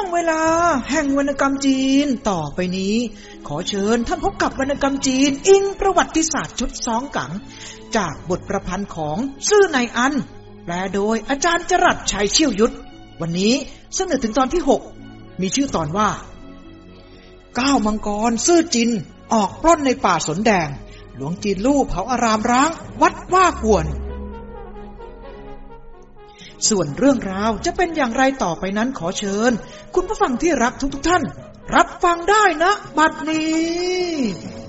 วงเวลา แห่งวรรณกรรมจีนต่อไปนี้ ขอเชิญท่านพบกับวรรณกรรมจีน อิงประวัติศาสตร์ชุดสองกัง จากบทประพันธ์ของซื่อในอัน แปลโดยอาจารย์จรัสชัยเชี่ยวยุทธ วันนี้เสนอถึงตอนที่หกมีชื่อตอนว่าก้าวมังกรซื่อจิน ออกปล้นในป่าสนแดง หลวงจีนลู่เผาอารามร้าง วัดว่ากวน ส่วนเรื่องราวจะเป็นอย่างไรต่อไปนั้นขอเชิญ คุณผู้ฟังที่รักทุกทท่าน รับฟังได้นะบัดนี้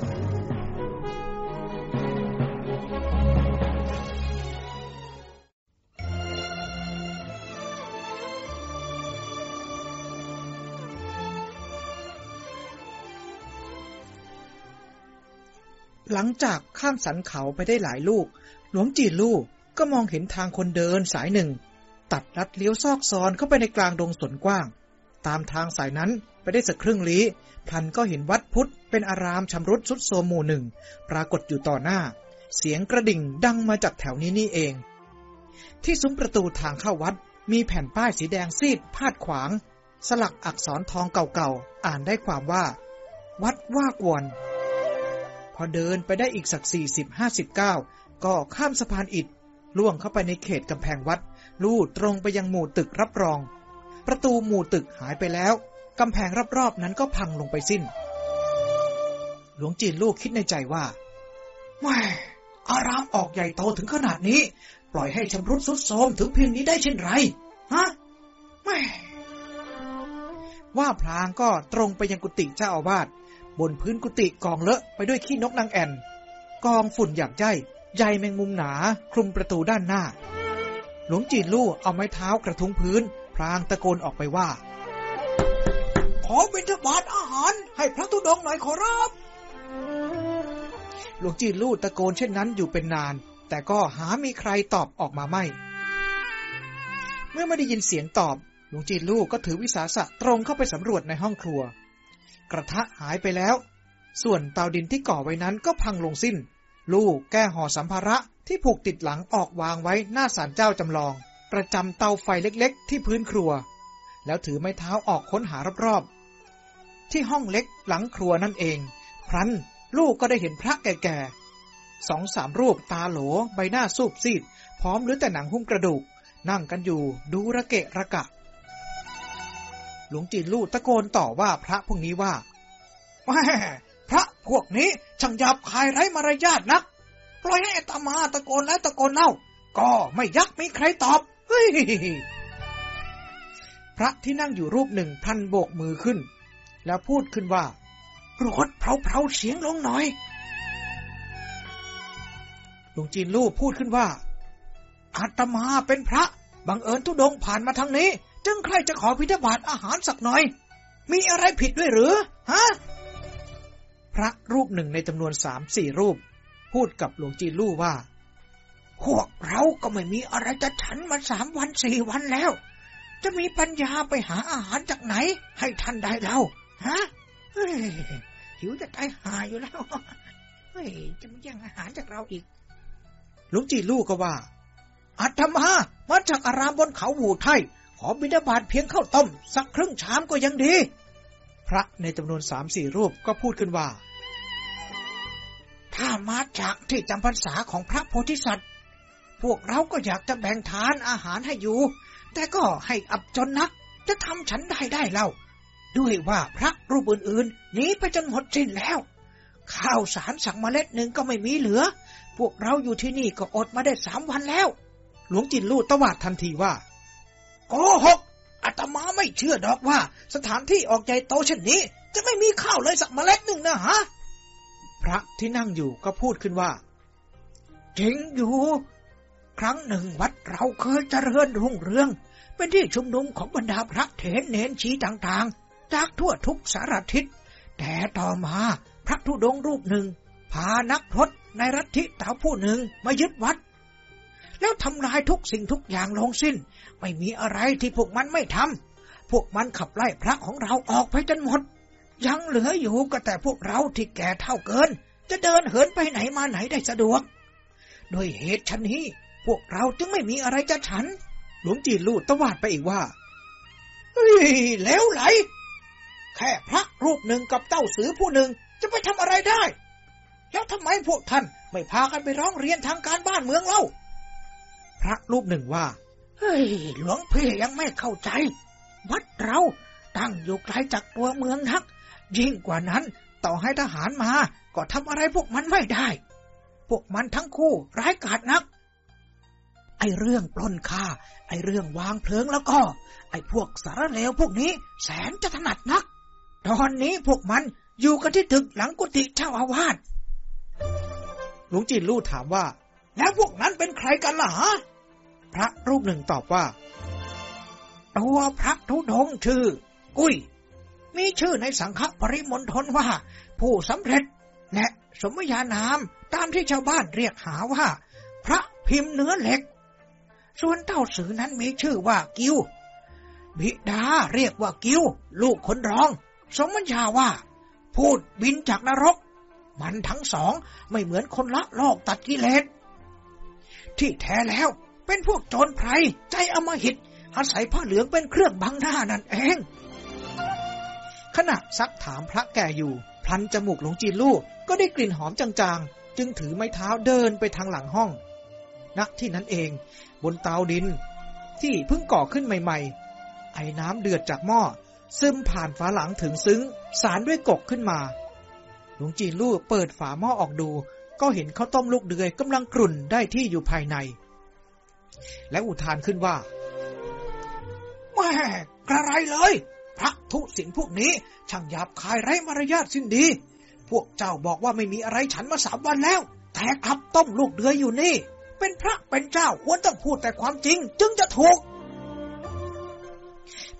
หลังจากข้ามสันเขาไปได้หลายลูก หลวงจีนลู่ก็มองเห็นทางคนเดินสายหนึ่ง ตัดลัดเลี้ยวซอกซอนเข้าไปในกลางดงสนกว้าง ตามทางสายนั้นไปได้สักครึ่งลี้พลันก็เห็นวัดพุทธเป็นอารามชำรุดสุดโทมหมู่หนึ่ง ปรากฏอยู่ต่อหน้า เสียงกระดิ่งดังมาจากแถวนี้นี่เอง ที่ซุ้มประตูทางเข้าวัดมีแผ่นป้ายสีแดงซีดพาดขวาง สลักอักษรทองเก่าๆ อ่านได้ความว่า วัดว่ากวน พอเดินไปได้อีกสักสี่สิบห้าสิบเก้าก็ข้ามสะพานอิฐล่วงเข้าไปในเขตกำแพงวัด ลู่ตรงไปยังหมู่ตึกรับรอง ประตูหมู่ตึกหายไปแล้ว กำแพงรอบๆนั้นก็พังลงไปสิ้น หลวงจีนลูกคิดในใจว่าแม่อารามออกใหญ่โตถึงขนาดนี้ ปล่อยให้ชำรุดสุดโทรมถึงเพียงนี้ได้เช่นไร ฮะแม่ว่าพลางก็ตรงไปยังกุฏิเจ้าอาวาสบนพื้นกุฏิกองเลอะไปด้วยขี้นกนางแอ่นกองฝุ่นอยากใยใยแมงมุมหนา คลุมประตูด้านหน้า หลวงจีนลู่เอาไม้เท้ากระทุ้งพื้น พลางตะโกนออกไปว่า ขอบิณฑบาตอาหารให้พระธุดงหน่อยขอรับ หลวงจีนลู่ตะโกนเช่นนั้นอยู่เป็นนาน แต่ก็หามีใครตอบออกมาไม่ เมื่อไม่ได้ยินเสียงตอบ หลวงจีนลู่ก็ถือวิสาสะตรงเข้าไปสำรวจในห้องครัว กระทะหายไปแล้ว ส่วนเตาดินที่ก่อไว้นั้นก็พังลงสิ้น ลูกแก้ห่อสัมภาระที่ผูกติดหลังออกวางไว้หน้าศาลเจ้าจำลอง ประจำเตาไฟเล็กๆ ที่พื้นครัว แล้วถือไม้เท้าออกค้นหารอบๆ ที่ห้องเล็กหลังครัวนั่นเอง พรันลูกก็ได้เห็นพระแก่ๆสองสามรูปตาโหลใบหน้าสูบซีด พร้อมหรือแต่หนังหุ้มกระดูก นั่งกันอยู่ดูระเกะระกะ หลวงจีนลู่ตะโกนต่อว่าพระพวกนี้ว่าแม่พระพวกนี้ช่างหยาบคายไร้มารยาทนัก ปล่อยให้อาตมาตะโกนแล้วตะโกนเล่า ก็ไม่ยักมีใครตอบ เฮ้ย พระที่นั่งอยู่รูปหนึ่งพันโบกมือขึ้น แล้วพูดขึ้นว่าโปรดเผาๆเสียงลงหน่อยหลวงจีนลู่พูดขึ้นว่าอาตมาเป็นพระบังเอิญทุดงผ่านมาทางนี้ จึงใครจะขอพิธบาตอาหารสักหน่อย มีอะไรผิดด้วยหรือ ฮะ พระรูปหนึ่งในจำนวนสามสี่รูป พูดกับหลวงจีนลู่ว่า พวกเราก็ไม่มีอะไรจะฉันมาสามวันสี่วันแล้ว จะมีปัญญาไปหาอาหารจากไหน ให้ท่านได้เล่าฮะหิวจะตายหายอยู่แล้วเฮ้ยจะมาแย่งอาหารจากเราอีกหลวงจีนลู่ก็ว่าอาตมามาจากอารามบนเขาหูไทยขอบิณฑบาตเพียงข้าวต้ม สักครึ่งชามก็ยังดี พระในจำนวนสามสี่รูปก็พูดขึ้นว่า ถ้ามาจากที่จำพรรษาของพระโพธิสัตว์ พวกเราก็อยากจะแบ่งทานอาหารให้อยู่ แต่ก็ให้อับจนนัก จะทำฉันได้ได้เล่า ด้วยว่าพระรูปอื่นๆหนีไปจนหมดสิ้นแล้ว ข้าวสารสั่งมเมล็ดหนึ่งก็ไม่มีเหลือ พวกเราอยู่ที่นี่ก็อดมาได้สามวันแล้ว หลวงจินลู่ตวาดทันทีว่าโกหกอาตมาไม่เชื่อดอกว่า สถานที่ออกใหญ่โตเช่นนี้ จะไม่มีข้าวเลยสักเมล็ดหนึ่งนะฮะ พระที่นั่งอยู่ก็พูดขึ้นว่า จริงอยู่ ครั้งหนึ่งวัดเราเคยเจริญรุ่งเรือง เป็นที่ชุมนุมของบรรดาพระเถรเนนชีต่างๆ จากทั่วทุกสารทิศ แต่ต่อมาพระธุดงรูปหนึ่ง พานักพรตในรัฐทิเต๋าผู้หนึ่งมายึดวัด แล้วทำลายทุกสิ่งทุกอย่างลงสิ้น ไม่มีอะไรที่พวกมันไม่ทำพวกมันขับไล่พระของเราออกไปจนหมด ยังเหลืออยู่ก็แต่พวกเราที่แก่เท่าเกิน จะเดินเหินไปไหนมาไหนได้สะดวกโดยเหตุชนนี้ พวกเราจึงไม่มีอะไรจะฉัน หลวงจีนลู่ตวาดไปอีกว่าเฮ้ยแล้วไหล แค่พระรูปหนึ่งกับเต้าสือผู้หนึ่งจะไปทำอะไรได้ แล้วทำไมพวกท่านไม่พากันไปร้องเรียนทางการบ้านเมืองเล่า พระรูปหนึ่งว่า เฮ้ย หลวงพี่ยังไม่เข้าใจ วัดเราตั้งอยู่ไกลจากตัวเมืองนัก ยิ่งกว่านั้น ต่อให้ทหารมา ก็ทำอะไรพวกมันไม่ได้ พวกมันทั้งคู่ร้ายกาจนัก ไอเรื่องปล้นฆ่า ไอเรื่องวางเพลิงแล้วก็ ไอพวกสารเลวพวกนี้แสนจะถนัดนัก ตอนนี้พวกมันอยู่กันที่ตึกหลังกุฏิเจ้าอาวาสหลวงจีนลู่ถามว่า แล้วพวกนั้นเป็นใครกันล่ะฮะพระรูปหนึ่งตอบว่า ตัวพระธุดงชื่อ กุ้ย มีชื่อในสังฆปริมณฑลว่า ผู้สำเร็จ และสมญานามตามที่ชาวบ้านเรียกหาว่า พระพิมพ์เนื้อเหล็ก ส่วนเต้าสือนั้นมีชื่อว่ากิว บิดาเรียกว่ากิว ลูกคนรอง สมญาว่า พูดบินจากนรก มันทั้งสองไม่เหมือนคนละลอกตัดกิเลส ที่แท้แล้วเป็นพวกโจรไพรใจอมหิตอาศัยผ้าเหลืองเป็นเครื่องบังหน้านั่นเอง ขณะซักถามพระแก่อยู่ พลันจมูกหลวงจีนลู่ก็ได้กลิ่นหอมจางๆ จึงถือไม้เท้าเดินไปทางหลังห้อง ณที่นั้นเอง บนเตาดิน ที่เพิ่งก่อขึ้นใหม่ ๆ ไอ้น้ำเดือดจากหม้อซึมผ่านฝาหลังถึงซึ้ง สารด้วยกกขึ้นมา หลวงจีนลู่เปิดฝาหม้อออกดู ก็เห็นข้าวต้มลูกเดือยกำลังกรุ่นได้ที่อยู่ภายใน และอุทานขึ้นว่าแม่กระไรเลย พระทุสินพวกนี้ ช่างหยาบคายไร้มารยาทสิ้นดี พวกเจ้าบอกว่าไม่มีอะไรฉันมาสามวันแล้วแต่กลับต้มลูกเดือยอยู่นี่ เป็นพระเป็นเจ้าควรต้องพูดแต่ความจริง จึงจะถูก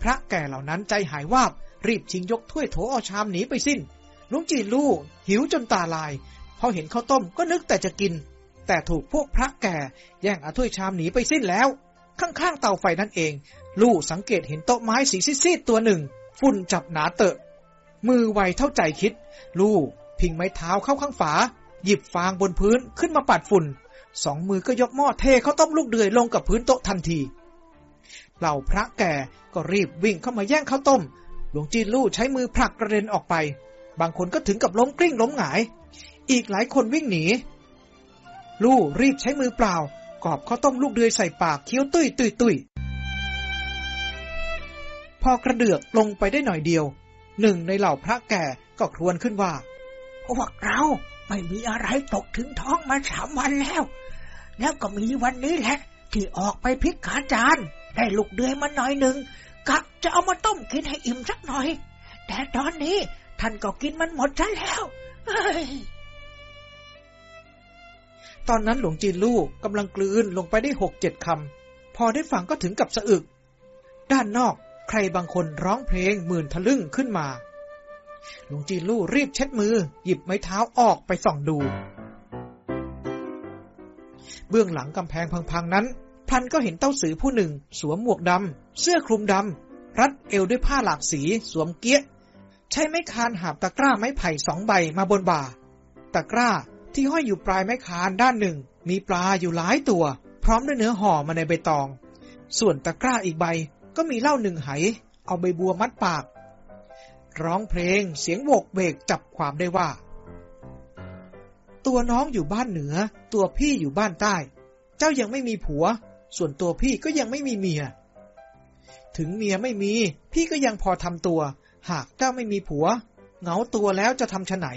พระแก่เหล่านั้นใจหายวาบ รีบชิงยกถ้วยโถเอาชามหนีไปสิ้นลุงจีลู่หิวจนตาลาย พอเห็นข้าวต้มก็นึกแต่จะกิน แต่ถูกพวกพระแก่แย่งเอาถ้วยชามหนีไปสิ้นแล้ว ข้างๆเตาไฟนั่นเอง ลู่สังเกตเห็นโต๊ะไม้สีซีดๆตัวหนึ่ง ฝุ่นจับหนาเตอะ มือไวเท่าใจคิด ลู่พิงไม้เท้าเข้าข้างฝา หยิบฟางบนพื้นขึ้นมาปัดฝุ่น สองมือก็ยกหม้อเทข้าวต้มลูกเดือยลงกับพื้นโต๊ะทันที เหล่าพระแก่ก็รีบวิ่งเข้ามาแย่งข้าวต้ม หลวงจีนลู่ใช้มือผลักกระเด็นออกไป บางคนก็ถึงกับล้มกลิ้งล้มหงาย อีกหลายคนวิ่งหนี ลู่รีบใช้มือเปล่ากอบข้าวต้มลูกเดือยใส่ปากเคี้ยวตุ้ยตุ้ยตุ้ย พอกระเดือกลงไปได้หน่อยเดียว หนึ่งในเหล่าพระแก่ก็ครวญขึ้นว่าพวกเราไม่มีอะไรตกถึงท้องมาสามวันแล้ว แล้วก็มีวันนี้แหละ ที่ออกไปพิกขาจานได้ลูกเดือยมาหน่อยหนึ่งกะจะเอามาต้มกินให้อิ่มสักหน่อย แต่ตอนนี้ท่านก็กินมันหมดซะแล้วตอนนั้นหลวงจีนลู่กำลังกลืนลงไปได้หกเจ็ดคำ พอได้ฟังก็ถึงกับสะอึก ด้านนอก ใครบางคนร้องเพลงหมื่นทะลึ่งขึ้นมาหลวงจีนลู่รีบเช็ดมือ หยิบไม้เท้าออกไปส่องดู เบื้องหลังกำแพงพังๆนั้น พันก็เห็นเต้าสือผู้หนึ่ง สวมหมวกดำ เสื้อคลุมดำ รัดเอวด้วยผ้าหลากสี สวมเกี้ย ใช้ไม้คานหาบตะกร้าไม้ไผ่สองใบมาบนบ่า ตะกร้าที่ห้อยอยู่ปลายไม้คานด้านหนึ่ง มีปลาอยู่หลายตัว พร้อมด้วยเนื้อห่อมาในใบตอง ส่วนตะกร้าอีกใบ ก็มีเหล้าหนึ่งไหเอาใบบัวมัดปาก ร้องเพลงเสียงโวกเวกจับความได้ว่า ตัวน้องอยู่บ้านเหนือ ตัวพี่อยู่บ้านใต้ เจ้ายังไม่มีผัว ส่วนตัวพี่ก็ยังไม่มีเมีย ถึงเมียไม่มี พี่ก็ยังพอทำตัว หากเจ้าไม่มีผัว เหงาตัวแล้วจะทำชะไหน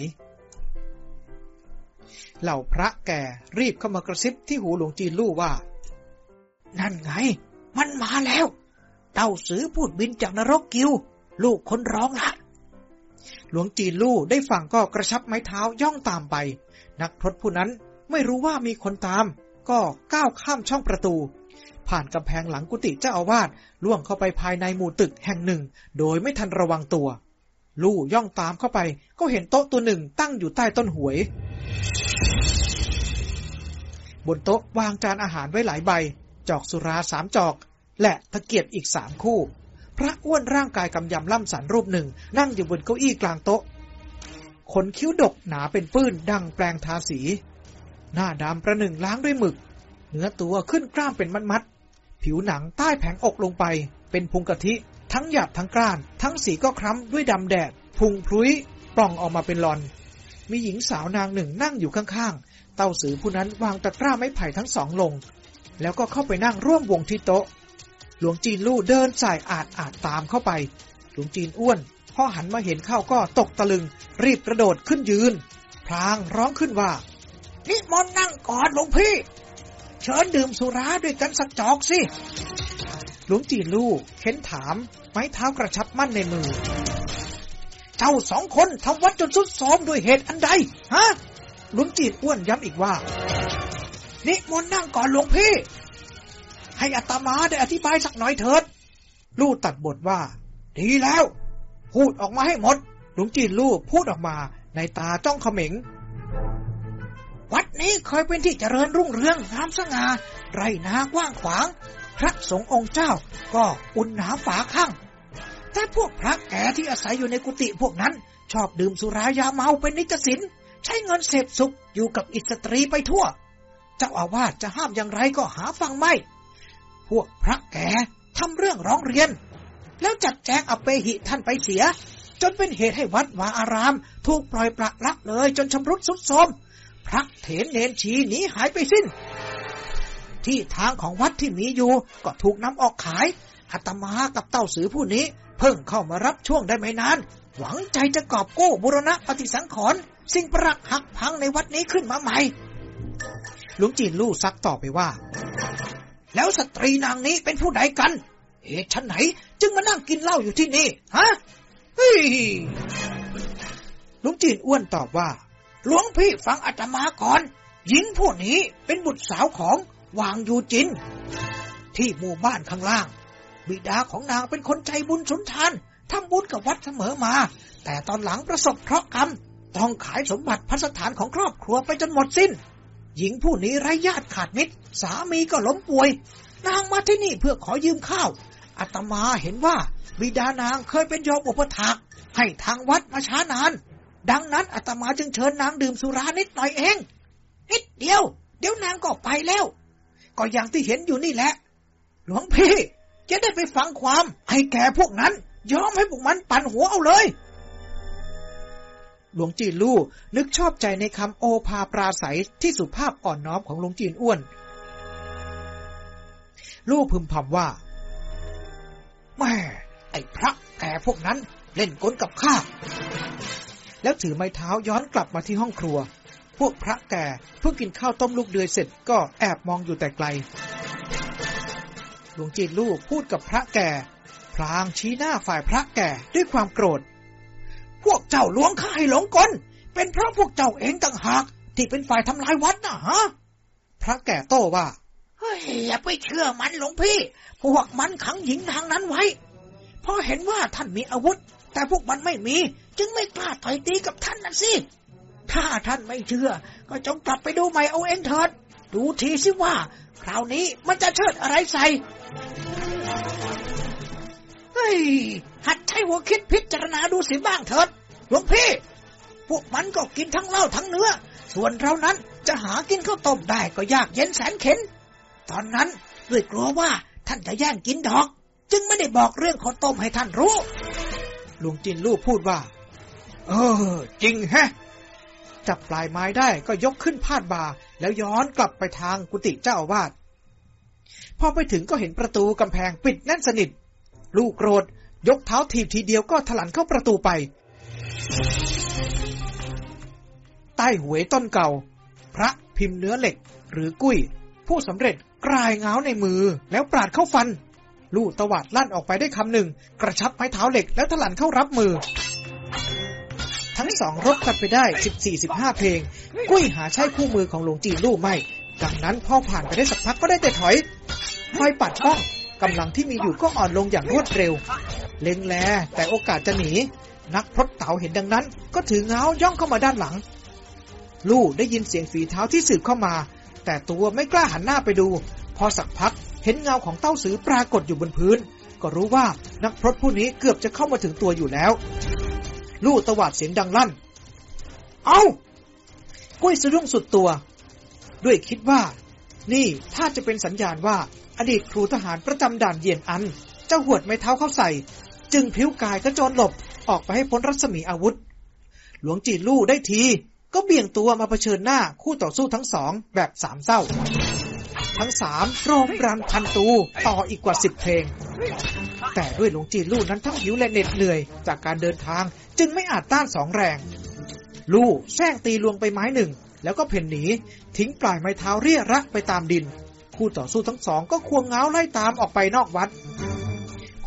เหล่าพระแก่รีบเข้ามากระซิบที่หูหลวงจีนลู่ว่า นั่นไง มันมาแล้ว เต้าสือพูดบินจากนรกกิว ลูกคนร้องละหลวงจีนลู่ได้ฟังก็กระชับไม้เท้าย่องตามไป นักพรตผู้นั้นไม่รู้ว่ามีคนตาม ก็ก้าวข้ามช่องประตู ผ่านกำแพงหลังกุฏิเจ้าอาวาสล่วงเข้าไปภายในหมู่ตึกแห่งหนึ่ง โดยไม่ทันระวังตัว ลู่ย่องตามเข้าไป ก็เห็นโต๊ะตัวหนึ่งตั้งอยู่ใต้ต้นหวย บนโต๊ะวางจานอาหารไว้หลายใบ จอกสุราสามจอก และตะเกียบอีกสามคู่ พระอ้วนร่างกายกำยำล่ำสันรูปหนึ่ง นั่งอยู่บนเก้าอี้กลางโต๊ะ ขนคิ้วดกหนาเป็นปื้นดังแปลงทาสี หน้าดำประหนึ่งล้างด้วยหมึก เนื้อตัวขึ้นกล้ามเป็นมัดมัดๆผิวหนังใต้แผงอกลงไป เป็นพุงกะทิ ทั้งหยาบทั้งกร้าน ทั้งสีก็คล้ำด้วยดำแดด พุงพรุ้ยปล่องออกมาเป็นลอน มีหญิงสาวนางหนึ่งนั่งอยู่ข้างๆ เต้าสือผู้นั้นวางตะกร้าไม้ไผ่ทั้งสองลง แล้วก็เข้าไปนั่งร่วมวงที่โต๊ะ หลวงจีนลู่เดินสายอาดอาดตามเข้าไป หลวงจีนอ้วนพอหันมาเห็นเข้าก็ตกตะลึง รีบกระโดดขึ้นยืน พลางร้องขึ้นว่า นิมนต์นั่งก่อนหลวงพี่ เชิญดื่มสุราด้วยกันสักจอกสิ หลวงจีนลู่เค้นถาม ไม้เท้ากระชับมั่นในมือ เจ้าสองคนทำวัดจนสุดโทรมด้วยเหตุอันใด ฮะ หลวงจีนอ้วนย้ำอีกว่า นิมนต์นั่งก่อนหลวงพี่ ให้อัตมาได้อธิบายสักหน่อยเถิด ลู่ตัดบทว่า ดีแล้ว พูดออกมาให้หมด หลวงจีนลู่พูดออกมา ในตาจ้องเขม็ง วัดนี้เคยเป็นที่เจริญรุ่งเรืองงามสง่าไรนากว้างขวาง พระสงฆ์องค์เจ้าก็อุ่นหนาฝาข้างแต่พวกพระแก่ที่อาศัยอยู่ในกุฏิพวกนั้น ชอบดื่มสุรายาเมาเป็นนิจสินใช้เงินเสพสุขอยู่กับอิสตรีไปทั่ว เจ้าอาวาสจะห้ามอย่างไรก็หาฟังไม่ พวกพระแก่ทำเรื่องร้องเรียน แล้วจัดแจงอเปหิท่านไปเสีย จนเป็นเหตุให้วัดวาอาราม ถูกปล่อยปละละเลยจนชำรุดสุดโทรมพระเถรเนนชีหนีหายไปสิ้น ที่ทางของวัดที่มีอยู่ก็ถูกนำออกขายอาตมากับเต้าสือผู้นี้ เพิ่งเข้ามารับช่วงได้ไม่นาน หวังใจจะกอบกู้บุรณะปฏิสังขรณ์สิ่งประหักพังในวัดนี้ขึ้นมาใหม่หลวงจีนลู่ซักต่อไปว่า แล้วสตรีนางนี้เป็นผู้ใดกัน เหตุฉันไหน จึงมานั่งกินเหล้าอยู่ที่นี่ ฮะเฮ้ยลวงจีนอ้วนตอบว่า หลวงพี่ฟังอาตมาก่อน หญิงผู้นี้เป็นบุตรสาวของวางยูจิน ที่หมู่บ้านข้างล่าง บิดาของนางเป็นคนใจบุญสุนทานทำบุญกับวัดเสมอมา แต่ตอนหลังประสบเคราะห์กรรม ต้องขายสมบัติพัสถานของครอบครัวไปจนหมดสิ้น หญิงผู้นี้ไร้ญาติขาดมิตร สามีก็ล้มป่วย นางมาที่นี่เพื่อขอยืมข้าวอาตมาเห็นว่าบิดานางเคยเป็นโยมอุปถากให้ทางวัดมาช้านาน ดังนั้นอาตมาจึงเชิญนางดื่มสุรานิดหน่อยเองนิดเดียว เดี๋ยวนางก็ไปแล้ว ก็อย่างที่เห็นอยู่นี่แหละ หลวงพี่ จะได้ไปฟังความ ให้แก่พวกนั้น ยอมให้พวกมันปั่นหัวเอาเลย หลวงจีนลู่นึกชอบใจในคำโอภาปราศัยที่สุภาพอ่อนน้อมของหลวงจีนอ้วน ลู่พึมพำว่าแม่ไอ้พระแก่พวกนั้นเล่นกลกับข้า แล้วถือไม้เท้าย้อนกลับมาที่ห้องครัว พวกพระแก่เพิ่งกินข้าวต้มลูกเดือยเสร็จก็แอบมองอยู่แต่ไกล หลวงจีนลูกพูดกับพระแก่ พลางชี้หน้าฝ่ายพระแก่ด้วยความโกรธ พวกเจ้าลวงข้าให้หลงกล เป็นเพราะพวกเจ้าเองต่างหาก ที่เป็นฝ่ายทำลายวัดนะฮะ พระแก่โต้ว่า เฮ้ย อย่าไปเชื่อมันหลวงพี่ พวกมันขังหญิงทางนั้นไว้ เพราะเห็นว่าท่านมีอาวุธ แต่พวกมันไม่มี จึงไม่กล้าต่อยตีกับท่านนะสิ ถ้าท่านไม่เชื่อ ก็จงกลับไปดูใหม่เอาเองเถิด ดูทีสิว่า คราวนี้มันจะเชิดอะไรใส่ เฮ้ย หัดใช้หัวคิดพิจารณาดูสิบ้างเถิดหลวงพี่ พวกมันก็กินทั้งเหล้าทั้งเนื้อ ส่วนเรานั้นจะหากินข้าวต้มได้ก็ยากเย็นแสนเข็น ตอนนั้นด้วยกลัวว่าท่านจะแย่งกินดอก จึงไม่ได้บอกเรื่องข้าวต้มให้ท่านรู้ลุงจินลู่พูดว่า เออ จริงแฮะ จับปลายไม้ได้ก็ยกขึ้นพาดบ่าแล้วย้อนกลับไปทางกุฏิเจ้าอาวาสพอไปถึงก็เห็นประตูกำแพงปิดแน่นสนิท ลูกโกรธ ยกเท้าถีบทีเดียวก็ถลันเข้าประตูไป ใต้หวยต้นเก่า พระพิมพ์เนื้อเหล็ก หรือกุ้ย ผู้สำเร็จกลายเงาในมือแล้วปราดเข้าฟัน ลู่ตวาดลั่นออกไปได้คำหนึ่ง กระชับไม้เท้าเหล็กแล้วถลันเข้ารับมือ ทั้งสองรบกันไปได้ 14-15 เพลง กุ้ยหาใช่คู่มือของหลวงจีนลู่ไม่ดังนั้นพ่อผ่านไปได้สักพักก็ได้แต่ถอยคอยปัดป้อง กำลังที่มีอยู่ก็อ่อนลงอย่างรวดเร็ว เล็งแลแต่โอกาสจะหนี นักพรตเต๋าเห็นดังนั้น ก็ถือเงาย่องเข้ามาด้านหลัง ลู่ได้ยินเสียงฝีเท้าที่สืบเข้ามา แต่ตัวไม่กล้าหันหน้าไปดู พอสักพักเห็นเงาของเต้าสือปรากฏอยู่บนพื้น ก็รู้ว่านักพรตผู้นี้เกือบจะเข้ามาถึงตัวอยู่แล้ว ลู่ตวาดเสียงดังลั่น เอากุ้ยสะดุ้งสุดตัว ด้วยคิดว่า นี่ถ้าจะเป็นสัญญาณว่า อดีตครูทหารประจำด่านเยียนอัน เจ้าหวดไม้เท้าเข้าใส่ จึงพิ้วกายกระโจนหลบออกไปให้พ้นรัศมีอาวุธ หลวงจีลู่ได้ทีก็เบี่ยงตัวมาเผชิญหน้าคู่ต่อสู้ทั้งสองแบบสามเศร้า ทั้งสามโรมรันพันตูต่ออีกกว่าสิบเพลง แต่ด้วยหลวงจีลู่นั้นทั้งหิวและเหน็ดเหนื่อยจากการเดินทางจึงไม่อาจต้านสองแรง ลู่แซงตีลวงไปไม้หนึ่ง แล้วก็เพ่นหนี ทิ้งปลายไม้เท้าเรียระไปตามดิน คู่ต่อสู้ทั้งสองก็ควงเงาไล่ตามออกไปนอกวัด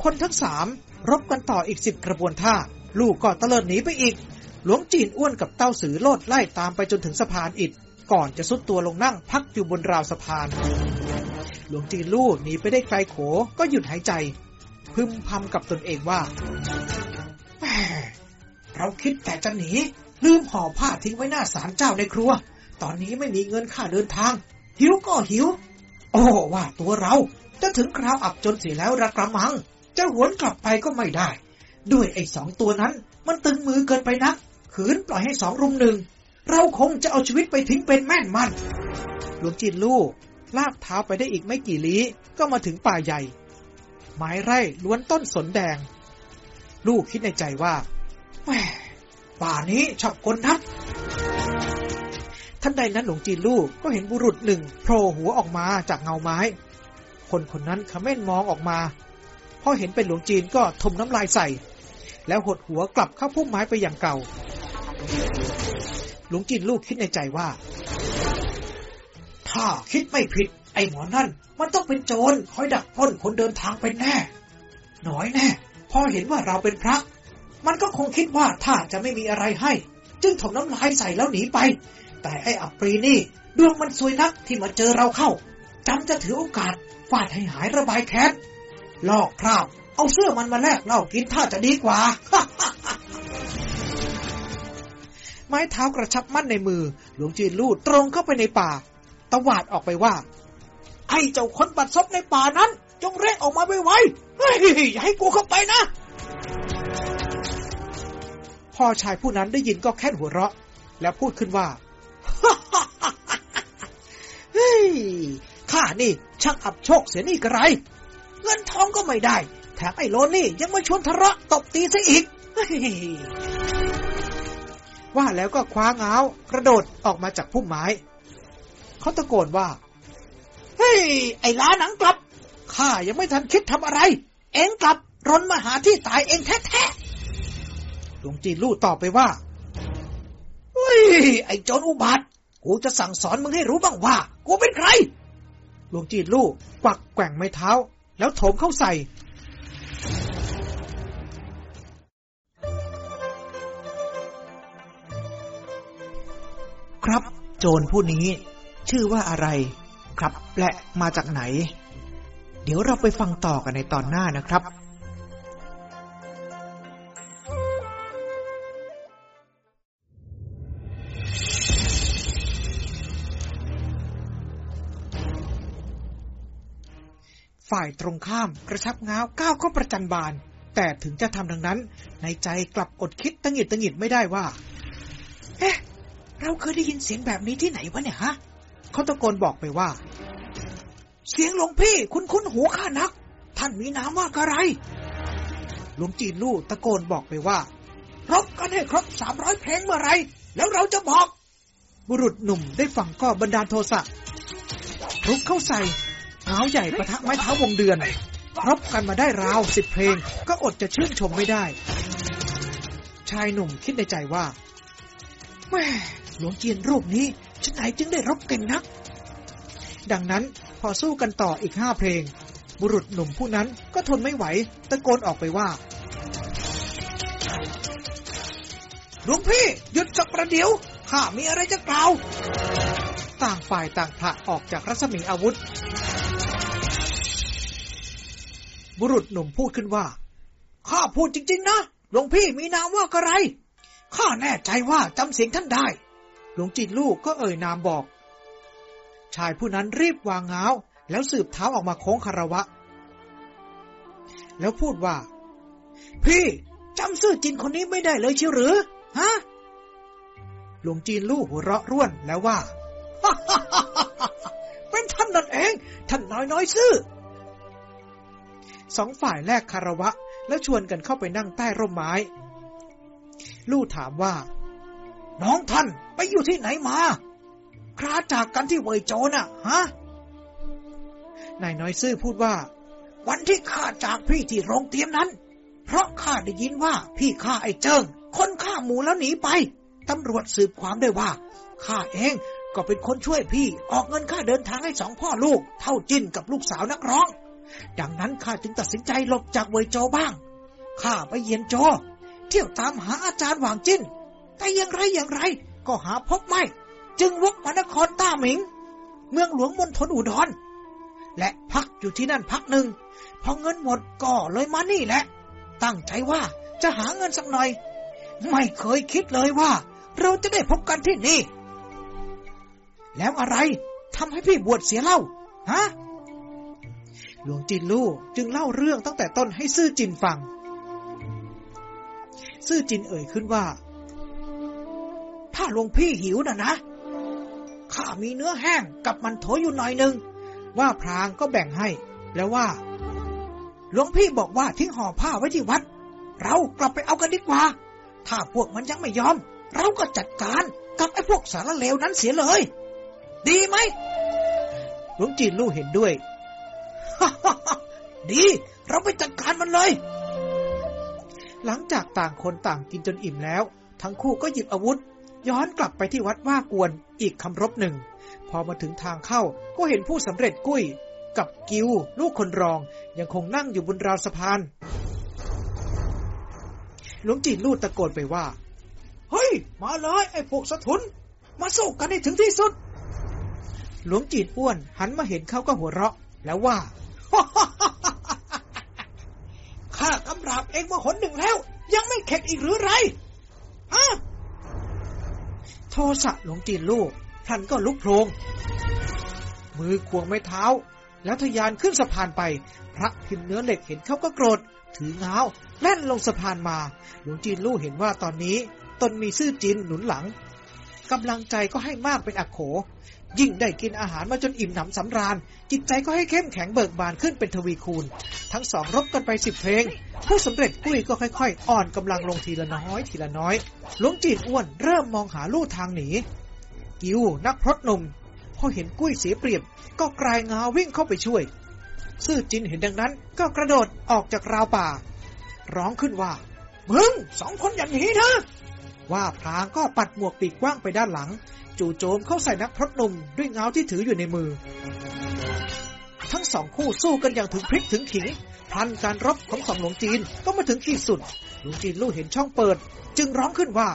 คนทั้งสามรบกันต่ออีกสิบกระบวนท่า ลูกก็ตะเลิดหนีไปอีก หลวงจีนอ้วนกับเต้าสือโลดไล่ตามไปจนถึงสะพานอิฐก่อนจะสุดตัวลงนั่งพักอยู่บนราวสะพาน หลวงจีนลู่หนีไปได้ไกลโขก็หยุดหายใจ พึมพำกับตนเองว่าแหมเราคิดแต่จะหนี ลืมห่อผ้าทิ้งไว้หน้าศาลเจ้าในครัว ตอนนี้ไม่มีเงินค่าเดินทาง หิวก็หิว อ้ว่าตัวเราจะถึงคราวอับจนเสียแล้วระกระมัง จะหวนกลับไปก็ไม่ได้ ด้วยไอ้สองตัวนั้น มันตึงมือเกินไปนักขืนปล่อยให้สองรุมหนึ่ง เราคงจะเอาชีวิตไปทิ้งเป็นแม่นมันหลวงจีนลู่ลากเท้าไปได้อีกไม่กี่ลี้ก็มาถึงป่าใหญ่ ไม้ไร่ล้วนต้นสนแดง ลูกคิดในใจว่าแหมป่านี้ชอบคนนัก ท่านใดนั้นหลวงจีนลู่ก็เห็นบุรุษหนึ่งโผล่หัวออกมาจากเงาไม้ คนคนนั้นขม้นมองออกมาพอเห็นเป็นหลวงจีนก็ทมน้ำลายใส่ แล้วหดหัวกลับเข้าพุ่มไม้ไปอย่างเก่า หลวงจีนลูกคิดในใจว่า ถ้าคิดไม่ผิด ไอ้หมอนั่น มันต้องเป็นโจรคอยดักปล้นคนเดินทางเป็นแน่ หน่อยแน่ พอเห็นว่าเราเป็นพระ มันก็คงคิดว่าถ้าจะไม่มีอะไรให้ จึงถมน้ำลายใส่แล้วหนีไป แต่ไอ้อัปรีนี่ดวงมันซวยนักที่มาเจอเราเข้าจำจะถือโอกาสฟาดให้หายระบายแค้นลอกคราบ เอาเสื้อมันมาแลกเหล้ากินถ้าจะดีกว่า ไม้เท้ากระชับมั่นในมือ หลวงจีนลู่ตรงเข้าไปในป่า ตวาดออกไปว่า ไอ้เจ้าคนบัดซบในป่านั้น จงเร่งออกมาไวๆเฮ้ยอย่าให้กูเข้าไปนะพ่อชายผู้นั้นได้ยินก็แค่นหัวเราะ แล้วพูดขึ้นว่า เฮ้ยข้านี่ช่างอับโชคเสียนี่กระไร เงินทองก็ไม่ได้ แถมไอ้โลนี่ยังมาชวนทะเลาะตบตีซะอีก ว่าแล้วก็คว้าเงากระโดดออกมาจากพุ่มไม้ เขาตะโกนว่า เฮ้ย ไอ้ล้าหนังกลับ ข้ายังไม่ทันคิดทำอะไร เองกลับรนมาหาที่ตายเองแท้ๆหลวงจีนลู่ตอบไปว่าเฮ้ย ไอ้โจรอุบาทกูจะสั่งสอนมึงให้รู้บ้างว่า กูเป็นใคร หลวงจีนลู่กวักแกว่งไม้เท้า แล้วโถมเข้าใส่ ครับ โจรผู้นี้ ชื่อว่าอะไร ครับและมาจากไหน เดี๋ยวเราไปฟังต่อกันในตอนหน้านะครับ ฝ่ายตรงข้ามกระชับง้าวก้าวเข้าประจันบาน แต่ถึงจะทำดังนั้น ในใจกลับอดคิดตังหิดตังหิดไม่ได้ว่า เอ๊ะ เราเคยได้ยินเสียงแบบนี้ที่ไหนวะเนี่ยฮะเขาตะโกนบอกไปว่า เสียงหลวงพี่คุ้นคุ้นหูข้านัก ท่านมีนามว่าอะไร หลวงจีนลู่ตะโกนบอกไปว่า รบกันให้ครบสามร้อยเพลงเมื่อไร แล้วเราจะบอก บุรุษหนุ่มได้ฟังก็บันดาลโทสะรุกเข้าใส่ เท้าใหญ่ประทะไม้เท้าวงเดือนรบกันมาได้ราวสิบเพลง ก็อดจะชื่นชมไม่ได้ ชายหนุ่มคิดในใจว่าแม่หลวงเจียนรูปนี้ฉันไหนจึงได้รบเก่งนัก ดังนั้นพอสู้กันต่ออีกห้าเพลง บุรุษหนุ่มผู้นั้นก็ทนไม่ไหว ตะโกนออกไปว่าหลวงพี่ หยุดสักประเดี๋ยวข้ามีอะไรจะกล่าว ต่างฝ่ายต่างผละออกจากรัศมีอาวุธ บุรุษหนุ่มพูดขึ้นว่า ข้าพูดจริง ๆ นะ หลวงพี่มีนามว่าอะไร ข้าแน่ใจว่าจำเสียงท่านได้ หลวงจีนลูกก็เอ่ยนามบอก ชายผู้นั้นรีบวางเงาแล้วสืบเท้าออกมาโค้งคารวะ แล้วพูดว่า พี่จำซื่อจินคนนี้ไม่ได้เลยเชียวหรือ ฮะ หลวงจีนลูกหัวเราะร่วนแล้วว่า เป็นท่านนั่นเอง ท่านน้อยน้อยซื่อ สองฝ่ายแลกคารวะ แล้วชวนกันเข้าไปนั่งใต้ร่มไม้ ลู่ถามว่า น้องท่านไปอยู่ที่ไหนมา คราจากกันที่เวยโจน่ะ ฮะ นายน้อยซื่อพูดว่า วันที่ข้าจากพี่ที่โรงเตรียมนั้น เพราะข้าได้ยินว่าพี่ข้าไอ้เจิง คนฆ่าหมูแล้วหนีไปตำรวจสืบความได้ว่าข้าเองก็เป็นคนช่วยพี่ ออกเงินค่าเดินทางให้สองพ่อลูก เท่าจิ้นกับลูกสาวนักร้อง ดังนั้นข้าจึงตัดสินใจหลบจากเวยโจบ้าง ข้าไปเยียนโจ เที่ยวตามหาอาจารย์หวางจิ้น แต่อย่างไรอย่างไร ก็หาพบไม่ จึงวกมานครต้าหมิง เมืองหลวงมณฑลอุดร และพักอยู่ที่นั่นพักหนึ่ง พอเงินหมดก็เลยมานี่แหละ ตั้งใจว่าจะหาเงินสักหน่อย ไม่เคยคิดเลยว่า เราจะได้พบกันที่นี่ แล้วอะไรทำให้พี่บวชเสียเล่า ฮะ หลวงจินลู่จึงเล่าเรื่องตั้งแต่ต้นให้ซื่อจินฟัง ซื่อจินเอ่ยขึ้นว่า ถ้าหลวงพี่หิวนะนะข้ามีเนื้อแห้งกับมันโถอยู่หน่อยหนึ่งว่าพรางก็แบ่งให้ แล้วว่า หลวงพี่บอกว่าทิ้งห่อผ้าไว้ที่วัด เรากลับไปเอากันดีกว่า ถ้าพวกมันยังไม่ยอม เราก็จัดการกับไอ้พวกสารเลวนั้นเสียเลย ดีไหมหลวงจีนลู่เห็นด้วย ดี เราไปจัดการมันเลย หลังจากต่างคนต่างกินจนอิ่มแล้ว ทั้งคู่ก็หยิบอาวุธ ย้อนกลับไปที่วัดว่ากวนอีกคำรบหนึ่ง พอมาถึงทางเข้าก็เห็นผู้สำเร็จกุ้ย กับกิว ลูกคนรอง ยังคงนั่งอยู่บนราวสะพานหลวงจีนลู่ตะโกนไปว่า เฮ้ย มาเลยไอ้พวกสะทุน มาสู้กันให้ถึงที่สุด หลวงจีนอ้วนหันมาเห็นเขาก็หัวเราะ แล้วว่า ข้ากำราบเองมาหนหนึ่งแล้ว ยังไม่เข็ดอีกหรือไรฮะโทสะหลวงจีนลูกท่านก็ลุกโพลงมือควงไม้เท้า แล้วทยานขึ้นสะพานไป พระพิมพ์เนื้อเหล็กเห็นเขาก็โกรธ ถือเงาแล่นลงสะพานมา หลวงจีนลู่เห็นว่าตอนนี้ ตนมีซื่อจินหนุนหลังกำลังใจก็ให้มากเป็นอักโข ยิ่งได้กินอาหารมาจนอิ่มหนำสำราญ จิตใจก็ให้เข้มแข็งเบิกบานขึ้นเป็นทวีคูณ ทั้งสองรบกันไปสิบเพลง ผู้สำเร็จกุ้ยก็ค่อยๆ อ่อนกำลังลงทีละน้อยทีละน้อยหลวงจีนอ้วนเริ่มมองหาลู่ทางหนี กิวนักพรตหนุ่มพอเห็นกุ้ยเสียเปรียบ ก็กลายงาวิ่งเข้าไปช่วย ซื่อจินเห็นดังนั้นก็กระโดดออกจากราวป่า ร้องขึ้นว่า มึงสองคนอย่าหนีนะว่าพรางก็ปัดหมวกปีกกว้างไปด้านหลัง จู่โจมเข้าใส่นักพรตหนุ่มด้วยเงาที่ถืออยู่ในมือ ทั้งสองคู่สู้กันอย่างถึงพริกถึงขิงพลันการรบของสองหลวงจีนก็มาถึงขีดสุด หลวงจีนลู่เห็นช่องเปิด จึงร้องขึ้นว่า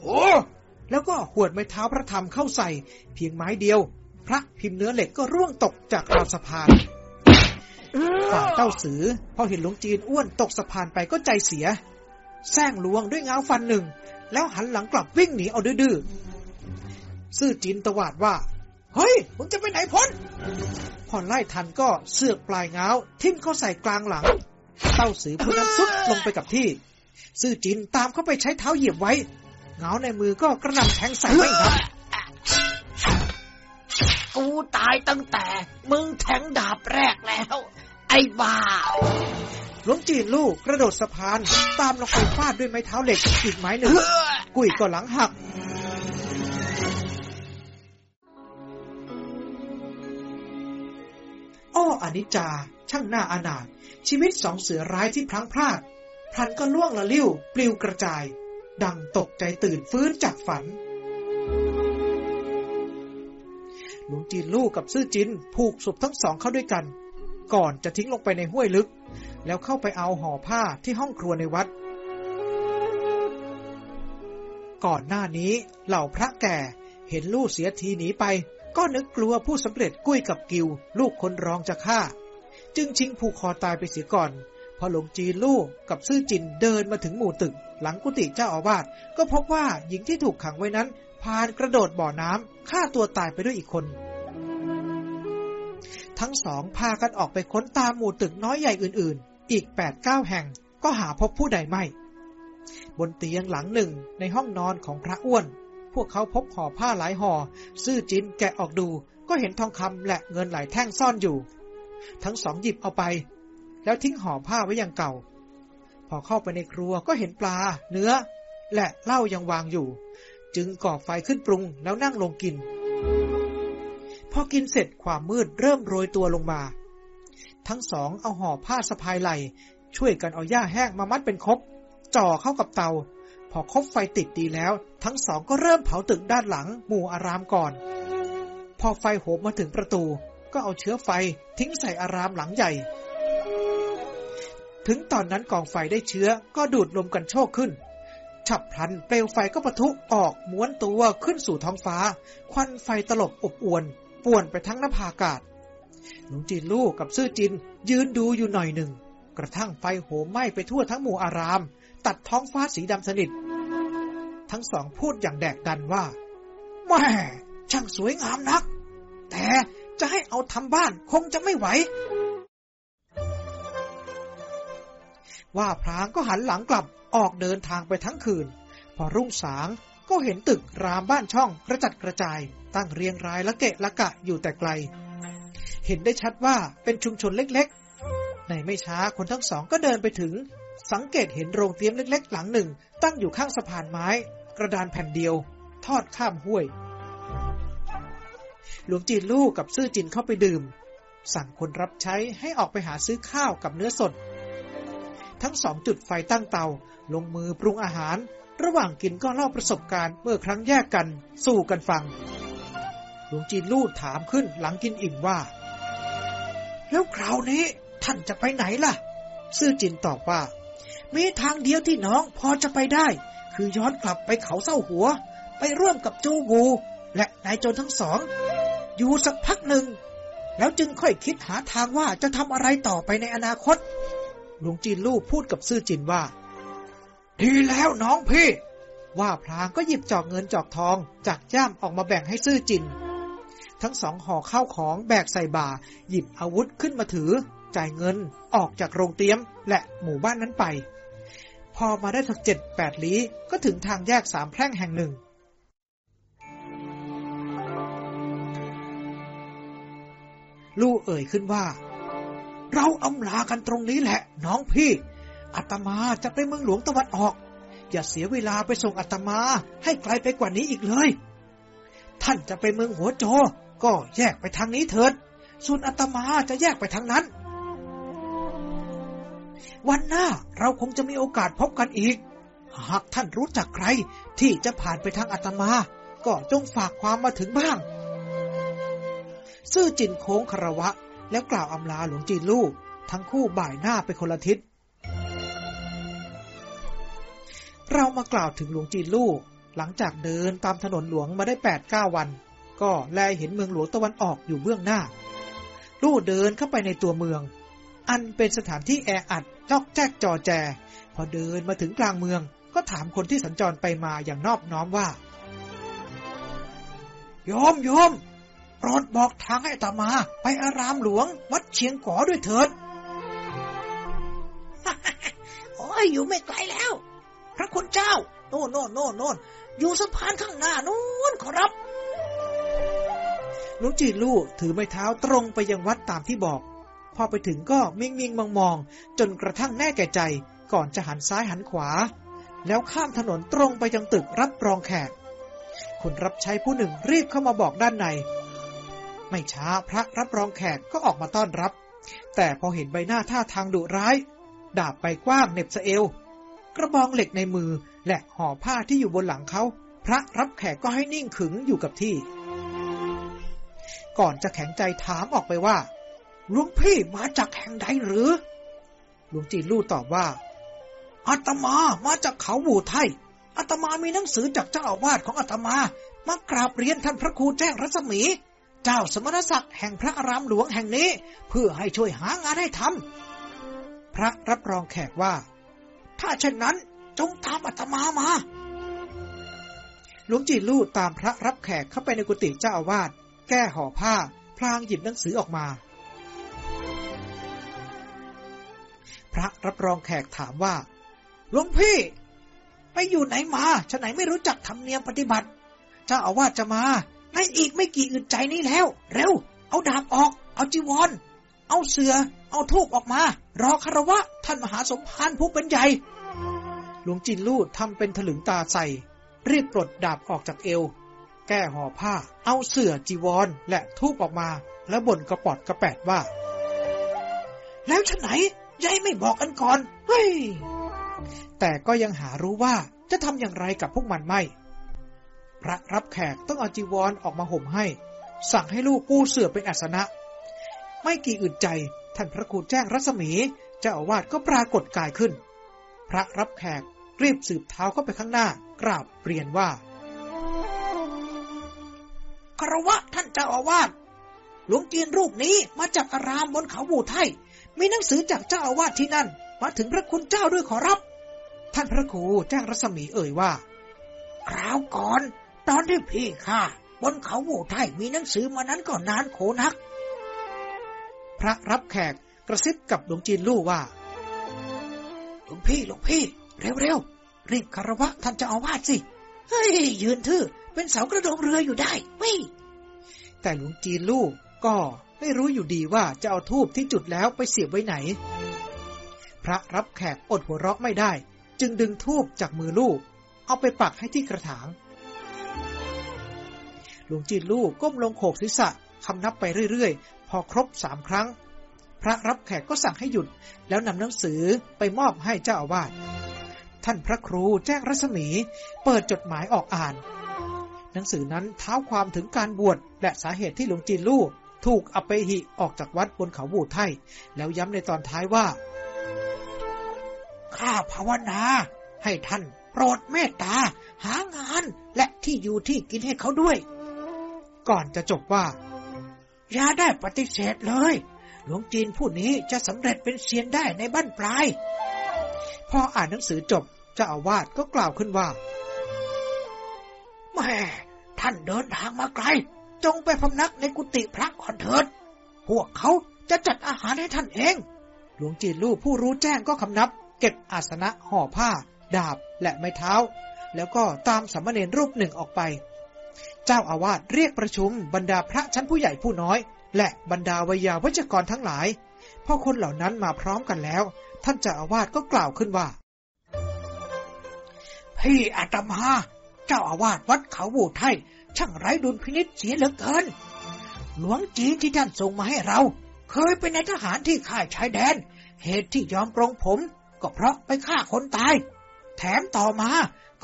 โอ้แล้วก็หวดไม้เท้าพระธรรมเข้าใส่ เพียงไม้เดียว พระพิมพ์เนื้อเหล็กก็ร่วงตกจากราวสะพานฝ่ายเต้าสือ พอเห็นหลวงจีนอ้วนตกสะพานไปก็ใจเสียแซงลวงด้วยเงาฟันหนึ่ง แล้วหันหลังกลับวิ่งหนีเอาดื้อ ซื่อจีนตวาดว่า เฮ้ยมึงจะไปไหนพ้นพอไล่ทันก็เสือกปลายเงาทิ่มเข้าใส่กลางหลัง เต้าสือผู้นั้นซุดลงไปกับที่ ซื่อจินตามเข้าไปใช้เท้าเหยียบไว้ เงาในมือก็กระนำแทงใส่ไม่นับกูตายตั้งแต่มึงแทงดาบแรกแล้ว ไอ้บ้าหลวงจีนลูกกระโดดสะพาน ตามลงไปฟาดด้วยไม้เท้าเหล็กอีกไม้หนึ่ง กุยก็หลังหัก อ้ออนิจจา ช่างหน้าอนาถชีวิตสองเสือร้ายที่พลั้งพลาดพลันก็ล่วงละลิ้ว ปลิวกระจาย ดังตกใจตื่นฟื้นจากฝันหลวงจีนลูกกับซื่อจินผูกศพทั้งสองเข้าด้วยกัน ก่อนจะทิ้งลงไปในห้วยลึก แล้วเข้าไปเอาห่อผ้าที่ห้องครัวในวัด ก่อนหน้านี้เหล่าพระแก่เห็นลูกเสียทีหนีไป ก็นึกกลัวผู้สำเร็จกุ้ยกับกิว ลูกคนรองจะฆ่า จึงชิงผูกคอตายไปเสียก่อน พอหลงจีลูกกับซื่อจินเดินมาถึงหมู่ตึก หลังกุฏิเจ้าอาวาสก็พบว่าหญิงที่ถูกขังไว้นั้นพานกระโดดบ่อน้ำฆ่าตัวตายไปด้วยอีกคน ทั้งสองพากันออกไปค้นตามหมู่ตึกน้อยใหญ่อื่นๆ อีกแปดเก้าแห่งก็หาพบผู้ใดไม่ บนเตียงหลังหนึ่งในห้องนอนของพระอ้วน พวกเขาพบห่อผ้าหลายห่อ ซื่อจินแกะออกดู ก็เห็นทองคำและเงินหลายแท่งซ่อนอยู่ ทั้งสองหยิบเอาไป แล้วทิ้งห่อผ้าไว้อย่างเก่า พอเข้าไปในครัวก็เห็นปลา เนื้อ และเหล้ายังวางอยู่ จึงก่อไฟขึ้นปรุงแล้วนั่งลงกิน พอกินเสร็จความมืดเริ่มโรยตัวลงมา ทั้งสองเอาห่อผ้าสะพายไหลช่วยกันเอาหญ้าแห้งมามัดเป็นคบจ่อเข้ากับเตา พอคบไฟติดดีแล้ว ทั้งสองก็เริ่มเผาตึกด้านหลัง หมู่อารามก่อน พอไฟโหมมาถึงประตู ก็เอาเชื้อไฟทิ้งใส่อารามหลังใหญ่ ถึงตอนนั้นกองไฟได้เชื้อก็ดูดลมกันโชกขึ้น ฉับพลันเปลวไฟก็ปะทุออกม้วนตัวขึ้นสู่ท้องฟ้า ควันไฟตลบอบอวน ป่วนไปทั้งนภาอากาศหลวงจีนลูกกับซื่อจิน ยืนดูอยู่หน่อยหนึ่ง กระทั่งไฟโหมไหม้ไปทั่วทั้งหมู่อาราม ตัดท้องฟ้าสีดำสนิท ทั้งสองพูดอย่างแดกดันว่าแม่ช่างสวยงามนัก แต่จะให้เอาทำบ้านคงจะไม่ไหว ว่าพรางก็หันหลังกลับออกเดินทางไปทั้งคืน พอรุ่งสางก็เห็นตึกรามบ้านช่องกระจัดกระจาย ตั้งเรียงรายละเกะละกะอยู่แต่ไกล เห็นได้ชัดว่าเป็นชุมชนเล็กๆ ในไม่ช้าคนทั้งสองก็เดินไปถึง สังเกตเห็นโรงเตี๊ยมเล็กๆ หลังหนึ่ง ตั้งอยู่ข้างสะพานไม้ กระดานแผ่นเดียว ทอดข้ามห้วย หลวงจีนลูกกับซื่อจินเข้าไปดื่ม สั่งคนรับใช้ให้ออกไปหาซื้อข้าวกับเนื้อสด ทั้งสองจุดไฟตั้งเตา ลงมือปรุงอาหาร ระหว่างกินก็เล่าประสบการณ์เมื่อครั้งแยกกัน สู่กันฟัง หลวงจีนลูกถามขึ้นหลังกินอิ่มว่า แล้วคราวนี้ท่านจะไปไหนล่ะ ซื่อจินตอบว่า มีทางเดียวที่น้องพอจะไปได้ คือย้อนกลับไปเขาเศร้าหัว ไปร่วมกับจูกูและนายโจรทั้งสอง อยู่สักพักหนึ่ง แล้วจึงค่อยคิดหาทางว่าจะทำอะไรต่อไปในอนาคตหลวงจีนลูกพูดกับซื่อจินว่า ดีแล้วน้องพี่ ว่าพลางก็หยิบจอกเงินจอกทองจากย่ามออกมาแบ่งให้ซื่อจิน ทั้งสองห่อข้าวของแบกใส่บ่า หยิบอาวุธขึ้นมาถือ จ่ายเงินออกจากโรงเตี๊ยมและหมู่บ้านนั้นไป พอมาได้สักเจ็ดแปดลี้ก็ถึงทางแยกสามแพร่งแห่งหนึ่ง ลู่เอ่ยขึ้นว่า เราอำลากันตรงนี้แหละ น้องพี่อาตมาจะไปเมืองหลวงตะวันออก อย่าเสียเวลาไปส่งอาตมาให้ไกลไปกว่านี้อีกเลย ท่านจะไปเมืองหัวโจ ก็แยกไปทางนี้เถิด ส่วนอาตมาจะแยกไปทางนั้น วันหน้าเราคงจะมีโอกาสพบกันอีก หากท่านรู้จักใครที่จะผ่านไปทางอาตมา ก็จงฝากความมาถึงบ้าง ซื่อจินโค้งคารวะ แล้วกล่าวอำลาหลวงจีนลูก ทั้งคู่บ่ายหน้าไปคนละทิศ เรามากล่าวถึงหลวงจีนลูก หลังจากเดินตามถนนหลวงมาได้แปดเก้าวัน ก็แลเห็นเมืองหลวงตะวันออกอยู่เบื้องหน้า ลู่เดินเข้าไปในตัวเมือง อันเป็นสถานที่แออัดจอกแจ๊กจอแจ พอเดินมาถึงกลางเมือง ก็ถามคนที่สัญจรไปมาอย่างนอบน้อมว่า โยมโยมโปรดบอกทางให้อาตมา ไปอารามหลวง วัดเชียงกอด้วยเถิดโอ้ยอยู่ไม่ไกลแล้ว พระคุณเจ้า โน่นโน่นโน่นโน่นอยู่สะพานข้างหน้านู้นขอรับหลวงจีนลู่ถือไม้เท้าตรงไปยังวัดตามที่บอก พอไปถึงก็มิงมิงมองมองจนกระทั่งแน่แก่ใจ ก่อนจะหันซ้ายหันขวา แล้วข้ามถนนตรงไปยังตึกรับรองแขกคนรับใช้ผู้หนึ่งรีบเข้ามาบอกด้านใน ไม่ช้าพระรับรองแขกก็ออกมาต้อนรับ แต่พอเห็นใบหน้าท่าทางดุร้าย ดาบไปกว้างเน็บสะเอว กระบองเหล็กในมือและห่อผ้าที่อยู่บนหลังเขา พระรับแขกก็ให้นิ่งขึงอยู่กับที่ ก่อนจะแข็งใจถามออกไปว่า หลวงพี่มาจากแห่งใดหรือ หลวงจีนลู่ตอบว่าอาตมามาจากเขาบูไทยอาตมามีหนังสือจากเจ้าอาวาสของอาตมามากราบเรียนท่านพระครูแจ้งรัศมี เจ้าสมณศักดิ์แห่งพระอารามหลวงแห่งนี้ เพื่อให้ช่วยหางานให้ทำพระรับรองแขกว่า ถ้าเช่นนั้นจงตามอาตมามาหลวงจีนลู่ตามพระรับแขกเข้าไปในกุฏิเจ้าอาวาสแก้ห่อผ้า พลางหยิบหนังสือออกมา พระรับรองแขกถามว่าหลวงพี่ ไปอยู่ไหนมาฉะไหนไม่รู้จักธรรมเนียมปฏิบัติ เจ้าอาวาสจะมาในอีกไม่กี่อึดใจนี้แล้ว เร็ว เอาดาบออก เอาจีวร เอาเสือ เอาทูบออกมา รอคารวะ ท่านมหาสมภารผู้เป็นใหญ่ หลวงจินลู่ทำเป็นถลึงตาใส่ รีบปลดดาบออกจากเอว แก้ห่อผ้า เอาเสือจีวรและทูบออกมา แล้วบ่นกระปอดกระแปดว่า แล้วฉันไหน ยายไม่บอกกันก่อน เฮ้ย แต่ก็ยังหารู้ว่าจะทำอย่างไรกับพวกมันไม่ พระรับแขกต้องเอาจีวรออกมาห่มให้ สั่งให้ลูกปูเสือเป็นอาสนะ ไม่กี่อื่นใจ ท่านพระครูแจ้งรัศมี เจ้าอาวาสก็ปรากฏกายขึ้น พระรับแขกรีบสืบเท้าเข้าไปข้างหน้า กราบเรียนว่าคารวะท่านเจ้าอาวาสหลวงจีนรูปนี้มาจากอารามบนเขาบูไท มีหนังสือจากเจ้าอาวาสที่นั่น มาถึงพระคุณเจ้าด้วยขอรับ ท่านพระครูแจ้งรัศมีเอ่ยว่า คราวก่อน ตอนที่พี่ข้าบนเขาบูไทยมีหนังสือมานั้นก็นานโขนัก พระรับแขกกระซิบกับหลวงจีนลู่ว่าหลวงพี่หลวงพี่ เร็วๆรีบคารวะท่านเจ้าอาวาสสิเฮ้ยยืนทื่อเป็นเสากระโดงเรืออยู่ได้เฮ้ยแต่หลวงจีนลู่ก็ ไม่รู้อยู่ดีว่าจะเอาทูบที่จุดแล้วไปเสียบไว้ไหน พระรับแขกอดหัวเราะไม่ได้ จึงดึงทูบจากมือลูก เอาไปปักให้ที่กระถาง หลวงจีนลู่ก้มลงโขกศีรษะคำนับไปเรื่อยๆ พอครบสามครั้ง พระรับแขกก็สั่งให้หยุด แล้วนำหนังสือไปมอบให้เจ้าอาวาสท่านพระครูแจ้งรัศมี เปิดจดหมายออกอ่าน หนังสือนั้นเท้าความถึงการบวชและสาเหตุที่หลวงจีนลู่ ถูกอเปหิออกจากวัดบนเขาบูไทแล้วย้ำในตอนท้ายว่า ข้าภาวนา ให้ท่านโปรดเมตตา หางานและที่อยู่ที่กินให้เขาด้วย ก่อนจะจบว่า อย่าได้ปฏิเสธเลย หลวงจีนผู้นี้จะสำเร็จเป็นเซียนได้ในบ้านปลาย พออ่านหนังสือจบเจ้าอาวาสก็กล่าวขึ้นว่า แม่ ท่านเดินทางมาไกล จงไปพำนักในกุฏิพระก่อนเถิด พวกเขาจะจัดอาหารให้ท่านเอง หลวงจีนลู่ผู้รู้แจ้งก็คำนับ เก็บอาสนะห่อผ้า ดาบและไม้เท้า แล้วก็ตามสามเณรรูปหนึ่งออกไป เจ้าอาวาสเรียกประชุมบรรดาพระชั้นผู้ใหญ่ผู้น้อย และบรรดาวิยาวัจกรทั้งหลายพอคนเหล่านั้นมาพร้อมกันแล้ว ท่านเจ้าอาวาสก็กล่าวขึ้นว่า พี่อาตมา เจ้าอาวาสวัดเขาบูไทย ช่างไร้ดุลพินิษเสียเหลือเกิน หลวงจีนที่ท่านส่งมาให้เรา เคยเป็นนายทหารที่ค่ายชายแดน เหตุที่ยอมปรงผม ก็เพราะไปฆ่าคนตาย แถมต่อมา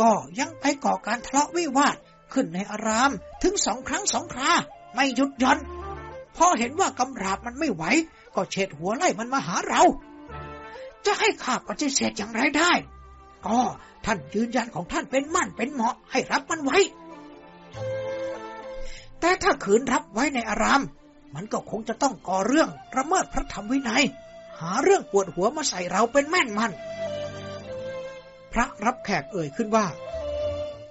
ก็ยังไปก่อการทะเลาะวิวาทขึ้นในอารามถึงสองครั้งสองครา ไม่หยุดย่อนพอเห็นว่ากำราบมันไม่ไหว ก็เฉดหัวไล่มันมาหาเรา จะให้ข้าปฏิเสธอย่างไรได้ ก็ท่านยืนยันของท่านเป็นมั่นเป็นเหมาะให้รับมันไว้ แต่ถ้าขืนรับไว้ในอาราม มันก็คงจะต้องก่อเรื่องระเมิดพระธรรมวินัย หาเรื่องปวดหัวมาใส่เราเป็นแม่นมัน พระรับแขกเอ่ยขึ้นว่า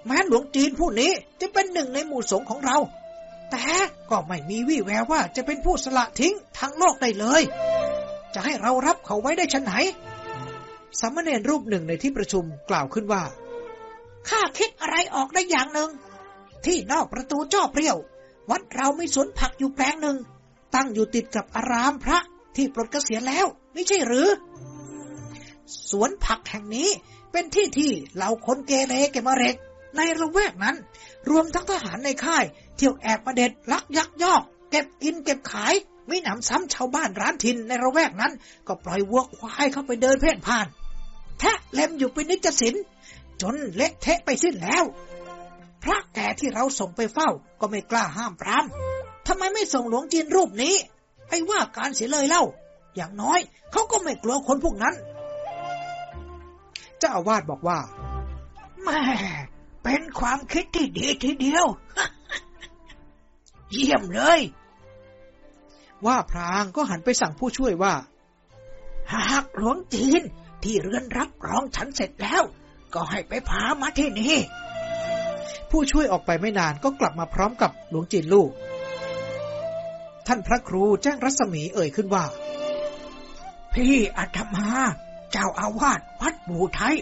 แม้หลวงจีนผู้นี้จะเป็นหนึ่งในหมู่สงฆ์ของเรา แต่ก็ไม่มีวี่แววว่าจะเป็นผู้สละทิ้งทางโลกได้เลย จะให้เรารับเขาไว้ได้ชนไหนสามเณรรูปหนึ่งในที่ประชุมกล่าวขึ้นว่าข้าคิดอะไรออกได้อย่างหนึ่ง ที่นอกประตูจ้อเปรี้ยว วัดเราไมีสวนผักอยู่แปลงหนึ่ง ตั้งอยู่ติดกับอารามพระที่ปลดเกษียณแล้ว ไม่ใช่หรือ สวนผักแห่งนี้เป็นที่ที่เหล่าคนเกเรเกมเรก ในระแวกนั้น รวมทั้งทหารในค่าย เที่ยวแอบมาเด็ดลักยักยอก เก็บกินเก็บขายไม่หนำซ้ำชาวบ้านร้านถิ่นในระแวกนั้น ก็ปล่อยวัวควายเข้าไปเดินเพ่นพ่าน แทะเล็มอยู่เป็นนิจสินจนเละเทะไปสิ้นแล้ว พระแก่ที่เราส่งไปเฝ้าก็ไม่กล้าห้ามปรามทำไมไม่ส่งหลวงจีนรูปนี้ ไปว่าการเสียเลยเล่า อย่างน้อยเขาก็ไม่กลัวคนพวกนั้น เจ้าอาวาสบอกว่าแม่เป็นความคิดที่ดีทีเดียว เยี่ยมเลย ว่าพรางก็หันไปสั่งผู้ช่วยว่า หากหลวงจีนที่เรือนรับรองฉันเสร็จแล้ว ก็ให้ไปพามาที่นี่ ผู้ช่วยออกไปไม่นานก็กลับมาพร้อมกับหลวงจีนลูกท่านพระครูแจ้งรัศมีเอ่ยขึ้นว่า พี่อาตมา เจ้าอาวาสวัดบูไทย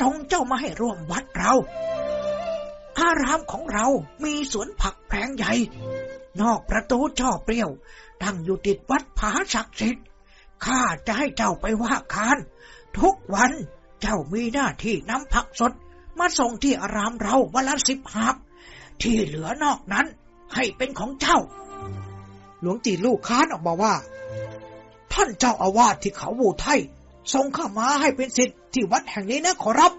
ส่งเจ้ามาให้ร่วมวัดเรา อารามของเรามีสวนผักแปลงใหญ่ นอกประตูช่อเปรี้ยว ตั้งอยู่ติดวัดผาศักดิ์สิทธิ์ข้าจะให้เจ้าไปว่าคารทุกวันเจ้ามีหน้าที่นำผักสด มาส่งที่อารามเราวันละสิบหาบที่เหลือนอกนั้น ให้เป็นของเจ้า หลวงจีลูกค้านออกมาว่า ท่านเจ้าอาวาสที่เขาบูไทยทรงข้ามาให้เป็นสิทธิ์ที่วัดแห่งนี้นะขอรับ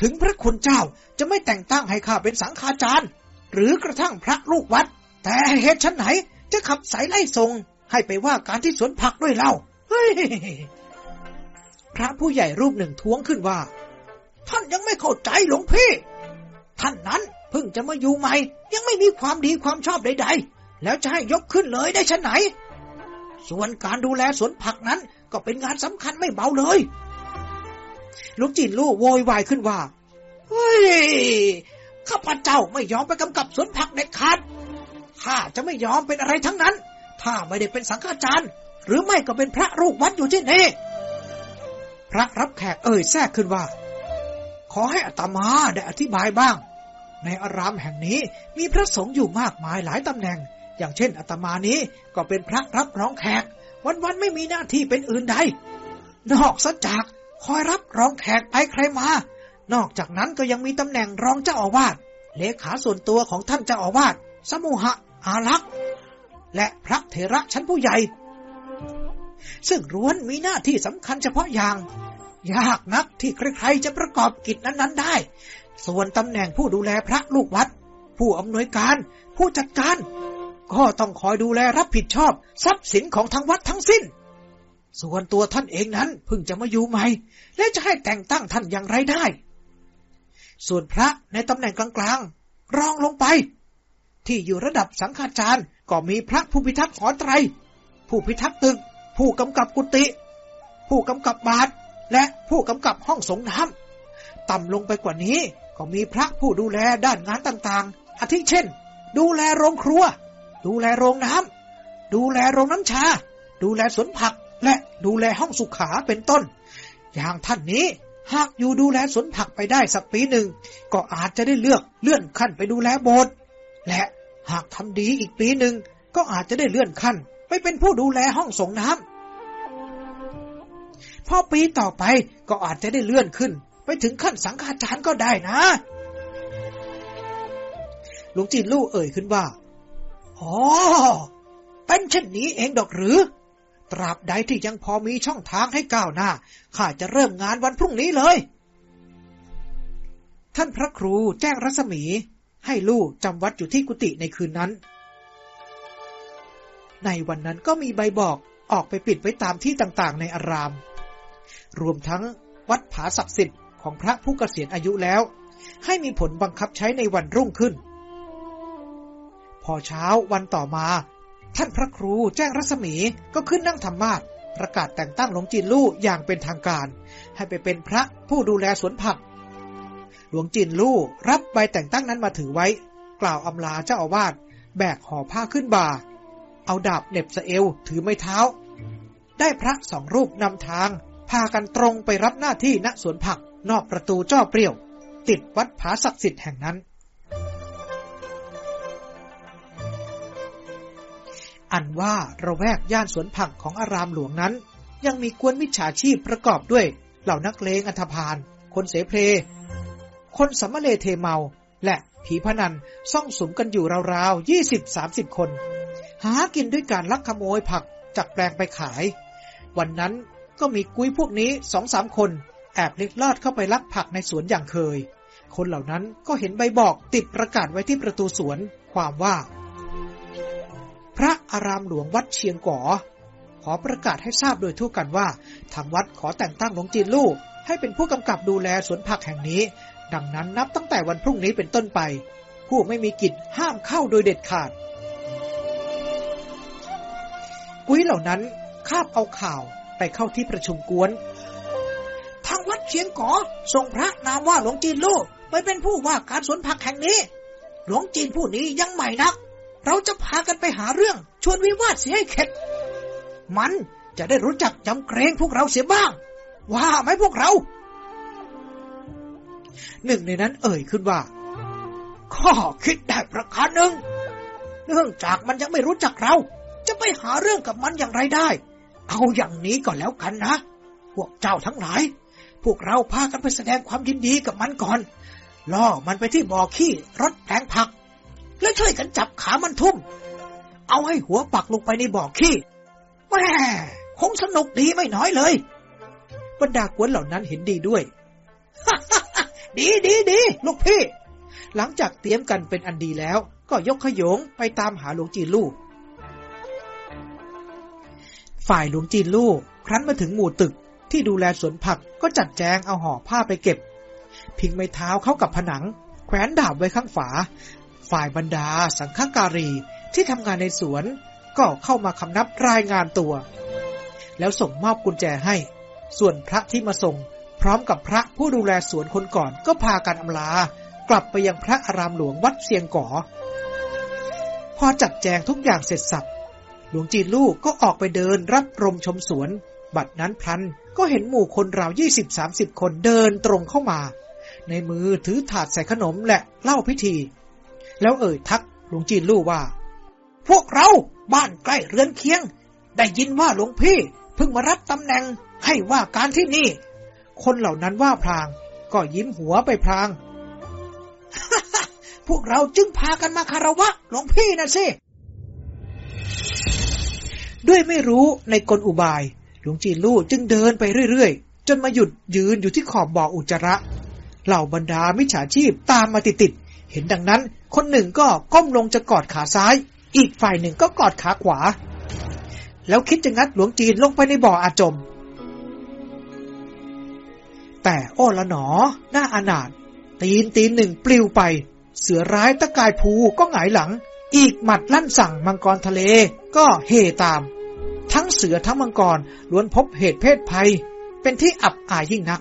ถึงพระคุณเจ้าจะไม่แต่งตั้งให้ข้าเป็นสังฆาจารย์ หรือกระทั่งพระลูกวัด แต่เหตุชั้นไหนจะขับสายไล่ทรงให้ไปว่าการที่สวนผักด้วยเล่าเฮ้ยพระผู้ใหญ่รูปหนึ่งท้วงขึ้นว่า ท่านยังไม่เข้าใจหลวงพี่ ท่านนั้นเพิ่งจะมาอยู่ใหม่ ยังไม่มีความดีความชอบใดๆ แล้วจะให้ยกขึ้นเลยได้ชั้นไหน ส่วนการดูแลสวนผักนั้นก็เป็นงานสำคัญไม่เบาเลยลูกจินลูกโวยวายขึ้นว่า เฮ้ย ข้าพเจ้าไม่ยอมไปกำกับสวนผักเด็ดขาด ข้าจะไม่ยอมเป็นอะไรทั้งนั้น ถ้าไม่ได้เป็นสังฆาจารย์ หรือไม่ก็เป็นพระรูปวัดอยู่ที่นี่ พระรับแขกเอ่ยแทรกขึ้นว่า ขอให้อัตมาได้อธิบายบ้าง ในอารามแห่งนี้มีพระสงฆ์อยู่มากมายหลายตำแหน่ง อย่างเช่นอัตมานี้ก็เป็นพระรับรองแขก วันๆไม่มีหน้าที่เป็นอื่นใด นอกจากคอยรับรองแขกไปใครมา นอกจากนั้นก็ยังมีตำแหน่งรองเจ้าอาวาส เลขาส่วนตัวของท่านเจ้าอาวาส สมุหะ อารักษ์ และพระเถระชั้นผู้ใหญ่ ซึ่งร้วนมีหน้าที่สำคัญเฉพาะอย่าง ยากนักที่ใครๆจะประกอบกิจนั้นๆได้ ส่วนตำแหน่งผู้ดูแลพระลูกวัด ผู้อำนวยการ ผู้จัดการ ก็ต้องคอยดูแลรับผิดชอบ ทรัพย์สินของทางวัดทั้งสิ้น ส่วนตัวท่านเองนั้นเพิ่งจะมาอยู่ใหม่ และจะให้แต่งตั้งท่านอย่างไรได้ ส่วนพระในตำแหน่งกลางๆ รองลงไป ที่อยู่ระดับสังฆาจารย์ก็มีพระผู้พิทักษ์หอไตร ผู้พิทักษ์ตึก ผู้กำกับกุฏิผู้กำกับบาท และผู้กำกับห้องสงน้ำต่ำลงไปกว่านี้ ก็มีพระผู้ดูแลด้านงานต่างๆ อาทิเช่น ดูแลโรงครัว ดูแลโรงน้ำดูแลโรงน้ำชา ดูแลสวนผัก และดูแลห้องสุขาเป็นต้น อย่างท่านนี้หากอยู่ดูแลสวนผักไปได้สักปีหนึ่ง ก็อาจจะได้เลือกเลื่อนขั้นไปดูแลโบสถ์และหากทำดีอีกปีหนึ่ง ก็อาจจะได้เลื่อนขั้นไปเป็นผู้ดูแลห้องสงน้ำ อปีต่อไปก็อาจจะได้เลื่อนขึ้น ไปถึงขั้นสังฆาจารย์ก็ได้นะหลวงจีนลู่เอ่ยขึ้นว่า อ๋อ เป็นเช่นนี้เองดอกหรือ ตราบใดที่ยังพอมีช่องทางให้ก้าวหน้า ข้าจะเริ่มงานวันพรุ่งนี้เลย ท่านพระครูแจ้งรัศมี ให้ลูกจำวัดอยู่ที่กุฏิในคืนนั้น ในวันนั้นก็มีใบบอกออกไปปิดไว้ตามที่ต่างๆ ในอาราม รวมทั้งวัดผาศักดิ์สิทธิ์ของพระผู้เกษียณอายุแล้ว ให้มีผลบังคับใช้ในวันรุ่งขึ้น พอเช้าวันต่อมา ท่านพระครูแจ้งรัศมีก็ขึ้นนั่งธรรมาสประกาศแต่งตั้งหลวงจีนลู่อย่างเป็นทางการ ให้ไปเป็นพระผู้ดูแลสวนผัก หลวงจีนลู่รับใบแต่งตั้งนั้นมาถือไว้ กล่าวอำลาเจ้าอาวาสแบกห่อผ้าขึ้นบ่า เอาดาบเหน็บสะเอวถือไม้เท้า ได้พระสองรูปนำทาง พากันตรงไปรับหน้าที่ณสวนผักนอกประตูจ้อเปรี้ยว ติดวัดผาศักดิ์สิทธิ์แห่งนั้น อันว่าระแวกย่านสวนผักของอารามหลวงนั้น ยังมีกวนมิจฉาชีพประกอบด้วย เหล่านักเลงอันธพาลคนเสเพลคนสัมมเลเทเมา และผีพนันซ่องสุมกันอยู่ราวๆยี่สิบสามสิบคน หากินด้วยการลักขโมยผักจากแปลงไปขาย วันนั้น ก็มีกุ้ยพวกนี้สองสามคนแอบเล็ดลอดเข้าไปลักผักในสวนอย่างเคย คนเหล่านั้นก็เห็นใบบอกติดประกาศไว้ที่ประตูสวน ความว่า พระอารามหลวงวัดเชียงก่อ ขอประกาศให้ทราบโดยทั่วกันว่า ทางวัดขอแต่งตั้งหลวงจีนลู่ให้เป็นผู้กำกับดูแลสวนผักแห่งนี้ ดังนั้นนับตั้งแต่วันพรุ่งนี้เป็นต้นไป ผู้ไม่มีกิจห้ามเข้าโดยเด็ดขาด กุ้ยเหล่านั้นคาบเอาข่าว ไปเข้าที่ประชุมกวน ทางวัดเชียงก่อส่งพระนามว่าหลวงจีนลู่ไปเป็นผู้ว่าการสวนผักแห่งนี้ หลวงจีนผู้นี้ยังใหม่นัก เราจะพากันไปหาเรื่อง ชวนวิวาทเสียให้เข็ด มันจะได้รู้จักจำเกรงพวกเราเสียบ้าง ว่าไหมพวกเรา หนึ่งในนั้นเอ่ยขึ้นว่าข้อคิดได้ประการหนึ่ง เนื่องจากมันยังไม่รู้จักเรา จะไปหาเรื่องกับมันอย่างไรได้ เอาอย่างนี้ก่อนแล้วกันนะ พวกเจ้าทั้งหลาย พวกเราพากันไปแสดงความยินดีกับมันก่อน ล่อมันไปที่บ่อขี้รถแปลงผัก แล้วช่วยกันจับขามันทุ่ม เอาให้หัวปักลงไปในบ่อขี้แม่คงสนุกดีไม่น้อยเลย บรรดากวนเหล่านั้นเห็นดีด้วย ดีดีดีลูกพี่ หลังจากเตรียมกันเป็นอันดีแล้ว ก็ยกขยงไปตามหาหลวงจีนลู่ ฝ่ายหลวงจีนลู่ครั้นมาถึงหมู่ตึกที่ดูแลสวนผักก็จัดแจงเอาห่อผ้าไปเก็บ พิงไม้เท้าเข้ากับผนัง แขวนดาบไว้ข้างฝา ฝ่ายบรรดาสังฆการีที่ทำงานในสวน ก็เข้ามาคำนับรายงานตัว แล้วส่งมอบกุญแจให้ ส่วนพระที่มาส่ง พร้อมกับพระผู้ดูแลสวนคนก่อนก็พากันอำลา กลับไปยังพระอารามหลวงวัดเสียงก่อพอจัดแจงทุกอย่างเสร็จสับ หลวงจีนลูกก็ออกไปเดินรับรมชมสวน บัดนั้นพลันก็เห็นหมู่คนราวยี่สิบสามสิบคนเดินตรงเข้ามา ในมือถือถาดใส่ขนมและเล่าพิธี แล้วเอ่ยทักหลวงจีนลูกว่า พวกเราบ้านใกล้เรือนเคียง ได้ยินว่าหลวงพี่เพิ่งมารับตำแหน่งให้ว่าการที่นี่ คนเหล่านั้นว่าพลางก็ยิ้มหัวไปพลาง พวกเราจึงพากันมาคารวะหลวงพี่นะสิ ด้วยไม่รู้ในกลอุบาย หลวงจีนลู่จึงเดินไปเรื่อยๆ จนมาหยุดยืนอยู่ที่ขอบบ่ออุจจาระ เหล่าบรรดามิจฉาชีพตามมาติดๆ เห็นดังนั้น คนหนึ่งก็ก้มลงจะกอดขาซ้าย อีกฝ่ายหนึ่งก็กอดขาขวา แล้วคิดจะงัดหลวงจีนลงไปในบ่ออาจม แต่โอ้ละหนอ หน้าอนาถตีนตีนหนึ่งปลิวไป เสือร้ายตะกายภูก็หงายหลัง อีกหมัดลั่นสั่งมังกรทะเลก็เฮตาม ทั้งเสือทั้งมังกรล้วนพบเหตุเพศภัย เป็นที่อับอายยิ่งนัก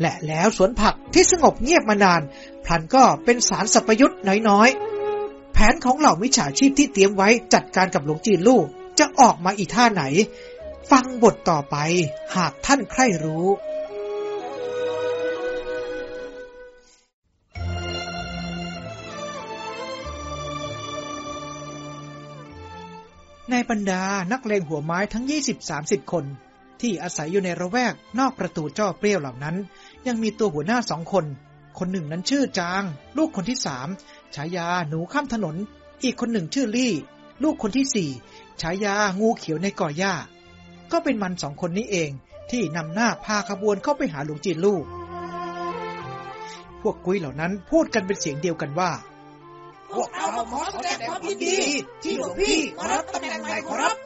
และแล้วสวนผักที่สงบเงียบมานาน พลันก็เป็นสารสัพยุทธ์น้อยๆ แผนของเหล่ามิจฉาชีพที่เตรียมไว้จัดการกับหลวงจีนลู่จะออกมาอีท่าไหน ฟังบทต่อไปหากท่านใคร่รู้ ในบรรดานักเลงหัวไม้ทั้ง 20-30 คน ที่อาศัยอยู่ในระแวกนอกประตูจ้อเปรี้ยวเหล่านั้น ยังมีตัวหัวหน้าสองคน คนหนึ่งนั้นชื่อจาง ลูกคนที่สามฉายาหนูข้ามถนน อีกคนหนึ่งชื่อลี่ ลูกคนที่สี่ฉายางูเขียวในก่อหญ้า ก็เป็นมันสองคนนี้เองที่นำหน้าพาขบวนเข้าไปหาหลวงจีนลูก พวกกุ้ยเหล่านั้นพูดกันเป็นเสียงเดียวกันว่า พวกเราขอแสดงความยินดี ที่หลวงพี่มารับตำแหน่งใหม่ขอรับ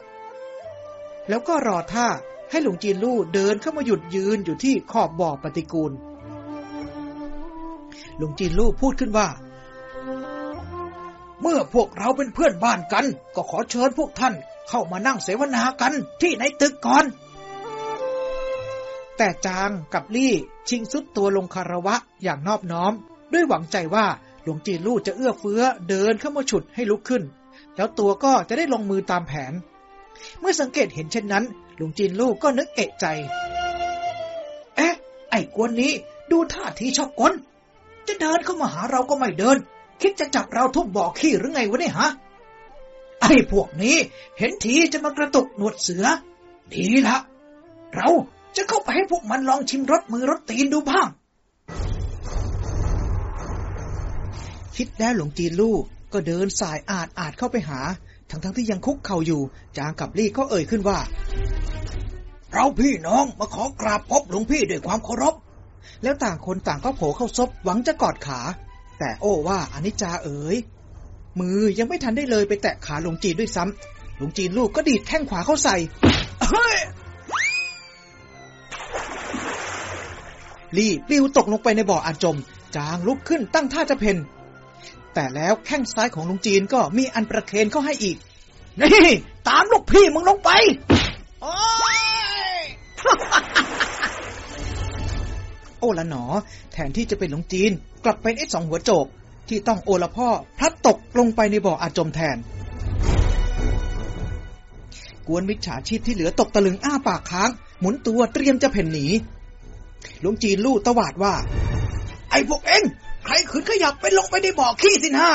แล้วก็รอท่าให้หลวงจีนลู่เดินเข้ามาหยุดยืนอยู่ที่ขอบบ่อปฏิกูล หลวงจีนลู่พูดขึ้นว่า เมื่อพวกเราเป็นเพื่อนบ้านกัน ก็ขอเชิญพวกท่านเข้ามานั่งเสวนากันที่ในตึกก่อน แต่จางกับลี่ชิงสุดตัวลงคารวะอย่างนอบน้อม ด้วยหวังใจว่า ลวงจีนลู่จะเอื้อเฟื้อเดินเข้ามาฉุดให้ลุกขึ้น แล้วตัวก็จะได้ลงมือตามแผน เมื่อสังเกตเห็นเช่นนั้นหลวงจีนลู่ก็นึกเอะใจ เอ๊ะ ไอ้กวนนี้ดูท่าทีชอบกลจะเดินเข้ามาหาเราก็ไม่เดิน คิดจะจับเราทุบบ่อขี้หรือไงวะเนี่ยฮะ ไอ้พวกนี้เห็นทีจะมากระตุกหนวดเสือ ดีละ เราจะเข้าไปให้พวกมันลองชิมรสมือรสตีนดูบ้าง คิดแล้วหลวงจีนลู่ก็เดินสายอาดอาดเข้าไปหา ทั้งทั้งที่ยังคุกเข่าอยู่ จางกับลี่ก็เอ่ยขึ้นว่า เราพี่น้องมาขอกราบพบหลวงพี่ด้วยความเคารพ แล้วต่างคนต่างก็โผล่เข้าซบหวังจะกอดขา แต่โอ้ว่าอนิจจาเอ๋ยมือยังไม่ทันได้เลยไปแตะขาหลวงจีนด้วยซ้ำหลวงจีนลูกก็ดีดแข้งขวาเข้าใส่เฮ้ยลี่ปลิวตกลงไปในบ่ออาจม จางลุกขึ้นตั้งท่าจะเพน แต่แล้วแข้งซ้ายของลุงจีนก็มีอันประเคนเข้าให้อีก นี่ ตามลูกพี่มึงลงไป โอ้ย โอละหนอ แทนที่จะเป็นหลวงจีน กลับเป็นไอ้สองหัวโจก ที่ต้องโอละพ่อพลัดตกลงไปในบ่ออาจมแทน กวนมิจฉาชีพที่เหลือตกตะลึงอ้าปากค้าง หมุนตัวเตรียมจะเพ่นหนีหลวงจีนลู่ตวาดว่า ไอ้พวกเอ็ง ใครขืนขยับไปลงไปในบ่อขี้สินะ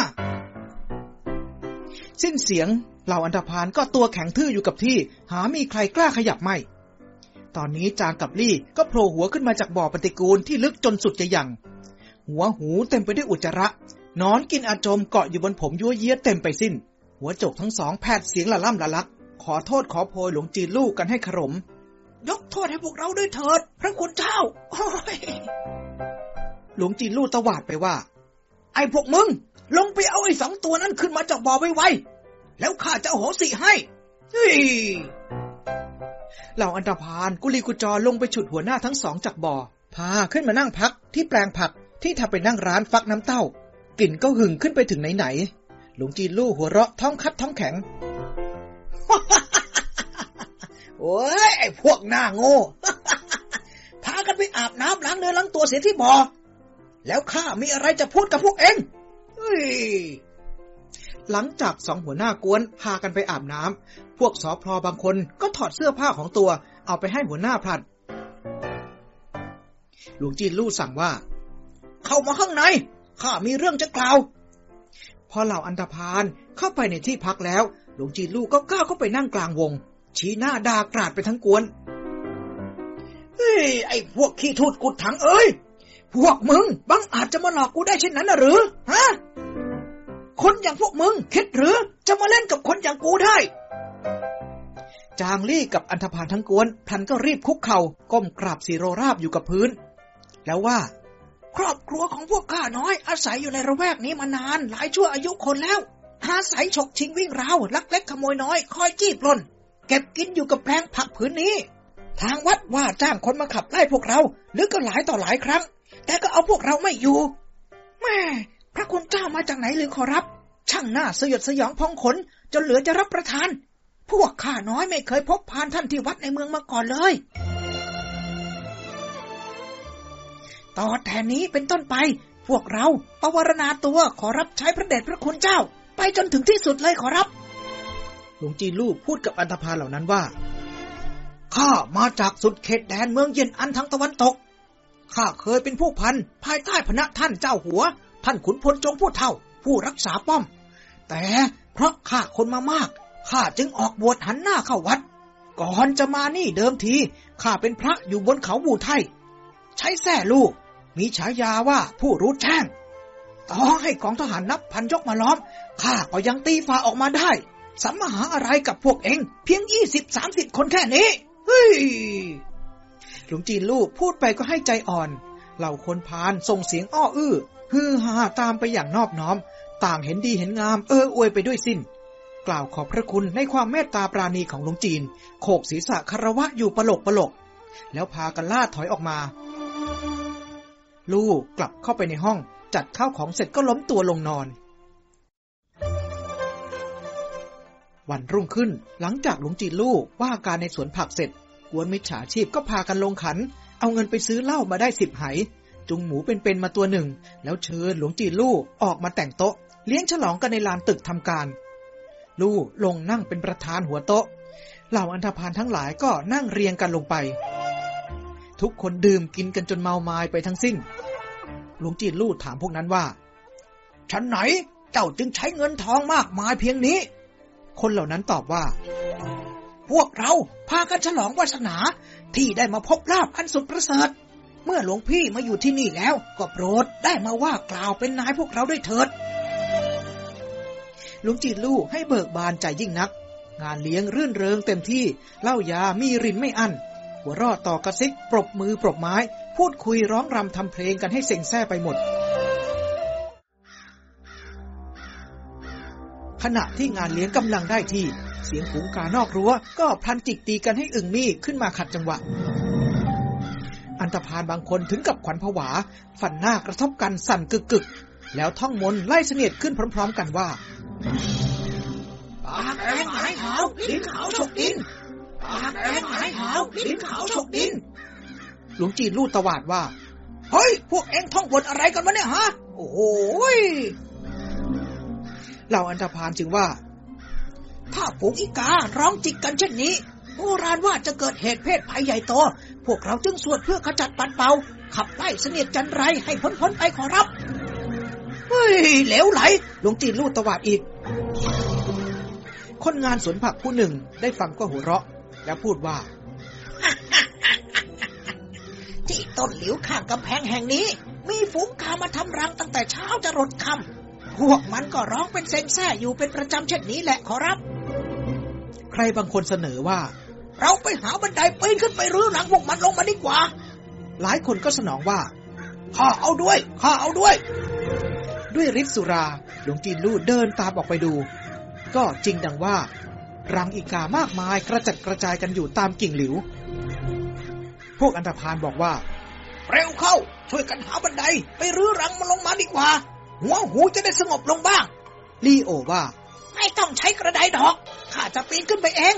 สิ้นเสียงเหล่าอันธพาลก็ตัวแข็งทื่ออยู่กับที่ หามีใครกล้าขยับไม่ ตอนนี้จางกับลี่ก็โผล่หัวขึ้นมาจากบ่อปฏิกูลที่ลึกจนสุดจะยัง หัวหูเต็มไปด้วยอุจจาระนอนกินอาจมเกาะอยู่บนผมยั่วเยี้ยเต็มไปสิ้น หัวโจกทั้งสองแผดเสียงละล่ำละลัก ขอโทษขอโพยหลวงจีนลูกกันให้ขรม ยกโทษให้พวกเราด้วยเถิด พระคุณเจ้า หลวงจีนลูกตวาดไปว่า ไอ้พวกมึง ลงไปเอาไอ้สองตัวนั้นขึ้นมาจากบ่อไวๆแล้วข้าจะอโหสิให้เฮ้ยเหล่าอันธพาลกุลีกุจอลงไปฉุดหัวหน้าทั้งสองจากบ่อ พาขึ้นมานั่งพักที่แปลงผักที่ทำเป็นนั่งร้านฟักน้ำเต้า กลิ่นก็หึงขึ้นไปถึงไหนๆหลวงจีนลู่หัวเราะท้องคัดท้องแข็งโอ้ยไอ้พวกหน้าโง่ พากันไปอาบน้ำล้างเนื้อล้างตัวเสียที่บ่อ แล้วข้ามีอะไรจะพูดกับพวกเองเฮ้ยหลังจากสองหัวหน้ากวนพากันไปอาบน้ำ พวกสอพอบางคนก็ถอดเสื้อผ้าของตัว เอาไปให้หัวหน้าพลัด หลวงจีนลู่สั่งว่า เข้ามาข้างใน ข้ามีเรื่องจะกล่าว พอเหล่าอันธพาลเข้าไปในที่พักแล้ว หลวงจีนลู่ก็ก้าวเข้าไปนั่งกลางวง ชี้หน้าด่ากราดไปทั้งกวน เฮ้ย ไอ้พวกขี้ทูดกุดถังเอ้ย พวกมึงบังอาจจะมาหลอกกูได้เช่นนั้นหรือ ฮะ คนอย่างพวกมึงคิดหรือจะมาเล่นกับคนอย่างกูได้ จางลี่กับอันธพาลทั้งกวนพลันก็รีบคุกเขา่าก้มกราบสีโรราบอยู่กับพื้น แล้วว่า ครอบครัวของพวกข้าน้อย อาศัยอยู่ในระแวกนี้มานาน หลายชั่วอายุคนแล้วอาศัยฉกชิงวิ่งราวลักเล็กขโมยน้อยคอยจี้ปล้น เก็บกินอยู่กับแปลงผักผืนนี้ ทางวัดว่าจ้างคนมาขับไล่พวกเราหรือก็หลายต่อหลายครั้ง แต่ก็เอาพวกเราไม่อยู่ แม่ พระคุณเจ้ามาจากไหนหรือขอรับ ช่างหน้าสยดสยองพองขน จนเหลือจะรับประทาน พวกข้าน้อยไม่เคยพบพานท่านที่วัดในเมืองมาก่อนเลยต่อแต่นี้เป็นต้นไป พวกเราปวารณาตัวขอรับใช้พระเดชพระคุณเจ้า ไปจนถึงที่สุดเลยขอรับ หลวงจีนลู่พูดกับอันธพาลเหล่านั้นว่า ข้ามาจากสุดเขตแดนเมืองเย็นอันทางตะวันตก ข้าเคยเป็นผู้พันภายใต้พระท่านเจ้าหัว ท่านขุนพลจงผู้เท่า ผู้รักษาป้อม แต่เพราะข้าคนมามากข้าจึงออกบวชหันหน้าเข้าวัด ก่อนจะมานี่เดิมทีข้าเป็นพระอยู่บนเขาบูไทย ใช้แส่ลูก มีฉายาว่าผู้รู้แจ้งต่อให้กองทหารนับพันยกมาล้อมข้าก็ยังตีฝ่าออกมาได้สัมมหาอะไรกับพวกเอง เพียงยี่สิบสามสิบคนแค่นี้ เฮ้ย หลวงจีนลูกพูดไปก็ให้ใจอ่อน เหล่าคนพานส่งเสียงอ้ออื้อฮือฮาตามไปอย่างนอบน้อม ต่างเห็นดีเห็นงามเอออวยไปด้วยสิ้น กล่าวขอบพระคุณในความเมตตาปราณีของหลวงจีน โขกศีรษะคารวะอยู่ปลกปลก แล้วพากันล่าถอยออกมา ลูกกลับเข้าไปในห้อง จัดข้าวของเสร็จก็ล้มตัวลงนอน วันรุ่งขึ้นหลังจากหลวงจีนลู่ว่าการในสวนผักเสร็จ กวนมิจฉาชีพก็พากันลงขัน เอาเงินไปซื้อเหล้ามาได้สิบไห จุงหมูเป็นๆมาตัวหนึ่ง แล้วเชิญหลวงจีลู่ออกมาแต่งโต๊ะ เลี้ยงฉลองกันในลานตึกทำการ ลู่ลงนั่งเป็นประธานหัวโต๊ะ เหล่าอันธพาลทั้งหลายก็นั่งเรียงกันลงไป ทุกคนดื่มกินกันจนเมาไม้ไปทั้งสิ้น หลวงจีนลู่ถามพวกนั้นว่าฉันไหนเจ้าจึงใช้เงินทองมากมายเพียงนี้ คนเหล่านั้นตอบว่า พวกเราพากันฉลองวาสนา ที่ได้มาพบลาบอันสุดประเสริฐ เมื่อหลวงพี่มาอยู่ที่นี่แล้ว ก็โปรดได้มาว่ากล่าวเป็นนายพวกเราด้วยเถิด หลวงจีนลู่ให้เบิกบานใจยิ่งนัก งานเลี้ยงรื่นเริงเต็มที่เล้ายามีรินไม่อั้นหัวรอดต่อกระซิกปรบมือปรบไม้ พูดคุยร้องรำทำเพลงกันให้เซ็งแซ่ไปหมด ขณะที่งานเลี้ยงกำลังได้ที่ เสียงฝูงกานอกรั้ว ก็พลันจิกตีกันให้อึ่งมี่ขึ้นมาขัดจังหวะ อันตพานบางคนถึงกับขวัญผวาฟันหน้ากระทบกันสั่นกึกกึกๆแล้วท่องมนต์ไล่เสนียดขึ้นพร้อม ๆ กันว่าปากแดงหายขาวลิ้นขาวฉกดินปากแดงหายขาวลิ้นขาวฉกดิน หลวงจีนลู่ตวาดว่า เฮ้ย พวกเอ็งท่องบทอะไรกันวะเนี่ยฮะ โอ้โหยเหล่าอันธพาลจึงว่า ถ้าฝูงอีการ้องจิกกันเช่นนี้โบราณว่าจะเกิดเหตุเพศภัยใหญ่โต พวกเราจึงสวดเพื่อขจัดปัดเป่า ขับไล่เสนียดจันไรให้พ้นพ้นไปขอรับ เฮ้ย เหลวไหลหลวงจีนลู่ตวาดอีก คนงานสวนผักผู้หนึ่งได้ฟังก็หัวเราะ แล้วพูดว่า ที่ต้นหลิวข้างกำแพงแห่งนี้ มีฝูงกามาทำรังตั้งแต่เช้าจะรดค่ำ พวกมันก็ร้องเป็นเซ็งแซ่อยู่เป็นประจำเช่นนี้แหละขอรับ ใครบางคนเสนอว่า เราไปหาบันไดปีนขึ้นไปรื้อหลังพวกมันลงมาดีกว่า หลายคนก็สนองว่าข้าเอาด้วยข้าเอาด้วย ด้วยฤทธิ์สุราหลวงจีนลู่เดินตามออกไปดู ก็จริงดังว่า รังอีกามากมายกระจัดกระจายกันอยู่ตามกิ่งหลิว พวกอันธพาลบอกว่า เร็วเข้า ช่วยกันหาบันได ไปรื้อรังมันลงมาดีกว่า หัวหูจะได้สงบลงบ้าง ลีโอว่า ไม่ต้องใช้กระไดดอกข้าจะปีนขึ้นไปเอง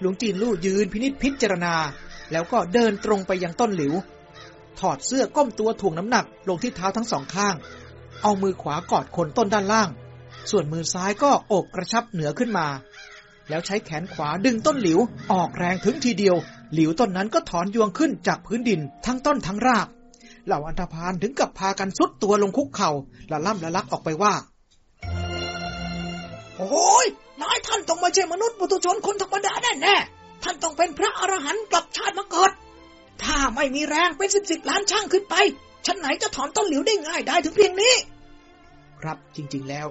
หลวงจีนลู่ยืนพินิษพิจารณา แล้วก็เดินตรงไปยังต้นหลิว ถอดเสื้อก้มตัวถ่วงน้ำหนักลงที่เท้าทั้งสองข้าง เอามือขวากอดคนต้นด้านล่าง ส่วนมือซ้ายก็โอบกระชับเหนือขึ้นมา แล้วใช้แขนขวาดึงต้นหลิวออกแรงถึงทีเดียว หลิวต้นนั้นก็ถอนยวงขึ้นจากพื้นดินทั้งต้นทั้งราก เหล่าอันธพาลถึงกับพากันสุดตัวลงคุกเขา่าละล่ำละลักออกไปว่า โอ้ยนายท่านต้องไม่ใช่มนุษย์ปุถุชนคนธรรมดาแน่แน่ๆท่านต้องเป็นพระอรหันต์กลับชาติมาเกิด ถ้าไม่มีแรงเป็นสิบสิบล้านช่างขึ้นไปฉันไหนจะถอนต้นหลิวได้ง่ายได้ถึงเพียงนี้ ครับจริง ๆแล้ว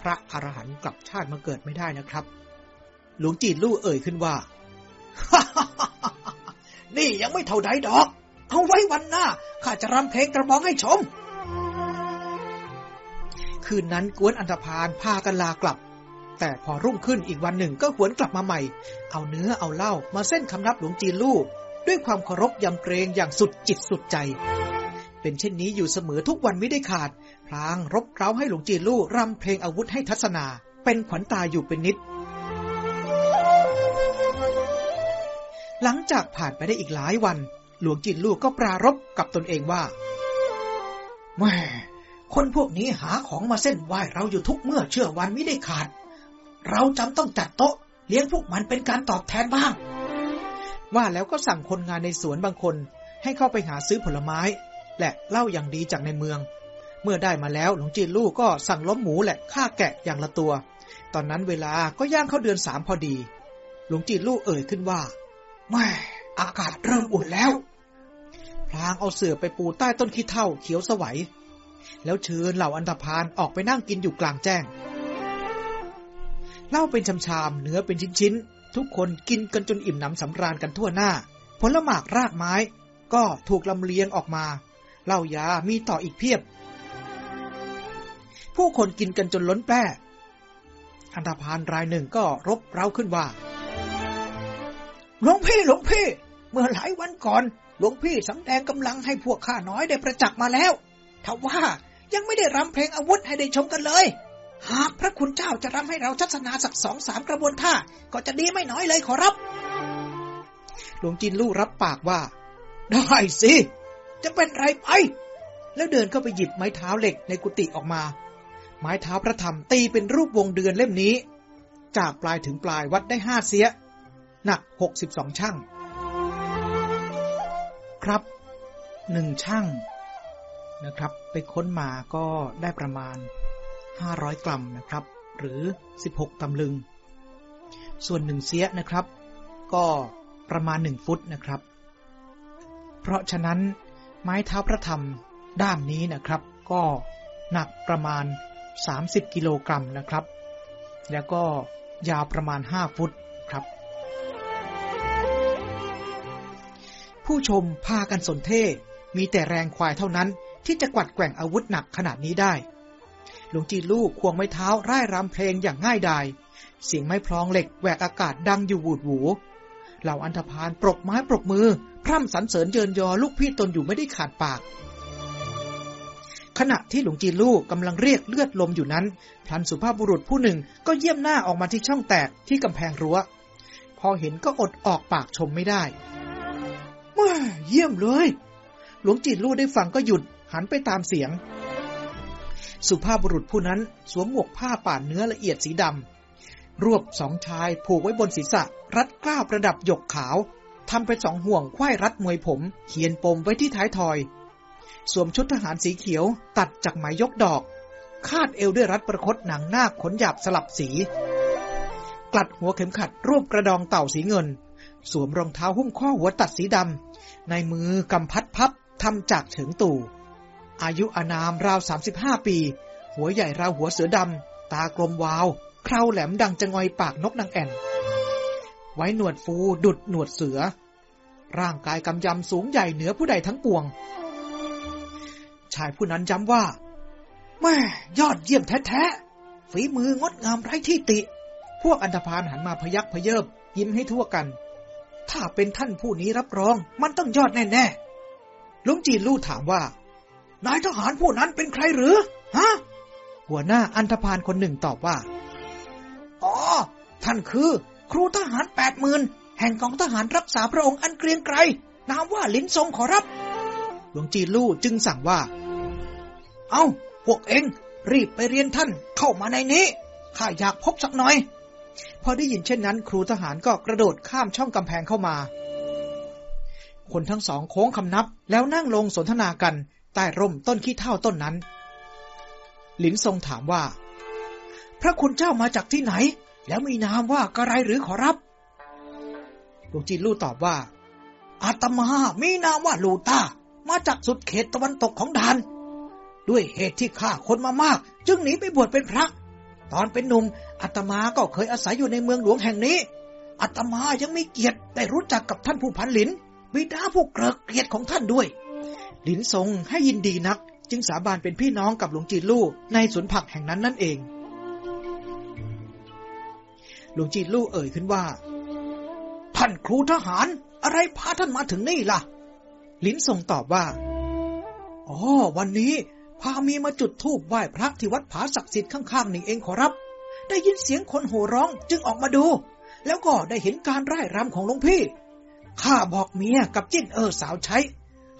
พระอรหันต์กลับชาติมาเกิดไม่ได้นะครับ หลวงจีนลู่เอ่ยขึ้นว่า นี่ยังไม่เท่าใดดอก เอาไว้วันหน้า ข้าจะรำเพลงกระบองให้ชม คืนนั้นกวนอันธพาลพากันลากลับ แต่พอรุ่งขึ้นอีกวันหนึ่งก็หวนกลับมาใหม่ เอาเนื้อเอาเหล้ามาเส้นคำนับหลวงจีนลู่ด้วยความเคารพยำเกรงอย่างสุดจิตสุดใจ เป็นเช่นนี้อยู่เสมอทุกวันไม่ได้ขาด พลางรบเร้าให้หลวงจีนลู่รำเพลงอาวุธให้ทัศนา เป็นขวัญตาอยู่เป็นนิดหลังจากผ่านไปได้อีกหลายวัน หลวงจีนลู่ก็ปรารบกับตนเองว่าแม่คนพวกนี้หาของมาเส้นไหวเราอยู่ทุกเมื่อเชื่อวันไม่ได้ขาด เราจำต้องจัดโต๊ะ เลี้ยงพวกมันเป็นการตอบแทนบ้าง ว่าแล้วก็สั่งคนงานในสวนบางคน ให้เข้าไปหาซื้อผลไม้ และเหล้าอย่างดีจากในเมือง เมื่อได้มาแล้วหลวงจีนลู่ก็สั่งล้มหมูและฆ่าแกะอย่างละตัว ตอนนั้นเวลาก็ย่างเข้าเดือนสามพอดี หลวงจีนลู่เอ่ยขึ้นว่าแม่อากาศเริ่มอุ่นแล้ว ลางเอาเสื่อไปปูใต้ต้นขี้เถ้าเขียวสวัย แล้วเชิญเหล่าอันธพาลออกไปนั่งกินอยู่กลางแจ้งเหล้าเป็นชามๆเนื้อเป็นชิ้นๆ ทุกคนกินกันจนอิ่มหนำสำราญกันทั่วหน้า ผลหมากรากไม้ก็ถูกลำเลียงออกมาเหล้ายามีต่ออีกเพียบ ผู้คนกินกันจนล้นแปร่อันธพาลรายหนึ่งก็รบเร้าขึ้นว่าหลวงพี่หลวงพี่ เมื่อหลายวันก่อน หลวงพี่สำแดงกำลังให้พวกข้าน้อยได้ประจักษ์มาแล้วทว่ายังไม่ได้รำเพลงอาวุธให้ได้ชมกันเลย หากพระคุณเจ้าจะรำให้เราทัศนาสักสองสามกระบวนท่า ก็จะดีไม่น้อยเลยขอรับ หลวงจินลู่รับปากว่า ได้สิ จะเป็นไรไป แล้วเดินเข้าไปหยิบไม้เท้าเหล็กในกุฏิออกมา ไม้เท้าพระธรรมตีเป็นรูปวงเดือนเล่มนี้ จากปลายถึงปลายวัดได้ห้าเสีย หนักหกสิบสองช่าง ครับหนึ่งช่างนะครับ ไปค้นมาก็ได้ประมาณห้าร้อยกรัมนะครับ หรือสิบหกตำลึง ส่วนหนึ่งเสียนะครับ ก็ประมาณหนึ่งฟุตนะครับ เพราะฉะนั้นไม้เท้าพระธรรมด้ามนี้นะครับ ก็หนักประมาณ 30 กิโลกรัมนะครับ แล้วก็ยาวประมาณ 5 ฟุต ผู้ชมพากันสนเท่ มีแต่แรงควายเท่านั้น ที่จะกวัดแกว่งอาวุธหนักขนาดนี้ได้ หลวงจีลูกควงไม้เท้าร่ายรำเพลงอย่างง่ายดาย เสียงไม้พลองเหล็กแหวกอากาศดังอยู่วูดหวูเหล่าอันธพาลปรบไม้ปรบมือ พร่ำสรรเสริญเยินยอลูกพี่ตนอยู่ไม่ได้ขาดปาก ขณะที่หลวงจีลูกกำลังเรียกเลือดลมอยู่นั้นพลันสุภาพบุรุษผู้หนึ่งก็เยี่ยมหน้าออกมาที่ช่องแตกที่กำแพงรั้ว พอเห็นก็อดออกปากชมไม่ได้ มาเยี่ยมเลย หลวงจีนลูกได้ฟังก็หยุดหันไปตามเสียง สุภาพบุรุษผู้นั้นสวมหมวกผ้าป่านเนื้อละเอียดสีดำรวบสองชายผูกไว้บนศีรษะ รัดกล้าวประดับหยกขาวทำเป็นสองห่วงควายรัดมวยผมเขียนปมไว้ที่ท้ายทอย สวมชุดทหารสีเขียวตัดจากไหมยกดอก คาดเอวด้วยรัดประคตหนังหน้าขนหยาบสลับสี กลัดหัวเข็มขัดรูปกระดองเต่าสีเงิน สวมรองเท้าหุ้มข้อหัวตัดสีดำ ในมือกำพัดพับทำจากเฉิงตู่ อายุอานามราว35ปี หัวใหญ่ราวหัวเสือดำ ตากลมวาว เคราแหลมดังจะงอยปากนกนางแอ่น ไว้หนวดฟูดุดหนวดเสือ ร่างกายกำยำสูงใหญ่เหนือผู้ใดทั้งปวง ชายผู้นั้นย้ำว่า แม่ยอดเยี่ยมแท้ๆฝีมืองดงามไร้ที่ติ พวกอันธพาลหันมาพยักพเยิบยิ้มให้ทั่วกัน ถ้าเป็นท่านผู้นี้รับรอง มันต้องยอดแน่ๆลุงจีนลู่ถามว่า นายทหารผู้นั้นเป็นใครหรือ ฮะ หัวหน้าอันธพาลคนหนึ่งตอบว่า อ๋อ ท่านคือ ครูทหารแปดหมื่นแห่งกองทหารรักษาพระองค์อันเกรียงไกร นามว่าลินทรงขอรับ หลวงจีนลู่จึงสั่งว่า เอาพวกเองรีบไปเรียนท่านเข้ามาในนี้ ข้าอยากพบสักหน่อย พอได้ยินเช่นนั้น ครูทหารก็กระโดดข้ามช่องกำแพงเข้ามา คนทั้งสองโค้งคำนับ แล้วนั่งลงสนทนากัน ใต้ร่มต้นขี้เท่าต้นนั้น หลินทรงถามว่า พระคุณเจ้ามาจากที่ไหน แล้วมีนามว่ากระไรหรือขอรับหลวงจีนลู่ตอบว่า อาตมามีนามว่าลูตามาจากสุดเขตตะวันตกของดาน ด้วยเหตุที่ฆ่าคนมามาก จึงหนีไปบวชเป็นพระ ตอนเป็นหนุ่มอาตมาก็เคยอาศัยอยู่ในเมืองหลวงแห่งนี้อาตมายังไมีเกียรติได้รู้จักกับท่านผู้พันหลินบิดาผู้เกริกเกียรติของท่านด้วย หลินทรงให้ยินดีนัก จึงสาบานเป็นพี่น้องกับหลวงจีนลู่ในสวนผักแห่งนั้นนั่นเอง หลวงจีนลู่เอ่ยขึ้นว่า ท่านครูทหาร อะไรพาท่านมาถึงนี่ล่ะลิ้นทรงตอบว่าอ๋อวันนี้ พามีมาจุดธูปไหว้พระที่วัดผาศักดิ์สิทธิ์ข้างๆนี่เองขอรับ ได้ยินเสียงคนโห่ร้องจึงออกมาดู แล้วก็ได้เห็นการร่ายรำของหลวงพี่ ข้าบอกเมียกับจิ้นเออสาวใช้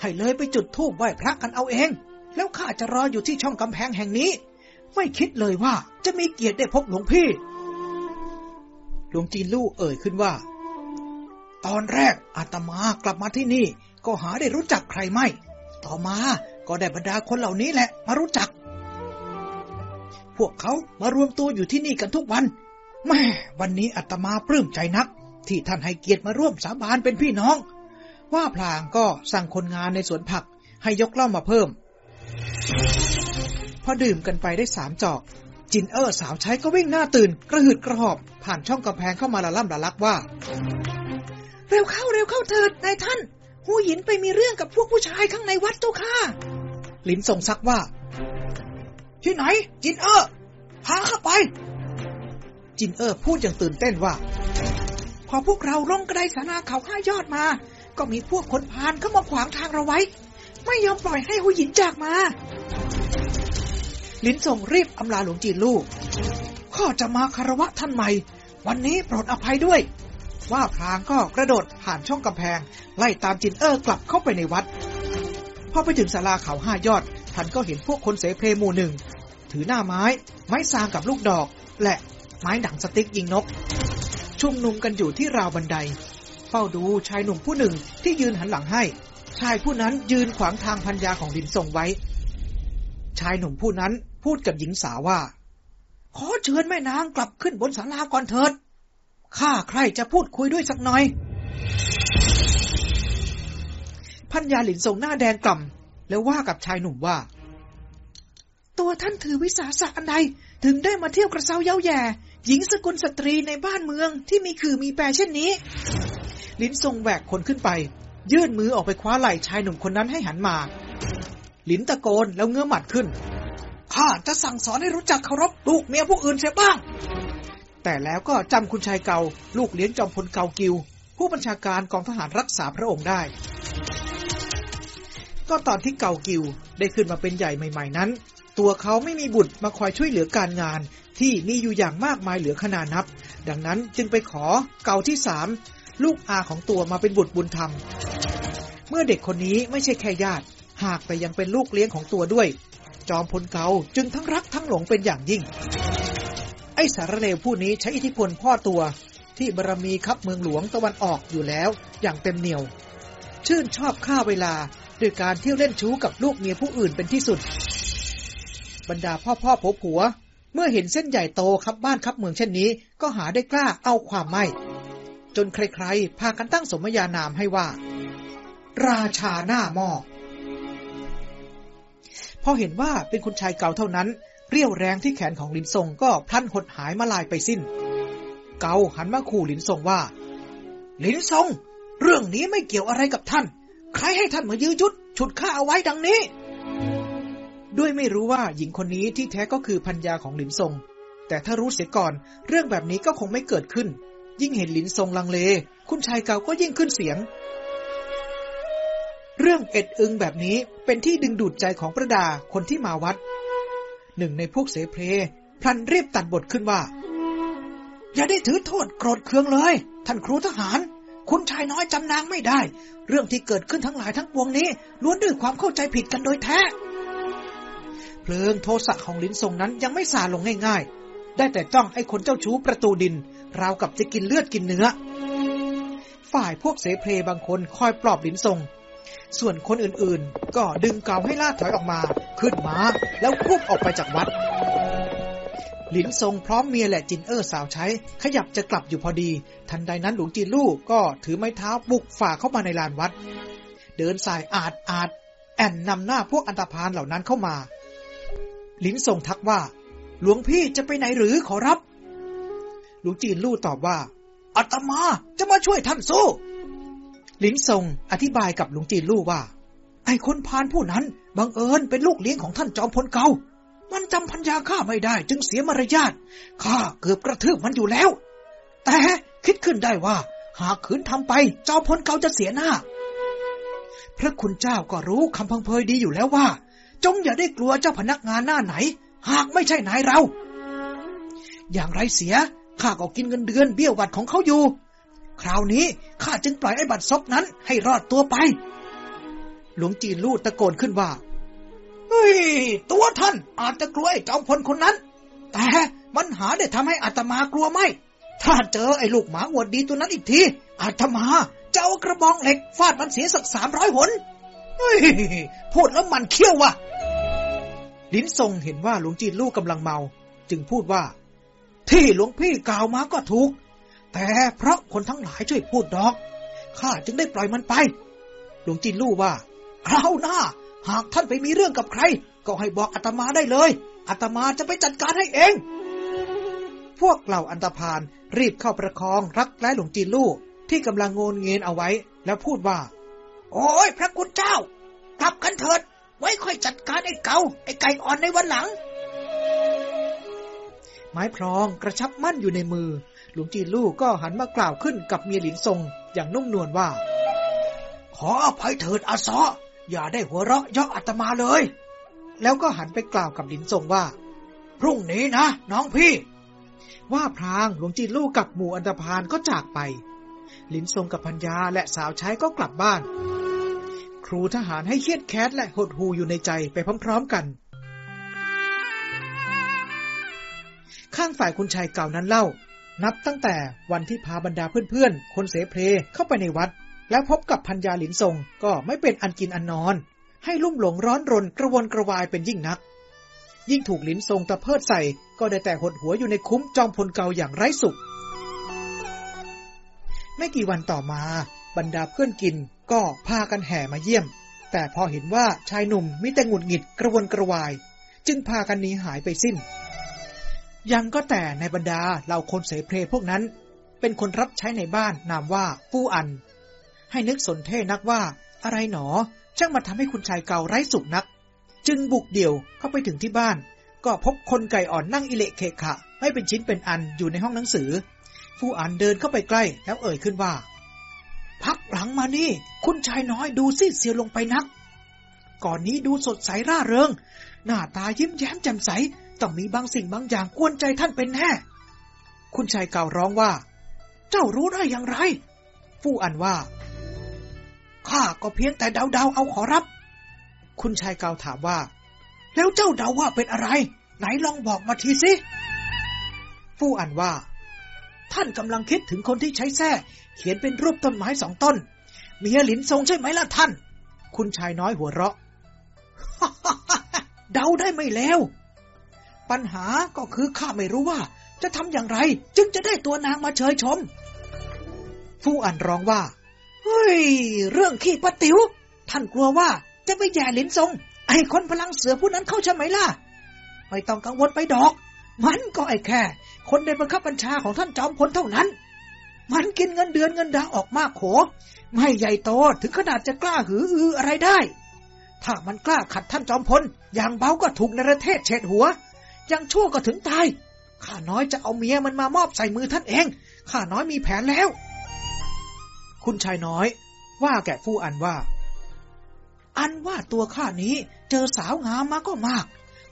ให้เลยไปจุดธูปไหว้พระกันเอาเอง แล้วข้าจะรออยู่ที่ช่องกำแพงแห่งนี้ ไม่คิดเลยว่าจะมีเกียรติได้พบหลวงพี่ หลวงจีนลู่เอ่ยขึ้นว่า ตอนแรกอาตมากลับมาที่นี่ ก็หาได้รู้จักใครไม่ ต่อมา ก็ได้บรรดาคนเหล่านี้แหละ มารู้จัก พวกเขามารวมตัวอยู่ที่นี่กันทุกวัน แม่วันนี้อาตมาปลื้มใจนัก ที่ท่านให้เกียรติมาร่วมสาบานเป็นพี่น้อง ว่าพลางก็สั่งคนงานในสวนผักให้ยกเหล้ามาเพิ่ม พอดื่มกันไปได้สามจอก จินเออร์สาวใช้ก็วิ่งหน้าตื่น กระหืดกระหอบ ผ่านช่องกำแพงเข้ามาละล่ำละลักว่า เร็วเข้าเร็วเข้าเถิดนายท่าน หูหินไปมีเรื่องกับพวกผู้ชายข้างในวัดเจ้าค่ะ ลินส่งซักว่า ที่ไหน จินเออร์พาเข้าไป จินเออร์พูดอย่างตื่นเต้นว่า พอพวกเราลงกระไดสานาเขาห้ายอดมา ก็มีพวกคนพาลเข้ามาขวางทางเราไว้ ไม่ยอมปล่อยให้หูหยินจากมา หลินชงรีบอำลาหลวงจีนลูกข้าจะมาคารวะท่านใหม่ วันนี้โปรดอภัยด้วย ว่าพลางก็กระโดดผ่านช่องกำแพง ไล่ตามจินเออร์กลับเข้าไปในวัด พอไปถึงศาลาเขาห้ายอด ท่านก็เห็นพวกคนเสเพลหมู่หนึ่ง ถือหน้าไม้ ไม้ซางกับลูกดอก และไม้หนังสติ๊กยิงนก ชุมนุมกันอยู่ที่ราวบันได เฝ้าดูชายหนุ่มผู้หนึ่งที่ยืนหันหลังให้ ชายผู้นั้นยืนขวางทางพันยาของลินทรงไว้ ชายหนุ่มผู้นั้นพูดกับหญิงสาวว่า ขอเชิญแม่นางกลับขึ้นบนศาลาก่อนเถิดข้าใครจะพูดคุยด้วยสักหน่อย พันยาหลินทรงหน้าแดงกล่ำแล้วว่ากับชายหนุ่มว่า ตัวท่านถือวิสาสะอันใด ถึงได้มาเที่ยวกระเซาเย้าแย่ หญิงสกุลสตรีในบ้านเมืองที่มีคือมีแปรเช่นนี้ ลินทรงแหวกคนขึ้นไป ยื่นมือออกไปคว้าไหล่ชายหนุ่มคนนั้นให้หันมาลินตะโกนแล้วเงื้อหมัดขึ้นข้าจะสั่งสอนให้รู้จักเคารพลูกเมียผู้อื่นเสียบ้าง แต่แล้วก็จำคุณชายเกาลูกเลี้ยงจอมพลเกากิว ผู้บัญชาการกองทหารรักษาพระองค์ได้ ก็ตอนที่เก่ากิวได้ขึ้นมาเป็นใหญ่ใหม่ ๆนั้น ตัวเขาไม่มีบุตรมาคอยช่วยเหลือการงาน ที่มีอยู่อย่างมากมายเหลือขนานับ ดังนั้นจึงไปขอเก่าที่สามลูกอาของตัวมาเป็นบุตรบุญธรรม เมื่อเด็กคนนี้ไม่ใช่แค่ญาติ หากแต่ยังเป็นลูกเลี้ยงของตัวด้วย จอมพลเกาจึงทั้งรักทั้งหลงเป็นอย่างยิ่ง ไอ้สารเลวผู้นี้ใช้อิทธิพลพ่อตัวที่บารมีคับเมืองหลวงตะวันออกอยู่แล้วอย่างเต็มเหนียว ชื่นชอบฆ่าเวลา ด้วยการเที่ยวเล่นชู้กับลูกเมียผู้อื่นเป็นที่สุด บรรดาพ่อพ่อผัวผัว เมื่อเห็นเส้นใหญ่โตครับบ้านครับเมืองเช่นนี้ ก็หาได้กล้าเอาความไม่ จนใครๆ พากันตั้งสมญานามให้ว่า ราชาหน้าหม้อพอเห็นว่าเป็นคุณชายเก่าเท่านั้น เรียวแรงที่แขนของลินทรงก็พลันหดหายมาลายไปสิ้น เกาหันมาขู่ลินทรงว่า ลินทรงเรื่องนี้ไม่เกี่ยวอะไรกับท่าน ใครให้ท่านมายื้อยุด ฉุดข้าเอาไว้ดังนี้ ด้วยไม่รู้ว่าหญิงคนนี้ที่แท้ก็คือพัญญาของหลินทรงแต่ถ้ารู้เสียก่อน เรื่องแบบนี้ก็คงไม่เกิดขึ้น ยิ่งเห็นหลินทรงลังเล คุณชายเก่าก็ยิ่งขึ้นเสียง เรื่องเอ็ดอึงแบบนี้เป็นที่ดึงดูดใจของประดาคนที่มาวัด หนึ่งในพวกเสเพลพลันรีบตัดบทขึ้นว่า อย่าได้ถือโทษโกรธเคืองเลย ท่านครูทหาร คุณชายน้อยจำนางไม่ได้ เรื่องที่เกิดขึ้นทั้งหลายทั้งปวงนี้ล้วนด้วยความเข้าใจผิดกันโดยแท้ เพลิงโทสะของลิ้นทรงนั้นยังไม่สาลงง่ายๆ ได้แต่จ้องไอ้คนเจ้าชู้ประตูดิน ราวกับจะกินเลือดกินเนื้อ ฝ่ายพวกเสเพลบางคนคอยปลอบลิ้นทรง ส่วนคนอื่นๆ ก็ดึงเกาให้ล่าถอยออกมา ขึ้นมาแล้วควบออกไปจากวัด หลินทรงพร้อมเมียและจินเออร์สาวใช้ ขยับจะกลับอยู่พอดี ทันใดนั้นหลวงจีนลู่ก็ถือไม้เท้าบุกฝ่าเข้ามาในลานวัด เดินสายอาดอาด แอนนำหน้าพวกอันตพานเหล่านั้นเข้ามา หลินทรงทักว่า หลวงพี่จะไปไหนหรือขอรับ หลวงจีนลู่ตอบว่าอาตมาจะมาช่วยท่านสู้ หลินทรงอธิบายกับหลวงจีนลู่ว่า ไอ้คนพานผู้นั้น บังเอิญเป็นลูกเลี้ยงของท่านจอมพลเก่า มันจำพัญญาข้าไม่ได้ จึงเสียมารยาทข้าเกือบกระทืบมันอยู่แล้ว แต่คิดขึ้นได้ว่า หากขืนทำไปเจ้าพลเก่าจะเสียหน้า พระคุณเจ้าก็รู้คำพังเพยดีอยู่แล้วว่า จงอย่าได้กลัวเจ้าพนักงานหน้าไหน หากไม่ใช่นายเรา อย่างไรเสียข้าก็กินเงินเดือนเบี้ยวัดของเขาอยู่ คราวนี้ข้าจึงปล่อยไอ้บัตรซบนั้นให้รอดตัวไป หลวงจีนลู่ตะโกนขึ้นว่า ฮ้ย ตัวท่านอาจจะกลัวไอ้จอมพลคนนั้น แต่มันหาได้ทำให้อาตมากลัวไหม ถ้าเจอไอ้ลูกหมาอวดดีตัวนั้นอีกที อาตมาจะเอากระบองเหล็กฟาดมันเสียสักสามร้อยหนเฮ้ย พูดแล้วมันเคี้ยววะลิ้นทรงเห็นว่าหลวงจีนลูกกำลังเมา จึงพูดว่า ที่หลวงพี่กล่าวมาก็ถูก แต่เพราะคนทั้งหลายช่วยพูดดอก ข้าจึงได้ปล่อยมันไป หลวงจีนลู่ว่าเอาหน้า หากท่านไปมีเรื่องกับใคร ก็ให้บอกอาตมาได้เลยอาตมาจะไปจัดการให้เอง พวกเหล่าอันตพานรีบเข้าประคองรักและหลวงจีนลู่ที่กำลังโงนเงินเอาไว้ แล้วพูดว่า โอ้ยพระคุณเจ้า กลับกันเถิด ไว้ค่อยจัดการไอ้เกาไอ้ไก่อ่อนในวันหลัง ไม้พรองกระชับมั่นอยู่ในมือ หลวงจีนลู่ก็หันมากล่าวขึ้นกับเมียหลินทรงอย่างนุ่มนวลว่า ขออภัยเถิดอาซอ อย่าได้หัวเราะเยาะอาตมาเลย แล้วก็หันไปกล่าวกับหลินทรงว่า พรุ่งนี้นะน้องพี่ ว่าพรางหลวงจีนลู่กับหมู่อันตพานก็จากไป หลินทรงกับพัญญาและสาวใช้ก็กลับบ้าน ครูทหารให้เครียดแค้นและหดหูอยู่ในใจไปพร้อม ๆกัน ข้างฝ่ายคุณชายเก่านั้นเล่า นับตั้งแต่วันที่พาบรรดาเพื่อนๆ คนเสเพลเข้าไปในวัด แล้วพบกับพัญญาหลินทรงก็ไม่เป็นอันกินอันนอน ให้ลุ่มหลงร้อนรนกระวนกระวายเป็นยิ่งนัก ยิ่งถูกหลินทรงตะเพิดใส่ก็ได้แต่หดหัวอยู่ในคุ้มจอมพลเก่าอย่างไร้สุข ไม่กี่วันต่อมา บรรดาเพื่อนกินก็พากันแห่มาเยี่ยม แต่พอเห็นว่าชายหนุ่มมิแต่หงุดหงิดกระวนกระวาย จึงพากันหนีหายไปสิ้น ยังก็แต่ในบรรดาเหล่าคนเสเพลพวกนั้น เป็นคนรับใช้ในบ้านนามว่าฟู่อัน ให้นึกสนเท่นักว่า อะไรหนอ ช่างมาทำให้คุณชายเก่าไร้สุขนัก จึงบุกเดี่ยวเข้าไปถึงที่บ้าน ก็พบคนไก่อ่อนนั่งอิเละเคขะ ไม่เป็นชิ้นเป็นอันอยู่ในห้องหนังสือฟู่อันเดินเข้าไปใกล้แล้วเอ่ยขึ้นว่า พักหลังมานี่ คุณชายน้อยดูซีดเซียวลงไปนัก ก่อนนี้ดูสดใสร่าเริง หน้าตายิ้มแย้มแจ่มใสต้องมีบางสิ่งบางอย่างกวนใจท่านเป็นแน่คุณชายเก่าร้องว่า เจ้ารู้ได้อย่างไรฟู่อันว่า ข้าก็เพียงแต่เดาๆเอาขอรับ คุณชายเกาถามว่า แล้วเจ้าเดาว่าเป็นอะไร ไหนลองบอกมาทีสิ ฟู่อันว่า ท่านกำลังคิดถึงคนที่ใช้แส้เขียนเป็นรูปต้นไม้สองต้น เมียหลินทรงใช่ไหมล่ะท่าน คุณชายน้อยหัวเราะ เดาได้ไม่แล้ว ปัญหาก็คือข้าไม่รู้ว่า จะทำอย่างไร จึงจะได้ตัวนางมาเชยชม ฟู่อันร้องว่า เฮ้ย เรื่องขี้ปะติว๋วท่านกลัวว่าจะไปแย่ลิ้นทรง ไอ้คนพลังเสือผู้นั้นเข้าใช่ไหมล่ะ ไม่ต้องกังวลไปดอก มันก็ไอ้แค่ คนในบังคับบัญชาของท่านจอมพลเท่านั้น มันกินเงินเดือนเงินดาออกมากโข ไม่ใหญ่โตถึงขนาดจะกล้าหืออืออะไรได้ ถ้ามันกล้าขัดท่านจอมพล อย่างเบาก็ถูกในประเทศเฉดหัว ยังชั่วก็ถึงตาย ข้าน้อยจะเอาเมียมันมามอบใส่มือท่านเอง ข้าน้อยมีแผนแล้ว คุณชายน้อย ว่าแก่ฟู่อันว่า อันว่าตัวข้านี้เจอสาวงามมาก็มาก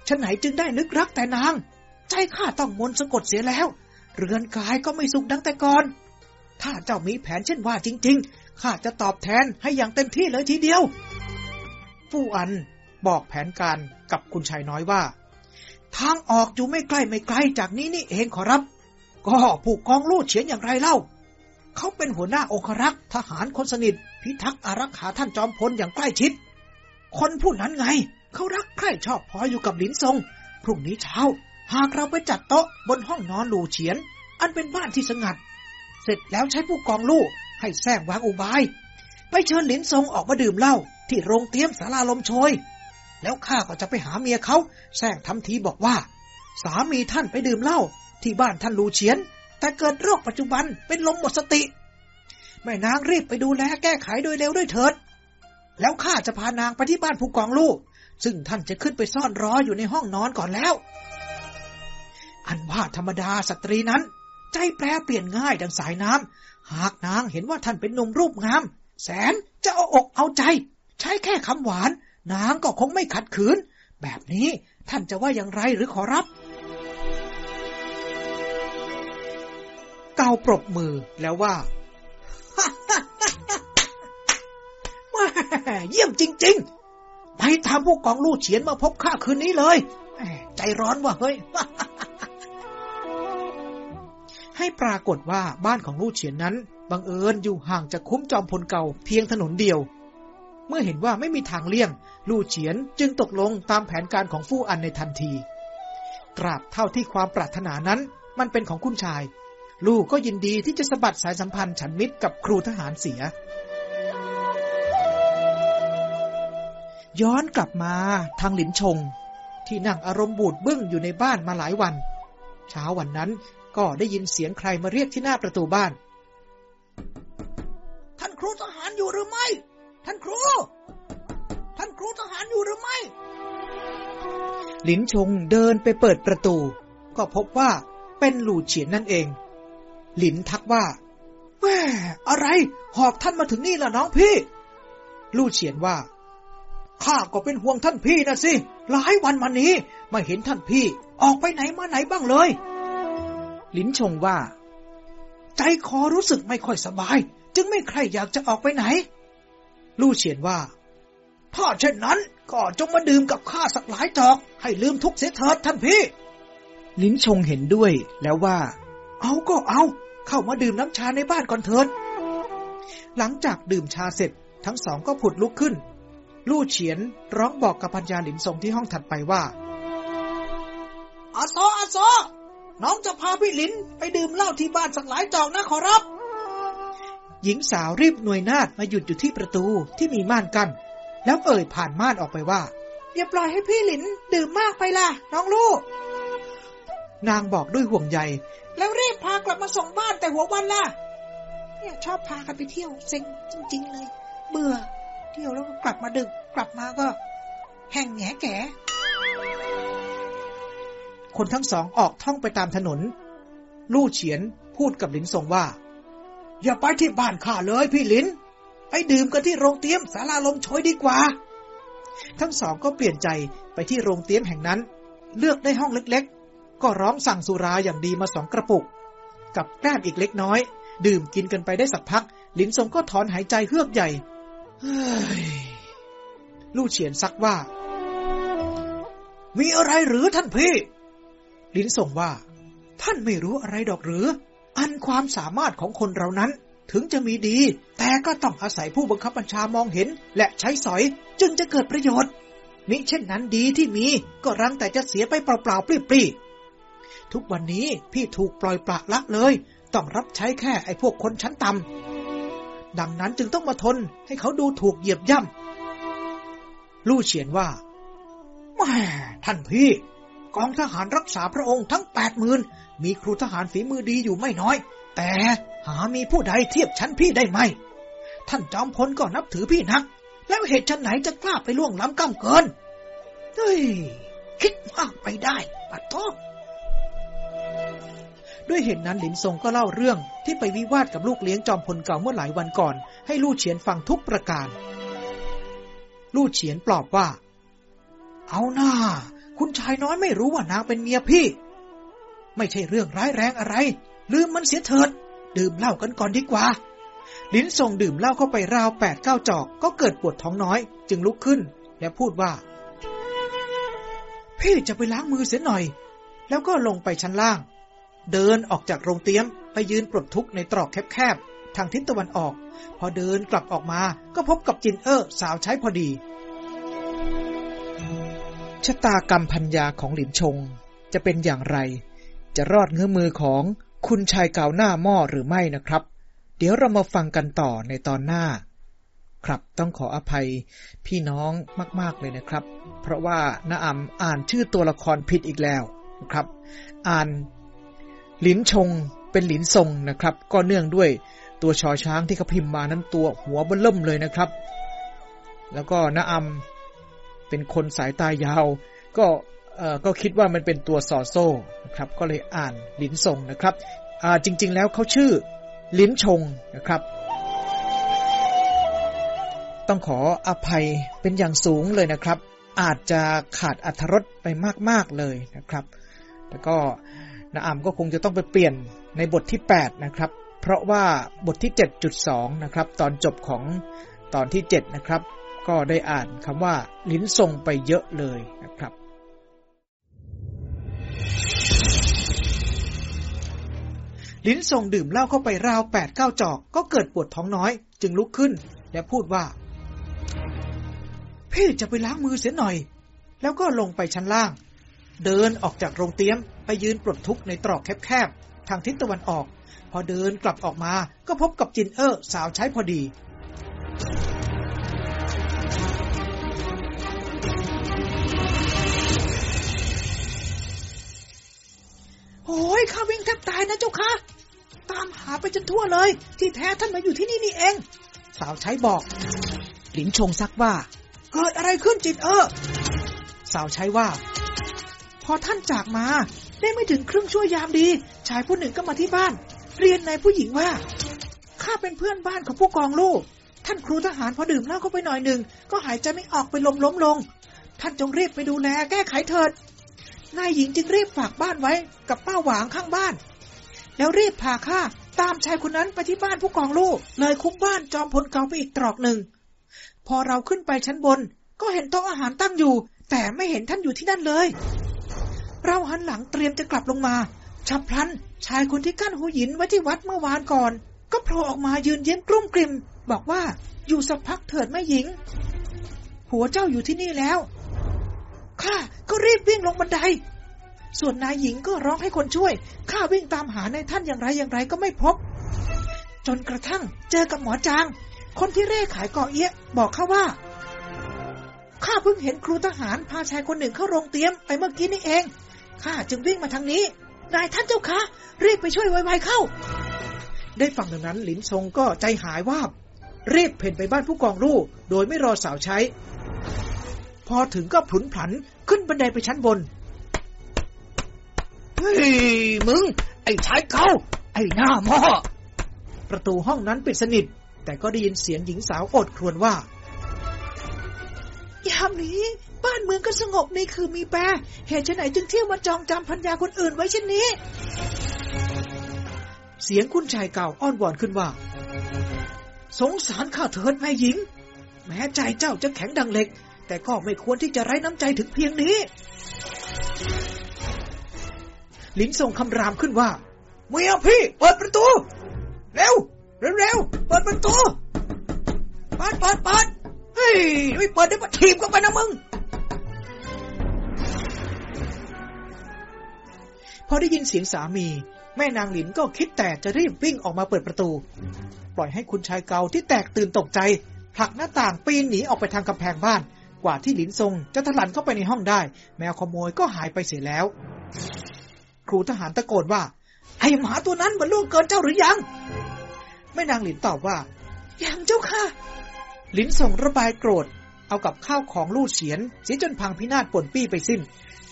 ฉะไหนจึงได้นึกรักแต่นาง ใจข้าต้องมนสะกดเสียแล้ว เรือนกายก็ไม่สุขดังแต่ก่อน ถ้าเจ้ามีแผนเช่นว่าจริง ๆ ข้าจะตอบแทนให้อย่างเต็มที่เลยทีเดียวฟู่อันบอกแผนการกับคุณชายน้อยว่า ทางออกอยู่ไม่ใกล้ไม่ไกลจากนี้นี่เองขอรับ ก็ผูกกองลูดเฉียนอย่างไรเล่า เขาเป็นหัวหน้าองครักษ์ทหารคนสนิท พิทักษ์อารักขาท่านจอมพลอย่างใกล้ชิด คนผู้นั้นไง เขารักใคร่ชอบพออยู่กับหลินทรงพรุ่งนี้เช้า หากเราไปจัดโต๊ะบนห้องนอนหลูเฉียน อันเป็นบ้านที่สงัด เสร็จแล้วใช้ผู้กองลูกให้แทรกวางอุบาย ไปเชิญหลินทรงออกมาดื่มเหล้าที่โรงเตี้ยมสาราลมโชย แล้วข้าก็จะไปหาเมียเขาแทรกทำทีบอกว่า สามีท่านไปดื่มเหล้าที่บ้านท่านลูเฉียน แต่เกิดโรคปัจจุบันเป็นลมหมดสติ แม่นางรีบไปดูแลแก้ไขโดยเร็วด้วยเถิด แล้วข้าจะพานางไปที่บ้านผู้กองลูก ซึ่งท่านจะขึ้นไปซ่อนรออยู่ในห้องนอนก่อนแล้ว อันว่าธรรมดาสตรีนั้น ใจแปรเปลี่ยนง่ายดังสายน้ำหากนางเห็นว่าท่านเป็นหนุ่มรูปงาม แสนจะเอาอกเอาใจ ใช้แค่คำหวาน นางก็คงไม่ขัดขืน แบบนี้ท่านจะว่าอย่างไรหรือขอรับาปรบมือแล้วว่า เยี่ยมจริง ๆ ไปทำผู้กองลู่เฉียนมาพบข้าคืนนี้เลย ใจร้อนว่ะเฮ้ย ให้ปรากฏว่าบ้านของลู่เฉียนนั้น บังเอิญอยู่ห่างจากคุ้มจอมพลเก่าเพียงถนนเดียว เมื่อเห็นว่าไม่มีทางเลี่ยง ลู่เฉียนจึงตกลงตามแผนการของฟู่อันในทันทีตราบเท่าที่ความปรารถนานั้น มันเป็นของคุณชาย ลูกก็ยินดีที่จะสะบัดสายสัมพันธ์ฉันมิตรกับครูทหารเสีย ย้อนกลับมาทางหลินชง ที่นั่งอารมณ์บูดบึ้งอยู่ในบ้านมาหลายวัน เช้าวันนั้นก็ได้ยินเสียงใครมาเรียกที่หน้าประตูบ้าน ท่านครูทหารอยู่หรือไม่ ท่านครู ท่านครูทหารอยู่หรือไม่หลินชงเดินไปเปิดประตู ก็พบว่าเป็นหลู่เฉียนนั่นเอง หลินทักว่าแม่อะไร หอบท่านมาถึงนี่ล่ะน้องพี่ ลู่เฉียนว่า ข้าก็เป็นห่วงท่านพี่นะสิ หลายวันมานี้ไม่เห็นท่านพี่ ออกไปไหนมาไหนบ้างเลย หลินชงว่า ใจคอรู้สึกไม่ค่อยสบาย จึงไม่ใครอยากจะออกไปไหน ลู่เฉียนว่า ถ้าเช่นนั้นก็จงมาดื่มกับข้าสักหลายจอก ให้ลืมทุกเสียเถิดท่านพี่ ลิ้นชงเห็นด้วยแล้วว่า เอาก็เอา เข้ามาดื่มน้ำชาในบ้านก่อนเถิด หลังจากดื่มชาเสร็จ ทั้งสองก็ผุดลุกขึ้น ลู่เฉียนร้องบอกกับพัญญาหลินทรงที่ห้องถัดไปว่าอาซออาซอน้องจะพาพี่หลินไปดื่มเหล้าที่บ้านสักหลายจอกนะขอรับ หญิงสาวรีบหน่วยนาดมาหยุดอยู่ที่ประตูที่มีม่านกัน้นแล้วเอ่ยผ่านม่านออกไปว่าอย่าปล่อยให้พี่หลินดื่มมากไปล่ะ น้องลูก นางบอกด้วยห่วงใย แล้วรีบพากลับมาส่งบ้านแต่หัววันล่ะ เนี่ยชอบพากันไปเที่ยวเซ็งจริง ๆ เลย เบื่อ เที่ยวแล้วก็กลับมาดึก กลับมาก็ แห่งแงแก่คนทั้งสองออกท่องไปตามถนน ลู่เฉียนพูดกับหลินทรงว่า อย่าไปที่บ้านข้าเลยพี่หลิน ไปดื่มกันที่โรงเตี้ยมสาราลมโชยดีกว่า ทั้งสองก็เปลี่ยนใจไปที่โรงเตี้ยมแห่งนั้น เลือกได้ห้องเล็กๆ ก็ร้องสั่งสุราอย่างดีมาสองกระปุก กับแก้มอีกเล็กน้อย ดื่มกินกันไปได้สักพัก ลินทรงก็ถอนหายใจเฮือกใหญ่ลู่เฉียนซักว่า มีอะไรหรือท่านพี่ ลินส่งว่า ท่านไม่รู้อะไรดอกหรือ อันความสามารถของคนเรานั้น ถึงจะมีดี แต่ก็ต้องอาศัยผู้บังคับบัญชามองเห็น และใช้สอยจึงจะเกิดประโยชน์มิเช่นนั้นดีที่มีก็รังแต่จะเสียไปเปล่าๆปลี้ๆ ทุกวันนี้พี่ถูกปล่อยปละละเลย ต้องรับใช้แค่ไอ้พวกคนชั้นต่ำดังนั้นจึงต้องมาทนให้เขาดูถูกเหยียบย่ำลู่เฉียนว่าแม่ท่านพี่ กองทหารรักษาพระองค์ทั้งแปดหมื่นมีครูทหารฝีมือดีอยู่ไม่น้อย แต่หามีผู้ใดเทียบชั้นพี่ได้ไหม ท่านจอมพลก็นับถือพี่นัก แล้วเหตุชั้นไหนจะกล้าไปล่วงล้ำก้ามเกิน เฮ้ย คิดมากไปได้ปัดโทษ ด้วยเหตุนั้นหลินซงก็เล่าเรื่องที่ไปวิวาทกับลูกเลี้ยงจอมพลเก่าเมื่อหลายวันก่อน ให้ลู่เฉียนฟังทุกประการ ลู่เฉียนปลอบว่า เอาหน้า คุณชายน้อยไม่รู้ว่านางเป็นเมียพี่ ไม่ใช่เรื่องร้ายแรงอะไร ลืมมันเสียเถิด ดื่มเหล้ากันก่อนดีกว่าลิ้นส่งดื่มเหล้าเข้าไปราวแปดเก้าจอก ก็เกิดปวดท้องน้อย จึงลุกขึ้น และพูดว่า พี่จะไปล้างมือเสียหน่อย แล้วก็ลงไปชั้นล่าง เดินออกจากโรงเตี๊ยมไปยืนปลดทุกข์ในตรอกแคบๆ ทางทิศตะวันออก พอเดินกลับออกมาก็พบกับจินเออร์สาวใช้พอดี ชะตากรรมพัญญาของหลินชง จะเป็นอย่างไร จะรอดเงื้อมือของคุณชายเก่าหน้าหม้อหรือไม่นะครับ เดี๋ยวเรามาฟังกันต่อในตอนหน้า ครับต้องขออภัยพี่น้องมากๆเลยนะครับ เพราะว่าน้าอำอ่านชื่อตัวละครผิดอีกแล้วนะครับ อ่าน หลินชงเป็นหลินทรงนะครับ ก็เนื่องด้วยตัวชอช้างที่เขาพิมพ์มานั้นตัวหัวบนเบิ่มเลยนะครับ แล้วก็น้าอำเป็นคนสายตายาว ก็ก็คิดว่ามันเป็นตัวสอโซ่นะครับ ก็เลยอ่านหลินทรงนะครับจริง ๆ แล้วเขาชื่อลิ้นชงนะครับ ต้องขออภัยเป็นอย่างสูงเลยนะครับ อาจจะขาดอัธรสไปมากๆเลยนะครับ แล้วก็ นาอัมก็คงจะต้องไปเปลี่ยนในบทที่ 8 นะครับ เพราะว่าบทที่ 7.2 นะครับ ตอนจบของตอนที่ 7 นะครับ ก็ได้อ่านคำว่า ลิ้นทรงไปเยอะเลยนะครับ ลิ้นทรงดื่มเหล้าเข้าไปราวแปดเก้าจอก ก็เกิดปวดท้องน้อย จึงลุกขึ้น และพูดว่า พี่จะไปล้างมือเสียหน่อย แล้วก็ลงไปชั้นล่าง เดินออกจากโรงเตี๊ยม ไปยืนปลดทุกข์ในตรอกแคบๆ ทางทิศตะวันออก พอเดินกลับออกมาก็พบกับจินเออร์สาวใช้พอดี โอ้ยข้าวิ่งแทบตายนะเจ้าค่ะ ตามหาไปจนทั่วเลย ที่แท้ท่านมาอยู่ที่นี่นี่เอง สาวใช้บอก หลินชงซักว่า เกิดอะไรขึ้นจิตเออ สาวใช้ว่า พอท่านจากมา ได้ไม่ถึงครึ่งชั่วยามดี ชายผู้หนึ่งก็มาที่บ้าน เรียนในผู้หญิงว่า ข้าเป็นเพื่อนบ้านของผู้กองลูก ท่านครูทหารพอดื่มเหล้าเข้าไปหน่อยหนึ่ง ก็หายใจไม่ออกไปลมล้มลง ท่านจงรีบไปดูแลแก้ไขเถิด นายหญิงจึงรีบฝากบ้านไว้กับป้าหวางข้างบ้าน แล้วรีบพาข้าตามชายคนนั้นไปที่บ้านผู้กองลูก เลยคุ้มบ้านจอมพลเก่าไปอีกตรอกหนึ่ง พอเราขึ้นไปชั้นบน ก็เห็นโต๊ะอาหารตั้งอยู่ แต่ไม่เห็นท่านอยู่ที่นั่นเลย เราหันหลังเตรียมจะกลับลงมา ฉับพลัน ชายคนที่กั้นหูหยินไว้ที่วัดเมื่อวานก่อน ก็โผล่ออกมายืนเยิ้มกลุ้มกลิ่ม บอกว่าอยู่สักพักเถิดแม่หญิง หัวเจ้าอยู่ที่นี่แล้ว ข้าก็รีบวิ่งลงบันได ส่วนนายหญิงก็ร้องให้คนช่วย ข้าวิ่งตามหาในท่านอย่างไรอย่างไรก็ไม่พบ จนกระทั่งเจอกับหมอจาง คนที่เร่ขายเกาะเอี้ย บอกข้าว่าข้าเพิ่งเห็นครูทหารพาชายคนหนึ่งเข้าโรงเตี๊ยมไปเมื่อกี้นี่เอง ข้าจึงวิ่งมาทางนี้ นายท่านเจ้าคะ รีบไปช่วยไวๆเข้า ได้ฟังดังนั้นหลินซงก็ใจหายวาบรีบเพ่นไปบ้านผู้กองลู่ โดยไม่รอสาวใช้ พอถึงก็ผลุนผันขึ้นบันไดไปชั้นบน เฮ้ย มึง ไอ้ชายเขา ไอ้หน้าหม้อประตูห้องนั้นปิดสนิท แต่ก็ได้ยินเสียงหญิงสาวโอดครวญว่า ยามนี้ บ้านเมืองก็สงบในคือมีแปรเหตุไฉนจึงเที่ยวมาจองจำพัญญาคนอื่นไว้เช่นนี้ เสียงคุณชายเก่าอ้อนวอนขึ้นว่า สงสารข้าเถิดแม่หญิง แม้ใจเจ้าจะแข็งดังเหล็ก แต่ก็ไม่ควรที่จะไร้น้ำใจถึงเพียงนี้ ลิ้นทรงคำรามขึ้นว่าเมียพี่ เปิดประตูเร็วเร็ว เร็วเปิดประตูเปิดเปิดเปิดเฮ้ยไม่เปิดได้ปะถีบก็ไปนะมึง อได้ยินเสียงสามี แม่นางหลินก็คิดแต่จะรีบวิ่งออกมาเปิดประตู ปล่อยให้คุณชายเกาที่แตกตื่นตกใจ ผลักหน้าต่างปีนหนีออกไปทางกำแพงบ้าน กว่าที่หลินทรงจะถลันเข้าไปในห้องได้ แมวขโมยก็หายไปเสียแล้ว ครูทหารตะโกนว่า ไอ้หมาตัวนั้นมันล่วงเกินเจ้าหรือยัง แม่นางหลินตอบว่า ยังเจ้าค่ะหลินส่งระบายโกรธ เอากับข้าวของลูดเฉียนเสียจนพังพินาศป่นปี้ไปสิ้น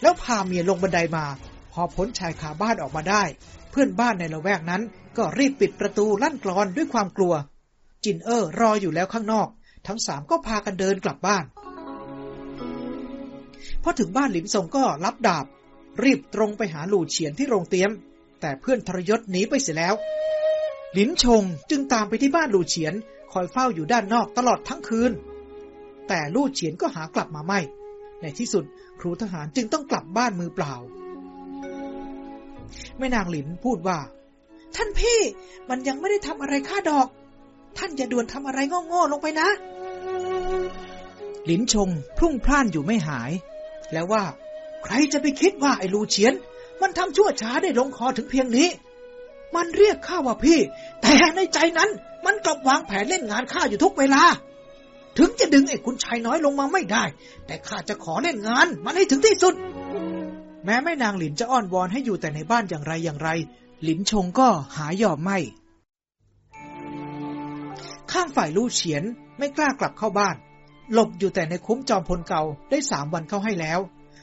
แล้วพาเมียลงบันไดามา พอพ้นชายคาบ้านออกมาได้ เพื่อนบ้านในละแวกนั้นก็รีบปิดประตูลั่นกรอนด้วยความกลัว จินเออร์รออยู่แล้วข้างนอก ทั้งสามก็พากันเดินกลับบ้านพอถึงบ้านหลินซงก็รับดาบ รีบตรงไปหาหลู่เฉียนที่โรงเตี๊ยม แต่เพื่อนทรยศหนีไปเสียแล้ว หลินชงจึงตามไปที่บ้านหลู่เฉียน คอยเฝ้าอยู่ด้านนอกตลอดทั้งคืน แต่ลู่เฉียนก็หากลับมาไม่ ในที่สุดครูทหารจึงต้องกลับบ้านมือเปล่า แม่นางหลินพูดว่า ท่านพี่ มันยังไม่ได้ทำอะไรค่าดอก ท่านอย่าด่วนทำอะไรโง่ๆลงไปนะ หลินชงพรุ่งพล่านอยู่ไม่หาย แล้วว่า ใครจะไปคิดว่าไอ้ลูเฉียน มันทำชั่วช้าได้ลงคอถึงเพียงนี้ มันเรียกข้าว่าพี่ แต่ในใจนั้นมันกลับวางแผนเล่นงานข้าอยู่ทุกเวลาถึงจะดึงไอ้คุณชายน้อยลงมาไม่ได้ แต่ข้าจะขอเล่นงาน มันให้ถึงที่สุด แม้แม่นางหลินจะอ้อนวอนให้อยู่แต่ในบ้านอย่างไรอย่างไร หลินชงก็หายอมไม่ ข้างฝ่ายลู่เฉียนไม่กล้ากลับเข้าบ้าน หลบอยู่แต่ในคุ้มจอมพลเก่าได้สามวันเข้าให้แล้ว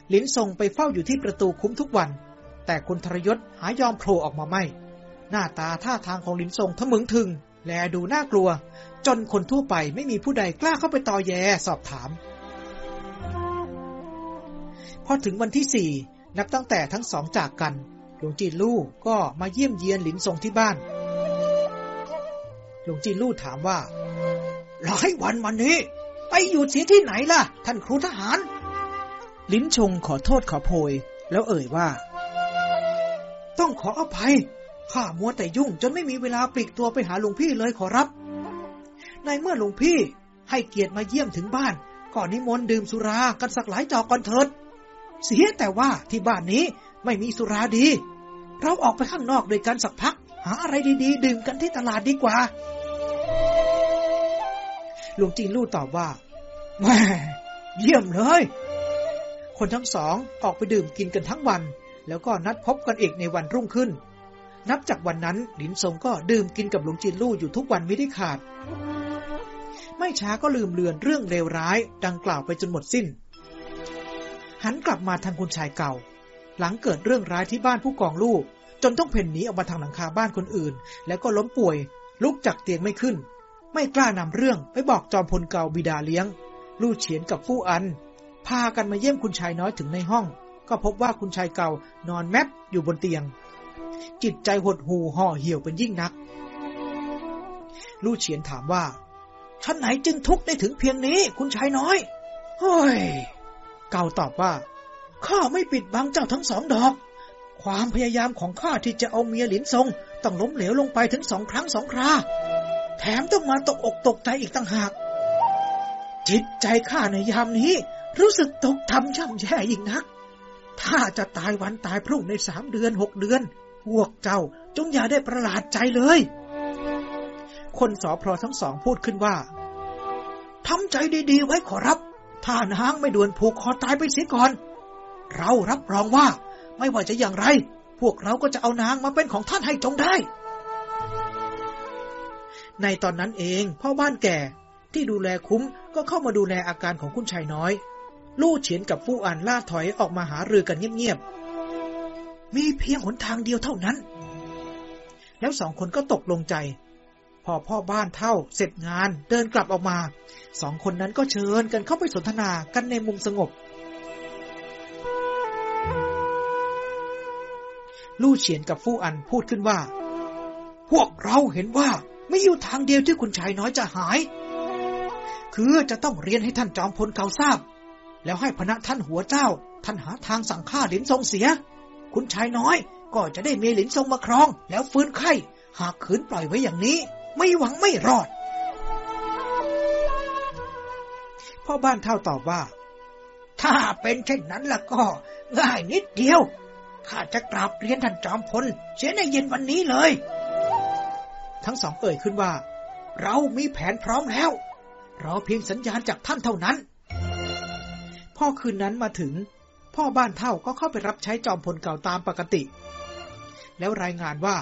หลินทรงไปเฝ้าอยู่ที่ประตูคุ้มทุกวัน แต่คุณทรยศหายอมโผล่ออกมาไม่ หน้าตาท่าทางของหลินทรงทะมึงถึง แลดูน่ากลัว จนคนทั่วไปไม่มีผู้ใดกล้าเข้าไปตอแยสอบถามพอถึงวันที่สี่ นับตั้งแต่ทั้งสองจากกัน หลวงจีนลู่ก็มาเยี่ยมเยียนหลินทรงที่บ้าน หลวงจีนลู่ถามว่าหลายวันมานี้ ไปอยู่เสียที่ไหนล่ะ ท่านครูทหาร ลิ้นชงขอโทษขอโพย แล้วเอ่ยว่า ต้องขออภัย ข้ามัวแต่ยุ่งจนไม่มีเวลาปลีกตัวไปหาหลวงพี่เลยขอรับ ในเมื่อหลวงพี่ให้เกียรติมาเยี่ยมถึงบ้าน ก่อนนิมนต์ดื่มสุรากันสักหลายจอกก่อนเถิด เสียแต่ว่าที่บ้านนี้ไม่มีสุราดี เราออกไปข้างนอกด้วยกันสักพัก หาอะไรดีๆ ดื่มกันที่ตลาดดีกว่า หลวงจีนลู่ตอบว่าแม่เยี่ยมเลย คนทั้งสองออกไปดื่มกินกันทั้งวัน แล้วก็นัดพบกันอีกในวันรุ่งขึ้น นับจากวันนั้นหลินซงก็ดื่มกินกับหลวงจีนลู่อยู่ทุกวันไม่ได้ขาด ไม่ช้าก็ลืมเลือนเรื่องเลวร้าย ดังกล่าวไปจนหมดสิ้น หันกลับมาทางคุณชายเก่า หลังเกิดเรื่องร้ายที่บ้านผู้กองลูก จนต้องเพ่นหนีออกมาทางหลังคาบ้านคนอื่น แล้วก็ล้มป่วย ลุกจากเตียงไม่ขึ้น ไม่กล้านำเรื่องไปบอกจอมพลเก่าบิดาเลี้ยง ลู่เฉียนกับฟู่อัน พากันมาเยี่ยมคุณชายน้อยถึงในห้อง ก็พบว่าคุณชายเก่านอนแมปอยู่บนเตียง จิตใจหดหูห่อเหี่ยวเป็นยิ่งนัก ลู่เฉียนถามว่าท่านไหนจึงทุกข์ได้ถึงเพียงนี้ คุณชายน้อย เฮ้ย เก่าตอบว่า ข้าไม่ปิดบังเจ้าทั้งสองดอก ความพยายามของข้าที่จะเอาเมียหลินทรงต้องล้มเหลวลงไปถึงสองครั้งสองครา แถมต้องมาตกอกตกใจอีกต่างหาก จิตใจข้าในยามนี้ รู้สึกตกทำช่ำแย่ยิ่งนัก ถ้าจะตายวันตายพรุ่งในสามเดือนหกเดือน พวกเจ้าจงอย่าได้ประหลาดใจเลย คนสอพรทั้งสองพูดขึ้นว่าทำใจดีๆไว้ขอรับ ถ้านางไม่ด่วนผูกคอตายไปเสียก่อน เรารับรองว่าไม่ว่าจะอย่างไร พวกเราก็จะเอานางมาเป็นของท่านให้จงได้ ในตอนนั้นเองพ่อบ้านแก่ที่ดูแลคุ้มก็เข้ามาดูแลอาการของคุณชายน้อย ลู่เฉียนกับฟู่อันล่าถอยออกมาหารือกันเงียบๆ มีเพียงหนทางเดียวเท่านั้น แล้วสองคนก็ตกลงใจ พอพ่อบ้านเท่าเสร็จงานเดินกลับออกมา สองคนนั้นก็เชิญกันเข้าไปสนทนากันในมุมสงบ ลู่เฉียนกับฟู่อันพูดขึ้นว่า พวกเราเห็นว่าไม่อยู่ทางเดียวที่คุณชายน้อยจะหาย คือจะต้องเรียนให้ท่านจอมพลเกาทราบ แล้วให้พระท่านหัวเจ้า ท่านหาทางสั่งฆ่าหลินทรงเสีย คุณชายน้อยก็จะได้เมียหลินทรงมาครอง แล้วฟื้นไข้ หากขืนปล่อยไว้อย่างนี้ ไม่หวังไม่รอด พ่อบ้านเท่าตอบว่า ถ้าเป็นเช่นนั้นล่ะก็ ง่ายนิดเดียว ข้าจะกราบเรียนท่านจอมพล เสียในเย็นวันนี้เลย ทั้งสองเอ่ยขึ้นว่า เรามีแผนพร้อมแล้วรอเพียงสัญญาณจากท่านเท่านั้น พ่อคืนนั้นมาถึง พ่อบ้านเท่าก็เข้าไปรับใช้จอมพลเก่าตามปกติ แล้วรายงานว่า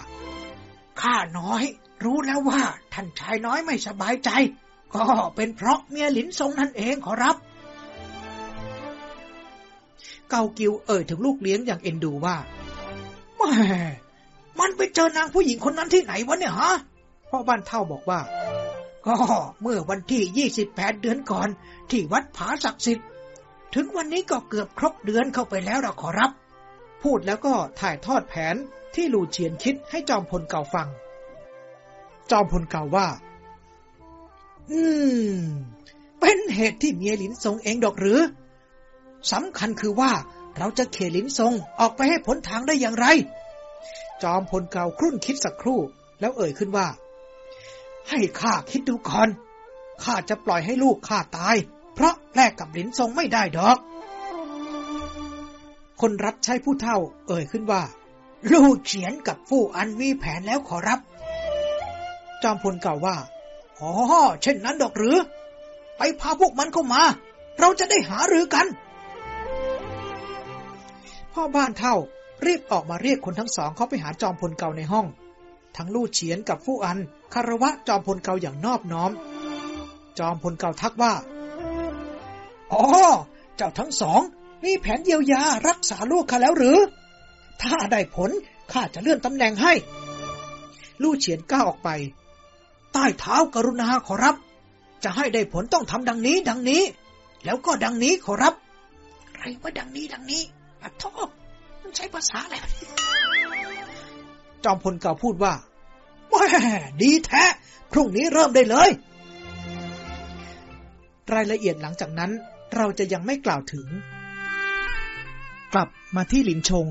ข้าน้อย รู้แล้วว่าท่านชายน้อยไม่สบายใจ ก็เป็นเพราะเมียหลินทรงนั่นเองขอรับ เกากิวเอ่ยถึงลูกเลี้ยงอย่างเอ็นดูว่าแม่มันไปเจอนางผู้หญิงคนนั้นที่ไหนวะเนี่ยฮะพ่อบ้านเท่าบอกว่า ก็เมื่อวันที่ยี่สิบแปดเดือนก่อน ที่วัดผาศักดิ์สิทธิ์ถึงวันนี้ก็เกือบครบเดือนเข้าไปแล้วละขอรับ พูดแล้วก็ถ่ายทอดแผนที่ลูเชียนคิดให้จอมพลเก่าฟัง จอมพลเก่าวว่า อืม เป็นเหตุที่เมียหลินทรงเองดอกหรือสำคัญคือว่าเราจะเขลินทรงออกไปให้ผลทางได้อย่างไร จอมพลเก่าครุ่นคิดสักครู่ แล้วเอ่ยขึ้นว่า ให้ข้าคิดดูก่อนข้าจะปล่อยให้ลูกข้าตาย เพราะแลกกับหลินทรงไม่ได้ดอก คนรับใช้ผู้เท่า เอ่ยขึ้นว่า ลูกเฉียนกับฟู่อันมีแผนแล้วขอรับ จอมพลเก่าว่า อ๋อ เช่นนั้นดอกหรือ ไปพาพวกมันเข้ามา เราจะได้หาหรือกัน พ่อบ้านเท่ารีบออกมาเรียกคนทั้งสองเข้าไปหาจอมพลเก่าในห้อง ทั้งลู่เฉียนกับฟู่อันคารวะจอมพลเก่าอย่างนอบน้อม จอมพลเก่าทักว่า อ๋อ เจ้าทั้งสองมีแผนเยียวยารักษาลูกข้าแล้วหรือ ถ้าได้ผลข้าจะเลื่อนตำแหน่งให้ ลู่เฉียนก้าวออกไป ใต้เท้ากรุณาขอรับ จะให้ได้ผลต้องทำดังนี้ดังนี้ แล้วก็ดังนี้ขอรับอะไรว่าดังนี้ดังนี้อัโทษมันใช้ภาษาอะไรจอมพลเก่าพูดว่าแหมดีแท้ พรุ่งนี้เริ่มได้เลย รายละเอียดหลังจากนั้นเราจะยังไม่กล่าวถึง กลับมาที่หลินชง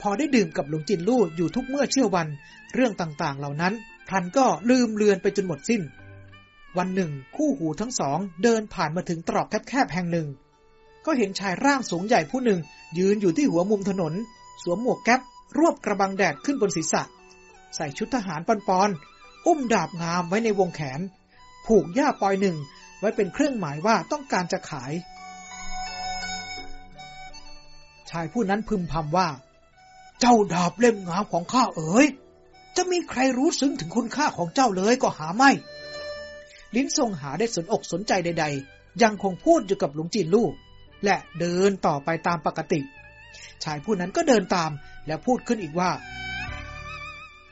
พอได้ดื่มกับหลวงจินลู่อยู่ทุกเมื่อเชื่อวัน เรื่องต่างๆเหล่านั้น พลันก็ลืมเลือนไปจนหมดสิ้น วันหนึ่ง คู่หูทั้งสองเดินผ่านมาถึงตรอกแคบๆแห่งหนึ่ง ก็เห็นชายร่างสูงใหญ่ผู้หนึ่ง ยืนอยู่ที่หัวมุมถนน สวมหมวกแก๊ปรวบกระบังแดดขึ้นบนศีรษะ ใส่ชุดทหารปอนปอนอุ้มดาบงามไว้ในวงแขน ผูกหญ้าปอยหนึ่งไว้เป็นเครื่องหมายว่าต้องการจะขาย ชายผู้นั้นพึมพำว่า เจ้าดาบเล่มงามของข้าเอ๋ย จะมีใครรู้ซึ้งถึงคุณค่าของเจ้าเลยก็หาไม่ ลิ้นทรงหาได้สนอกสนใจใด ๆ ยังคงพูดอยู่กับหลวงจีนลู่และเดินต่อไปตามปกติ ชายผู้นั้นก็เดินตามแล้วพูดขึ้นอีกว่า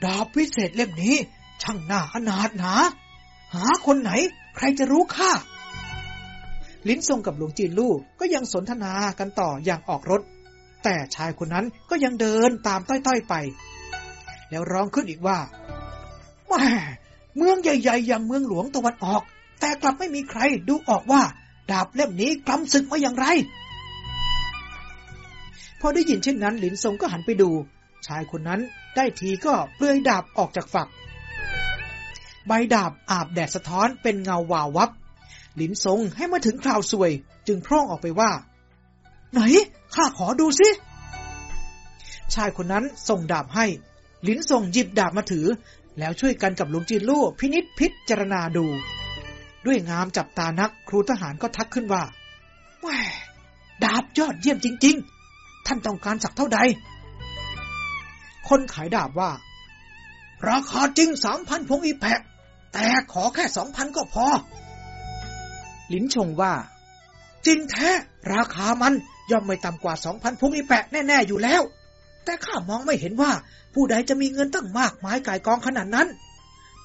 ดาบวิเศษเล่มนี้ ช่างน่าอนาถหนา หาคนไหน ใครจะรู้ค่าลิ้นทรงกับหลวงจีนลู่ก็ยังสนทนากันต่ออย่างออกรถ แต่ชายคนนั้นก็ยังเดินตามต้อยๆไป แล้วร้องขึ้นอีกว่าแม่เมืองใหญ่ ๆ อย่างเมืองหลวงตะวันออก แต่กลับไม่มีใครดูออกว่า ดาบเล่มนี้กำศึกมาอย่างไร พอได้ยินเช่นนั้น หลินซงก็หันไปดู ชายคนนั้นได้ทีก็เปลือยดาบออกจากฝัก ใบดาบอาบแดดสะท้อนเป็นเงาวาววับ หลินซงให้มาถึงคราวสวย จึงพร่องออกไปว่า ไหน ข้าขอดูสิชายคนนั้นส่งดาบให้ หลินซงหยิบดาบมาถือ แล้วช่วยกันกับหลวงจีนลู่พินิษพิจารณาดู ด้วยงามจับตานักครูทหารก็ทักขึ้นว่าแหวดาบยอดเยี่ยมจริง ๆ ท่านต้องการสักเท่าใด คนขายดาบว่า ราคาจริงสามพันพงอีแพะแต่ขอแค่สองพันก็พอ ลิ้นชงว่า จริงแท้ ราคามันย่อมไม่ต่ำกว่าสองพันพงอีแปะแน่ ๆ อยู่แล้ว แต่ข้ามองไม่เห็นว่าผู้ใดจะมีเงินตั้งมากมายกายกองขนาดนั้น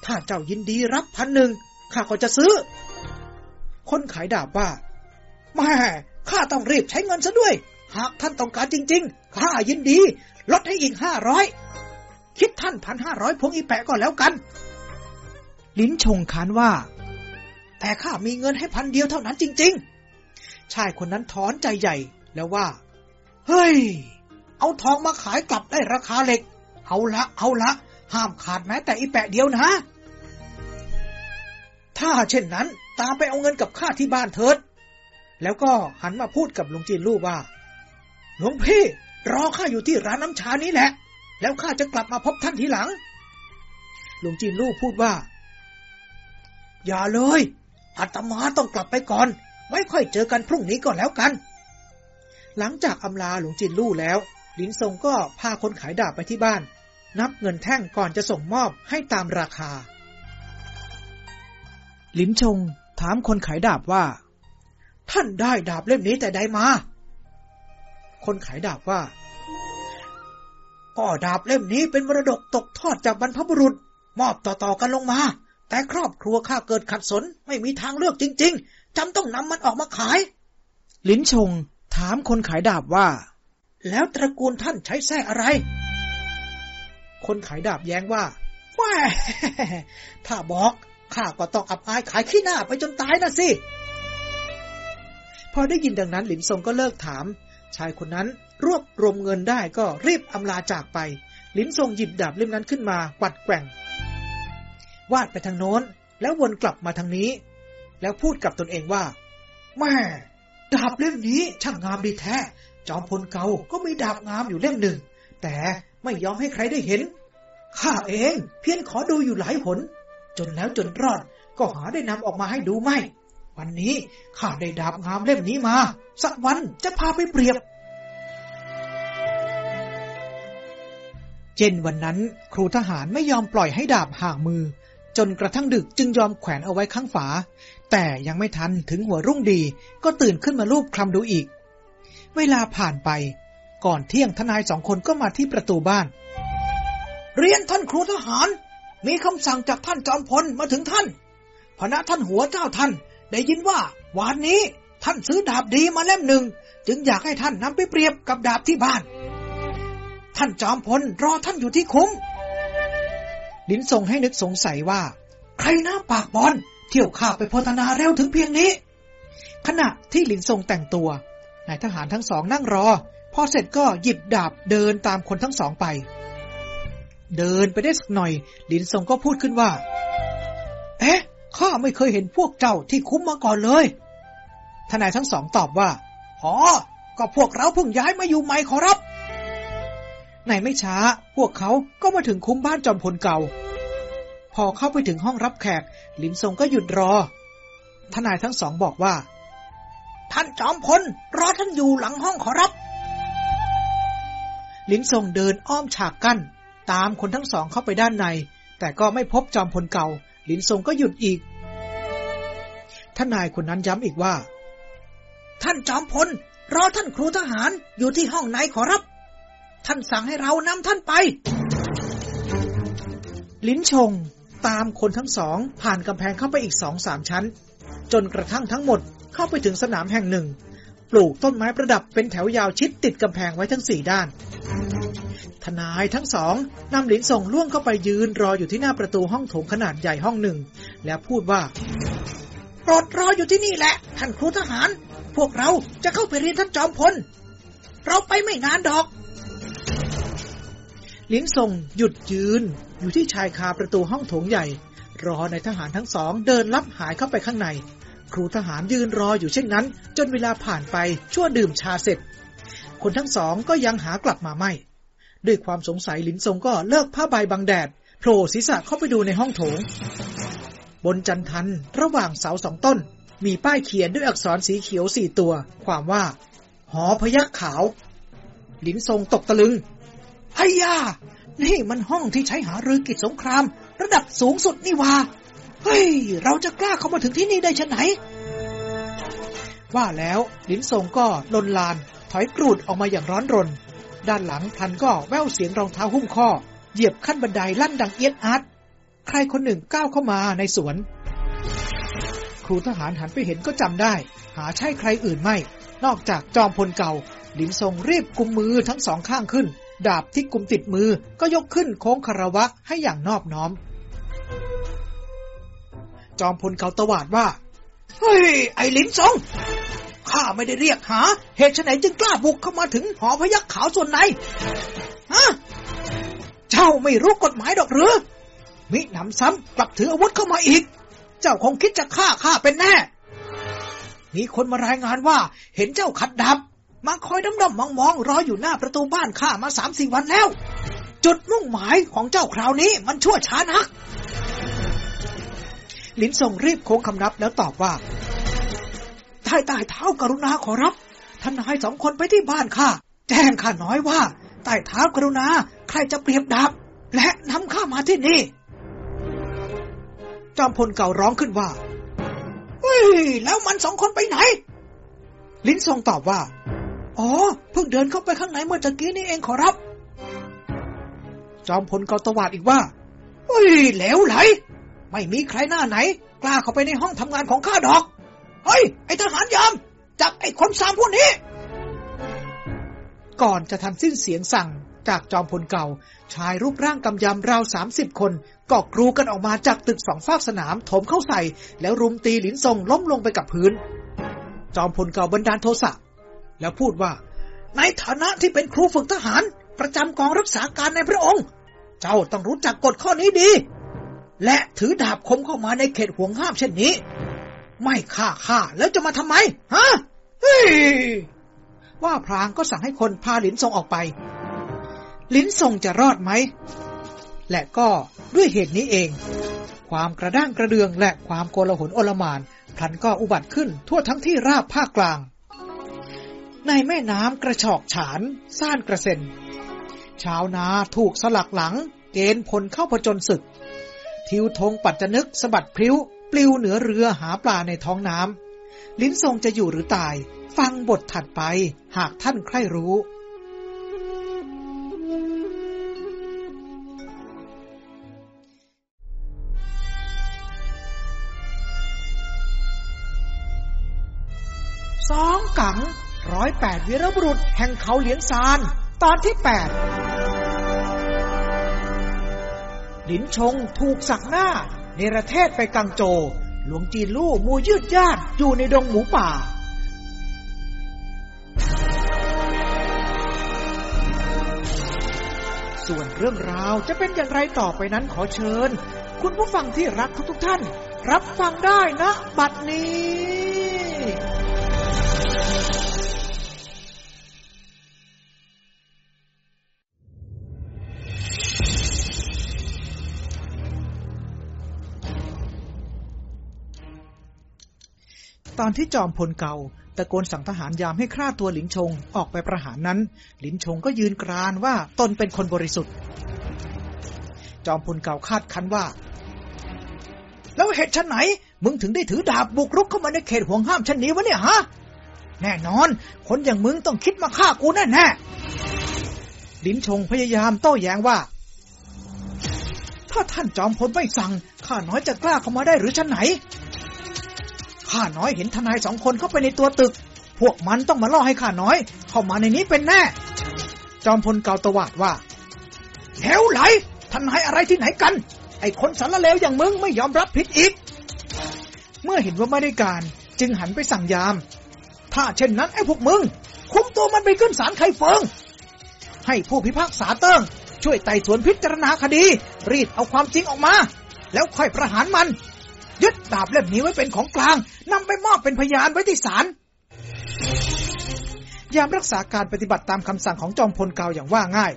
ถ้าเจ้ายินดีรับพันหนึ่งข้าก็จะซื้อ คนขายดาบว่าแม่ข้าต้องรีบใช้เงินซะด้วย หากท่านต้องการจริง ๆ ข้ายินดี ลดให้อีกห้าร้อยคิดท่านพันห้าร้อยพวงอีแปะก็แล้วกัน ลิ้นชงคานว่า แต่ข้ามีเงินให้พันเดียวเท่านั้นจริง ๆ ชายคนนั้นถอนใจใหญ่แล้วว่า เฮ้ย เอาทองมาขายกลับได้ราคาเหล็ก เอาละ เอาละ ห้ามขาดแม้แต่อีแปะเดียวนะ ถ้าเช่นนั้น ตามไปเอาเงินกับข้าที่บ้านเถิด แล้วก็หันมาพูดกับหลวงจีนลู่ว่า หลวงพี่ รอข้าอยู่ที่ร้านน้ำชานี้แหละ แล้วข้าจะกลับมาพบท่านทีหลัง หลวงจีนลู่พูดว่า อย่าเลยอาตมาต้องกลับไปก่อน ไม่ค่อยเจอกันพรุ่งนี้ก็แล้วกันหลังจากอำลาหลวงจีนลู่แล้ว ลินซงก็พาคนขายดาบไปที่บ้าน นับเงินแท่งก่อนจะส่งมอบให้ตามราคาลินชงถามคนขายดาบว่า ท่านได้ดาบเล่มนี้แต่ใดมา คนขายดาบว่า ก็ดาบเล่มนี้เป็นมรดกตกทอดจากบรรพบุรุษ มอบต่อๆกันลงมา แต่ครอบครัวข้าเกิดขัดสนไม่มีทางเลือกจริง ๆจำต้องนำมันออกมาขายลิ้นชงถามคนขายดาบว่า แล้วตระกูลท่านใช้แส้อะไร คนขายดาบแย้งว่าแม่ถ้าบอกข้าก็ต้องอับอายขายขี้หน้าไปจนตายนะสิ พอได้ยินดังนั้นหลินซงก็เลิกถาม ชายคนนั้นรวบรวมเงินได้ก็รีบอำลาจากไป หลินซงหยิบดาบเล่มนั้นขึ้นมาปัดแกว่ง วาดไปทางโน้น แล้ววนกลับมาทางนี้ แล้วพูดกับตนเองว่าแม่ ดาบเล่มนี้ช่างงามดีแท้ จอมพลเก่าก็มีดาบงามอยู่เล่มหนึ่ง แต่ไม่ยอมให้ใครได้เห็น ข้าเองเพียงขอดูอยู่หลายหน จนแล้วจนรอดก็หาได้นำออกมาให้ดูไม่ วันนี้ข้าได้ดาบงามเล่มนี้มา สักวันจะพาไปเปรียบเช่นวันนั้นครูทหารไม่ยอมปล่อยให้ดาบห่างมือ จนกระทั่งดึกจึงยอมแขวนเอาไว้ข้างฝา แต่ยังไม่ทันถึงหัวรุ่งดี ก็ตื่นขึ้นมาลูบคลำดูอีก เวลาผ่านไป ก่อนเที่ยงทนายสองคนก็มาที่ประตูบ้าน เรียนท่านครูทหาร มีคำสั่งจากท่านจอมพลมาถึงท่านพระท่านหัวเจ้าท่าน ได้ยินว่าวันนี้ท่านซื้อดาบดีมาเล่มหนึ่ง จึงอยากให้ท่านนำไปเปรียบกับดาบที่บ้าน ท่านจอมพลรอท่านอยู่ที่คุ้ม ลิ้นทรงให้นึกสงสัยว่า ใครหน้าปากบอลเที่ยวข้าไปพธนาเร็วถึงเพียงนี้ ขณะที่ลินทรงแต่งตัวนายทหารทั้งสองนั่งรอ พอเสร็จก็หยิบดาบเดินตามคนทั้งสองไป เดินไปได้สักหน่อย ลินทรงก็พูดขึ้นว่า เอ๊ะข้าไม่เคยเห็นพวกเจ้าที่คุ้มมาก่อนเลย ทนายทั้งสองตอบว่า อ๋อ ก็พวกเราเพิ่งย้ายมาอยู่ใหม่ขอรับ ในไม่ช้า พวกเขาก็มาถึงคุ้มบ้านจอมพลเก่า พอเข้าไปถึงห้องรับแขก ลินทรงก็หยุดรอ ทนายทั้งสองบอกว่า ท่านจอมพลรอท่านอยู่หลังห้องขอรับ ลินทรงเดินอ้อมฉากกั้น ตามคนทั้งสองเข้าไปด้านใน แต่ก็ไม่พบจอมพลเก่า ลินทรงก็หยุดอีก ทนายคนนั้นย้ำอีกว่า ท่านจอมพลรอท่านครูทหารอยู่ที่ห้องไหนขอรับ ท่านสั่งให้เรานำท่านไป ลิ้นชง ตามคนทั้งสอง ผ่านกำแพงเข้าไปอีกสองสามชั้น จนกระทั่งทั้งหมดเข้าไปถึงสนามแห่งหนึ่ง ปลูกต้นไม้ประดับเป็นแถวยาวชิดติดกำแพงไว้ทั้งสี่ด้าน ทนายทั้งสองนำหลินส่งล่วงเข้าไปยืนรออยู่ที่หน้าประตูห้องโถงขนาดใหญ่ห้องหนึ่ง แล้วพูดว่าโปรดรออยู่ที่นี่แหละ ท่านครูทหาร พวกเราจะเข้าไปเรียนท่านจอมพล เราไปไม่นานดอก หลินทรงหยุดยืน อยู่ที่ชายคาประตูห้องโถงใหญ่ รอในทหารทั้งสองเดินลับหายเข้าไปข้างใน ครูทหารยืนรออยู่เช่นนั้น จนเวลาผ่านไปชั่วดื่มชาเสร็จ คนทั้งสองก็ยังหากลับมาไม่ ด้วยความสงสัยหลินทรงก็เลิกผ้าใบบังแดดโผล่ศีรษะเข้าไปดูในห้องโถง บนจันทันระหว่างเสาสองต้น มีป้ายเขียนด้วยอักษรสีเขียวสี่ตัว ความว่า หอพยักขาว ลินทรงตกตะลึงไอ้ยา นี่มันห้องที่ใช้หารือกิจสงคราม ระดับสูงสุดนี่วาเฮ้ย เราจะกล้าเข้ามาถึงที่นี่ได้ชะไหน ว่าแล้วลินทรงก็ลนลาน ถอยกรูดออกมาอย่างร้อนรน ด้านหลังพันก็แววเสียงรองเท้าหุ้มข้อ เหยียบขั้นบันไดลั่นดังเอียดอาร์ตใครคนหนึ่งก้าวเข้ามาในสวน ครูทหารหันไปเห็นก็จำได้ หาใช่ใครอื่นไม่ นอกจากจอมพลเก่า ลินทรงรีบกุมมือทั้งสองข้างขึ้น ดาบที่กุมติดมือก็ยกขึ้นโค้งคารวะให้อย่างนอบน้อม จอมพลเขาตวาดว่า เฮ้ย ไอ้ลิ้นซงข้าไม่ได้เรียกหา เหตุไฉนจึงกล้าบุกเข้ามาถึงหอพยักขาวส่วนไหนฮะเจ้าไม่รู้กฎหมายดอกหรือ มิหนำซ้ำกลับถืออาวุธเข้ามาอีก เจ้าคงคิดจะฆ่าข้าเป็นแน่ มีคนมารายงานว่า เห็นเจ้าขัดดาบ มาคอยดำดำมองมองรออยู่หน้าประตูบ้านข้ามาสามสี่วันแล้ว จุดมุ่งหมายของเจ้าคราวนี้มันชั่วช้านักลินทรงรีบโค้งคำนับแล้วตอบว่าใต้ใต้เท้ากรุณาขอรับท่านนายสองคนไปที่บ้านข้าแจ้งข้าน้อยว่าใต้เท้ากรุณาใครจะเปรียบดาบและนำข้ามาที่นี่ จอมพลเก่าร้องขึ้นว่าเฮ้ยแล้วมันสองคนไปไหน ลิ้นทรงตอบว่า อ๋อ เพิ่งเดินเข้าไปข้างในเมื่อตะกี้นี่เองขอรับ จอมพลเก่าตวาดอีกว่าเฮ้ยเหลวไหล ไม่มีใครหน้าไหน กล้าเข้าไปในห้องทำงานของข้าดอก เฮ้ย ไอทหารยามจับไอคนสามพวกนี้ ก่อนจะทันสิ้นเสียงสั่งจากจอมพลเก่า ชายรูปร่างกำยำราวสามสิบคนก็กรูกันออกมาจากตึกสองฟากสนามถมเข้าใส่ แล้วรุมตีหลินทรงล้มลงไปกับพื้น จอมพลเก่าบันดาลโทสะ แล้วพูดว่า ในฐานะที่เป็นครูฝึกทหาร ประจำกองรักษาการในพระองค์ เจ้าต้องรู้จักกฎข้อนี้ดี และถือดาบคมเข้ามาในเขตห่วงห้ามเช่นนี้ ไม่ฆ่าข้าแล้วจะมาทำไม ฮะเฮ้ยว่าพรางก็สั่งให้คนพาหลินทรงออกไป หลินทรงจะรอดไหม และก็ด้วยเหตุนี้เอง ความกระด้างกระเดืองและความโกลาหลโอลมานพลันก็อุบัติขึ้นทั่วทั้งที่ราบภาคกลาง ในแม่น้ำกระชอกฉานซ่านกระเซ็น ชาวนาถูกสลักหลัง เกณฑ์พลเข้าผจญศึก ทิวธงปัจจนึกสะบัดพริ้ว ปลิวเหนือเรือหาปลาในท้องน้ำลิ้นทรงจะอยู่หรือตาย ฟังบทถัดไปหากท่านใคร่รู้สองกัง ร้อยแปดวีรบุรุษแห่งเขาเหลียงซาน ตอนที่แปดหลินชงถูกสักหน้าเนประเทศไปกังโจ หลวงจีนลู่มูยืดญาติอยู่ในดงหมูป่า ส่วนเรื่องราวจะเป็นอย่างไรต่อไปนั้นขอเชิญ คุณผู้ฟังที่รักทุกๆท่าน รับฟังได้นะ บัดนี้ ตอนที่จอมพลเก่าตะโกนสั่งทหารยามให้ฆ่าตัวหลินชงออกไปประหารนั้น หลินชงก็ยืนกรานว่าตนเป็นคนบริสุทธิ์ จอมพลเก่าคาดคันว่า แล้วเหตุฉันไหน มึงถึงได้ถือดาบบุกรุกเข้ามาในเขตห่วงห้ามฉันนี้วะเนี่ยฮะ แน่นอน คนอย่างมึงต้องคิดมาฆ่ากูแน่แน่หลินชงพยายามโต้แย้งว่า ถ้าท่านจอมพลไม่สั่งข้าน้อยจะกล้าเข้ามาได้หรือชั้นไหน ข้าน้อยเห็นทนายสองคนเข้าไปในตัวตึก พวกมันต้องมาล่อให้ข้าน้อย เข้ามาในนี้เป็นแน่ จอมพลเกาตวาดว่าแล้วไหลทนายอะไรที่ไหนกัน ไอ้คนสารเลวอย่างมึงไม่ยอมรับผิดอีก เมื่อเห็นว่าไม่ได้การจึงหันไปสั่งยาม ถ้าเช่นนั้นไอ้พวกมึง คุมตัวมันไปขึ้นศาลไข่เฟิง ให้ผู้พิพากษาเติ้งช่วยไต่สวนพิจารณาคดี รีดเอาความจริงออกมา แล้วค่อยประหารมัน ยึดดาบเล่มนี้ไว้เป็นของกลางนำไปมอบเป็นพยานไว้ที่ศาลยามรักษาการปฏิบัติตามคำสั่งของจอมพลเกาอย่างว่าง่าย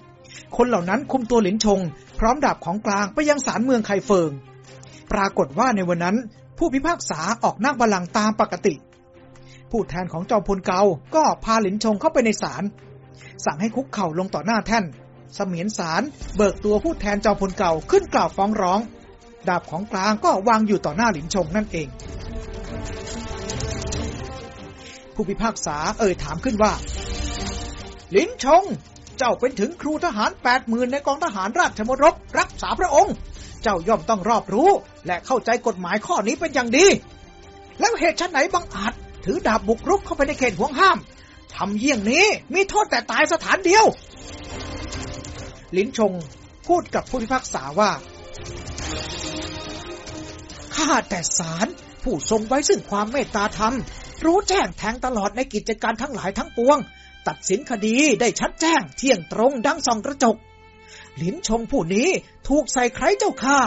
คนเหล่านั้นคุมตัวหลินชง พร้อมดาบของกลางไปยังศาลเมืองไคเฟิง ปรากฏว่าในวันนั้น ผู้พิพากษาออกนั่งบัลลังก์ตามปกติ ผู้แทนของจอมพลเกาก็พาหลินชงเข้าไปในศาลสั่งให้คุกเข่าลงต่อหน้าแท่น เสมียนศาลเบิกตัวผู้แทนจอมพลเก่าขึ้นกล่าวฟ้องร้อง ดาบของกลางก็วางอยู่ต่อหน้าหลินชงนั่นเอง ผู้พิพากษาเอ่ยถามขึ้นว่า หลินชง เจ้าเป็นถึงครูทหารแปดหมื่นในกองทหารราชมรบรักษาพระองค์ เจ้าย่อมต้องรอบรู้ และเข้าใจกฎหมายข้อนี้เป็นอย่างดี แล้วเหตุชนไหนบังอาจถือดาบบุกรุกเข้าไปในเขตห่วงห้ามทำเยี่ยงนี้มีโทษแต่ตายสถานเดียว ลิ้นชงพูดกับผู้พิพากษาว่า ข้าแต่ศาลผู้ทรงไว้ซึ่งความเมตตาธรรม รู้แจ้งแทงตลอดในกิจการทั้งหลายทั้งปวง ตัดสินคดีได้ชัดแจ้งเที่ยงตรงดังส่องกระจกลิ้นชงผู้นี้ถูกใส่ใครเจ้าข้า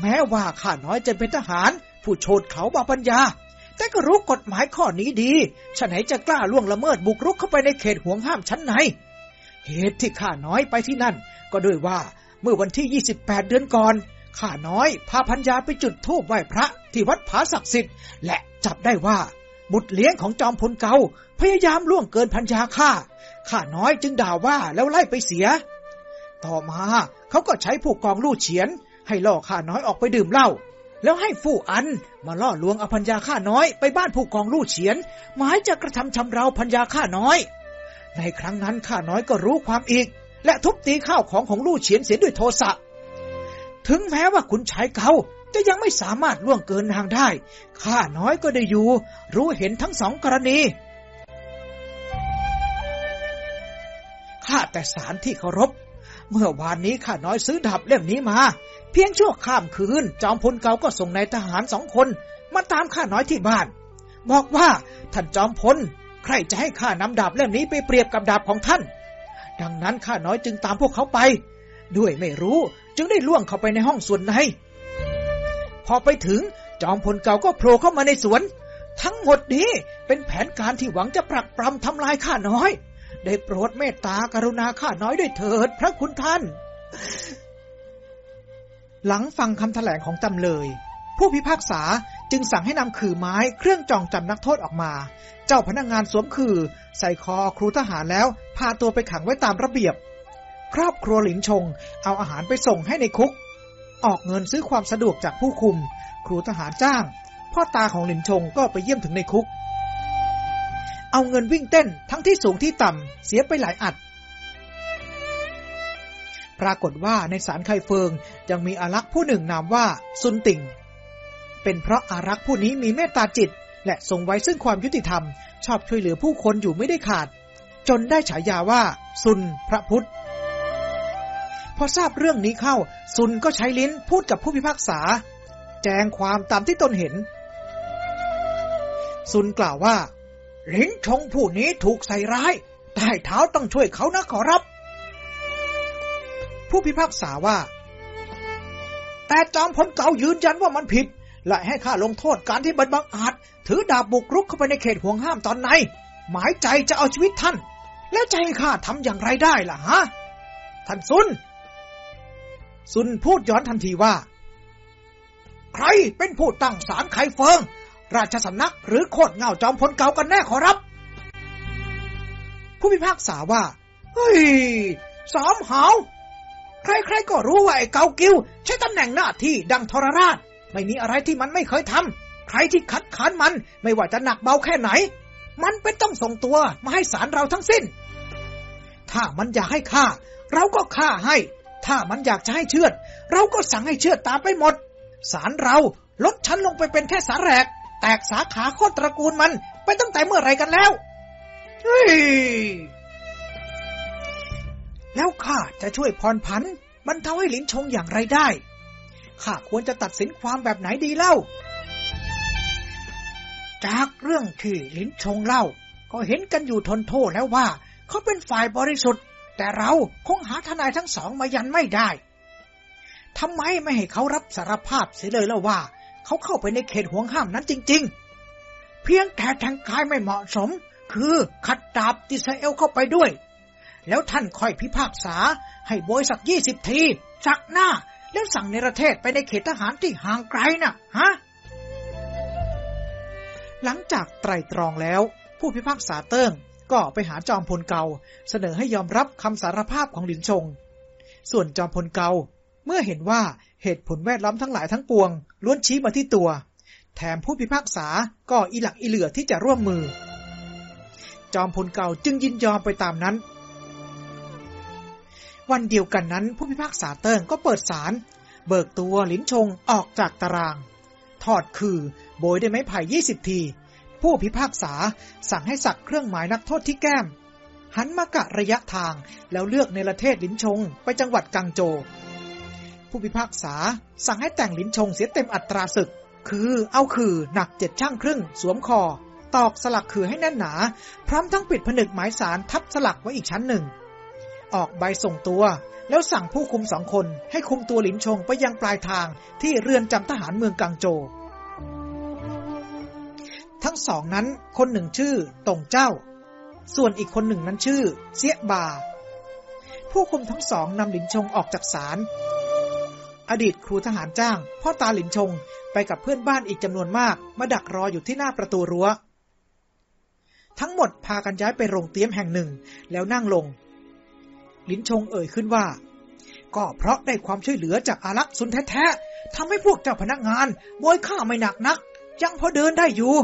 แม้ว่าข้าน้อยจะเป็นทหาร ผู้โชดเขาบาปัญญา แต่ก็รู้กฎหมายข้อนี้ดีฉันไหนจะกล้าล่วงละเมิดบุกรุกเข้าไปในเขตห่วงห้ามชั้นในเหตุที่ข้าน้อยไปที่นั่น ก็ด้วยว่าเมื่อวันที่ 28 เดือนก่อน ข้าน้อยพาพัญญาไปจุดธูปไหว้พระที่วัดผาศักดิ์สิทธิ์ และจับได้ว่า บุตรเลี้ยงของจอมพลเกาพยายามล่วงเกินพัญญาข้า ข้าน้อยจึงด่าว่าแล้วไล่ไปเสีย ต่อมาเขาก็ใช้ผู้กองลู่เฉียน ให้ล่อข้าน้อยออกไปดื่มเหล้าแล้วให้ฟู่อันมาล่อลวงอพัญญาข้าน้อยไปบ้านผู้กองลู่เฉียน หมายจะกระทำชำเราพัญญาข้าน้อย ในครั้งนั้นข้าน้อยก็รู้ความอีก และทุบตีข้าวของของลู่เฉียนเสียด้วยโทสะ ถึงแม้ว่าขุนชายเกาจะยังไม่สามารถล่วงเกินนางได้ ข้าน้อยก็ได้อยู่ รู้เห็นทั้งสองกรณี ข้าแต่สารที่เคารพ เมื่อวานนี้ข้าน้อยซื้อดาบเล่มนี้มา เพียงชั่วข้ามคืน จอมพลเกาก็ส่งนายทหารสองคน มาตามข้าน้อยที่บ้าน บอกว่าท่านจอมพล ใครจะให้ข้านำดาบเล่มนี้ไปเปรียบกับดาบของท่าน ดังนั้นข้าน้อยจึงตามพวกเขาไป ด้วยไม่รู้ จึงได้ล่วงเข้าไปในห้องส่วนใน พอไปถึงจอมพลเก่าก็โผล่เข้ามาในสวน ทั้งหมดนี้เป็นแผนการที่หวังจะปรักปรำทำลายข้าน้อย ได้โปรดเมตตากรุณาข้าน้อยด้วยเถิดพระคุณท่าน หลังฟังคำแถลงของจำเลย ผู้พิพากษาจึงสั่งให้นำขื่อไม้เครื่องจองจำนักโทษออกมา เจ้าพนักงงานสวมขื่อใส่คอครูทหารแล้ว พาตัวไปขังไว้ตามระเบียบ ครอบครัวหลินชง เอาอาหารไปส่งให้ในคุก ออกเงินซื้อความสะดวกจากผู้คุม ครูทหารจ้าง พ่อตาของหลินชงก็ไปเยี่ยมถึงในคุก เอาเงินวิ่งเต้นทั้งที่สูงที่ต่ำเสียไปหลายอัด ปรากฏว่าในสารไคเฟิงยังมีอารักษ์ผู้หนึ่งนามว่าซุนติงเป็นเพราะอารักษ์ผู้นี้มีเมตตาจิต และทรงไว้ซึ่งความยุติธรรม ชอบช่วยเหลือผู้คนอยู่ไม่ได้ขาด จนได้ฉายาว่าซุนพระพุทธ พอทราบเรื่องนี้เข้า ซุนก็ใช้ลิ้นพูดกับผู้พิพากษา แจงความตามที่ตนเห็น ซุนกล่าวว่า ลิ้นชงผู้นี้ถูกใส่ร้ายใต้เท้าต้องช่วยเขานะขอรับ ผู้พิพากษาว่า แต่จอมพลเก่ายืนยันว่ามันผิด และให้ข้าลงโทษการที่บันบังอาจ ถือดาบบุกรุกเข้าไปในเขตห่วงห้ามตอนไหน หมายใจจะเอาชีวิตท่าน แล้วจะให้ข้าทำอย่างไรได้ล่ะฮะท่านซุน ซุนพูดย้อนทันทีว่า ใครเป็นผู้ตั้งศาลไคเฟิง ราชสำนักหรือโคตรเงาจอมพลเก่ากันแน่ขอรับ ผู้พิพากษาว่า เฮ้ย สามหาว ใครๆก็รู้ว่าไอ้เกากิว ใช้ตำแหน่งหน้าที่ดังทรราช ไม่มีอะไรที่มันไม่เคยทำใครที่คัดค้านมันไม่ว่าจะหนักเบาแค่ไหน มันเป็นต้องส่งตัวมาให้ศาลเราทั้งสิ้น ถ้ามันอยากให้ฆ่า เราก็ฆ่าให้ ถ้ามันอยากจะให้เชือด เราก็สั่งให้เชือดตามไปหมดศาลเราลดชั้นลงไปเป็นแค่สารแรกแตกสาขาโคตรตระกูลมันไปตั้งแต่เมื่อไรกันแล้วเฮ้ยแล้วข้าจะช่วยพรพันธ์บรรเทาให้หลินชงอย่างไรได้ข้าควรจะตัดสินความแบบไหนดีเล่า จากเรื่องที่หลินชงเล่า ก็เห็นกันอยู่ทนโทษแล้วว่า เขาเป็นฝ่ายบริสุทธิ์ แต่เราคงหาทนายทั้งสองมายันไม่ได้ทำไมไม่ให้เขารับสารภาพเสียเลยแล้วว่า เขาเข้าไปในเขตห่วงห้ามนั้นจริง ๆ เพียงแต่แทงกายไม่เหมาะสม คือขัดดาบติสราเอลเข้าไปด้วย แล้วท่านค่อยพิพากษา ให้โบยสักยี่สิบทีสักหน้า แล้วสั่งในประเทศไปในเขตทหารที่ห่างไกลน่ะฮะหลังจากไตรตรองแล้ว ผู้พิพากษาเติ้ง ก็ไปหาจอมพลเกาเสนอให้ยอมรับคำสารภาพของหลินชง ส่วนจอมพลเกาเมื่อเห็นว่าเหตุผลแวดล้อมทั้งหลายทั้งปวงล้วนชี้มาที่ตัว แถมผู้พิพากษาก็อีหลักอีเหลือที่จะร่วมมือ จอมพลเก่าจึงยินยอมไปตามนั้น วันเดียวกันนั้นผู้พิพากษาเติ้งก็เปิดศาลเบิกตัวหลินชงออกจากตาราง ถอดคือโบยได้ไม้ไผ่ยี่สิบที ผู้พิพากษาสั่งให้สักเครื่องหมายนักโทษที่แก้ม หันมากะระยะทางแล้วเลือกในประเทศลินชง ไปจังหวัดกังโจ ผู้พิพากษาสั่งให้แต่งลิ้นชงเสียเต็มอัตราศึก คือเอาคือหนักเจ็ดช่างครึ่ง สวมคอ ตอกสลักคือให้แน่นหนา พร้อมทั้งปิดผนึกหมายสารทับสลักไว้อีกชั้นหนึ่ง ออกใบส่งตัวแล้วสั่งผู้คุมสองคนให้คุมตัวหลินชงไปยังปลายทางที่เรือนจำทหารเมืองกังโจ ทั้งสองนั้นคนหนึ่งชื่อตงเจ้า ส่วนอีกคนหนึ่งนั้นชื่อ เสียบา ผู้คุมทั้งสองนำหลินชงออกจากศาลอดีตครูทหารจ้าง พ่อตาหลินชงไปกับเพื่อนบ้านอีกจำนวนมาก มาดักรออยู่ที่หน้าประตูรัว้ว ทั้งหมดพากันย้ายไปโรงเตี้ยมแห่งหนึ่ง แล้วนั่งลง ลินชงเอ่ยขึ้นว่า ก็เพราะได้ความช่วยเหลือจากอารักษ์สุนแท้ๆทำให้พวกเจ้าพนักงานโวยข้าไม่หนักนัก ยังพอเดินได้อยู่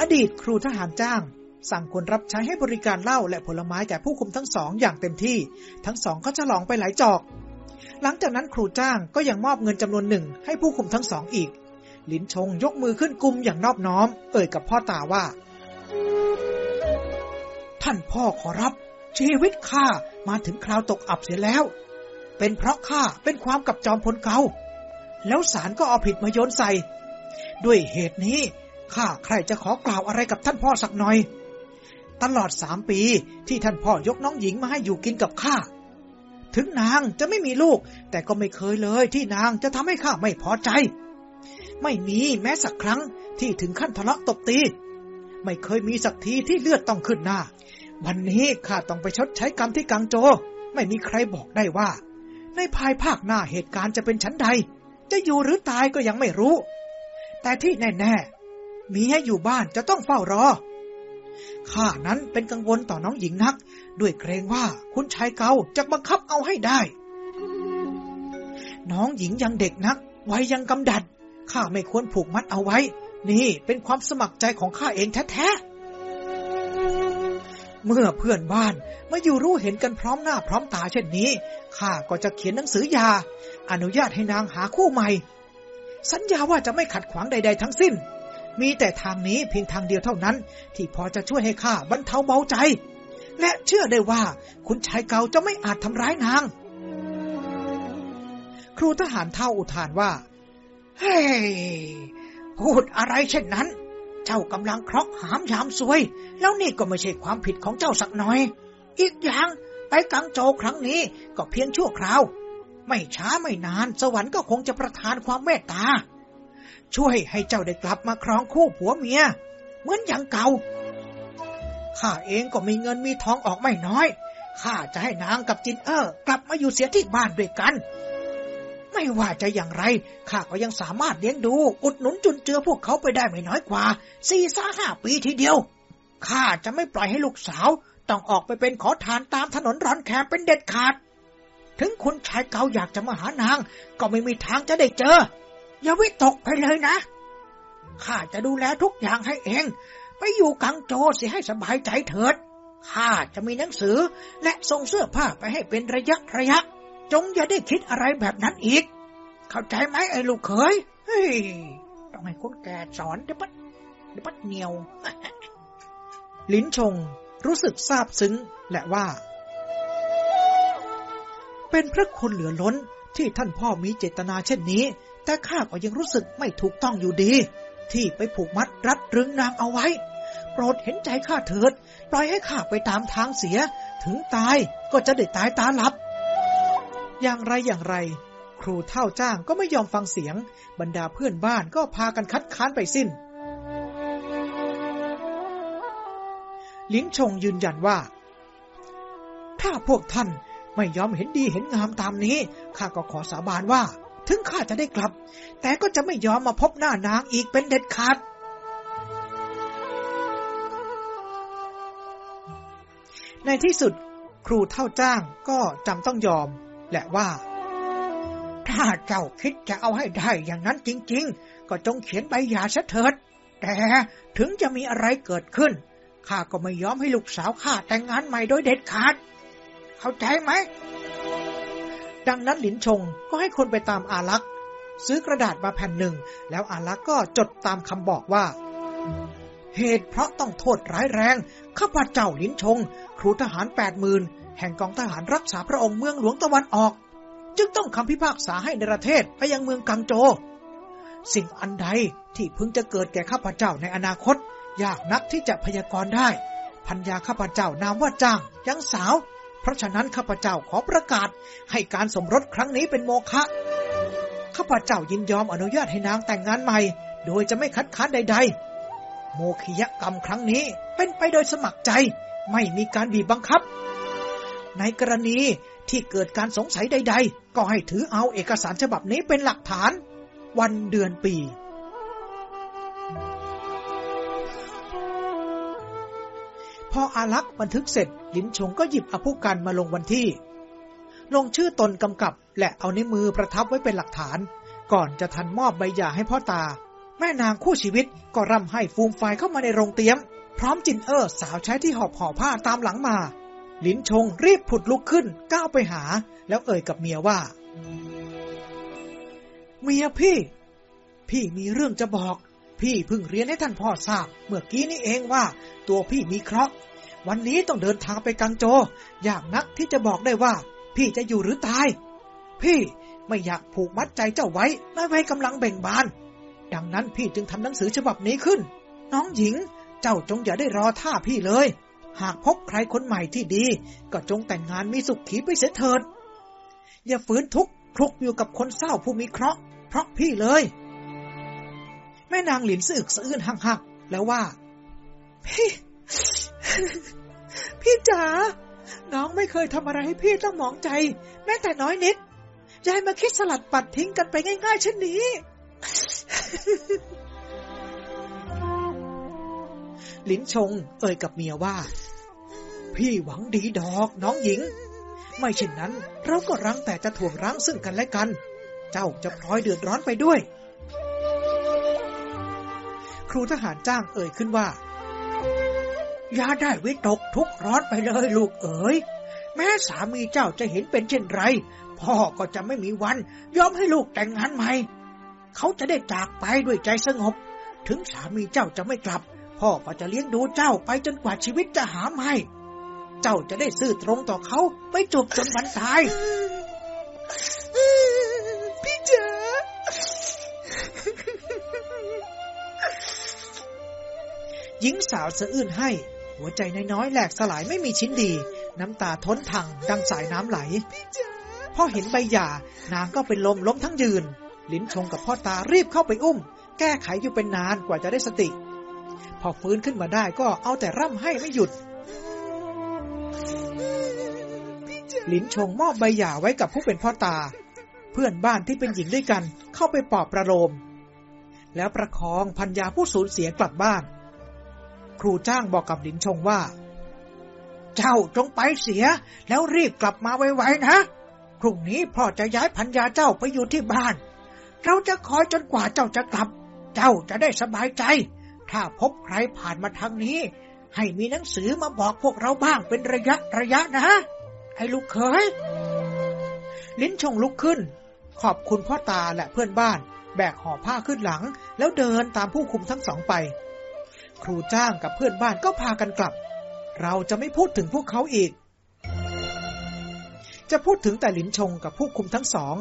อดีตครูทหารจ้าง สั่งคนรับใช้ให้บริการเหล้าและผลไม้แก่ผู้คุมทั้งสองอย่างเต็มที่ ทั้งสองก็ฉลองไปหลายจอก หลังจากนั้นครูจ้างก็ยังมอบเงินจำนวนหนึ่งให้ผู้คุมทั้งสองอีก ลินชงยกมือขึ้นกุมอย่างนอบน้อม เอ่ยกับพ่อตาว่า ท่านพ่อขอรับ ชีวิตข้ามาถึงคราวตกอับเสียแล้ว เป็นเพราะข้าเป็นความกับจอมพลเกาแล้วศาลก็เอาผิดมาโยนใส่ ด้วยเหตุนี้ ข้าใครจะขอกล่าวอะไรกับท่านพ่อสักหน่อย ตลอดสามปีที่ท่านพ่อยกน้องหญิงมาให้อยู่กินกับข้า ถึงนางจะไม่มีลูก แต่ก็ไม่เคยเลยที่นางจะทำให้ข้าไม่พอใจ ไม่มีแม้สักครั้งที่ถึงขั้นทะเลาะตบตี ไม่เคยมีสักทีที่เลือดต้องขึ้นหน้า วันนี้ข้าต้องไปชดใช้กรรมที่กังโจ ไม่มีใครบอกได้ว่า ในภายภาคหน้าเหตุการณ์จะเป็นชั้นใด จะอยู่หรือตายก็ยังไม่รู้ แต่ที่แน่ๆ มีให้อยู่บ้านจะต้องเฝ้ารอ ข้านั้นเป็นกังวลต่อน้องหญิงนัก ด้วยเกรงว่าคุณชายเกาจะบังคับเอาให้ได้ น้องหญิงยังเด็กนักวัยยังกำดัด ข้าไม่ควรผูกมัดเอาไว้ นี่เป็นความสมัครใจของข้าเองแท้ๆ เมื่อเพื่อนบ้านมาอยู่รู้เห็นกันพร้อมหน้าพร้อมตาเช่นนี้ ข้าก็จะเขียนหนังสือยา อนุญาตให้นางหาคู่ใหม่ สัญญาว่าจะไม่ขัดขวางใด ๆ ทั้งสิ้น มีแต่ทางนี้เพียงทางเดียวเท่านั้น ที่พอจะช่วยให้ข้าบรรเทาเบาใจ และเชื่อได้ว่าคุณชายเก่าจะไม่อาจทำร้ายนาง ครูทหารเท่าอุทานว่า เฮ้พูดอะไรเช่นนั้น เจ้ากำลังคราะห์หามยามซวย แล้วนี่ก็ไม่ใช่ความผิดของเจ้าสักหน่อย อีกอย่างไปกังโจครั้งนี้ก็เพียงชั่วคราว ไม่ช้าไม่นาน สวรรค์ก็คงจะประทานความเมตตา ช่วยให้เจ้าได้กลับมาครองคู่ผัวเมีย เหมือนอย่างเก่า ข้าเองก็มีเงินมีทองออกไม่น้อย ข้าจะให้นางกับจินเออร์กลับมาอยู่เสียที่บ้านด้วยกัน ไม่ว่าจะอย่างไร ข้าก็ยังสามารถเลี้ยงดู อุดหนุนจุนเจือพวกเขาไปได้ไม่น้อยกว่าสี่สาห้าปีทีเดียว ข้าจะไม่ปล่อยให้ลูกสาว ต้องออกไปเป็นขอทานตามถนนร้อนแคมเป็นเด็ดขาด ถึงคุณชายเก่าอยากจะมาหานาง ก็ไม่มีทางจะได้เจอ อย่าวิตกไปเลยนะ ข้าจะดูแลทุกอย่างให้เอง ไปอยู่กังโจสียให้สบายใจเถิด ข้าจะมีหนังสือและส่งเสื้อผ้าไปให้เป็นระยะระยะ จงอย่าได้คิดอะไรแบบนั้นอีก เข้าใจไหมไอ้ลูกเขย เฮ้ย ต้องให้คนแก่สอนเดี๋ยวปัดเดี๋ยวปัดเหนียว ลิ้นชงรู้สึกซาบซึ้งและว่า เป็นพระคุณเหลือล้นที่ท่านพ่อมีเจตนาเช่นนี้ แต่ข้าก็ยังรู้สึกไม่ถูกต้องอยู่ดี ที่ไปผูกมัดรัดรึงนางเอาไว้ โปรดเห็นใจข้าเถิด ปล่อยให้ข้าไปตามทางเสีย ถึงตายก็จะได้ตายตาหลับ อย่างไรอย่างไร ครูเท่าจ้างก็ไม่ยอมฟังเสียง บรรดาเพื่อนบ้านก็พากันคัดค้านไปสิ้นลิ้นชงยืนยันว่า ถ้าพวกท่านไม่ยอมเห็นดีเห็นงามตามนี้ ข้าก็ขอสาบานว่า ถึงข้าจะได้กลับ แต่ก็จะไม่ยอมมาพบหน้านางอีกเป็นเด็ดขาดในที่สุดครูเท่าจ้างก็จำต้องยอม และว่า ถ้าเจ้าคิดจะเอาให้ได้อย่างนั้นจริง ๆ ก็จงเขียนใบหย่าซะเถิด แต่ถึงจะมีอะไรเกิดขึ้นข้าก็ไม่ยอมให้ลูกสาวข้าแต่งงานใหม่โดยเด็ดขาด เข้าใจไหม ดังนั้นหลินชงก็ให้คนไปตามอาลักษ์ซื้อกระดาษมาแผ่นหนึ่ง แล้วอาลักษ์ก็จดตามคำบอกว่า เหตุเพราะต้องโทษร้ายแรง ข้าพเจ้าหลินชง ครูทหารแปดหมื่นแห่งกองทหารรักษาพระองค์เมืองหลวงตะวันออก จึงต้องคำพิพากษาให้ในประเทศไปยังเมืองกังโจ สิ่งอันใดที่พึงจะเกิดแก่ข้าพเจ้าในอนาคต ยากนักที่จะพยากรณ์ได้พัญญาข้าพเจ้านามว่าจ้างยังสาว เพราะฉะนั้นข้าพเจ้าขอประกาศให้การสมรสครั้งนี้เป็นโมฆะข้าพเจ้ายินยอมอนุญาตให้นางแต่งงานใหม่ โดยจะไม่คัดค้านใด ๆ โมคิยกรรมครั้งนี้เป็นไปโดยสมัครใจ ไม่มีการบีบบังคับ ในกรณีที่เกิดการสงสัยใด ๆ ก็ให้ถือเอาเอกสารฉบับนี้เป็นหลักฐาน วันเดือนปี พออารักษ์บันทึกเสร็จลินชงก็หยิบอภุกันมาลงวันที่ ลงชื่อตนกำกับ และเอาในมือประทับไว้เป็นหลักฐาน ก่อนจะทันมอบใบหย่าให้พ่อตา แม่นางคู่ชีวิตก็ร่ำให้ฟูมไฟเข้ามาในโรงเตี๊ยม พร้อมจินเออร์สาวใช้ที่หอบห่อผ้าตามหลังมาลินชงรีบผุดลุกขึ้นก้าวไปหา แล้วเอ่ยกับเมียว่า เมียพี่ พี่มีเรื่องจะบอก พี่เพิ่งเรียนให้ท่านพ่อทราบ เมื่อกี้นี่เองว่า ตัวพี่มีเคราะห์ วันนี้ต้องเดินทางไปกังโจ อยากนักที่จะบอกได้ว่า พี่จะอยู่หรือตาย พี่ไม่อยากผูกมัดใจเจ้าไว้ในวัยกำลังเบ่งบาน ดังนั้นพี่จึงทำหนังสือฉบับนี้ขึ้น น้องหญิง เจ้าจงอย่าได้รอท่าพี่เลย หากพบใครคนใหม่ที่ดี ก็จงแต่งงานมีสุขขีไปเสียเถิด อย่าฝืนทุกข์คลุกอยู่กับคนเศร้าผู้มีเคราะห์เพราะพี่เลย แม่นางหลินสึกสะอื้นหักๆแล้วว่า พี่ พี่จ๋าน้องไม่เคยทำอะไรให้พี่ต้องหมองใจ แม้แต่น้อยนิดยายมาคิดสลัดปัดทิ้งกันไปง่ายๆเช่นนี้ หลินชง เอ่ยกับเมียว่า พี่หวังดีดอกน้องหญิง ไม่เช่นนั้น เราก็รังแต่จะถ่วงรั้งซึ่งกันและกัน เจ้าจะพลอยเดือดร้อนไปด้วย ครูทหารจ้างเอ่ยขึ้นว่า อย่าได้วิตกทุกข์ร้อนไปเลยลูกเอ๋ย แม้สามีเจ้าจะเห็นเป็นเช่นไร พ่อก็จะไม่มีวัน ยอมให้ลูกแต่งงานใหม่ เขาจะได้จากไปด้วยใจสงบ ถึงสามีเจ้าจะไม่กลับ พ่อก็จะเลี้ยงดูเจ้าไปจนกว่าชีวิตจะหาไม่ เจ้าจะได้ซื่อตรงต่อเขา ไปจบจนวันตาย หญิงสาวสะอื้นให้ หัวใจน้อยๆแหลกสลายไม่มีชิ้นดี น้ำตาท้นทังดังสายน้ำไหลพ่อเห็นใบหย่านางก็เป็นลมล้มทั้งยืน ลิ้นชงกับพ่อตารีบเข้าไปอุ้ม แก้ไขอยู่เป็นนานกว่าจะได้สติ พอฟื้นขึ้นมาได้ก็เอาแต่ร่ำให้ไม่หยุดลิ้นชงมอบใบหย่าไว้กับผู้เป็นพ่อตา เพื่อนบ้านที่เป็นหญิงด้วยกันเข้าไปปลอบประโลม แล้วประคองพัญญาผู้สูญเสียกลับบ้าน ครูจ้างบอกกับลินชงว่า เจ้าจงไปเสีย แล้วรีบกลับมาไวๆนะพรุ่งนี้พ่อจะย้ายพัญญาเจ้าไปอยู่ที่บ้าน เราจะคอยจนกว่าเจ้าจะกลับ เจ้าจะได้สบายใจ ถ้าพบใครผ่านมาทางนี้ ให้มีหนังสือมาบอกพวกเราบ้างเป็นระยะระยะนะ ไอ้ลูกเขยลิ้นชงลุกขึ้น ขอบคุณพ่อตาและเพื่อนบ้าน แบกห่อผ้าขึ้นหลัง แล้วเดินตามผู้คุมทั้งสองไป ครูจ้างกับเพื่อนบ้านก็พากันกลับ เราจะไม่พูดถึงพวกเขาอีก จะพูดถึงแต่หลินชงกับผู้คุมทั้งสอง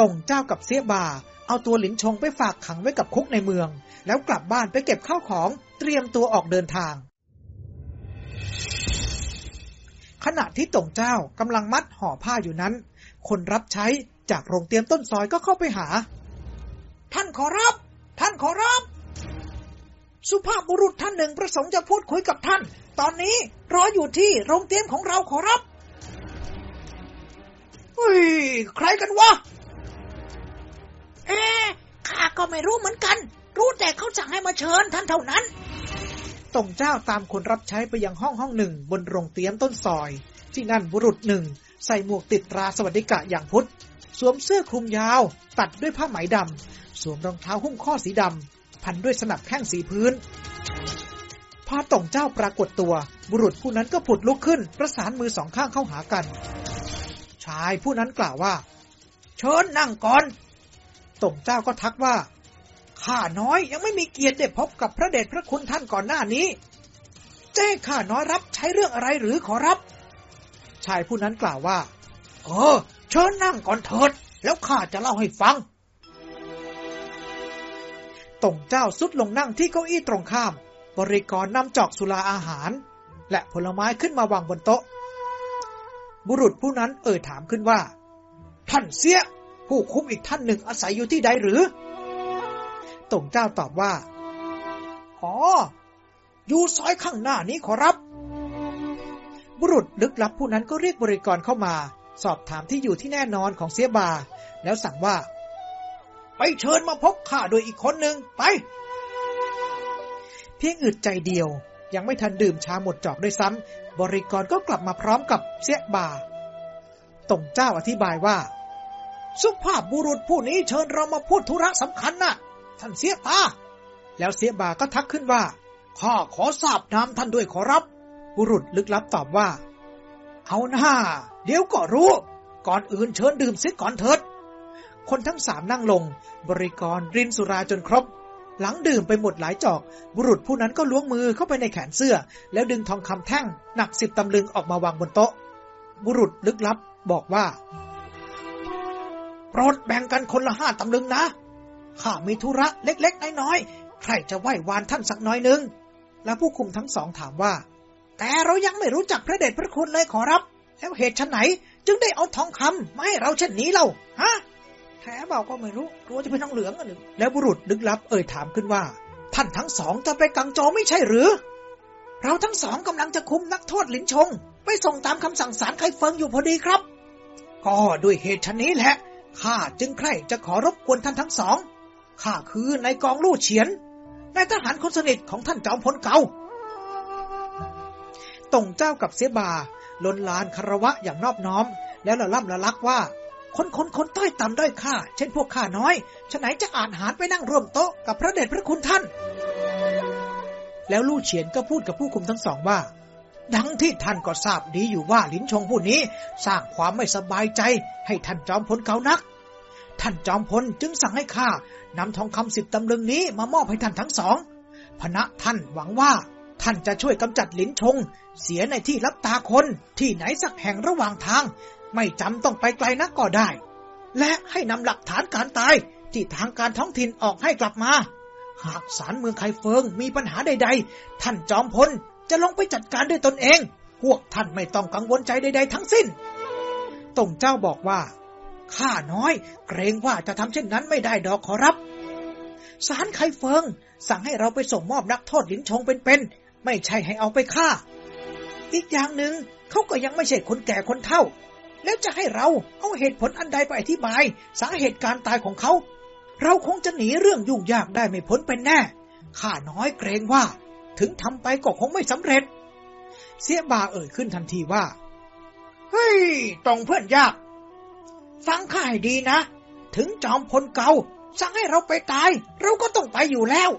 ตงเจ้ากับเสียบา เอาตัวหลินชงไปฝากขังไว้กับคุกในเมือง แล้วกลับบ้านไปเก็บข้าวของเตรียมตัวออกเดินทาง ขณะที่ตงเจ้ากำลังมัดห่อผ้าอยู่นั้น คนรับใช้จากโรงเตรียมต้นซอยก็เข้าไปหา ท่านขอรับ ท่านขอรับ สุภาพบุรุษท่านหนึ่งประสงค์จะพูดคุยกับท่าน ตอนนี้รออยู่ที่โรงเตรียมของเราขอรับเฮ้ยใครกันวะ เอ๊ข้าก็ไม่รู้เหมือนกัน รู้แต่เขาสั่งให้มาเชิญท่านเท่านั้นตงเจ้าตามคนรับใช้ไปยังห้องห้องหนึ่ง บนโรงเตรียมต้นซอย ที่นั่นบุรุษหนึ่ง ใส่หมวกติดตราสวัสดิกะอย่างพุทธ สวมเสื้อคลุมยาว ตัดด้วยผ้าไหมดำสวมรองเท้าหุ้มข้อสีดำ พันด้วยสนับแข้งสีพื้น พอต่งเจ้าปรากฏตัว บุรุษผู้นั้นก็ผุดลุกขึ้น ประสานมือสองข้างเข้าหากัน ชายผู้นั้นกล่าวว่า เชิญนั่งก่อนต่งเจ้าก็ทักว่าข้าน้อยยังไม่มีเกียรติได้พบกับพระเดชพระคุณท่านก่อนหน้านี้เจ้ข้าน้อยรับใช้เรื่องอะไรหรือขอรับ ชายผู้นั้นกล่าวว่า เออ เชิญนั่งก่อนเถิด แล้วข้าจะเล่าให้ฟัง ต่งเจ้าสุดลงนั่งที่เก้าอี้ตรงข้าม บริกรนำจอกสุราอาหาร และผลไม้ขึ้นมาวางบนโต๊ะ บุรุษผู้นั้นเอ่ยถามขึ้นว่า ท่านเสีย ผู้คุมอีกท่านหนึ่งอาศัยอยู่ที่ใดหรือต่งเจ้าตอบว่า อ๋อ อยู่ซอยข้างหน้านี้ขอรับ บุรุษลึกลับผู้นั้นก็เรียกบริกรเข้ามา สอบถามที่อยู่ที่แน่นอนของเสียบา แล้วสั่งว่า ไปเชิญมาพบข้าโดยอีกคนหนึ่งไป เพียงอึดใจเดียว ยังไม่ทันดื่มชาหมดจอกด้วยซ้ำบริกรก็กลับมาพร้อมกับเสียบาตงเจ้าอธิบายว่า สุภาพบุรุษผู้นี้เชิญเรามาพูดธุระสำคัญนะ่ะ ท่านเสียตาแล้วเสียบาก็ทักขึ้นว่าข้าขอทราบนามท่านด้วยขอรับ บุรุษลึกลับตอบว่า เอาหน้า เดี๋ยวก็รู้ ก่อนอื่นเชิญดื่มซิก่อนเถิด คนทั้งสามนั่งลง บริกรรินสุราจนครบ หลังดื่มไปหมดหลายจอก บุรุษผู้นั้นก็ล้วงมือเข้าไปในแขนเสื้อ แล้วดึงทองคำแท่ง หนักสิบตำลึงออกมาวางบนโต๊ะ บุรุษลึกลับบอกว่าโปรดแบ่งกันคนละห้าตำลึงนะ ข้ามีธุระเล็กๆน้อยๆ ใครจะไหว้วานท่านสักน้อยหนึ่งแล้วผู้คุมทั้งสองถามว่า แต่เรายังไม่รู้จักพระเดชพระคุณเลยขอรับ แล้วเหตุชนไหน จึงได้เอาทองคำมาให้เราเช่นนี้เล่าฮะ แถเบาก็ไม่รู้กลัวจะเป็นทองเหลืองอะหนึ่งแล้วบุรุษลึกลับเอ่ยถามขึ้นว่า ท่านทั้งสองจะไปกังโจไม่ใช่หรือ เราทั้งสองกำลังจะคุมนักโทษหลินชง ไปส่งตามคำสั่งศาลไคเฟิงอยู่พอดีครับ ก็ด้วยเหตุชนนี้แหละข้าจึงใคร่จะขอรบกวนท่านทั้งสองข้าคือนายกองลู่เฉียนนายทหารคนสนิทของท่านจอมพลเก่าตงเจ้ากับเสบาลนลานคารวะอย่างนอบน้อม แล้วละล่ำละลักว่า คนคนคนต้อยต่ำด้อยค่า เช่นพวกข้าน้อยฉะไหนจะอ่านหารไปนั่งร่วมโต๊ะกับพระเดชพระคุณท่าน แล้วลู่เฉียนก็พูดกับผู้คุมทั้งสองว่า ดังที่ท่านก็ทราบดีอยู่ว่าลินชงผู้นี้ สร้างความไม่สบายใจให้ท่านจอมพลเก่านัก ท่านจอมพลจึงสั่งให้ข้านำทองคำสิบตำลึงนี้มามอบให้ท่านทั้งสองพณะท่านหวังว่าท่านจะช่วยกำจัดลินชง เสียในที่รับตาคนที่ไหนสักแห่งระหว่างทาง ไม่จำต้องไปไกลนักก็ได้ และให้นำหลักฐานการตายที่ทางการท้องถิ่นออกให้กลับมา หากศาลเมืองไคเฟิงมีปัญหาใด ๆ ท่านจอมพลจะลงไปจัดการด้วยตนเอง พวกท่านไม่ต้องกังวลใจใด ๆ ทั้งสิ้นตงเจ้าบอกว่า ข้าน้อย เกรงว่าจะทำเช่นนั้นไม่ได้ดอกขอรับศาลไคเฟิง สั่งให้เราไปส่งมอบนักโทษหลินชงเป็นๆไม่ใช่ให้เอาไปฆ่า อีกอย่างหนึ่งเขาก็ยังไม่ใช่คนแก่คนเฒ่า แล้วจะให้เราเอาเหตุผลอันใดไปอธิบาย สาเหตุการตายของเขา เราคงจะหนีเรื่องยุ่งยากได้ไม่พ้นเป็นแน่ ข้าน้อยเกรงว่า ถึงทำไปก็คงไม่สำเร็จ เสียบาเอ่ยขึ้นทันทีว่า เฮ้ย ตรงเพื่อนยาก ฟังข้าให้ดีนะ ถึงจอมพลเก่าสั่งให้เราไปตาย เราก็ต้องไปอยู่แล้ว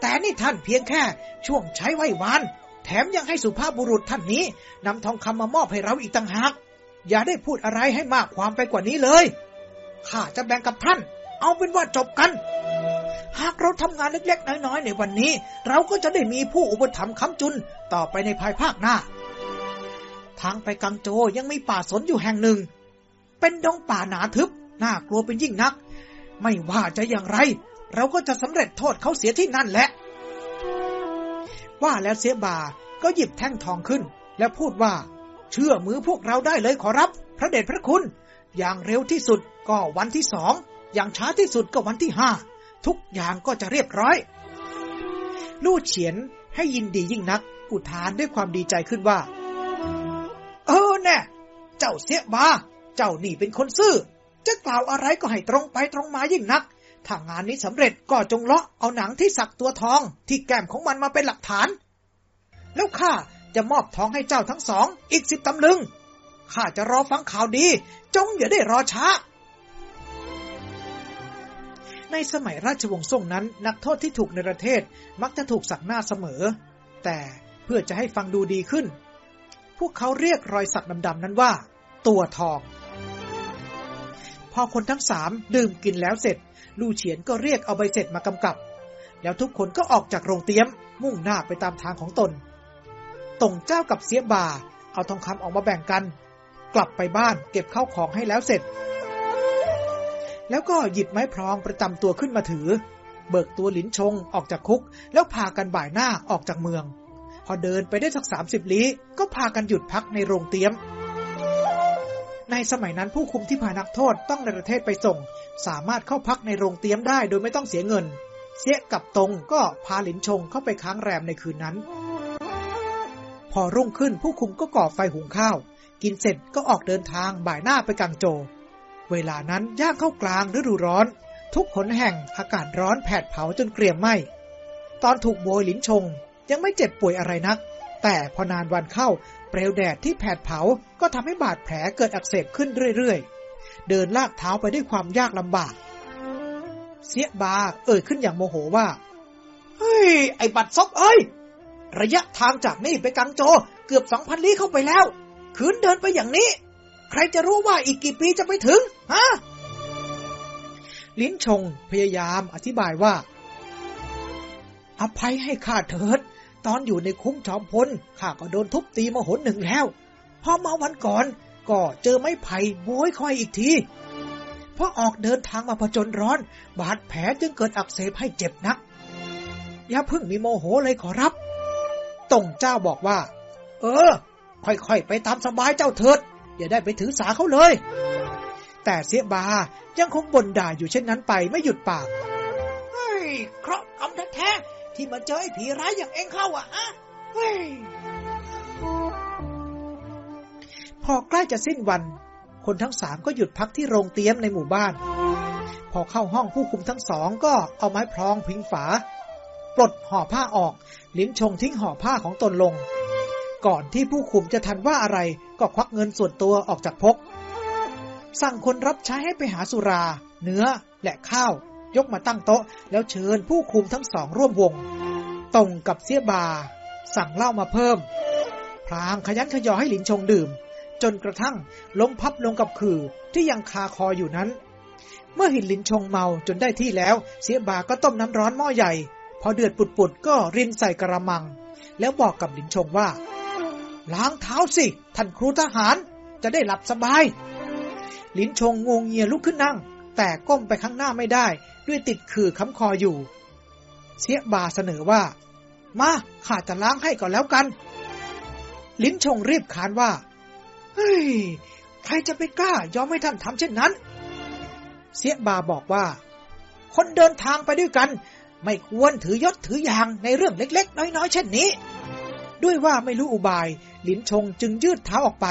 แต่นี่ท่านเพียงแค่ ช่วงใช้ไหววาน แถมยังให้สุภาพบุรุษท่านนี้นำทองคำมามอบให้เราอีกต่างหาก อย่าได้พูดอะไรให้มากความไปกว่านี้เลย ข้าจะแบ่งกับท่าน เอาเป็นว่าจบกัน หากเราทำงานเล็กๆ น้อยๆ ในวันนี้ เราก็จะได้มีผู้อุปถัมภ์ค้ำจุนต่อไปในภายภาคหน้า ทางไปกังโจยังมีป่าสนอยู่แห่งหนึ่ง เป็นดงป่าหนาทึบ น่ากลัวเป็นยิ่งนัก ไม่ว่าจะอย่างไร เราก็จะสำเร็จโทษเขาเสียที่นั่นแหละ ว่าแล้วเสียบาก็หยิบแท่งทองขึ้น แล้วพูดว่า เชื่อมือพวกเราได้เลยขอรับ พระเดชพระคุณ อย่างเร็วที่สุดก็วันที่สอง อย่างช้าที่สุดก็วันที่ห้า ทุกอย่างก็จะเรียบร้อย ลู่เฉียนให้ยินดียิ่งนัก อุทานด้วยความดีใจขึ้นว่า เออแน่ เจ้าเสียบาเจ้านี่เป็นคนซื่อ จะกล่าวอะไรก็ให้ตรงไปตรงมายิ่งนัก ถ้างานนี้สำเร็จก็จงเลาะเอาหนังที่สักตัวทองที่แก้มของมันมาเป็นหลักฐาน แล้วข้า จะมอบทองให้เจ้าทั้งสอง อีกสิบตำลึง ข้าจะรอฟังข่าวดี จงอย่าได้รอช้า ในสมัยราชวงศ์ซ่งนั้น นักโทษที่ถูกในประเทศมักจะถูกสักหน้าเสมอ แต่เพื่อจะให้ฟังดูดีขึ้น พวกเขาเรียกรอยสักดำๆนั้นว่า ตัวทอง พอคนทั้งสามดื่มกินแล้วเสร็จ ลู่เฉียนก็เรียกเอาใบเสร็จมากำกับ แล้วทุกคนก็ออกจากโรงเตี้ยม มุ่งหน้าไปตามทางของตน ตงเจ้ากับเสียบา เอาทองคำออกมาแบ่งกัน กลับไปบ้านเก็บเข้าของให้แล้วเสร็จ แล้วก็หยิบไม้พรองประจำตัวขึ้นมาถือ เบิกตัวหลินชงออกจากคุก แล้วพากันบ่ายหน้าออกจากเมือง พอเดินไปได้สักสามสิบลี้ ก็พากันหยุดพักในโรงเตี้ยม ในสมัยนั้นผู้คุมที่พานักโทษต้องในประเทศไปส่ง สามารถเข้าพักในโรงเตี้ยมได้โดยไม่ต้องเสียเงินเสียกับตรงก็พาหลินชงเข้าไปค้างแรมในคืนนั้น พอรุ่งขึ้นผู้คุมก็ก่อไฟหุงข้าว กินเสร็จก็ออกเดินทางบ่ายหน้าไปกังโจ เวลานั้นย่างเข้ากลางฤดูร้อน ทุกขนแห่งอากาศร้อนแผดเผาจนเกรียมไหมตอนถูกโบยหลินชง ยังไม่เจ็บป่วยอะไรนัก แต่พอนานวันเข้าเปลวแดดที่แผดเผาก็ทำให้บาดแผลเกิดอักเสบขึ้นเรื่อยๆ เดินลากเท้าไปด้วยความยากลำบาก เสียบาเอ่ยขึ้นอย่างโมโหว่า เฮ้ย ไอ้บัดซบเอ้ย ระยะทางจากนี่ไปกังโจ เกือบสองพันลี้เข้าไปแล้วขืนเดินไปอย่างนี้ ใครจะรู้ว่าอีกกี่ปีจะไปถึง ฮะ ลิ้นชงพยายามอธิบายว่า อภัยให้ข้าเถิด ตอนอยู่ในคุ้มจอมพลข้าก็โดนทุบตีมาหนหนึ่งแล้ว พอมาวันก่อน ก็เจอไม้ไผ่โบยคอยอีกทีพอออกเดินทางมาผจญร้อน บาดแผลจึงเกิดอักเสบให้เจ็บนัก อย่าเพิ่งมีโมโหเลยขอรับ ตงเจ้าบอกว่า เออ ค่อยๆ ไปตามสบายเจ้าเถิด อย่าได้ไปถือสาเขาเลย แต่เสียบายังคงบ่นด่าอยู่เช่นนั้นไปไม่หยุดปาก เฮ้ยเคราะห์กรรมแท้ๆที่มาเจอไอ้ผีร้ายอย่างเองเข้าอะฮะเฮ้ยพอใกล้จะสิ้นวัน คนทั้งสามก็หยุดพักที่โรงเตี๊ยมในหมู่บ้าน พอเข้าห้องผู้คุมทั้งสองก็เอาไม้พรองพิงฝา ปลดห่อผ้าออก ลิ้นชงทิ้งห่อผ้าของตนลง ก่อนที่ผู้คุมจะทันว่าอะไรก็ควักเงินส่วนตัวออกจากพก สั่งคนรับใช้ให้ไปหาสุรา เนื้อและข้าว ยกมาตั้งโต๊ะ แล้วเชิญผู้คุมทั้งสองร่วมวง ตรงกับเสียบา สั่งเหล้ามาเพิ่ม พรางขยันขยอให้หลินชงดื่ม จนกระทั่งล้มพับลงกับขื่อที่ยังคาคออยู่นั้นเมื่อหินลินชงเมาจนได้ที่แล้ว เสียบาก็ต้มน้ำร้อนหม้อใหญ่ พอเดือดปุดๆก็รินใส่กระมัง แล้วบอกกับลินชงว่า ล้างเท้าสิ ท่านครูทหาร จะได้หลับสบายลินชงงงเงียลุกขึ้นนั่ง แต่ก้มไปข้างหน้าไม่ได้ ด้วยติดขื่อค้ำคออยู่ เสียบาเสนอว่า มาข้าจะล้างให้ก่อนแล้วกัน ลิ้นชงรีบขานว่า เฮ้ย ใครจะไปกล้ายอมให้ท่านทำเช่นนั้น เสียบาบอกว่า คนเดินทางไปด้วยกัน ไม่ควรถือยศถืออย่างในเรื่องเล็กๆ น้อยๆ เช่นนี้ ด้วยว่าไม่รู้อุบายลิ้นชงจึงยืดเท้าออกไป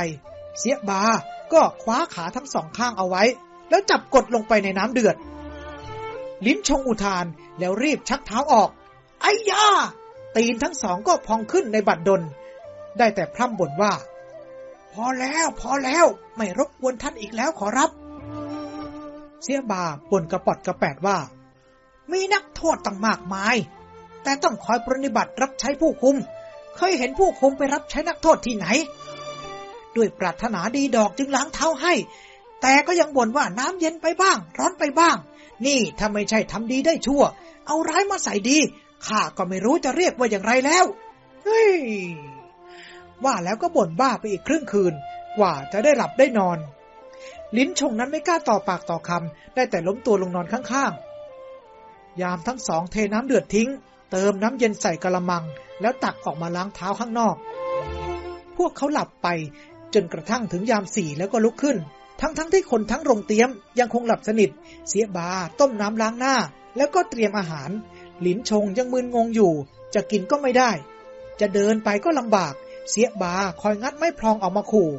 เสียบา ก็คว้าขาทั้งสองข้างเอาไว้ แล้วจับกดลงไปในน้ำเดือด ลิ้นชงอุทานแล้วรีบชักเท้าออก ไอ้ยา ตีนทั้งสองก็พองขึ้นในบัดดล ได้แต่พร่ำบ่นว่า พอแล้วพอแล้วไม่รบกวนท่านอีกแล้วขอรับ เสียบาบ่นกระปอดกระแปดว่า มีนักโทษตั้งมากมาย แต่ต้องคอยปฏิบัติรับใช้ผู้คุม เคยเห็นผู้คุมไปรับใช้นักโทษที่ไหน ด้วยปรารถนาดีดอกจึงล้างเท้าให้ แต่ก็ยังบ่นว่าน้ำเย็นไปบ้าง ร้อนไปบ้าง นี่ถ้าไม่ใช่ทำดีได้ชั่ว เอาร้ายมาใส่ดี ข้าก็ไม่รู้จะเรียกว่าอย่างไรแล้ว เฮ้ย ว่าแล้วก็บ่นบ้าไปอีกครึ่งคืน กว่าจะได้หลับได้นอนลิ้นชงนั้นไม่กล้าต่อปากต่อคำ ได้แต่ล้มตัวลงนอนข้างๆ ยามทั้งสองเทน้ำเดือดทิ้ง เติมน้ำเย็นใส่กระมัง แล้วตักออกมาล้างเท้าข้างนอก พวกเขาหลับไปจนกระทั่งถึงยามสี่แล้วก็ลุกขึ้น ทั้งๆทที่คนทั้งโรงเตี๊ยมยังคงหลับสนิท เสียบาต้มน้ำล้างหน้า แล้วก็เตรียมอาหาร หลินชงยังมึนงงอยู่ จะกินก็ไม่ได้ จะเดินไปก็ลำบาก เสียบาคอยงัดไม้พรองออกมาขู่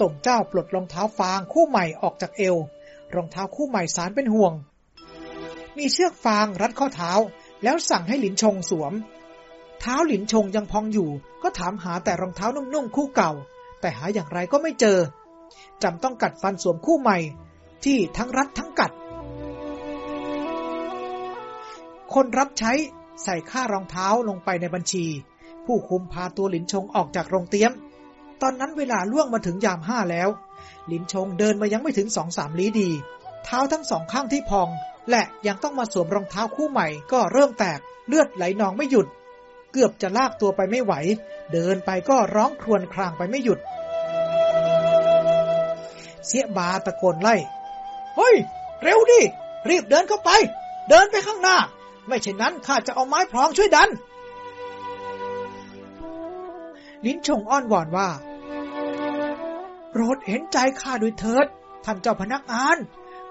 ต่งเจ้าปลดรองเท้าฟางคู่ใหม่ออกจากเอว รองเท้าคู่ใหม่สารเป็นห่วง มีเชือกฟางรัดข้อเท้า แล้วสั่งให้หลินชงสวม เท้าหลินชงยังพองอยู่ ก็ถามหาแต่รองเท้านุ่มๆคู่เก่า แต่หาอย่างไรก็ไม่เจอจำต้องกัดฟันสวมคู่ใหม่ ที่ทั้งรัดทั้งกัด คนรับใช้ใส่ค่ารองเท้าลงไปในบัญชี ผู้คุมพาตัวหลินชงออกจากโรงเตี้ยม ตอนนั้นเวลาล่วงมาถึงยามห้าแล้ว หลินชงเดินมายังไม่ถึงสองสามลี้ดี เท้าทั้งสองข้างที่พอง และยังต้องมาสวมรองเท้าคู่ใหม่ก็เริ่มแตกเลือดไหลนองไม่หยุด เกือบจะลากตัวไปไม่ไหว เดินไปก็ร้องครวญครางไปไม่หยุด เสียบาตะโกนไล่ เฮ้ย เร็วดิ รีบเดินเข้าไป เดินไปข้างหน้า ไม่เช่นนั้นข้าจะเอาไม้พรองช่วยดัน ลิ้นชงอ้อนวอนว่าโปรดเห็นใจข้าด้วยเถิด ท่านเจ้าพนักงาน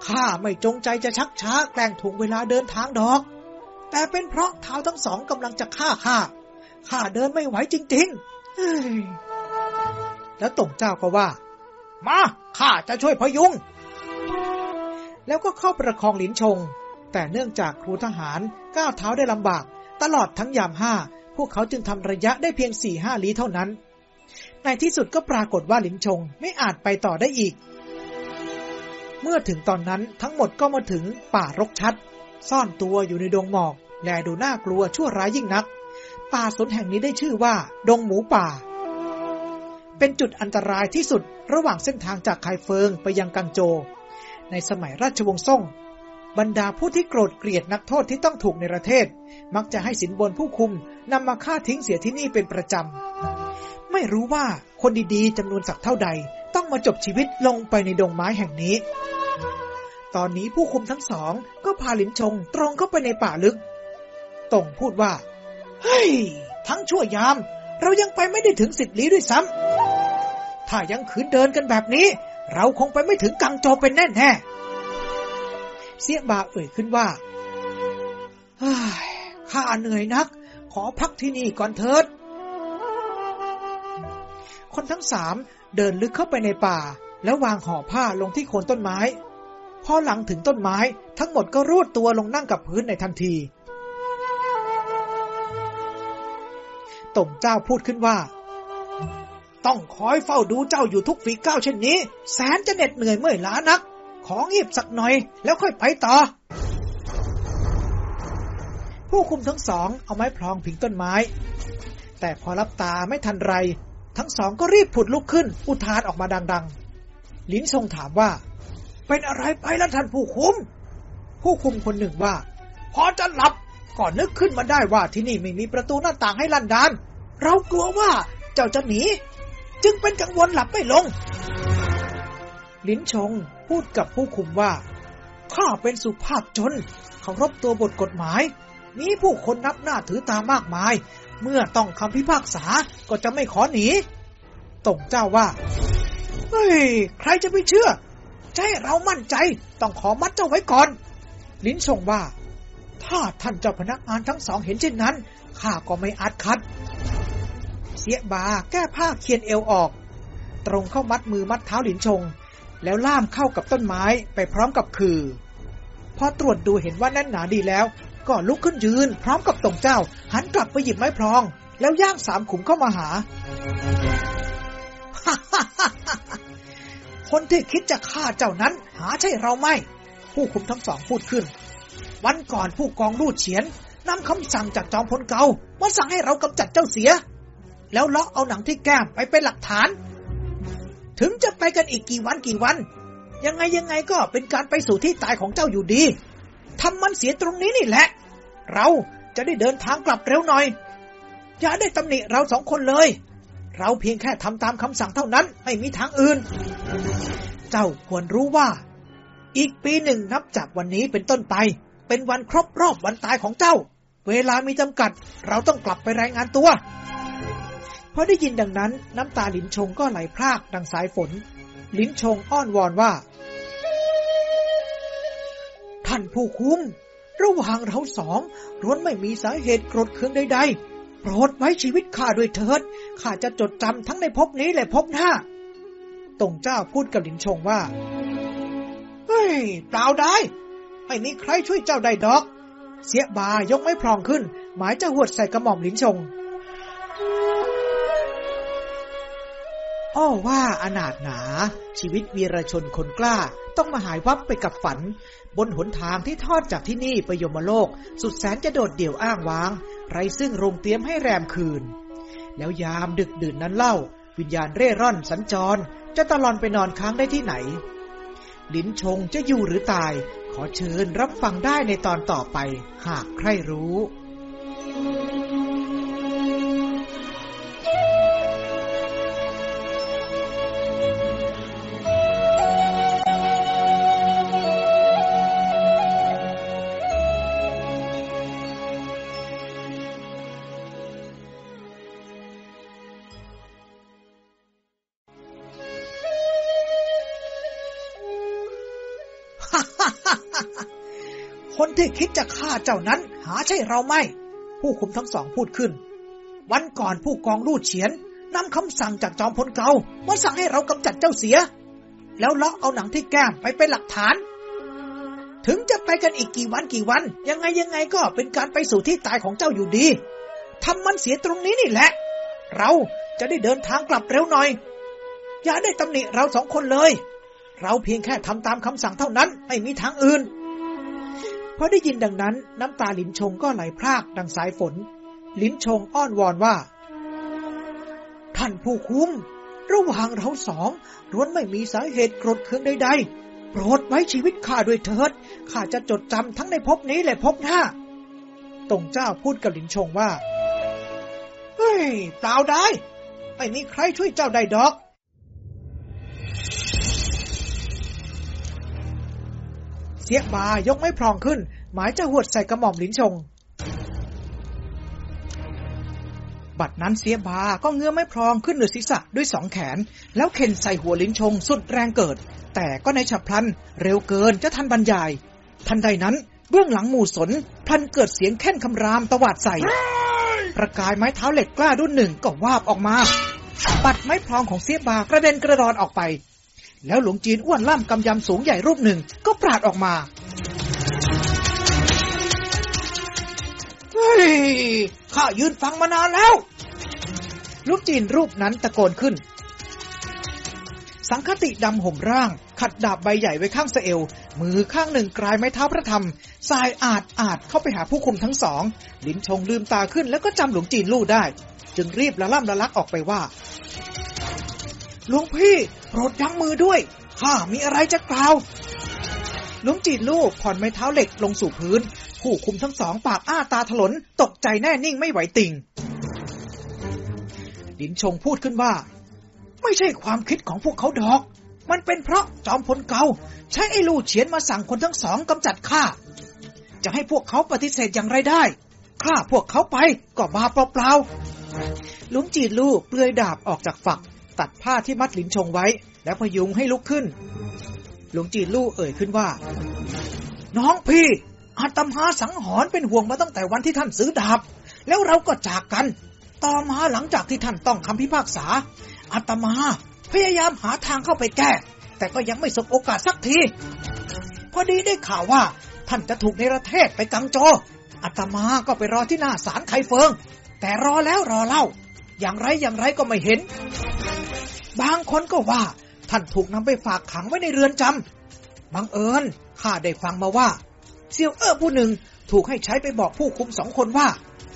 ข้าไม่จงใจจะชักช้าแกล้งถ่วงเวลาเดินทางดอก แต่เป็นเพราะเท้าทั้งสองกำลังจะฆ่าข้า ข้าเดินไม่ไหวจริงๆแล้วต่งเจ้าก็ว่า มาข้าจะช่วยพยุง แล้วก็เข้าประคองหลินชง แต่เนื่องจากครูทหารก้าวเท้าได้ลำบาก ตลอดทั้งยามห้า พวกเขาจึงทำระยะได้เพียงสี่ห้าลี้เท่านั้น ในที่สุดก็ปรากฏว่าหลินชงไม่อาจไปต่อได้อีก เมื่อถึงตอนนั้นทั้งหมดก็มาถึงป่ารกชัด ซ่อนตัวอยู่ในดงหมอกแลดูน่ากลัวชั่วร้ายยิ่งนัก ป่าสนแห่งนี้ได้ชื่อว่า ดงหมูป่า เป็นจุดอันตรายที่สุดระหว่างเส้นทางจากไคเฟิงไปยังกังโจ ในสมัยราชวงศ์ซ่ง บรรดาผู้ที่โกรธเกลียดนักโทษที่ต้องถูกในประเทศ มักจะให้สินบนผู้คุมนำมาฆ่าทิ้งเสียที่นี่เป็นประจำ ไม่รู้ว่าคนดีๆจำนวนสักเท่าใด ต้องมาจบชีวิตลงไปในดงไม้แห่งนี้ ตอนนี้ผู้คุมทั้งสองก็พาหลินชงตรงเข้าไปในป่าลึกตงพูดว่า เฮ้ย ทั้งชั่วยาม เรายังไปไม่ได้ถึงสิบลี้ด้วยซ้ำถ้ายังขืนเดินกันแบบนี้ เราคงไปไม่ถึงกังโจเป็นแน่แน่เสียบาเอ่ยขึ้นว่าข้าเหนื่อยนัก ขอพักที่นี่ก่อนเถิด คนทั้งสาม เดินลึกเข้าไปในป่า แล้ววางห่อผ้าลงที่โคนต้นไม้ พอหลังถึงต้นไม้ทั้งหมดก็รูดตัวลงนั่งกับพื้นในทันทีต่งเจ้าพูดขึ้นว่า ต้องคอยเฝ้าดูเจ้าอยู่ทุกฝีก้าวเช่นนี้ แสนจะเหน็ดเหนื่อยเมื่อยล้านัก ของีบสักหน่อยแล้วค่อยไปต่อ ผู้คุมทั้งสองเอาไม้พลองผิงต้นไม้ แต่พอรับตาไม่ทันไร ทั้งสองก็รีบผุดลุกขึ้น อุทานออกมาดังๆ ลินทรงถามว่า เป็นอะไรไปล่ะท่านผู้คุม ผู้คุมคนหนึ่งว่า พอจะหลับก่อนนึกขึ้นมาได้ว่าที่นี่ไม่มีประตูหน้าต่างให้ลันดาน เรากลัวว่าเจ้าจะหนี จึงเป็นกังวลหลับไม่ลง ลินชงพูดกับผู้คุมว่า ข้าเป็นสุภาพจนเคารพตัวบทกฎหมาย มีผู้คนนับหน้าถือตามากมาย เมื่อต้องคำพิพากษาก็จะไม่ขอหนีต่งเจ้าว่า เฮ้ย ใครจะไปเชื่อ ใช่เรามั่นใจ ต้องขอมัดเจ้าไว้ก่อน ลิ้นชงว่า ถ้าท่านเจ้าพนักงานทั้งสองเห็นเช่นนั้น ข้าก็ไม่อาจคัด เสียบาแก้ผ้าเคียนเอวออก ตรงเข้ามัดมือมัดเท้าหลินชง แล้วล่ามเข้ากับต้นไม้ไปพร้อมกับคือ พอตรวจดูเห็นว่าแน่นหนาดีแล้ว ก็ลุกขึ้นยืน พร้อมกับตรงเจ้า หันกลับไปหยิบไม้พลอง แล้วย่างสามขุมเข้ามาหา คนที่คิดจะฆ่าเจ้านั้น หาใช่เราไม่ ผู้คุมทั้งสองพูดขึ้น วันก่อนผู้กองรูดเฉียนนำคำสั่งจากจอมพลเกามาสั่งให้เรากำจัดเจ้าเสีย แล้วเลาะเอาหนังที่แก้มไปเป็นหลักฐาน ถึงจะไปกันอีกกี่วันกี่วัน ยังไงยังไงก็เป็นการไปสู่ที่ตายของเจ้าอยู่ดี ทำมันเสียตรงนี้นี่แหละ เราจะได้เดินทางกลับเร็วหน่อย อย่าได้ตำหนิเราสองคนเลย เราเพียงแค่ทำตามคำสั่งเท่านั้น ไม่มีทางอื่น เจ้าควรรู้ว่า อีกปีหนึ่งนับจากวันนี้เป็นต้นไป เป็นวันครบรอบวันตายของเจ้า เวลามีจำกัด เราต้องกลับไปรายงานตัวพอได้ยินดังนั้น น้ำตาหลินชงก็ไหลพรากดังสายฝน ลิ้นชงอ้อนวอนว่า ท่านผู้คุมระหว่างเราสองล้วนไม่มีสาเหตุโกรธเคืองใดๆ โปรดไว้ชีวิตข้าด้วยเถิด ข้าจะจดจำทั้งในภพนี้และภพหน้าตงเจ้าพูดกับหลินชงว่า เฮ้ยเปล่าได้ ไม่มีใครช่วยเจ้าได้ดอก เสียบายกไม้พรองขึ้น หมายจะหวดใส่กระหม่อมหลินชงอ้อว่าอนาถหนา ชีวิตวีรชนคนกล้า ต้องมาหายวับไปกับฝัน บนหนทางที่ทอดจากที่นี่ไปยมโลก สุดแสนจะโดดเดี่ยวอ้างว้าง ไรซึ่งโรงเตรียมให้แรมคืน แล้วยามดึกดื่นนั้นเล่า วิญญาณเร่ร่อนสัญจร จะตะลอนไปนอนค้างได้ที่ไหน ลิ้นชงจะอยู่หรือตาย ขอเชิญรับฟังได้ในตอนต่อไป หากใครรู้ ที่คิดจะฆ่าเจ้านั้น หาใช่เราไม่ ผู้คุมทั้งสองพูดขึ้น วันก่อนผู้กองลู่เฉียนนำคำสั่งจากจอมพลเกามาสั่งให้เรากำจัดเจ้าเสีย แล้วเลาะเอาหนังที่แก้มไปเป็นหลักฐาน ถึงจะไปกันอีกกี่วันกี่วัน ยังไงยังไงก็เป็นการไปสู่ที่ตายของเจ้าอยู่ดีทำมันเสียตรงนี้นี่แหละ เราจะได้เดินทางกลับเร็วหน่อย อย่าได้ตำหนิเราสองคนเลย เราเพียงแค่ทำตามคำสั่งเท่านั้น ไม่มีทางอื่น พอได้ยินดังนั้นน้ำตาลินชงก็ไหลพรากดังสายฝน ลินชงอ้อนวอนว่า ท่านผู้คุ้ม ระหว่างเราสองล้วนไม่มีสาเหตุโกรธเคืองใดๆ โปรดไว้ชีวิตข้าด้วยเถิดข้าจะจดจำทั้งในภพนี้และภพหน้าตงเจ้าพูดกับลินชงว่า เฮ้ยเปล่าได้ ไม่มีใครช่วยเจ้าได้ดอก เสียบายกไม้พรองขึ้น หมายจะหวดใส่กระหม่อมลินชง บัดนั้นเสียบาก็เงื้อไม้พรองขึ้นเหนือศีรษะด้วยสองแขน แล้วเข็นใส่หัวลินชงสุดแรงเกิด แต่ก็ในฉับพลัน เร็วเกินจะทันบรรยาย ทันใดนั้นเบื้องหลังหมู่สนพลันเกิดเสียงแค่นคำรามตวาดใส่ ประกายไม้เท้าเหล็กกล้าดุนหนึ่งก็วาบออกมา ปัดไม้พรองของเสียบากระเด็นกระดอนออกไป แล้วหลวงจีนอ้วนล่ำกำยำสูงใหญ่รูปหนึ่งก็ปราดออกมา เฮ้ย ข้ายืนฟังมานานแล้ว ลูกจีนรูปนั้นตะโกนขึ้น สังคติดำห่มร่าง ขัดดาบใบใหญ่ไว้ข้างสเอว มือข้างหนึ่งกลายไม้เท้าพระธรรม สายอาดอาดเข้าไปหาผู้คุมทั้งสอง ลิ้นชงลืมตาขึ้นแล้วก็จำหลวงจีนลู่ได้ จึงรีบละล่ำละลักออกไปว่า หลวงพี่โปรดยั้งมือด้วยข้ามีอะไรจะกล่าวลวงจีนลูกผ่อนไม้เท้าเหล็กลงสู่พื้น ผู้คุมทั้งสองปากอ้าตาถลน ตกใจแน่นิ่งไม่ไหวติงลินชงพูดขึ้นว่า ไม่ใช่ความคิดของพวกเขาดอก มันเป็นเพราะจอมพลเกาใช้ไอ้ลู่เฉียนมาสั่งคนทั้งสองกำจัดข้า จะให้พวกเขาปฏิเสธอย่างไรได้ฆ่าพวกเขาไปก็บาเปล่าๆลวงจีนลูกเปลือยดาบออกจากฝัก ตัดผ้าที่มัดลินชงไว้ แล้วพยุงให้ลุกขึ้น หลวงจีนลู่เอ่ยขึ้นว่า น้องพี่อาตมาสังหรณ์เป็นห่วงมาตั้งแต่วันที่ท่านซื้อดาบ แล้วเราก็จากกัน ต่อมาหลังจากที่ท่านต้องคำพิพากษาอาตมาพยายามหาทางเข้าไปแก้ แต่ก็ยังไม่สบโอกาสสักที พอดีได้ข่าวว่า ท่านจะถูกในประเทศไปกังโจอาตมาก็ไปรอที่หน้าศาลไคเฟิง แต่รอแล้วรอเล่า อย่างไรอย่างไรก็ไม่เห็น บางคนก็ว่า ท่านถูกนำไปฝากขังไว้ในเรือนจำบังเอิญข้าได้ฟังมาว่าเซียวเอ้อผู้หนึ่งถูกให้ใช้ไปบอกผู้คุมสองคนว่า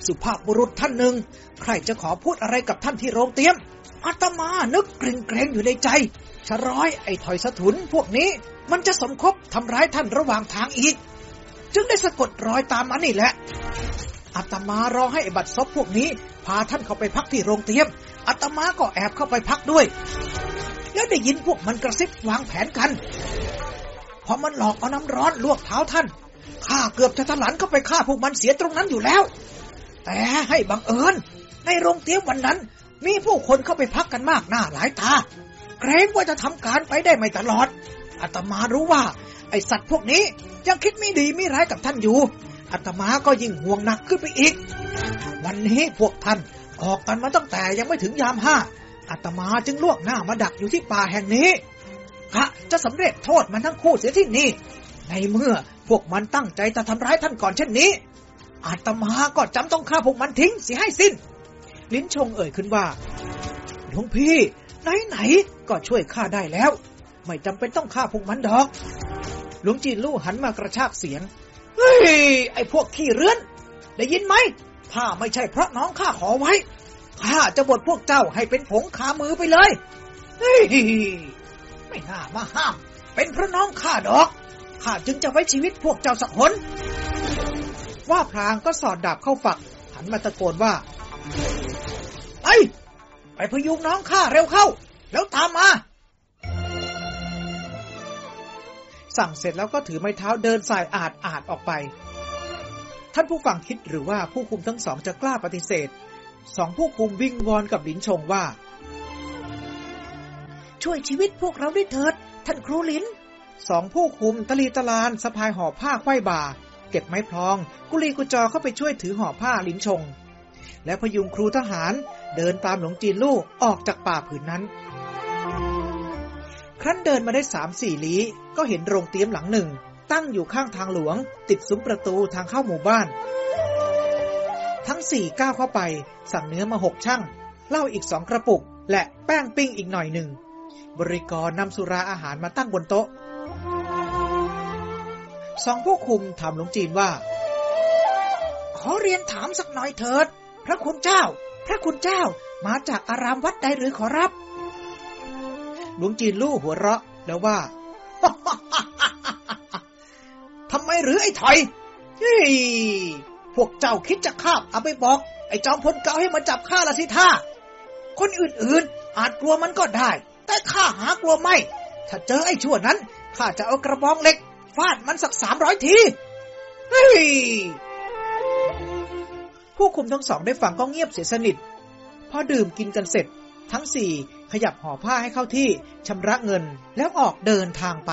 สุภาพบุรุษท่านหนึ่ง ใครจะขอพูดอะไรกับท่านที่โรงเตรียมอาตมานึกเกรงเกรงอยู่ในใจชะร้อยไอ้ถอยสะทุนพวกนี้ มันจะสมคบทำร้ายท่านระหว่างทางอีก จึงได้สะกดรอยตามมานี่แหละ อาตมารอให้ไอ้บัตรซบพวกนี้ พาท่านเข้าไปพักที่โรงเตรียมอาตมาก็แอบเข้าไปพักด้วย แล้วได้ยินพวกมันกระซิบวางแผนกัน พอมันหลอกเอาน้ำร้อนลวกเท้าท่านข้าเกือบจะทะลันเข้าไปฆ่าพวกมันเสียตรงนั้นอยู่แล้ว แต่ให้บังเอิญ ในโรงเตรียมวันนั้น มีผู้คนเข้าไปพักกันมากหน้าหลายตาเกรงว่าจะทำการไปได้ไม่ตลอดอาตมารู้ว่า ไอสัตว์พวกนี้ยังคิดไม่ดีไม่ร้ายกับท่านอยู่ อาตมาก็ยิ่งห่วงหนักขึ้นไปอีก วันนี้พวกท่านออกกันมาตั้งแต่ยังไม่ถึงยามห้าอาตมาจึงลวกหน้ามาดักอยู่ที่ป่าแห่งนี้กะจะสำเร็จโทษมันทั้งคู่เสียที่นี่ ในเมื่อพวกมันตั้งใจจะทำร้ายท่านก่อนเช่นนี้ อาตมาก็จำต้องฆ่าพวกมันทิ้งเสียให้สิ้น ลิ้นชงเอ่ยขึ้นว่าหลวงพี่ไหนๆก็ช่วยข้าได้แล้ว ไม่จำเป็นต้องฆ่าพวกมันดอก หลวงจีนลู่หันมากระชากเสียง เฮ้ย ไอ้พวกขี้เรือน ได้ยินไหม ถ้าไม่ใช่เพราะน้องข้าขอไว้ ข้าจะบดพวกเจ้าให้เป็นผงขามือไปเลย เฮ้ย ไม่น่ามาห้าม เป็นพระน้องข้าดอก ข้าจึงจะไว้ชีวิตพวกเจ้าสักคนว่าพรางก็สอดดาบเข้าฝัก หันมาตะโกนว่า ไป ไปพยุงน้องข้าเร็วเข้า แล้วตามมา สั่งเสร็จแล้วก็ถือไม้เท้าเดินสายอาดอาดออกไป ท่านผู้ฟังคิดหรือว่าผู้คุมทั้งสองจะกล้าปฏิเสธ สองผู้คุมวิ่งวอนกับลินชงว่า ช่วยชีวิตพวกเราด้วยเถิด ท่านครูลินสองผู้คุมตะลีตะลานสะพายห่อผ้าไขว้บ่า เก็บไม้พลอง กุลีกุจอเข้าไปช่วยถือห่อผ้าลิ้นชง และพยุงครูทหารเดินตามหลวงจีนลู่ออกจากป่าผืนนั้น ครั้นเดินมาได้สามสี่ลี้ ก็เห็นโรงเตี๊ยมหลังหนึ่ง ตั้งอยู่ข้างทางหลวง ติดซุ้มประตูทางเข้าหมู่บ้าน ทั้งสี่ก้าวเข้าไป สั่งเนื้อมาหกช่างเหล้าอีกสองกระปุก และแป้งปิ้งอีกหน่อยหนึ่ง บริกรนำสุราอาหารมาตั้งบนโต๊ะสองผู้คุมถามหลวงจีนว่า ขอเรียนถามสักหน่อยเถิด พระคุณเจ้า พระคุณเจ้ามาจากอารามวัดใดหรือขอรับ หลวงจีนลู่หัวเราะแล้วว่าทำไมหรือไอ้ถอยเฮ้ยพวกเจ้าคิดจะฆ่าเอาไปบอก ไอ้จอมพลเก่าให้มาจับข้าละสิท่า คนอื่นๆ อาจกลัวมันก็ได้ แต่ข้าหากลัวไม่ ถ้าเจอไอ้ชั่วนั้นข้าจะเอากระบองเหล็ก ฟาดมันสักสามร้อยที เฮ้ย ผู้คุมทั้งสองได้ฟังก็เงียบเสียสนิท พอดื่มกินกันเสร็จ ทั้งสี่ขยับห่อผ้าให้เข้าที่ชำระเงินแล้วออกเดินทางไป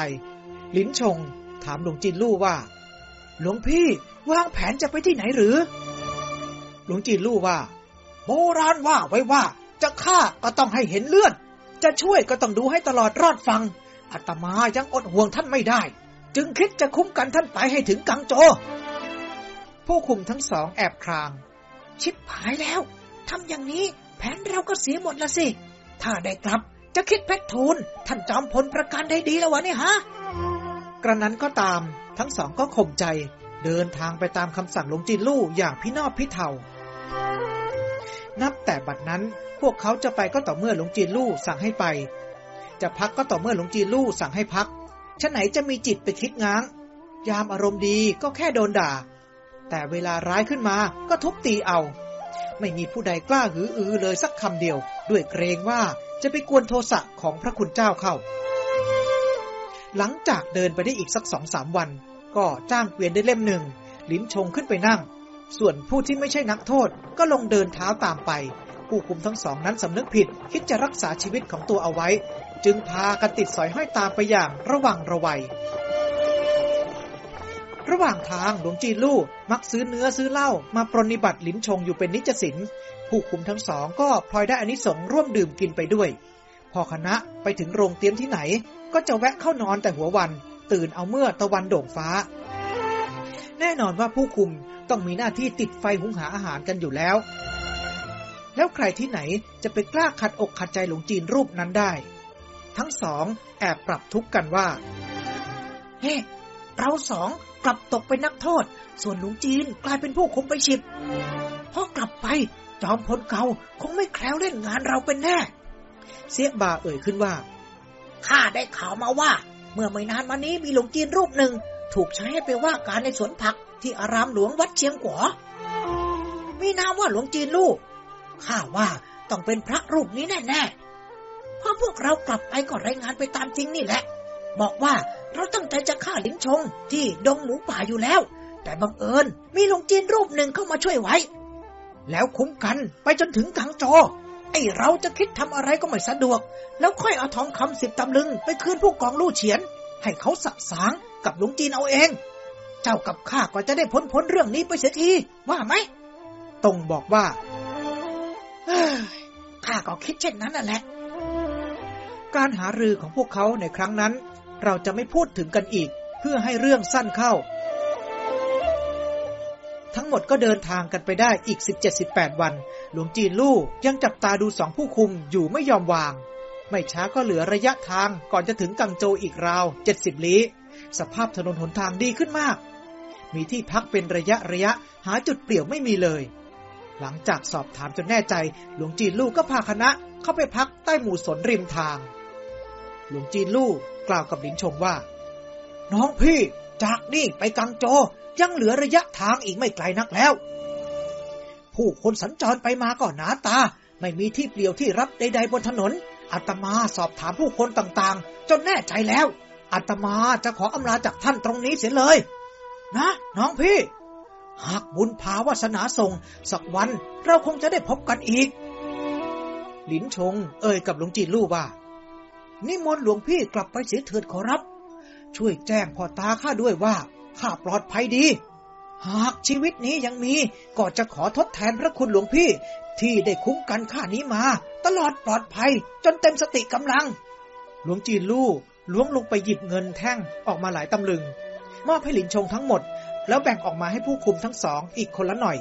ลิ้นชงถามหลวงจีนลู่ว่า หลวงพี่วางแผนจะไปที่ไหนหรือ หลวงจีนลู่ว่า โบราณว่าไว้ว่า จะฆ่าก็ต้องให้เห็นเลือด จะช่วยก็ต้องดูให้ตลอดรอดฟังอาตมายังอดห่วงท่านไม่ได้ จึงคิดจะคุ้มกันท่านไปให้ถึงกังโจ ผู้คุมทั้งสองแอบคราง ชิบหายแล้วทำอย่างนี้ แผนเราก็เสียหมดละสิ ถ้าได้กลับ จะคิดเพชรทูลท่านจอมพลประการได้ดีแล้ววะเนี่ยฮะ กระนั้นก็ตาม ทั้งสองก็ข่มใจ เดินทางไปตามคำสั่งหลวงจีนลู่อย่างพินอบพิเทานับแต่บัดนั้นพวกเขาจะไปก็ต่อเมื่อหลวงจีนลู่สั่งให้ไป จะพักก็ต่อเมื่อหลวงจีนลู่สั่งให้พักฉะไหนจะมีจิตไปคิดง้าง ยามอารมณ์ดีก็แค่โดนด่า แต่เวลาร้ายขึ้นมาก็ทุบตีเอา ไม่มีผู้ใดกล้าหืออือเลยสักคำเดียว ด้วยเกรงว่าจะไปกวนโทสะของพระคุณเจ้าเข้า หลังจากเดินไปได้อีกสักสองสามวัน ก็จ้างเกวียนได้เล่มหนึ่ง ลิ้นชงขึ้นไปนั่ง ส่วนผู้ที่ไม่ใช่นักโทษก็ลงเดินเท้าตามไปผู้คุมทั้งสองนั้นสำนึกผิด คิดจะรักษาชีวิตของตัวเอาไว้ จึงพากันติดสอยห้อยตามไปอย่างระวังระวัย ระหว่างทางหลวงจีลู่มักซื้อเนื้อซื้อเหล้ามาปรนิบัติลิ้นชงอยู่เป็นนิจสินผู้คุมทั้งสองก็พลอยได้อานิสงส์ร่วมดื่มกินไปด้วย พอคณะไปถึงโรงเตี๊ยมที่ไหน ก็จะแวะเข้านอนแต่หัววัน ตื่นเอาเมื่อตะวันโด่งฟ้า แน่นอนว่าผู้คุมต้องมีหน้าที่ติดไฟหุงหาอาหารกันอยู่แล้ว แล้วใครที่ไหนจะไปกล้าขัดอกขัดใจหลวงจีนรูปนั้นได้ ทั้งสองแอบปรับทุกข์กันว่า เฮ้ เราสองกลับตกเป็นนักโทษ ส่วนหลวงจีนกลายเป็นผู้คุมไปฉิบพอกลับไปจอมพลเก่าคงไม่แคล้วเล่นงานเราเป็นแน่ เสียบาเอ่ยขึ้นว่าข้าได้ข่าวมาว่า เมื่อไม่นานมานี้มีหลวงจีนรูปหนึ่ง ถูกใช้ให้ไปว่าการในสวนผักที่อารามหลวงวัดเชียงกัวมีนามว่าหลวงจีนลูกข้าว่าต้องเป็นพระรูปนี้แน่ๆพอพวกเรากลับไปก็รายงานไปตามจริงนี่แหละ บอกว่าเราตั้งใจจะฆ่าลินชงที่ดงหมูป่าอยู่แล้ว แต่บังเอิญมีหลวงจีนรูปหนึ่งเข้ามาช่วยไว้ แล้วคุ้มกันไปจนถึงกังโจ ไอเราจะคิดทำอะไรก็ไม่สะดวก แล้วค่อยเอาทองคำสิบตำลึงไปคืนผู้กองลู่เฉียน ให้เขาสะสางกับหลวงจีนเอาเอง เจ้ากับข้าก็จะได้พ้นพ้นเรื่องนี้ไปเสียทีว่าไหมตงบอกว่าข้าก็คิดเช่นนั้นนั่นแหละ การหารือของพวกเขาในครั้งนั้น เราจะไม่พูดถึงกันอีก เพื่อให้เรื่องสั้นเข้า ทั้งหมดก็เดินทางกันไปได้อีก 17-18 วัน หลวงจีนลู่ยังจับตาดูสองผู้คุมอยู่ไม่ยอมวาง ไม่ช้าก็เหลือระยะทางก่อนจะถึงกังโจอีกราว 70 ลี้ สภาพถนนหนทางดีขึ้นมาก มีที่พักเป็นระยะระยะหาจุดเปลี่ยวไม่มีเลยหลังจากสอบถามจนแน่ใจ หลวงจีนลู่ก็พาคณะเข้าไปพักใต้หมู่สนริมทาง หลวงจีนลู่กล่าวกับลินชงว่า น้องพี่ จากนี่ไปกังโจ ยังเหลือระยะทางอีกไม่ไกลนักแล้ว ผู้คนสัญจรไปมาก็หนาตา ไม่มีที่เปลี่ยวที่รับใดๆบนถนนอาตมาสอบถามผู้คนต่างๆ จนแน่ใจแล้วอาตมาจะขออำลาจากท่านตรงนี้เสียเลย นะ น้องพี่ หากบุญพาวาสนาส่ง สักวันเราคงจะได้พบกันอีกลินชง เอ่ยกับหลวงจีนลู่ว่า นิมนต์หลวงพี่กลับไปเสียเถิดขอรับ ช่วยแจ้งพ่อตาข้าด้วยว่าข้าปลอดภัยดี หากชีวิตนี้ยังมีก็จะขอทดแทนพระคุณหลวงพี่ ที่ได้คุ้มกันข้านี้มา ตลอดปลอดภัยจนเต็มสติกำลัง หลวงจีนลู่ล้วงลงไปหยิบเงินแท่งออกมาหลายตำลึง มอบให้หลินชงทั้งหมด แล้วแบ่งออกมาให้ผู้คุมทั้งสองอีกคนละหน่อย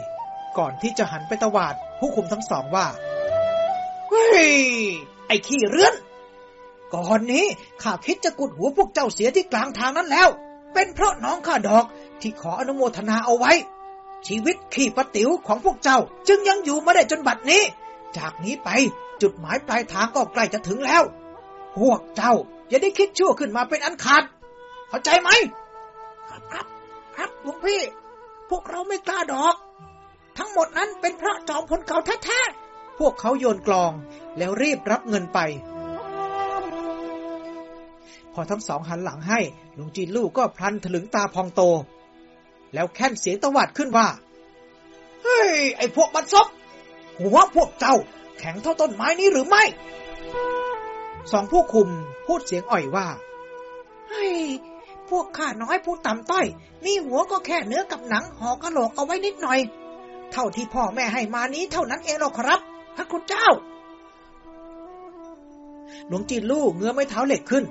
ก่อนที่จะหันไปตวาดผู้คุมทั้งสองว่า เฮ้ย ไอ้ขี้เรือน ก่อนนี้ข้าคิดจะกุดหัวพวกเจ้าเสียที่กลางทางนั้นแล้ว เป็นเพราะน้องข้าดอกที่ขออนุโมทนาเอาไว้ ชีวิตขี่ปะติ๋วของพวกเจ้า จึงยังอยู่มาได้จนบัดนี้ จากนี้ไปจุดหมายปลายทางก็ใกล้จะถึงแล้ว พวกเจ้าอย่าได้คิดชั่วขึ้นมาเป็นอันขาด เข้าใจไหม ครับครับครับหลวงพี่ พวกเราไม่กล้าดอก ทั้งหมดนั้นเป็นพระจอมพลเก่าแท้ๆพวกเขาโยนกลองแล้วรีบรับเงินไป พอทั้งสองหันหลังให้หลวงจีนลู่ก็พลันถลึงตาพองโต แล้วแค่นเสียงตวัดขึ้นว่า เฮ้ย ไอ้พวกบัดซบหัวพวกเจ้า แข็งเท่าต้นไม้นี้หรือไม่ สองผู้คุมพูดเสียงอ่อยว่า เฮ้ย พวกข้าน้อยผู้ต่ำต้อย มีหัวก็แค่เนื้อกับหนังห่อกระโหลกเอาไว้นิดหน่อย เท่าที่พ่อแม่ให้มานี้เท่านั้นเองหรอกครับพระคุณเจ้า หลวงจีนลู่เงื้อไม้เท้าเหล็กขึ้น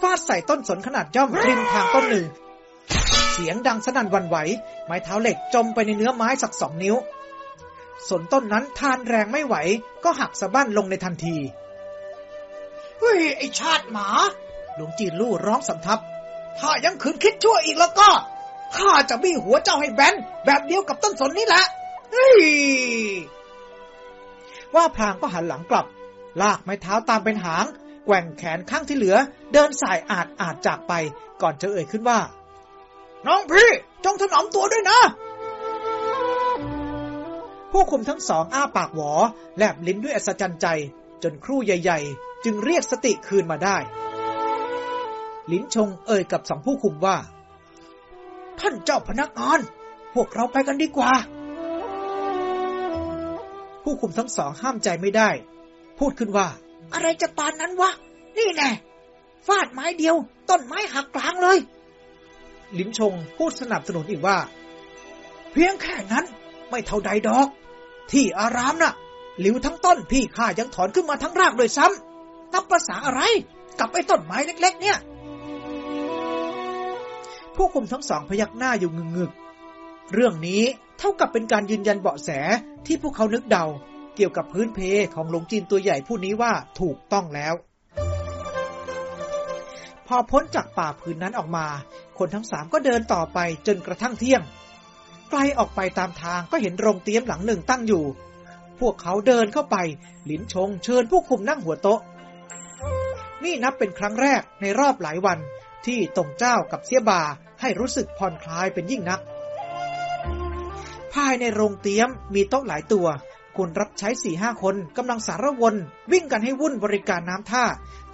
ฟาดใส่ต้นสนขนาดย่อมริมทางต้นหนึ่ง เสียงดังสนั่นหวันไหว ไม้เท้าเหล็กจมไปในเนื้อไม้สักสองนิ้ว สนต้นนั้นทานแรงไม่ไหว ก็หักสะบั้นลงในทันที เฮ้ย ไอชาติหมา หลวงจีนลู่ร้องสำทับ ถ้ายังขืนคิดชั่วอีกแล้วก็ข้าจะบี้หัวเจ้าให้แบนแบบเดียวกับต้นสนนี่แหละเฮ้ยว่าพลางก็หันหลังกลับ ลากไม้เท้าตามเป็นหาง แกว่งแขนข้างที่เหลือ เดินสายอาดอาดจากไป ก่อนจะเอ่ยขึ้นว่า น้องพี่ จงถนอมตัวด้วยนะผู้คุมทั้งสองอ้าปากหวอ แลบลิ้นด้วยอัศจรรย์ใจ จนครู่ใหญ่ๆ จึงเรียกสติคืนมาได้ ลิ้นชงเอ่ยกับสองผู้คุมว่า ท่านเจ้าพนักงาน พวกเราไปกันดีกว่า ผู้คุมทั้งสองห้ามใจไม่ได้ พูดขึ้นว่า อะไรจะปานนั้นวะ นี่แน่ฟาดไม้เดียว ต้นไม้หักกลางเลย ลิ้นชงพูดสนับสนุนอีกว่า เพียงแค่นั้นไม่เท่าใดดอก ที่อารามน่ะ หลิวทั้งต้นพี่ข้ายังถอนขึ้นมาทั้งรากโดยซ้ำนับภาษาอะไร กับไอ้ต้นไม้เล็ก ๆ เนี่ยผู้คุมทั้งสองพยักหน้าอยู่งึงงึกเรื่องนี้เท่ากับเป็นการยืนยันเบาะแสที่พวกเขานึกเดา เกี่ยวกับพื้นเพของหลงจีนตัวใหญ่ผู้นี้ว่าถูกต้องแล้ว พอพ้นจากป่าพื้นนั้นออกมา คนทั้งสามก็เดินต่อไปจนกระทั่งเที่ยงไกลออกไปตามทางก็เห็นโรงเตี้ยมหลังหนึ่งตั้งอยู่ พวกเขาเดินเข้าไป หลินชงเชิญผู้คุมนั่งหัวโต๊ะ นี่นับเป็นครั้งแรกในรอบหลายวันที่ตงเจ้ากับเสียบาให้รู้สึกผ่อนคลายเป็นยิ่งนัก ภายในโรงเตี้ยมมีโต๊ะหลายตัว คนรับใช้สี่ห้าคนกำลังสารวน วิ่งกันให้วุ่นบริการน้ำท่า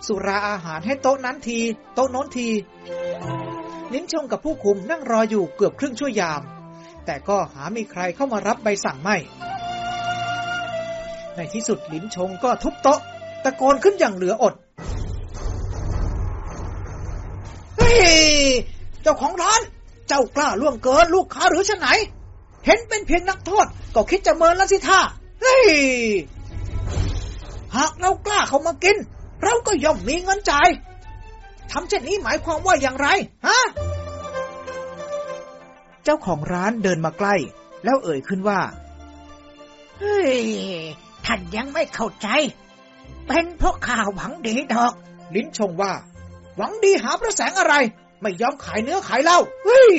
สุราอาหารให้โต๊ะนั้นที โต๊ะโน้นที ลิ้นชงกับผู้คุมนั่งรออยู่เกือบครึ่งชั่วยาม แต่ก็หามีใครเข้ามารับใบสั่งไม่ ในที่สุดลิ้นชงก็ทุบโต๊ะ ตะโกนขึ้นอย่างเหลืออด เฮ้ย เจ้าของร้าน เจ้ากล้าล่วงเกินลูกค้าหรือชะไหนเห็นเป็นเพียงนักโทษ ก็คิดจะเมินแล้วสิท่า เฮ้ยหากเรากล้าเขามากิน เราก็ย่อมมีเงินจ่ายทำเช่นนี้หมายความว่าอย่างไร ฮะ เจ้าของร้านเดินมาใกล้ แล้วเอ่ยขึ้นว่า เฮ้ย ท่านยังไม่เข้าใจ เป็นเพราะข่าวหวังดีดอก ลิ้นชงว่า หวังดีหาพระแสงอะไร ไม่ยอมขายเนื้อขายเหล้า เฮ้ย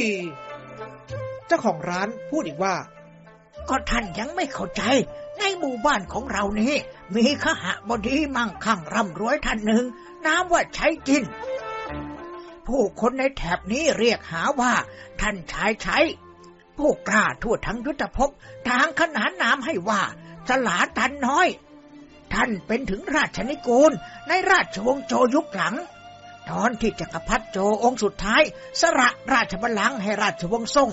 เจ้าของร้านพูดอีกว่า ก็ท่านยังไม่เข้าใจ ในหมู่บ้านของเรานี้มีขหะบดีมั่งคั่งร่ำรวยท่านหนึ่งน้ำว่าใช้จิน ผู้คนในแถบนี้เรียกหาว่า ท่านชายใช้ ผู้กล้าทั่วทั้งยุทธภพทางขนานนามให้ว่าสลาตันน้อย ท่านเป็นถึงราชนิกูลในราชวงศ์โจยุคหลัง ตอนที่จักรพรรดิโจองค์สุดท้ายสละราชบัลลังก์ให้ราชวงศ์ซ่ง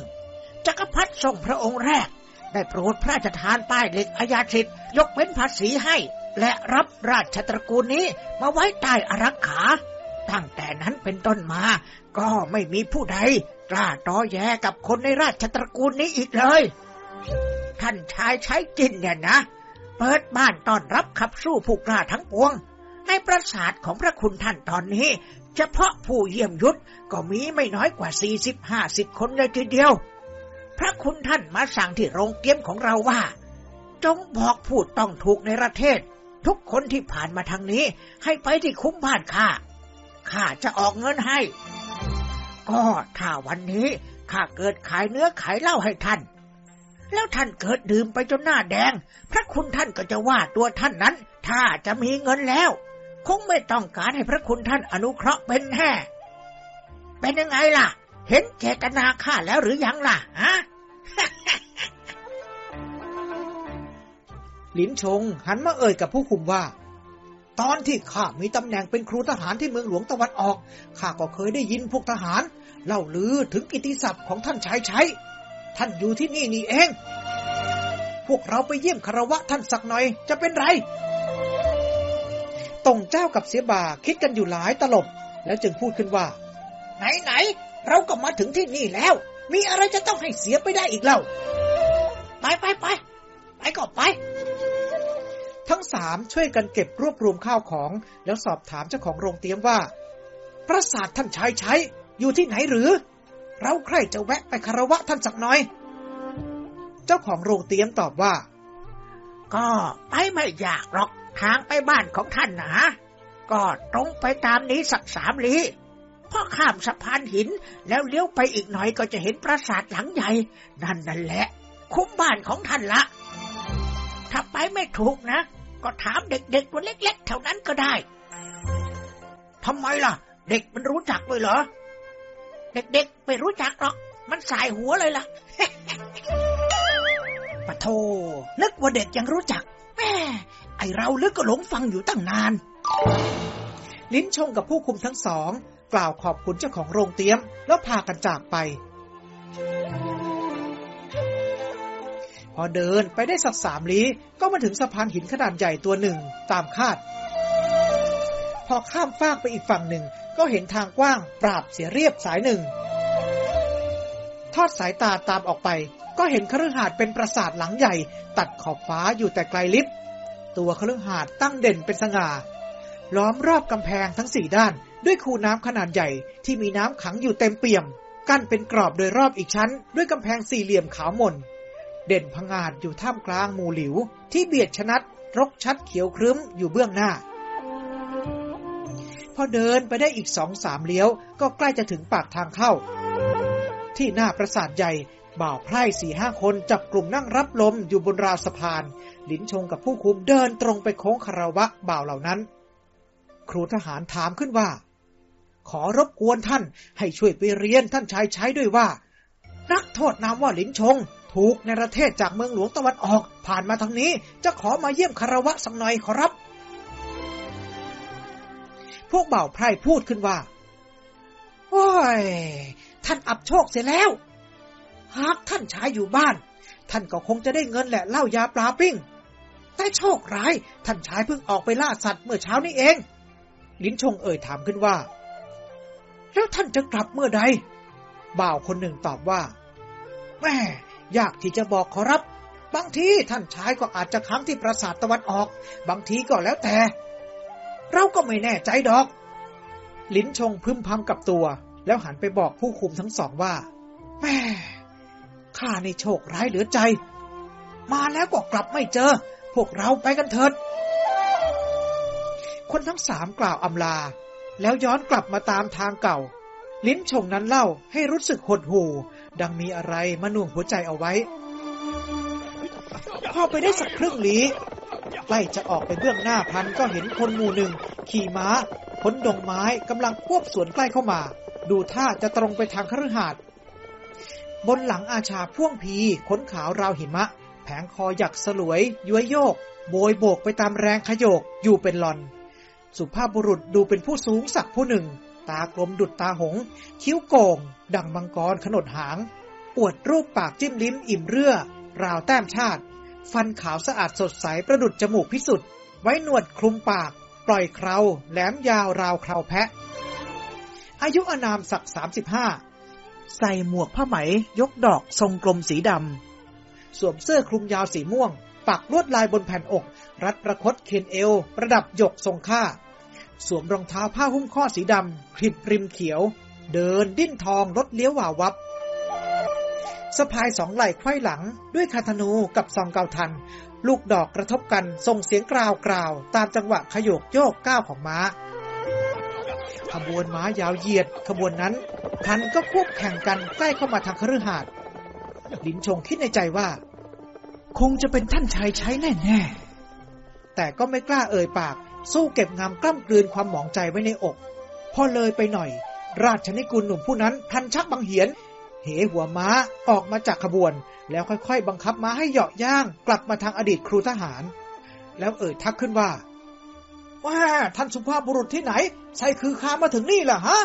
จักรพรรดิทรงพระองค์แรก ได้โปรดพระราชทานป้ายเหล็กอาญาสิทธิ์ยกเว้นภาษีให้ และรับราชตระกูลนี้มาไว้ใต้อารักขา ตั้งแต่นั้นเป็นต้นมา ก็ไม่มีผู้ใดกล้าต้อแยกับคนในราชตระกูลนี้อีกเลย ท่านชายใช้จินเนี่ยนะ เปิดบ้านต้อนรับขับสู้ผู้กล้าทั้งปวง ในปราสาทของพระคุณท่านตอนนี้ เฉพาะผู้เยี่ยมยุทธก็มีไม่น้อยกว่าสี่สิบห้าสิบคนเลยทีเดียว พระคุณท่านมาสั่งที่โรงเกียมของเราว่า จงบอกพูดต้องถูกในประเทศ ทุกคนที่ผ่านมาทางนี้ ให้ไปที่คุ้มบ้านข้าข้าจะออกเงินให้ ก็ถ้าวันนี้ข้าเกิดขายเนื้อขายเหล้าให้ท่าน แล้วท่านเกิดดื่มไปจนหน้าแดง พระคุณท่านก็จะว่าตัวท่านนั้น ถ้าจะมีเงินแล้ว คงไม่ต้องการให้พระคุณท่านอนุเคราะห์เป็นแห่เป็นยังไงล่ะ เห็นเจตนาข้าแล้วหรือยังล่ะฮะหลินชงหันมาเอ่ยกับผู้คุมว่า ตอนที่ข้ามีตำแหน่งเป็นครูทหารที่เมืองหลวงตะวันออกข้าก็เคยได้ยินพวกทหาร เล่าลือถึงกิติศัพท์ของท่านชายชัยท่านอยู่ที่นี่นี่เอง พวกเราไปเยี่ยมคารวะท่านสักหน่อยจะเป็นไรตงเจ้ากับเสียบ่าคิดกันอยู่หลายตลบ แล้วจึงพูดขึ้นว่า ไหนไหน เราก็มาถึงที่นี่แล้ว มีอะไรจะต้องให้เสียไปได้อีกเล่า ไปไปไปไปก็ไป ทั้งสามช่วยกันเก็บรวบรวมข้าวของ แล้วสอบถามเจ้าของโรงเตรียมว่า ปราสาทท่านชายใช้ อยู่ที่ไหนหรือ เราใครจะแวะไปคารวะท่านสักหน่อย เจ้าของโรงเตรียมตอบว่า ก็ไปไม่ยากหรอกทางไปบ้านของท่านนะก็ตรงไปตามนี้สักสามลี้ พอข้ามสะพานหิน แล้วเลี้ยวไปอีกหน่อยก็จะเห็นปราสาทหลังใหญ่ นั่นนั่นแหละ คุ้มบ้านของท่านละ ถ้าไปไม่ถูกนะ ก็ถามเด็กๆตัวเล็ก ๆ แถวนั้นก็ได้ทำไมล่ะ เด็กมันรู้จักด้วยเหรอ เด็กๆไม่รู้จักหรอก มันสายหัวเลยล่ะปะโทนึกว่าเด็กยังรู้จักแม่ไอเราลึกก็หลงฟังอยู่ตั้งนาน ลิ้นชงกับผู้คุมทั้งสอง กล่าวขอบคุณเจ้าของโรงเตรียม แล้วพากันจากไป พอเดินไปได้สักสามลี้ก็มาถึงสะพานหินขนาดใหญ่ตัวหนึ่งตามคาด พอข้ามฟากไปอีกฝั่งหนึ่ง ก็เห็นทางกว้างปราบเสียเรียบสายหนึ่ง ทอดสายตาตามออกไป ก็เห็นคฤหาสน์เป็นปราสาทหลังใหญ่ ตัดขอบฟ้าอยู่แต่ไกลลิบตัวคฤหาสน์ตั้งเด่นเป็นสง่าล้อมรอบกำแพงทั้งสี่ด้าน ด้วยคูน้ำขนาดใหญ่ที่มีน้ำขังอยู่เต็มเปี่ยม กั้นเป็นกรอบโดยรอบอีกชั้น ด้วยกำแพงสี่เหลี่ยมขาวมน เด่นพงาดอยู่ท่ามกลางหมู่หลิว ที่เบียดชนัด รกชัดเขียวครึ้มอยู่เบื้องหน้า พอเดินไปได้อีกสองสามเลี้ยว ก็ใกล้จะถึงปากทางเข้า ที่หน้าปราสาทใหญ่บ่าวไพร่สี่ห้าคนจับกลุ่มนั่งรับลมอยู่บนราวสะพาน ลินชงกับผู้คุมเดินตรงไปโค้งคาราวะบ่าวเหล่านั้น ครูทหารถามขึ้นว่า ขอรบกวนท่าน ให้ช่วยไปเรียนท่านชายใช้ด้วยว่า นักโทษนามว่าลินชง ถูกในประเทศจากเมืองหลวงตะวันออก ผ่านมาทางนี้จะขอมาเยี่ยมคารวะสักหน่อยขอรับ พวกเบ่าวไพร่พูดขึ้นว่าโอ้ย ท่านอับโชคเสียแล้ว หากท่านชายอยู่บ้าน ท่านก็คงจะได้เงินแหละเหล้ายาปลาปิ้ง แต่โชคร้าย ท่านชายเพิ่งออกไปล่าสัตว์เมื่อเช้านี้เอง ลิ้นชงเอ่ยถามขึ้นว่า แล้วท่านจะกลับเมื่อใด บ่าวคนหนึ่งตอบว่า แม่ยากที่จะบอกขอรับ บางทีท่านชายก็อาจจะค้างที่ปราสาทตะวันออก บางทีก็แล้วแต่ เราก็ไม่แน่ใจดอก ลิ้นชงพึมพำกับตัว แล้วหันไปบอกผู้คุมทั้งสองว่า แม่ข้าในโชคร้ายเหลือใจ มาแล้วก็กลับไม่เจอ พวกเราไปกันเถิด คนทั้งสามกล่าวอำลา แล้วย้อนกลับมาตามทางเก่า ลิ้นชงนั้นเล่าให้รู้สึกหดหู่ ดังมีอะไรมาหน่วงหัวใจเอาไว้ พอไปได้สักครึ่งลี้ใกล้จะออกไปเบื้องหน้าพันก็เห็นคนหมู่หนึ่ง ขี่ม้าพ้นดงไม้กำลังควบสวนใกล้เข้ามา ดูท่าจะตรงไปทางคฤหาสน์บนหลังอาชาพ่วงพีขนขาวราวหิมะ แผงคอหยักสลวย ย้วยโยก โบยโบกไปตามแรงขยโยกอยู่เป็นหลอน สุภาพบุรุษดูเป็นผู้สูงสักผู้หนึ่ง ตากลมดุดตาหง คิ้วโก่ง ดังมังกรขนดหางอวดรูปปากจิ้มลิ้มอิ่มเรื่อ ราวแต้มชาติ ฟันขาวสะอาดสดใสประดุดจมูกพิสุทธิ์ไว้หนวดคลุมปาก ปล่อยเคราแหลมยาวราวเคราแพะ อายุอานามสักสามสิบห้าใส่หมวกผ้าไหมยกดอกทรงกลมสีดำสวมเสื้อคลุมยาวสีม่วง ปักลวดลายบนแผ่นอก รัดประคตเขนเอว ประดับหยกทรงค่า สวมรองเท้าผ้าหุ้มข้อสีดำคลิปริมเขียว เดินดิ้นทองรถเลี้ยวหวาวับสะพายสองไหล่ไขว้หลัง ด้วยคาธนูกับซองเกาทัน ลูกดอกกระทบกันส่งเสียงกราวกราว ตามจังหวะขยกโยกก้าวของม้า ขบวนม้ายาวเหยียด ขบวนนั้น พันก็ควบแข่งกันใกล้เข้ามาทางคฤหาสน์ลินชงคิดในใจว่า คงจะเป็นท่านชายใช้แน่ ๆ แต่ก็ไม่กล้าเอ่ยปาก สู้เก็บงำกล้ำกลืนความหมองใจไว้ในอก พอเลยไปหน่อย ราชนิกุลหนุ่มผู้นั้นพันชักบังเหียน เหหัวม้าออกมาจากขบวน แล้วค่อยๆ บังคับม้าให้เหาะย่าง กลับมาทางอดีตครูทหาร แล้วเอ่ยทักขึ้นว่า ว่าท่านสุภาพบุรุษที่ไหนใส่คือค้ามาถึงนี่ล่ะฮะ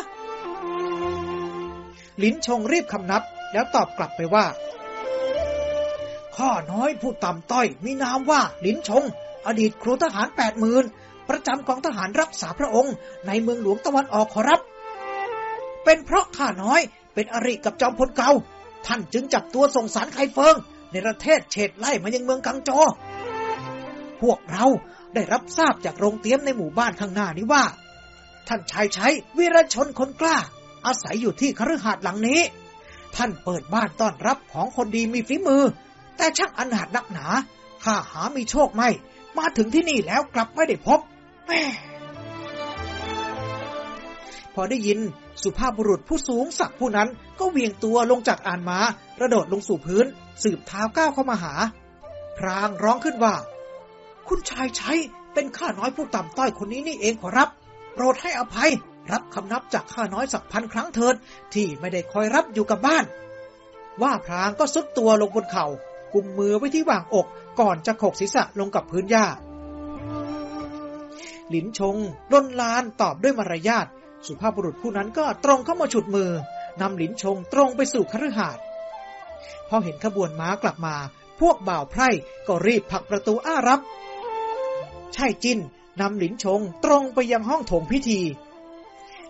ลิ้นชงรีบคำนับ แล้วตอบกลับไปว่า ข้อน้อยผู้ต่ำต้อย มีนามว่าลิ้นชง อดีตครูทหารแปดหมื่นประจำกองทหารรักษาพระองค์ ในเมืองหลวงตะวันออกขอรับ เป็นเพราะข้าน้อยเป็นอริกับจอมพลเก่าท่านจึงจับตัวส่งสารไคเฟิง ในประเทศเฉดไล่มายังเมืองกังโจพวกเราได้รับทราบจากโรงเตี๊ยมในหมู่บ้านข้างหน้านี้ว่า ท่านชายใช้วีรชนคนกล้า อาศัยอยู่ที่คฤหาสน์หลังนี้ ท่านเปิดบ้านต้อนรับของคนดีมีฝีมือ แต่ช่างอนาถนักหนาข้าหามีโชคไม่ มาถึงที่นี่แล้วกลับไม่ได้พบแม่พอได้ยินสุภาพบุรุษผู้สูงสักดิ์ผู้นั้นก็เวียงตัวลงจากอ่านมา้ากระโดดลงสู่พื้น สืบเท้าก้าวเข้ามาหา พรางร้องขึ้นว่า คุณชายใช้เป็นข้าน้อยผู้ต่ำต้อยคนนี้นี่เองขอรับ โปรดให้อภัย รับคำนับจากข้าน้อยสักพันครั้งเถิด ที่ไม่ได้คอยรับอยู่กับบ้าน ว่าพรางก็ซุดตัวลงบนเขา่ากุมมือไว้ที่หว่างอก ก่อนจะขกศีรษะลงกับพื้นหญ้า หลินชงล้นลานตอบด้วยมารยาท สุภาพบุรุษผู้นั้นก็ตรงเข้ามาฉุดมือนำหลินชงตรงไปสู่คฤหาสน์พอเห็นขบวนม้ากลับมา พวกบ่าวไพร่ก็รีบผลักประตูอ้ารับ ใช่จินนำหลินชงตรงไปยังห้องโถงพิธี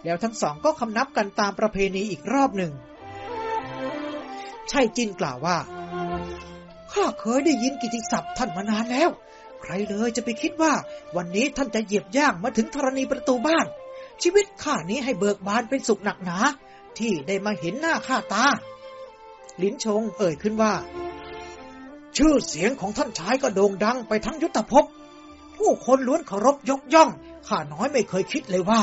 แล้วทั้งสองก็คำนับกันตามประเพณีอีกรอบหนึ่งใช่จินกล่าวว่า ข้าเคยได้ยินกิติศัพท์ท่านมานานแล้ว ใครเลยจะไปคิดว่า วันนี้ท่านจะเหยียบย่างมาถึงธรณีประตูบ้าน ชีวิตข้านี้ให้เบิกบานเป็นสุขหนักหนา ที่ได้มาเห็นหน้าข้าตา ลิ้นชงเอ่ยขึ้นว่า ชื่อเสียงของท่านชายก็โด่งดังไปทั้งยุทธภพ ผู้คนล้วนเคารพยกย่อง ข้าน้อยไม่เคยคิดเลยว่า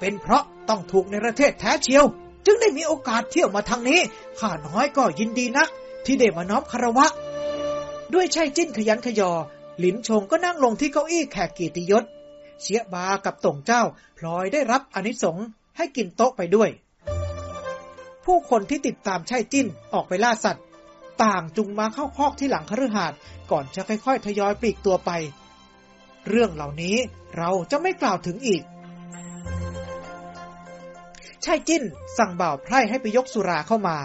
เป็นเพราะต้องถูกในประเทศแท้เชียว จึงได้มีโอกาสเที่ยวมาทางนี้ ข้าน้อยก็ยินดีนัก ที่ได้มาน้อมคารวะ ด้วยใช่จิ้นขยันขยอ หลินชงก็นั่งลงที่เก้าอี้แขกกีติยศเสียบากับต่งเจ้า พลอยได้รับอนิสงส์ให้กินโต๊ะไปด้วย ผู้คนที่ติดตามช่จิ้นออกไปล่าสัตว์ ต่างจุงมาเข้าคอกที่หลังคฤหาสน์ก่อนจะค่อยๆ ทยอยปลีกตัวไป เรื่องเหล่านี้เราจะไม่กล่าวถึงอีกชายจิ้น สั่งบ่าวไพร่ให้ไปยกสุราเข้ามา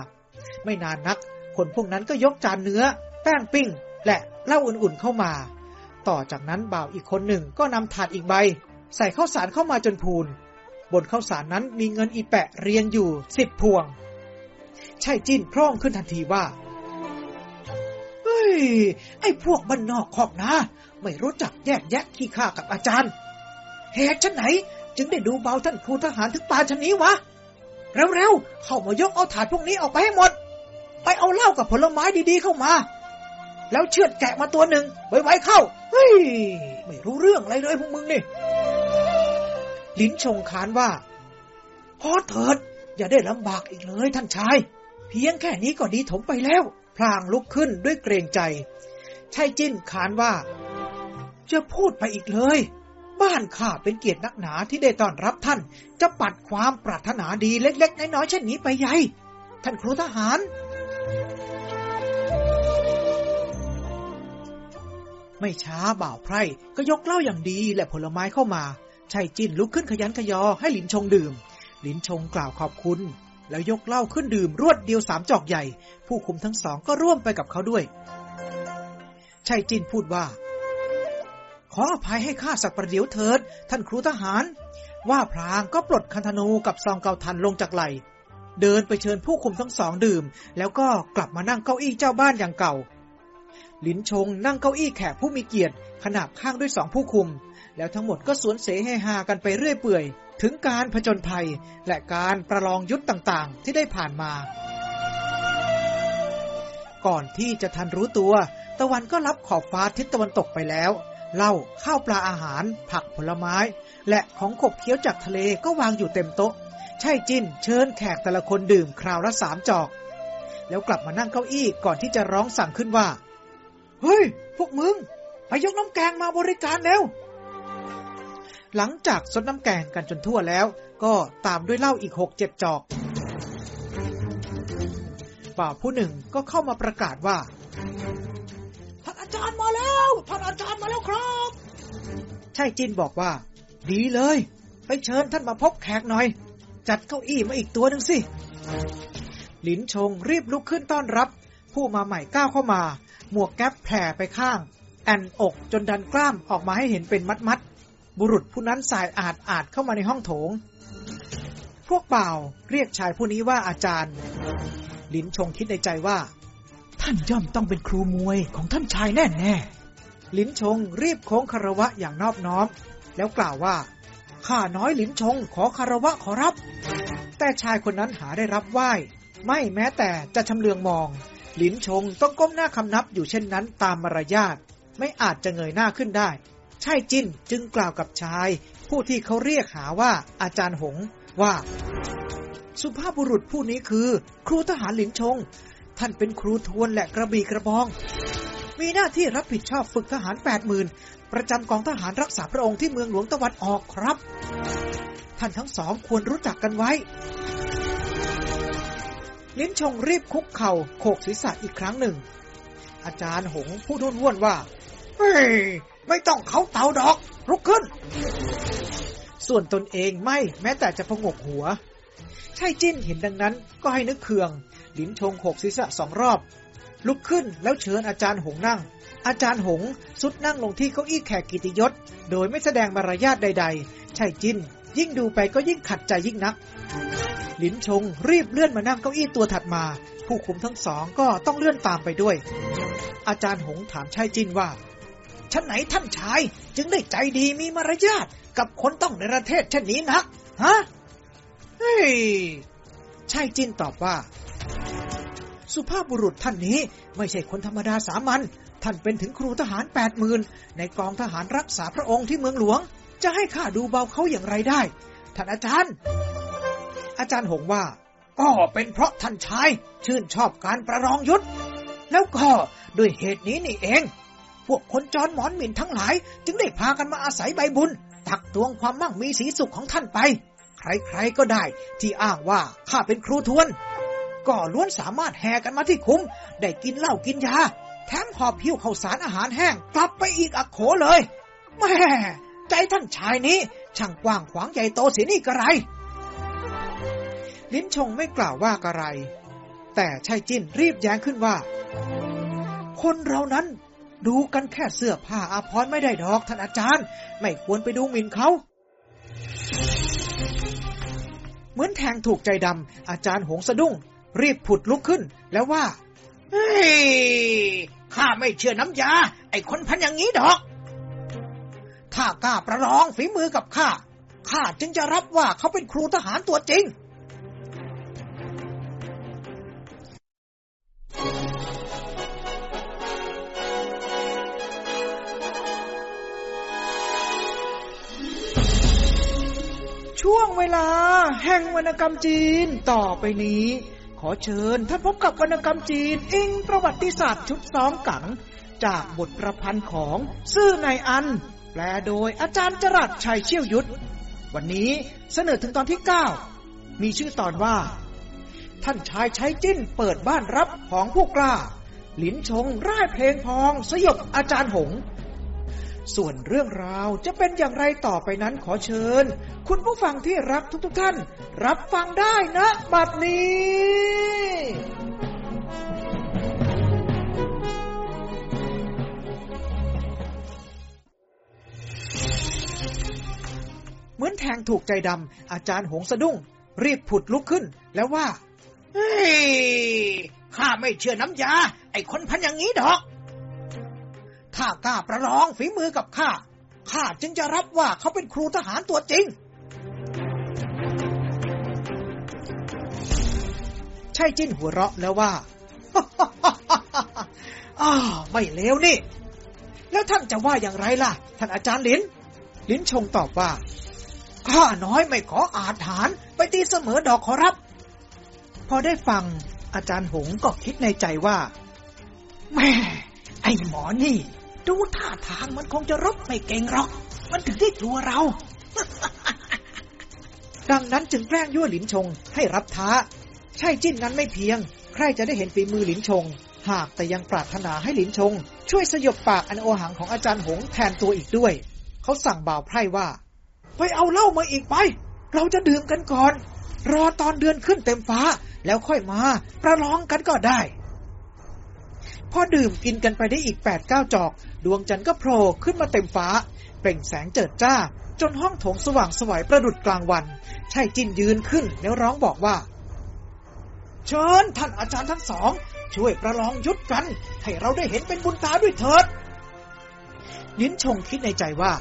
ไม่นานนัก คนพวกนั้นก็ยกจานเนื้อ แป้งปิ้ง และเหล้าอุ่นๆเข้ามา ต่อจากนั้นบ่าวอีกคนหนึ่งก็นำถาดอีกใบ ใส่ข้าวสารเข้ามาจนพูน บนข้าวสารนั้นมีเงินอีแปะเรียงอยู่สิบพวง ใช่จิ้นพร่องขึ้นทันทีว่าเฮ้ยไอ้พวกบ้านนอกขอกนะ ไม่รู้จักแยกแยะขี้ข้ากับอาจารย์เหตุฉันไหน จึงได้ดูเบาท่านครูทหารถึงปานชนนี้วะเร็วๆเข้ามายกเอาถาดพวกนี้ออกไปให้หมด ไปเอาเหล้ากับผลไม้ดีๆเข้ามา แล้วเชือดแกะมาตัวหนึ่งไว้ๆเข้า เฮ้ย ไม่รู้เรื่องอะไรเลยพวกมึงนี่ลิ้นชงคานว่าพอเถิด อย่าได้ลำบากอีกเลยท่านชาย เพียงแค่นี้ก็ดีถมไปแล้ว พลางลุกขึ้นด้วยเกรงใจใช่จิ้นขานว่า จะพูดไปอีกเลย บ้านข้าเป็นเกียรตินักหนาที่ได้ต้อนรับท่าน จะปัดความปรารถนาดีเล็ก ๆ น้อยๆเช่นนี้ไปใหญ่ ท่านครูทหาร ไม่ช้าบ่าวไพร่ก็ยกเหล้าอย่างดีและผลไม้เข้ามาชัยจินลุกขึ้นขยันขยอให้หลินชงดื่ม หลินชงกล่าวขอบคุณ แล้วยกเหล้าขึ้นดื่มรวดเดียวสามจอกใหญ่ ผู้คุมทั้งสองก็ร่วมไปกับเขาด้วยชัยจินพูดว่า ขออภัยให้ข้าสักประเดี๋ยวเถิด ท่านครูทหาร ว่าพรางก็ปลดคันธนูกับซองเกาทันลงจากไหลเดินไปเชิญผู้คุมทั้งสองดื่ม แล้วก็กลับมานั่งเก้าอี้เจ้าบ้านอย่างเก่า ลินชงนั่งเก้าอี้แขกผู้มีเกียรติ ขนาบข้างด้วยสองผู้คุม แล้วทั้งหมดก็สวนเสเฮฮากันไปเรื่อยเปื่อย ถึงการผจญภัย และการประลองยุทธต่างๆ ที่ได้ผ่านมา ก่อนที่จะทันรู้ตัว ตะวันก็รับขอบฟ้าทิศตะวันตกไปแล้วเหล้าข้าวปลาอาหาร ผักผลไม้ และของขบเคี้ยวจากทะเลก็วางอยู่เต็มโต๊ะใช่จินเชิญแขกแต่ละคนดื่มคราวละสามจอก แล้วกลับมานั่งเก้าอี้ก่อนที่จะร้องสั่งขึ้นว่า เฮ้ย พวกมึง ไปยกน้ำแกงมาบริการแล้ว หลังจากซดน้ำแกงกันจนทั่วแล้ว ก็ตามด้วยเหล้าอีกหกเจ็ดจอก บ่าวผู้หนึ่งก็เข้ามาประกาศว่า ท่านอาจารย์มาแล้ว ท่านอาจารย์มาแล้วครับ ใช่จินบอกว่า ดีเลย ไปเชิญท่านมาพบแขกหน่อย จัดเก้าอี้มาอีกตัวหนึ่งสิหลินชงรีบลุกขึ้นต้อนรับ ผู้มาใหม่ก้าวเข้ามา หมวกแก๊ปแผ่ไปข้าง แอนอกจนดันกล้ามออกมาให้เห็นเป็นมัดมัดๆบุรุษผู้นั้นสายอาดอาดเข้ามาในห้องโถง พวกเป่าเรียกชายผู้นี้ว่าอาจารย์ ลินชงคิดในใจว่า ท่านย่อมต้องเป็นครูมวยของท่านชายแน่แน่ๆลินชงรีบโค้งคารวะอย่างนอบน้อม แล้วกล่าวว่า ข้าน้อยลินชงขอคารวะขอรับ แต่ชายคนนั้นหาได้รับไหว้ ไม่แม้แต่จะชำเลืองมอง หลินชงต้องก้มหน้าคำนับอยู่เช่นนั้นตามมารยาทไม่อาจจะเงยหน้าขึ้นได้ ใช่จินจึงกล่าวกับชาย ผู้ที่เขาเรียกหาว่าอาจารย์หงว่า สุภาพบุรุษผู้นี้คือ ครูทหารหลินชง ท่านเป็นครูทวนและกระบี่กระบอง มีหน้าที่รับผิดชอบฝึกทหารแปดหมื่นประจำกองทหารรักษาพระองค์ที่เมืองหลวงตะวันออกครับ ท่านทั้งสองควรรู้จักกันไว้ ลิ้นชงรีบคุกเข่าโขกศีรษะอีกครั้งหนึ่ง อาจารย์หงพูดห้วนๆว่า เฮ้ย ไม่ต้องเขาเตาดอก ลุกขึ้น ส่วนตนเองไม่แม้แต่จะพงกหัว ใช่จิ้นเห็นดังนั้นก็ให้นึกเคือง ลิ้นชงโขกศีรษะสองรอบ ลุกขึ้นแล้วเชิญอาจารย์หงนั่ง อาจารย์หงสุดนั่งลงที่เก้าอี้แขกกิติยศ โดยไม่แสดงมารยาทใด ๆ ใช่จิ้น ยิ่งดูไปก็ยิ่งขัดใจยิ่งนัก หลินชงรีบเลื่อนมานั่งเก้าอี้ตัวถัดมา ผู้คุมทั้งสองก็ต้องเลื่อนตามไปด้วย อาจารย์หงถามชายจินว่าชั้นไหนท่านชาย จึงได้ใจดีมีมารยาทกับคนต้องในประเทศเช่นนี้นัก ฮะ เฮ้ยชายจินตอบว่า สุภาพบุรุษท่านนี้ไม่ใช่คนธรรมดาสามัญท่านเป็นถึงครูทหารแปดหมื่นในกองทหารรักษาพระองค์ที่เมืองหลวง จะให้ข้าดูเบาเขาอย่างไรได้ ท่านอาจารย์ อาจารย์หงว่าก็เป็นเพราะท่านชายชื่นชอบการประลองยุทธแล้วก็ด้วยเหตุนี้นี่เอง พวกคนจรหมอนหมิ่นทั้งหลาย จึงได้พากันมาอาศัยใบบุญ ตักตวงความมั่งมีสีสุขของท่านไป ใครๆก็ได้ที่อ้างว่าข้าเป็นครูทวน ก็ล้วนสามารถแห่กันมาที่คุ้ม ได้กินเหล้ากินยา แถมหอบหิ้วข้าวสารอาหารแห้ง กลับไปอีกอักโขเลยแม่ ใจท่านชายนี้ ช่างกว้างขวางใหญ่โตเสียนี่กระไร ลิ้นชงไม่กล่าวว่ากระไร แต่ชายจิ้นรีบแย้งขึ้นว่า คนเรานั้นดูกันแค่เสื้อผ้าอาภรณ์ไม่ได้ดอกท่านอาจารย์ ไม่ควรไปดูหมิ่นเขา เหมือนแทงถูกใจดำอาจารย์หงสะดุ้ง รีบผุดลุกขึ้น แล้วว่า เฮ้ยข้าไม่เชื่อน้ำยา ไอ้คนพันอย่างนี้ดอก ถ้ากล้าประลองฝีมือกับข้า ข้าจึงจะรับว่าเขาเป็นครูทหารตัวจริง ช่วงเวลา แห่งวรรณกรรมจีนต่อไปนี้ ขอเชิญท่านพบกับวรรณกรรมจีน อิงประวัติศาสตร์ชุดซ้อมกัง จากบทประพันธ์ของซื่อในอัน แปลโดยอาจารย์จรัสชัยเชี่ยวยุทธ วันนี้เสนอถึงตอนที่ 9 มีชื่อตอนว่า ท่านชายใช้จิ้นเปิดบ้านรับของผู้กล้า หลินชงร่ายเพลงพอง สยบอาจารย์หง ส่วนเรื่องราวจะเป็นอย่างไรต่อไปนั้นขอเชิญ คุณผู้ฟังที่รักทุกๆทท่าน รับฟังได้นะบัดนี้ เหมือนแทงถูกใจดำอาจารย์หงสะดุ้ง รีบผุดลุกขึ้น แล้วว่า เฮ้ยข้าไม่เชื่อน้ำยา ไอ้คนพันอย่างนี้ดอกถ้ากล้าประลองฝีมือกับข้าข้าจึงจะรับว่าเขาเป็นครูทหารตัวจริง ใช่จิ้นหัวเราะแล้วว่าอ้าไม่เลวนี่ แล้วท่านจะว่าอย่างไรล่ะ ท่านอาจารย์ลิน ลิ้นชงตอบว่า ข้าน้อยไม่ขออาถานไปตีเสมอดอกขอรับ พอได้ฟังอาจารย์หงก็คิดในใจว่า แม่ ไอ้หมอนี่ ดูท่าทางมันคงจะรบไม่เก่งหรอก มันถึงได้กลัวเรา ดังนั้นจึงแกล้งยั่วหลินชงให้รับท้า ใช่จิ้นนั้นไม่เพียง ใครจะได้เห็นฝีมือหลินชง หากแต่ยังปรารถนาให้หลินชง ช่วยสยบปากอันโอหังของอาจารย์หงแทนตัวอีกด้วย เขาสั่งบ่าวไพร่ว่า ไปเอาเหล้ามาอีกไป เราจะดื่มกันก่อน รอตอนเดือนขึ้นเต็มฟ้า แล้วค่อยมา ประลองกันก็ได้ พอดื่มกินกันไปได้อีกแปดเก้าจอก ดวงจันทร์ก็โผล่ขึ้นมาเต็มฟ้า เปล่งแสงเจิดจ้า จนห้องโถงสว่างสวยประดุดกลางวันใช่จินยืนขึ้นแล้วร้องบอกว่า เชิญท่านอาจารย์ทั้งสอง ช่วยประลองยุทธกัน ให้เราได้เห็นเป็นบุญตาด้วยเถิดลิ้นชงคิดในใจว่า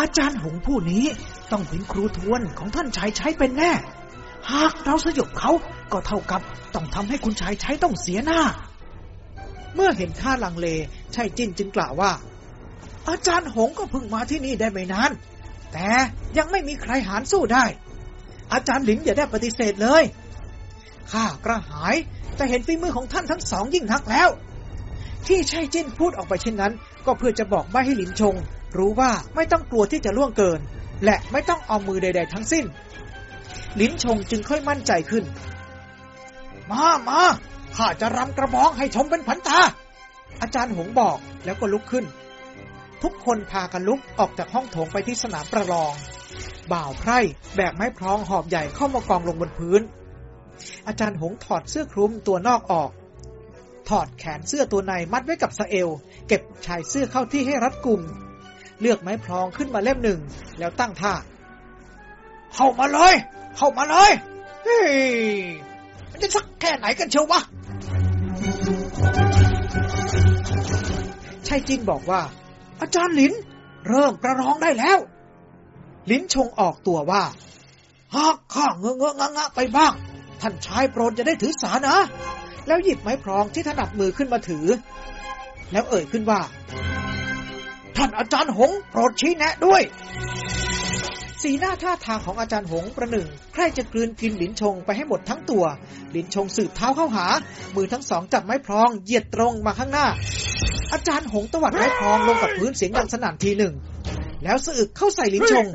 อาจารย์หงผู้นี้ต้องเป็นครูทวนของท่านชายใช้เป็นแน่ หากเราสยบเขาก็เท่ากับต้องทำให้คุณชายใช้ต้องเสียหน้า เมื่อเห็นท่าลังเลชายจิ้นจึงกล่าวว่า อาจารย์หงก็เพิ่งมาที่นี่ได้ไม่นาน แต่ยังไม่มีใครหารสู้ได้ อาจารย์หลินอย่าได้ปฏิเสธเลยข้ากระหายจะเห็นฝีมือของท่านทั้งสองยิ่งนักแล้ว ที่ใช่จิ้นพูดออกไปเช่นนั้น ก็เพื่อจะบอกใบให้หลินชง รู้ว่าไม่ต้องกลัวที่จะล่วงเกิน และไม่ต้องเอามือใด ๆ ทั้งสิ้น ลิ้นชงจึงค่อยมั่นใจขึ้น มามาข้าจะรำกระบองให้ชมเป็นผันตา อาจารย์หงบอกแล้วก็ลุกขึ้น ทุกคนพากันลุกออกจากห้องโถงไปที่สนามประลอง บ่าวไพร่แบกไม้พรองหอบใหญ่เข้ามากองลงบนพื้น อาจารย์หงถอดเสื้อคลุมตัวนอกออกถอดแขนเสื้อตัวในมัดไว้กับสะเอว เก็บชายเสื้อเข้าที่ให้รัดกุม เลือกไม้พรองขึ้นมาเล่มหนึ่ง แล้วตั้งท่า เข้ามาเลย เข้ามาเลยเฮ้ยมันจะสักแค่ไหนกันเชียววะใช่จินบอกว่า อาจารย์หลิน เริ่มประลองได้แล้วลิ้นชงออกตัวว่าหากข้าเงอะเงอะงะงะไปบ้าง ท่านชายโปรดจะได้ถือสานะ แล้วหยิบไม้พรองที่ถนัดมือขึ้นมาถือ แล้วเอ่ยขึ้นว่า ท่านอาจารย์หงโปรดชี้แนะด้วย สีหน้าท่าทางของอาจารย์หงประหนึ่ง ใครจะกลืนกินหลินชงไปให้หมดทั้งตัว หลินชงสืบเท้าเข้าหา มือทั้งสองจับไม้พรองเหยียดตรงมาข้างหน้า อาจารย์หงตวัดไม้พรองลงกับพื้นเสียงดังสนั่นทีหนึ่ง แล้วสะอึกเข้าใส่หลินชง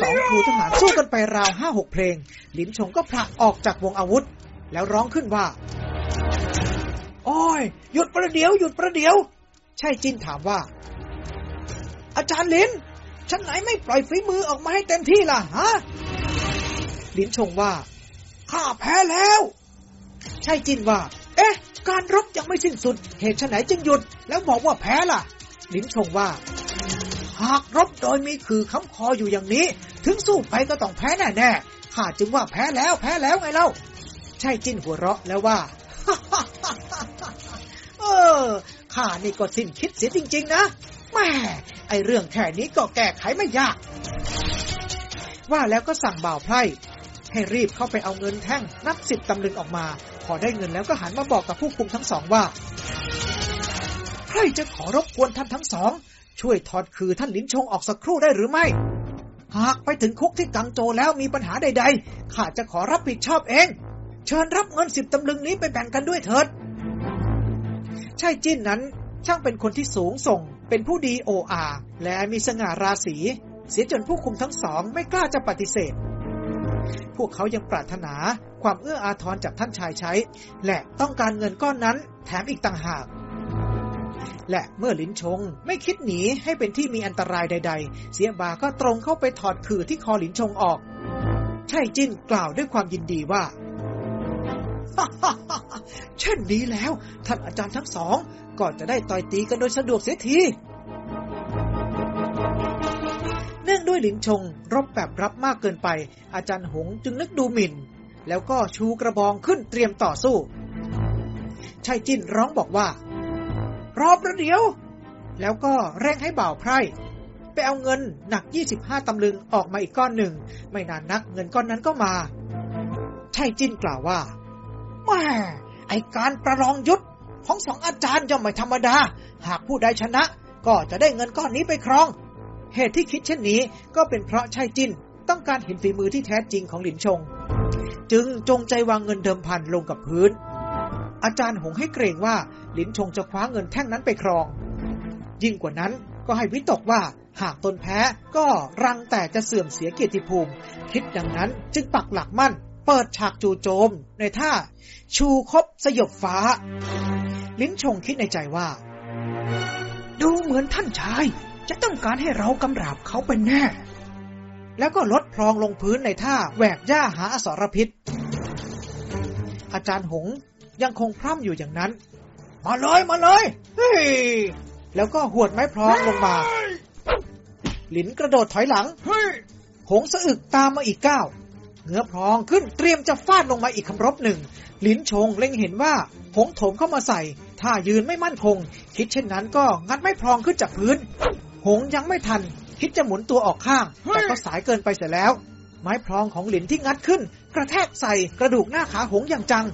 สองครูทหารสู้กันไปราวห้าหกเพลง หลินชงก็ผลักออกจากวงอาวุธ แล้วร้องขึ้นว่า โอ้ย หยุดประเดี๋ยว หยุดประเดี๋ยว ใช่จินถามว่า อาจารย์ลินฉันไหนไม่ปล่อยฝีมือออกมาให้เต็มที่ล่ะฮะลินชงว่าข้าแพ้แล้ว ใช่จินว่า เอ๊ะ การรบยังไม่สิ้นสุด เหตุฉไฉนจึงหยุด แล้วบอกว่าแพ้ล่ะ ลินชงว่า หากรบโดยมีคือค้ำคออยู่อย่างนี้ ถึงสู้ไปก็ต้องแพ้แน่ๆข้าจึงว่าแพ้แล้วแพ้แล้วไงเล่า ใช่จินหัวเราะแล้วว่า เออข้านี่ก็สิ้นคิดเสียจริง ๆ นะแม่ไอเรื่องแค่นี้ก็แก้ไขไม่ยาก ว่าแล้วก็สั่งบ่าวไพร่ให้รีบเข้าไปเอาเงินแท่งนับสิบตำลึงออกมา พอได้เงินแล้วก็หันมาบอกกับผู้คุมทั้งสองว่าใครจะขอรบกวนท่านทั้งสอง ช่วยถอดคือท่านลิ้นชงออกสักครู่ได้หรือไม่ หากไปถึงคุกที่กังโจแล้วมีปัญหาใด ๆ ข้าจะขอรับผิดชอบเอง เชิญรับเงินสิบตำลึงนี้ไปแบ่งกันด้วยเถิดใช่จิ้นนั้น ช่างเป็นคนที่สูงส่ง เป็นผู้ดีโออาและมีสง่าราศี เสียจนผู้คุมทั้งสองไม่กล้าจะปฏิเสธ พวกเขายังปรารถนาความเอื้ออาทรจากท่านชายใช้ และต้องการเงินก้อนนั้นแถมอีกต่างหาก และเมื่อลิ้นชงไม่คิดหนีให้เป็นที่มีอันตรายใด ๆ เสียบาก็ตรงเข้าไปถอดคือที่คอลิ้นชงออก ใช่จิ้นกล่าวด้วยความยินดีว่า เช่นนี้แล้ว ท่านอาจารย์ทั้งสอง ก็จะได้ต่อยตีกันโดยสะดวกเสียทีเนื่องด้วยหลินชงรบแบบรับมากเกินไป อาจารย์หงจึงนึกดูหมิ่น แล้วก็ชูกระบองขึ้นเตรียมต่อสู้ชายจิ้นร้องบอกว่า รอประเดี๋ยว แล้วก็เร่งให้บ่าวไพร่ไปเอาเงินหนัก 25 ตำลึงออกมาอีกก้อนหนึ่ง ไม่นานนักเงินก้อนนั้นก็มาชายจิ้นกล่าวว่า ม่ไอการประลองยุทธของสองอาจารย์ย่อมไม่ธรรมดา หากผู้ใดชนะ ก็จะได้เงินก้อนนี้ไปครอง เหตุที่คิดเช่นนี้ก็เป็นเพราะชายจิ้นต้องการเห็นฝีมือที่แท้จริงของหลินชง จึงจงใจวางเงินเดิมพันลงกับพื้น อาจารย์หงให้เกรงว่าหลินชงจะคว้าเงินแท่งนั้นไปครอง ยิ่งกว่านั้นก็ให้วิตกว่าหากตนแพ้ก็รังแต่จะเสื่อมเสียเกียรติภูมิ คิดดังนั้นจึงปักหลักมั่น เปิดฉากจู่โจม ในท่า ชูคบสยบฟ้า ลิ้นชงคิดในใจว่า ดูเหมือนท่านชาย จะต้องการให้เรากำราบเขาเป็นแน่ แล้วก็ลดพรองลงพื้นในท่าแหวกหญ้าหาอสรพิษ อาจารย์หงยังคงพร่ำอยู่อย่างนั้น มาเลยมาเลยเฮ้ยแล้วก็หวดไม้พรองลงมาหลินกระโดดถอยหลังหงสะอึกตามมาอีกก้าว เงื้อพรองขึ้นเตรียมจะฟาดลงมาอีกคำรบหนึ่งหลินชงเล็งเห็นว่าหงโถมเข้ามาใส่ ถ้ายืนไม่มั่นคง คิดเช่นนั้นก็งัดไม้พรองขึ้นจากพื้น หงยังไม่ทัน คิดจะหมุนตัวออกข้าง แต่ก็สายเกินไปเสียแล้ว ไม้พรองของหลินที่งัดขึ้น กระแทกใส่กระดูกหน้าขาหงอย่างจัง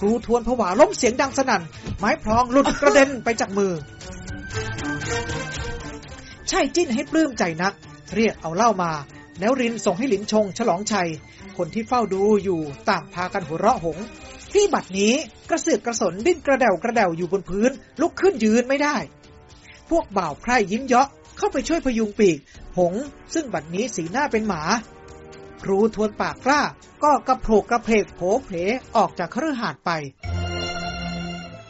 ครูทวนผวาล้มเสียงดังสนั่น ไม้พรองหลุดกระเด็นไปจากมือ ใช่จิ้นให้ปลื้มใจนัก เรียกเอาเหล้ามา แล้วรินส่งให้หลินชงฉลองชัย คนที่เฝ้าดูอยู่ต่างพากันหัวเราะหง ที่บัดนี้กระเสือกกระสนดิ้นกระเดวกระเดวอยู่บนพื้น ลุกขึ้นยืนไม่ได้ พวกบ่าวไพร่ยิ้มเยาะเข้าไปช่วยพยุงปีก หง ซึ่งบัดนี้สีหน้าเป็นหมา ครูทวนปากกล้า ก็กระโผกกระเพกโผเพออกจากคฤหาสน์ไป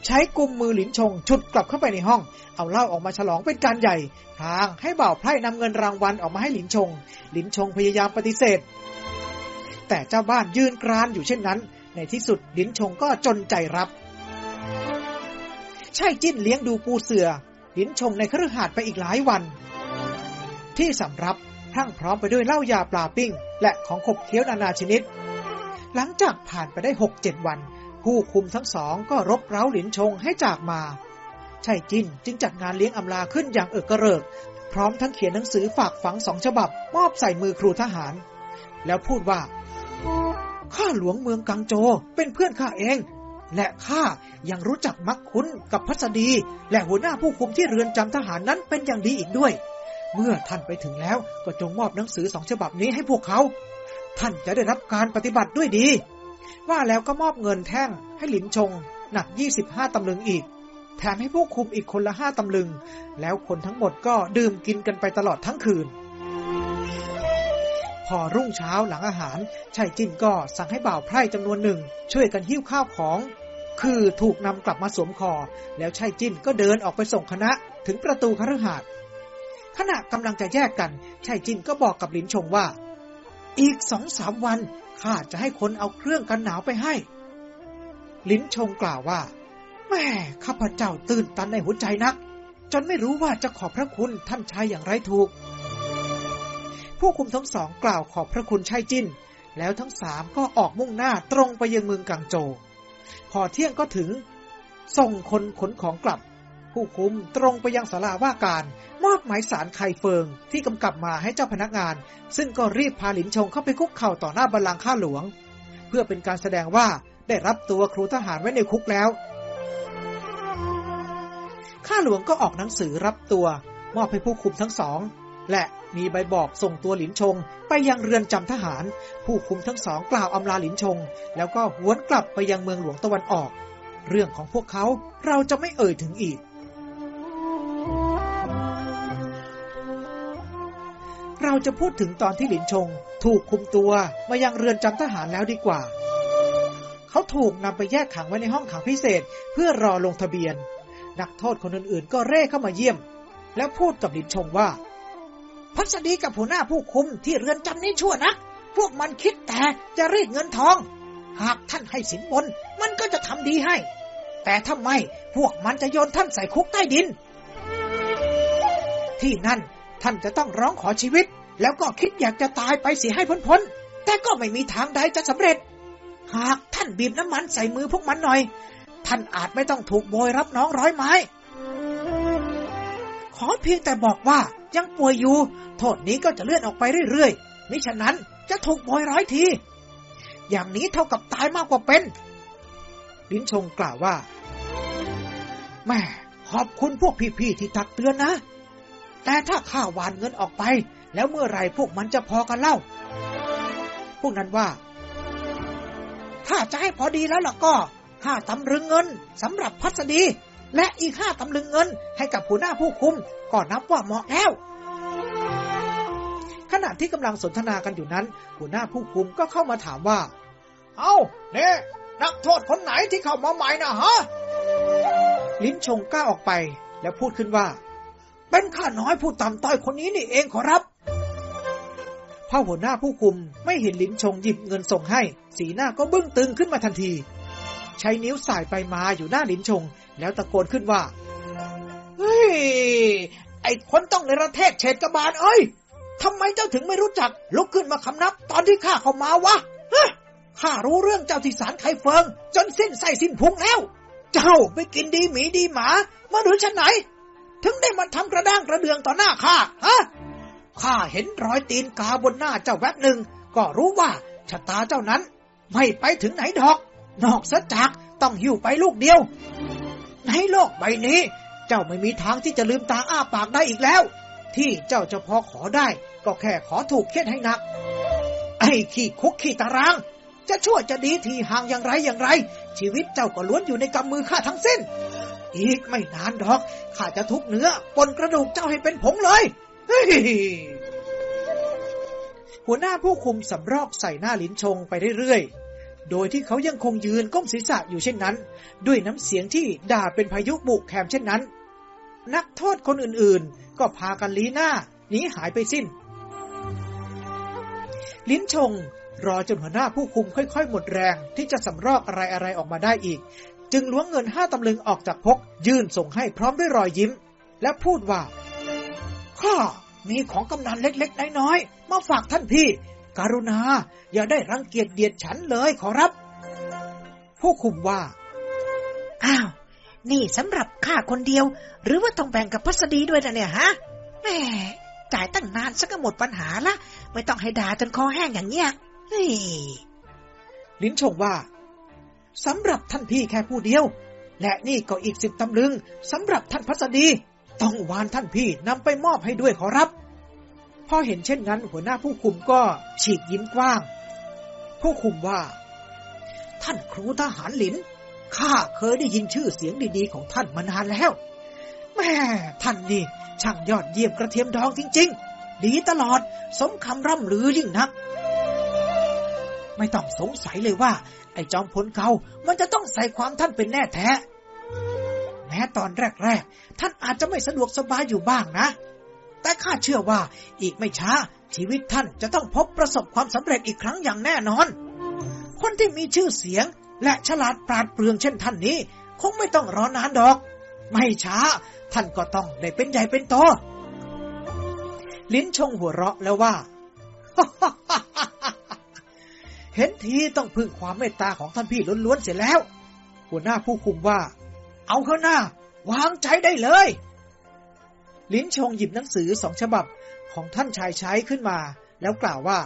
ใช้กุมมือหลินชงชุดกลับเข้าไปในห้อง เอาเหล้าออกมาฉลองเป็นการใหญ่ทางให้บ่าวไพร่นำเงินรางวัลออกมาให้หลินชง หลินชงพยายามปฏิเสธ แต่เจ้าบ้านยืนกรานอยู่เช่นนั้น ในที่สุดหลินชงก็จนใจรับ ใช่จิ้นเลี้ยงดูปูเสือ หลินชงในคฤหาสน์ไปอีกหลายวัน ที่สำรับทั้งพร้อมไปด้วยเหล้ายาปลาปิ้ง และของขบเคี้ยวนานาชนิด หลังจากผ่านไปได้หกเจ็ดวัน ผู้คุมทั้งสองก็รบเร้าหลินชงให้จากมาชัยจินจึงจัดงานเลี้ยงอำลาขึ้นอย่างเอกระเริก พร้อมทั้งเขียนหนังสือฝากฝังสองฉบับ มอบใส่มือครูทหาร แล้วพูดว่า ข้าหลวงเมืองกังโจเป็นเพื่อนข้าเอง และข้ายังรู้จักมักคุ้นกับพัสดี และหัวหน้าผู้คุมที่เรือนจำทหารนั้นเป็นอย่างดีอีกด้วย เมื่อท่านไปถึงแล้วก็จงมอบหนังสือสองฉบับนี้ให้พวกเขา ท่านจะได้รับการปฏิบัติด้วยดี ว่าแล้วก็มอบเงินแท่งให้หลินชง หนัก25ตำลึงอีก แถมให้ผู้คุมอีกคนละห้าตำลึง แล้วคนทั้งหมดก็ดื่มกินกันไปตลอดทั้งคืน พอรุ่งเช้าหลังอาหารชายจินก็สั่งให้บ่าวไพร่จำนวนหนึ่ง ช่วยกันหิ้วข้าวของ คือถูกนำกลับมาสวมคอ แล้วชายจินก็เดินออกไปส่งคณะถึงประตูคฤหาสน์ขณะกำลังจะแยกกันชายจินก็บอกกับหลินชงว่า อีกสองสามวันข้าจะให้คนเอาเครื่องกันหนาวไปให้ ลิ้นชงกล่าวว่า แม่ข้าพเจ้าตื่นตันในหัวใจนัก จนไม่รู้ว่าจะขอบพระคุณท่านชายอย่างไรถูก ผู้คุมทั้งสองกล่าวขอบพระคุณชายจินแล้วทั้งสามก็ออกมุ่งหน้าตรงไปยังเมืองกังโจ พอเที่ยงก็ถึง ส่งคนขนของกลับ ผู้คุมตรงไปยังศาลาว่าการ มอบหมายสารไคเฟิงที่กำกับมาให้เจ้าพนักงาน ซึ่งก็รีบพาหลินชงเข้าไปคุกเข่าต่อหน้าบัลลังก์ข้าหลวง เพื่อเป็นการแสดงว่าได้รับตัวครูทหารไว้ในคุกแล้ว ข้าหลวงก็ออกหนังสือรับตัว มอบให้ผู้คุมทั้งสอง และมีใบบอกส่งตัวหลินชง ไปยังเรือนจำทหาร ผู้คุมทั้งสองกล่าวอำลาหลินชง แล้วก็หวนกลับไปยังเมืองหลวงตะวันออก เรื่องของพวกเขาเราจะไม่เอ่ยถึงอีก เราจะพูดถึงตอนที่หลินชง ถูกคุมตัวมายังเรือนจำทหารแล้วดีกว่า เขาถูกนำไปแยกขังไว้ในห้องขังพิเศษ เพื่อรอลงทะเบียน นักโทษคนอื่นๆ ก็เร่เข้ามาเยี่ยม แล้วพูดกับหลินชงว่า พัสดีกับหัวหน้าผู้คุมที่เรือนจำนี้ชั่วนะพวกมันคิดแต่จะรีดเงินทอง หากท่านให้สินบน มันก็จะทำดีให้ แต่ทำไมพวกมันจะโยนท่านใส่คุกใต้ดิน ที่นั่น ท่านจะต้องร้องขอชีวิต แล้วก็คิดอยากจะตายไปเสียให้พ้นๆ แต่ก็ไม่มีทางใดจะสำเร็จ หากท่านบีบน้ำมันใส่มือพวกมันหน่อย ท่านอาจไม่ต้องถูกโบยรับน้องร้อยไม้ ขอเพียงแต่บอกว่ายังป่วยอยู่ โทษนี้ก็จะเลื่อนออกไปเรื่อยๆ มิฉะนั้นจะถูกโบยร้อยที อย่างนี้เท่ากับตายมากกว่าเป็น ลิ้นชงกล่าวว่าแม่ขอบคุณพวกพี่ๆที่ตักเตือนนะ แต่ถ้าข้าวานเงินออกไป แล้วเมื่อไรพวกมันจะพอกันเล่า พวกนั้นว่า ถ้าจะให้พอดีแล้วล่ะก็ห้าตำลึงเงินสำหรับพัสดี และอีกห้าตำลึงเงินให้กับหัวหน้าผู้คุม ก็นับว่าเหมาะแล้ว ขณะที่กำลังสนทนากันอยู่นั้น หัวหน้าผู้คุมก็เข้ามาถามว่า เอา้าเน่นักโทษคนไหนที่เข้ามาใหม่นะฮะ ลิ้นชงก้าออกไปแล้วพูดขึ้นว่า เป็นข้าน้อยผู้ต่ำต้อยคนนี้นี่เองขอรับพ่อหัวหน้าผู้คุมไม่เห็นลิ้นชงหยิบเงินส่งให้ สีหน้าก็บึ้งตึงขึ้นมาทันที ใช้นิ้วสายไปมาอยู่หน้าลิ้นชง แล้วตะโกนขึ้นว่า เฮ้ย ไอ้คนต้องในประเทศเฉดกบาลเอ้ยทำไมเจ้าถึงไม่รู้จัก ลุกขึ้นมาคำนับ ตอนที่ข้าเข้ามาวะฮะข้ารู้เรื่องเจ้าที่สารไข่เฟิง จนสิ้นไส้สิ้นพุงแล้ว เจ้าไปกินดีหมีดีหมา มาหรือฉันไหน ถึงได้มาทำกระด้างกระเดืองต่อหน้าข้าฮะข้าเห็นรอยตีนกาบนหน้าเจ้าแวบหนึ่ง ก็รู้ว่าชะตาเจ้านั้น ไม่ไปถึงไหนดอก นอกซะจากต้องหิ้วไปลูกเดียว ในโลกใบนี้ เจ้าไม่มีทางที่จะลืมตาอ้าปากได้อีกแล้ว ที่เจ้าจะพอขอได้ ก็แค่ขอถูกเคียดให้หนัก ไอ้ขี้คุกขี้ตาราง จะชั่วจะดีทีห่างอย่างไรอย่างไร ชีวิตเจ้าก็ล้วนอยู่ในกำมือข้าทั้งสิ้น อีกไม่นานดอก ข้าจะทุบเนื้อปนกระดูกเจ้าให้เป็นผงเลยเฮ้ยหัวหน้าผู้คุมสำรอกใส่หน้าลิ้นชงไปเรื่อยๆ โดยที่เขายังคงยืนก้มศีรษะอยู่เช่นนั้น ด้วยน้ำเสียงที่ด่าเป็นพายุบุกแคมเช่นนั้น นักโทษคนอื่นๆ ก็พากันลีหน้าหนีหายไปสิ้น ลิ้นชงรอจนหัวหน้าผู้คุมค่อยๆ หมดแรงที่จะสำรอกอะไรๆออกมาได้อีก จึงล้วงเงินห้าตำลึงออกจากพก ยื่นส่งให้พร้อมด้วยรอยยิ้ม และพูดว่า ข้ามีของกำนันเล็กๆ น้อยๆ มาฝากท่านพี่ กรุณา อย่าได้รังเกียจเดียดฉันเลยขอรับ ผู้คุมว่า อ้าว นี่สำหรับข้าคนเดียว หรือว่าต้องแบ่งกับพัสดีด้วยนะเนี่ยฮะแหมจ่ายตั้งนานสักก็หมดปัญหาละ ไม่ต้องให้ด่าจนคอแห้งอย่างเงี้ยเฮ้ยลิ้นชงว่า สำหรับท่านพี่แค่ผู้เดียว และนี่ก็อีกสิบตำลึงสำหรับท่านพัสดี ต้องวานท่านพี่นำไปมอบให้ด้วยขอรับ พอเห็นเช่นนั้นหัวหน้าผู้คุมก็ฉีกยิ้มกว้าง ผู้คุมว่า ท่านครูทหารหลินข้าเคยได้ยินชื่อเสียงดีๆของท่านมานานแล้วแม่ท่านนี่ช่างยอดเยี่ยมกระเทียมดองจริง ๆ ดีตลอด สมคำร่ำลือยิ่งนัก ไม่ต้องสงสัยเลยว่า ไอ้จอมพลเก่ามันจะต้องใส่ความท่านเป็นแน่แท้ แม้ตอนแรกๆ ท่านอาจจะไม่สะดวกสบายอยู่บ้างนะ แต่ข้าเชื่อว่าอีกไม่ช้า ชีวิตท่านจะต้องพบประสบความสำเร็จอีกครั้งอย่างแน่นอน คนที่มีชื่อเสียงและฉลาดปราดเปรื่องเช่นท่านนี้ คงไม่ต้องรอนานดอก ไม่ช้า ท่านก็ต้องได้เป็นใหญ่เป็นโต ลิ้นชงหัวเราะแล้วว่า เห็นทีต้องพึ่งความเมตตาของท่านพี่ล้วนๆเสียแล้ว หัวหน้าผู้คุมว่า เอาเข้าหน้า วางใจได้เลย ลิ้นชงหยิบหนังสือสองฉบับของท่านชายใช้ขึ้นมา แล้วกล่าวว่า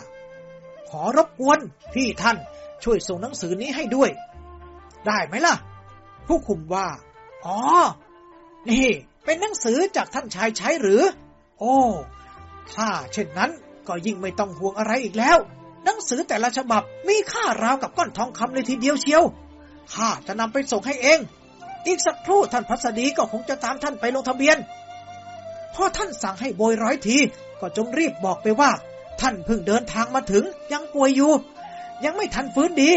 ขอรบกวนพี่ท่านช่วยส่งหนังสือนี้ให้ด้วย ได้ไหมล่ะ ผู้คุมว่า อ๋อ นี่ เป็นหนังสือจากท่านชายใช้หรือ โอ้ ถ้าเช่นนั้นก็ยิ่งไม่ต้องห่วงอะไรอีกแล้ว หนังสือแต่ละฉบับมีค่าราวกับก้อนทองคำเลยทีเดียวเชียว ข้าจะนำไปส่งให้เอง อีกสักครู่ท่านพัสดีก็คงจะตามท่านไปลงทะเบียนพอท่านสั่งให้โบยร้อยที ก็จงรีบบอกไปว่า ท่านเพิ่งเดินทางมาถึงยังป่วยอยู่ ยังไม่ทันฟื้นดี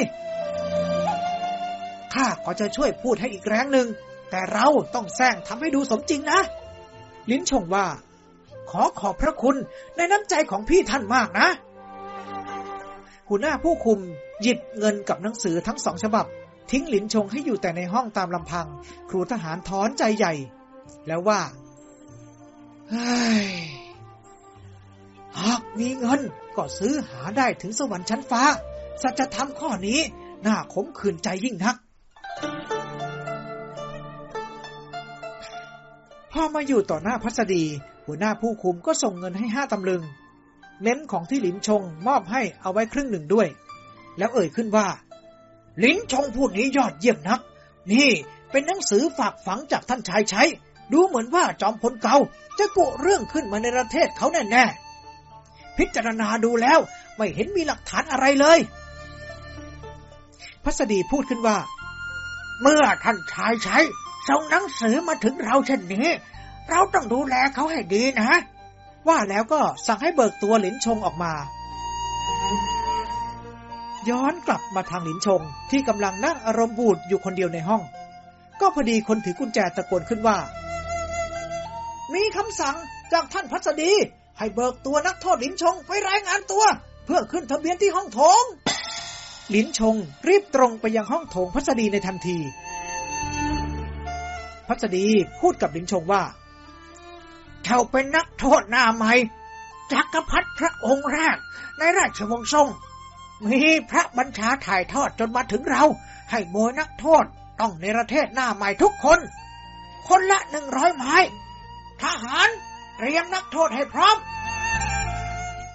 ข้าก็จะช่วยพูดให้อีกแรงหนึ่ง แต่เราต้องแซงทำให้ดูสมจริงนะ ลิ้นชงว่า ขอขอบพระคุณในน้ำใจของพี่ท่านมากนะ หัวหน้าผู้คุม หยิบเงินกับหนังสือทั้งสองฉบับ ทิ้งหลินชงให้อยู่แต่ในห้องตามลำพัง ครูทหารถอนใจใหญ่ แล้วว่าเฮ้ยหากมีเงินก็ซื้อหาได้ถึงสวรรค์ชั้นฟ้า สัจธรรมข้อนี้ น่าขมขื่นใจยิ่งนัก พอมาอยู่ต่อหน้าพัสดี หัวหน้าผู้คุมก็ส่งเงินให้ห้าตำลึง เน้นของที่หลินชงมอบให้เอาไว้ครึ่งหนึ่งด้วย แล้วเอ่ยขึ้นว่าลิ้นชงพูดนี้ยอดเยี่ยมนัก นี่เป็นหนังสือฝากฝังจากท่านชายใช้ ดูเหมือนว่าจอมพลเกาจะกุเรื่องขึ้นมาในประเทศเขาแน่ๆ พิจารณาดูแล้วไม่เห็นมีหลักฐานอะไรเลย พัสดีพูดขึ้นว่า เมื่อท่านชายใช้ส่งหนังสือมาถึงเราเช่นนี้ เราต้องดูแลเขาให้ดีนะ ว่าแล้วก็สั่งให้เบิกตัวหลินชงออกมา ย้อนกลับมาทางหลินชงที่กำลังนั่งอารมณ์บูดอยู่คนเดียวในห้อง ก็พอดีคนถือกุญแจตะโกนขึ้นว่า มีคำสั่งจากท่านพัสดี ให้เบิกตัวนักโทษหลินชงไปรายงานตัว เพื่อขึ้นทะเบียนที่ห้องโถงหลินชงรีบตรงไปยังห้องโถงพัสดีในทันที พัสดีพูดกับหลินชงว่า เจ้าเป็นนักโทษหน้าใหม่จักรพรรดิพระองค์แรกในราชวงศ์ทรงมีพระบัญชาถ่ายทอดจนมาถึงเรา ให้โมยนักโทษต้องในประเทศหน้าใหม่ทุกคน คนละหนึ่งร้อยไม้ทหารเตรียมนักโทษให้พร้อม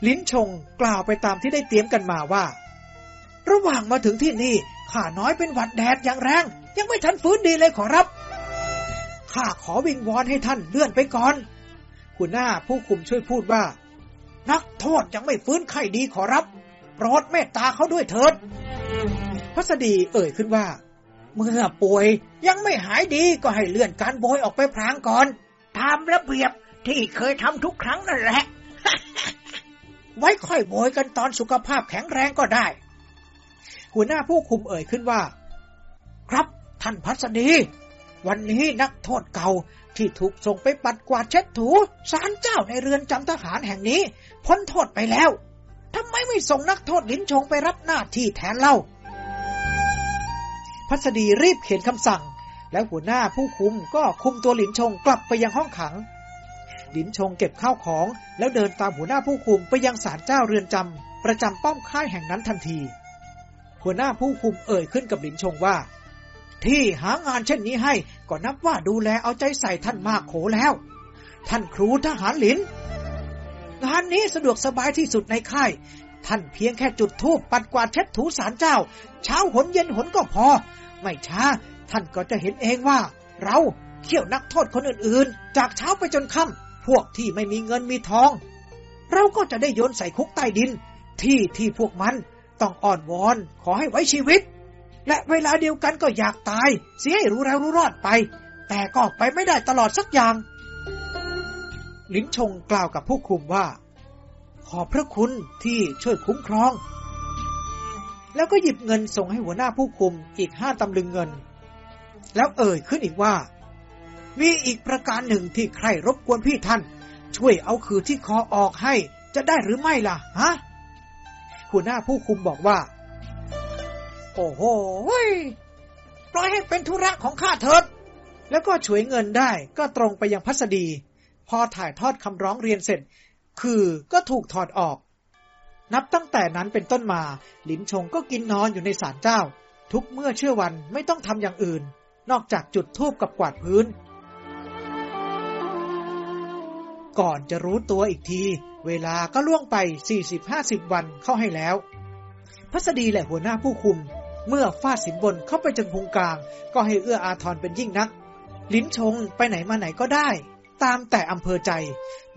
ลิ้นชงกล่าวไปตามที่ได้เตรียมกันมาว่า ระหว่างมาถึงที่นี่ข้าน้อยเป็นหวัดแดดอย่างแรง ยังไม่ทันฟื้นดีเลยขอรับข้าขอวิงวอนให้ท่านเลื่อนไปก่อน หัวหน้าผู้คุมช่วยพูดว่า นักโทษยังไม่ฟื้นไข้ดีขอรับโปรดเมตตาเขาด้วยเถิดพัสดีเอ่ยขึ้นว่า เมื่อป่วยยังไม่หายดีก็ให้เลื่อนการโบยออกไปพรางก่อนตามระเบียบที่เคยทำทุกครั้งนั่นแหละ ไว้ค่อยโบยกันตอนสุขภาพแข็งแรงก็ได้ หัวหน้าผู้คุมเอ่ยขึ้นว่า ครับท่านพัสดี วันนี้นักโทษเก่า ที่ถูกส่งไปปัดกวาดเช็ดถูศาลเจ้าในเรือนจำทหารแห่งนี้ พ้นโทษไปแล้วทำไมไม่ส่งนักโทษลิ้นชงไปรับหน้าที่แทนเล่า พัสดีรีบเขียนคำสั่ง แล้วหัวหน้าผู้คุมก็คุมตัวหลินชงกลับไปยังห้องขังหลินชงเก็บข้าวของ แล้วเดินตามหัวหน้าผู้คุมไปยังศาลเจ้าเรือนจำประจำป้อมค่ายแห่งนั้นทันที หัวหน้าผู้คุมเอ่ยขึ้นกับหลินชงว่า ที่หางานเช่นนี้ให้ก็นับว่าดูแลเอาใจใส่ท่านมากโขแล้ว ท่านครูทหารหลิน งานนี้สะดวกสบายที่สุดในค่าย ท่านเพียงแค่จุดธูปปัดกวาดเช็ดถูศาลเจ้า เช้าหนเย็นหนก็พอ ไม่ช้า ท่านก็จะเห็นเองว่า เราเขี่ยวนักโทษคนอื่นๆ จากเช้าไปจนค่ำพวกที่ไม่มีเงินมีทอง เราก็จะได้โยนใส่คุกใต้ดิน ที่ที่พวกมันต้องอ่อนวอนขอให้ไว้ชีวิต และเวลาเดียวกันก็อยากตาย เสียให้รู้แล้วรู้รอดไป แต่ก็ไปไม่ได้ตลอดสักอย่าง ลิ้นชงกล่าวกับผู้คุมว่า ขอบพระคุณที่ช่วยคุ้มครอง แล้วก็หยิบเงินส่งให้หัวหน้าผู้คุมอีกห้าตำลึงเงิน แล้วเอ่ยขึ้นอีกว่า มีอีกประการหนึ่งที่ใครรบกวนพี่ท่าน ช่วยเอาคือที่คอออกให้จะได้หรือไม่ล่ะ ฮะ หัวหน้าผู้คุมบอกว่า โอ้โหปล่อยให้เป็นธุระของข้าเถิด แล้วก็ช่วยเงินได้ก็ตรงไปยังพัสดี พอถ่ายทอดคำร้องเรียนเสร็จ คือก็ถูกถอดออก นับตั้งแต่นั้นเป็นต้นมาหลินชงก็กินนอนอยู่ในศาลเจ้า ทุกเมื่อเชื่อวันไม่ต้องทำอย่างอื่น นอกจากจุดทูบกับกวาดพื้น ก่อนจะรู้ตัวอีกที เวลาก็ล่วงไป 40-50 วันเข้าให้แล้วพัสดีและหัวหน้าผู้คุม เมื่อฟาดสินบนเข้าไปจนพุงกลาง ก็ให้เอื้ออาทรเป็นยิ่งนัก ลิ้นชงไปไหนมาไหนก็ได้ ตามแต่อำเภอใจ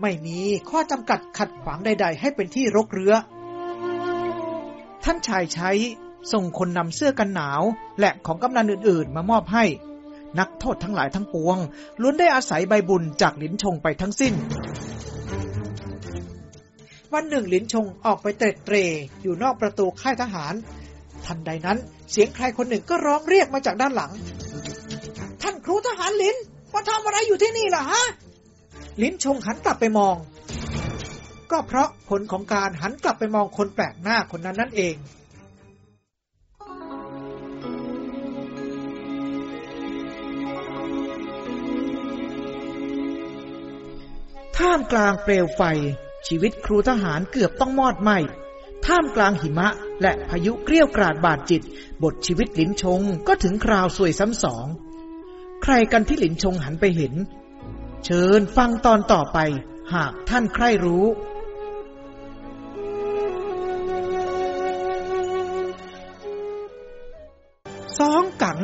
ไม่มีข้อจำกัดขัดขวางใด ๆ ให้เป็นที่รกเรือท่านชายใช้ส่งคนนำเสื้อกันหนาว และของกำนันอื่นๆ มามอบให้ นักโทษทั้งหลายทั้งปวงล้วนได้อาศัยใบบุญจากลิ้นชงไปทั้งสิ้นวันหนึ่งลิ้นชงออกไปเตร็ดเตรอยู่นอกประตูค่ายทหาร ทันใดนั้น เสียงใครคนหนึ่งก็ร้องเรียกมาจากด้านหลัง ท่านครูทหารลินมาทำอะไรอยู่ที่นี่ล่ะฮะ ลินชงหันกลับไปมอง ก็เพราะผลของการหันกลับไปมองคนแปลกหน้าคนนั้นนั่นเองท่ามกลางเปลวไฟ ชีวิตครูทหารเกือบต้องมอดไหมท่ามกลางหิมะ และพายุเกลี้ยวกราดบาดจิต บทชีวิตหลินชงก็ถึงคราวสวยซ้ำสอง ใครกันที่หลินชงหันไปเห็น เชิญฟังตอนต่อไป หากท่านใคร่รู้สองกัง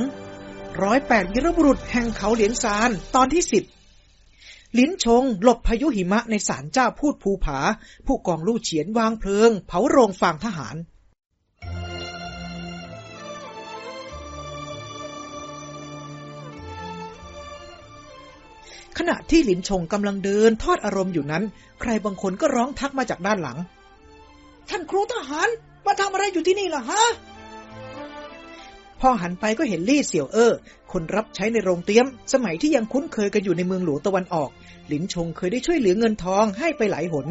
ร้อยแปดยิรบุรุษแห่งเขาเหลียงซานตอนที่สิบลิ้นชงหลบพายุหิมะในศาลเจ้าพูดภูผา ผู้กองลู่เฉียนวางเพลิง เผาโรงฟางทหาร ขณะที่หลินชงกำลังเดิน ทอดอารมณ์อยู่นั้น ใครบางคนก็ร้องทักมาจากด้านหลัง ท่านครูทหารมาทำอะไรอยู่ที่นี่ล่ะฮะพอหันไปก็เห็นลี่เสี่ยวเออคนรับใช้ในโรงเตี้ยม สมัยที่ยังคุ้นเคยกันอยู่ในเมืองหลวงตะวันออก หลินชงเคยได้ช่วยเหลือเงินทองให้ไปหลายหน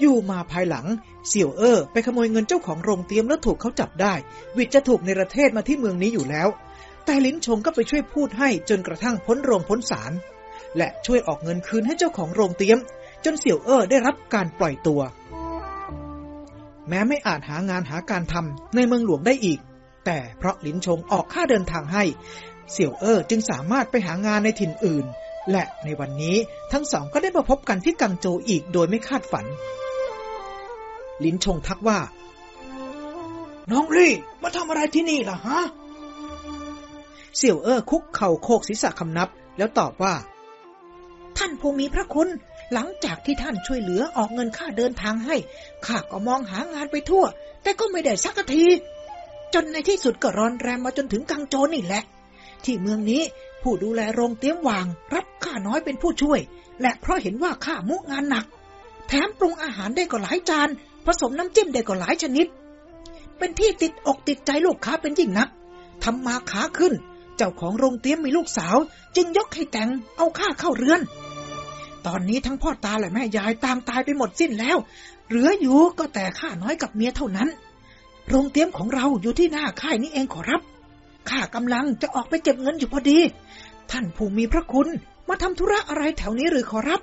อยู่มาภายหลัง เสี่ยวเออไปขโมยเงินเจ้าของโรงเตี้ยมแล้วถูกเขาจับได้ วิทจะถูกในประเทศมาที่เมืองนี้อยู่แล้ว แต่ลินชงก็ไปช่วยพูดให้จนกระทั่งพ้นโรงพ้นศาล และช่วยออกเงินคืนให้เจ้าของโรงเตี้ยม จนเสี่ยวเออได้รับการปล่อยตัว แม้ไม่อาจหางานหาการทำในเมืองหลวงได้อีก แต่เพราะลินชงออกค่าเดินทางให้ เสี่ยวเออจึงสามารถไปหางานในถิ่นอื่น และในวันนี้ทั้งสองก็ได้มาพบกันที่กังโจอีกโดยไม่คาดฝัน ลินชงทักว่า น้องรี่มาทำอะไรที่นี่ล่ะฮะเสี่ยวเออคุกเข่าโคกศีรษะคำนับ แล้วตอบว่า ท่านผู้มีพระคุณ หลังจากที่ท่านช่วยเหลือออกเงินค่าเดินทางให้ ข้าก็มองหางานไปทั่ว แต่ก็ไม่ได้สักที จนในที่สุดก็ร้อนแรงมาจนถึงกังโจนี่แหละ ที่เมืองนี้ผู้ดูแลโรงเตี้ยมวาง รับข้าน้อยเป็นผู้ช่วย และเพราะเห็นว่าข้ามุงานหนัก แถมปรุงอาหารได้ก็หลายจาน ผสมน้ำจิ้มได้ก็หลายชนิด เป็นที่ติดอกติดใจลูกค้าเป็นยิ่งนักทำมาขาขึ้น เจ้าของโรงเตี้ยมมีลูกสาว จึงยกให้แต่งเอาข้าเข้าเรือน ตอนนี้ทั้งพ่อตาและแม่ยายตางตายไปหมดสิ้นแล้ว เหลืออยู่ก็แต่ข้าน้อยกับเมียเท่านั้น โรงเตี้ยมของเราอยู่ที่หน้าค่ายนี้เองขอรับ ข้ากำลังจะออกไปเก็บเงินอยู่พอดี ท่านผู้มีพระคุณมาทำธุระอะไรแถวนี้หรือขอรับ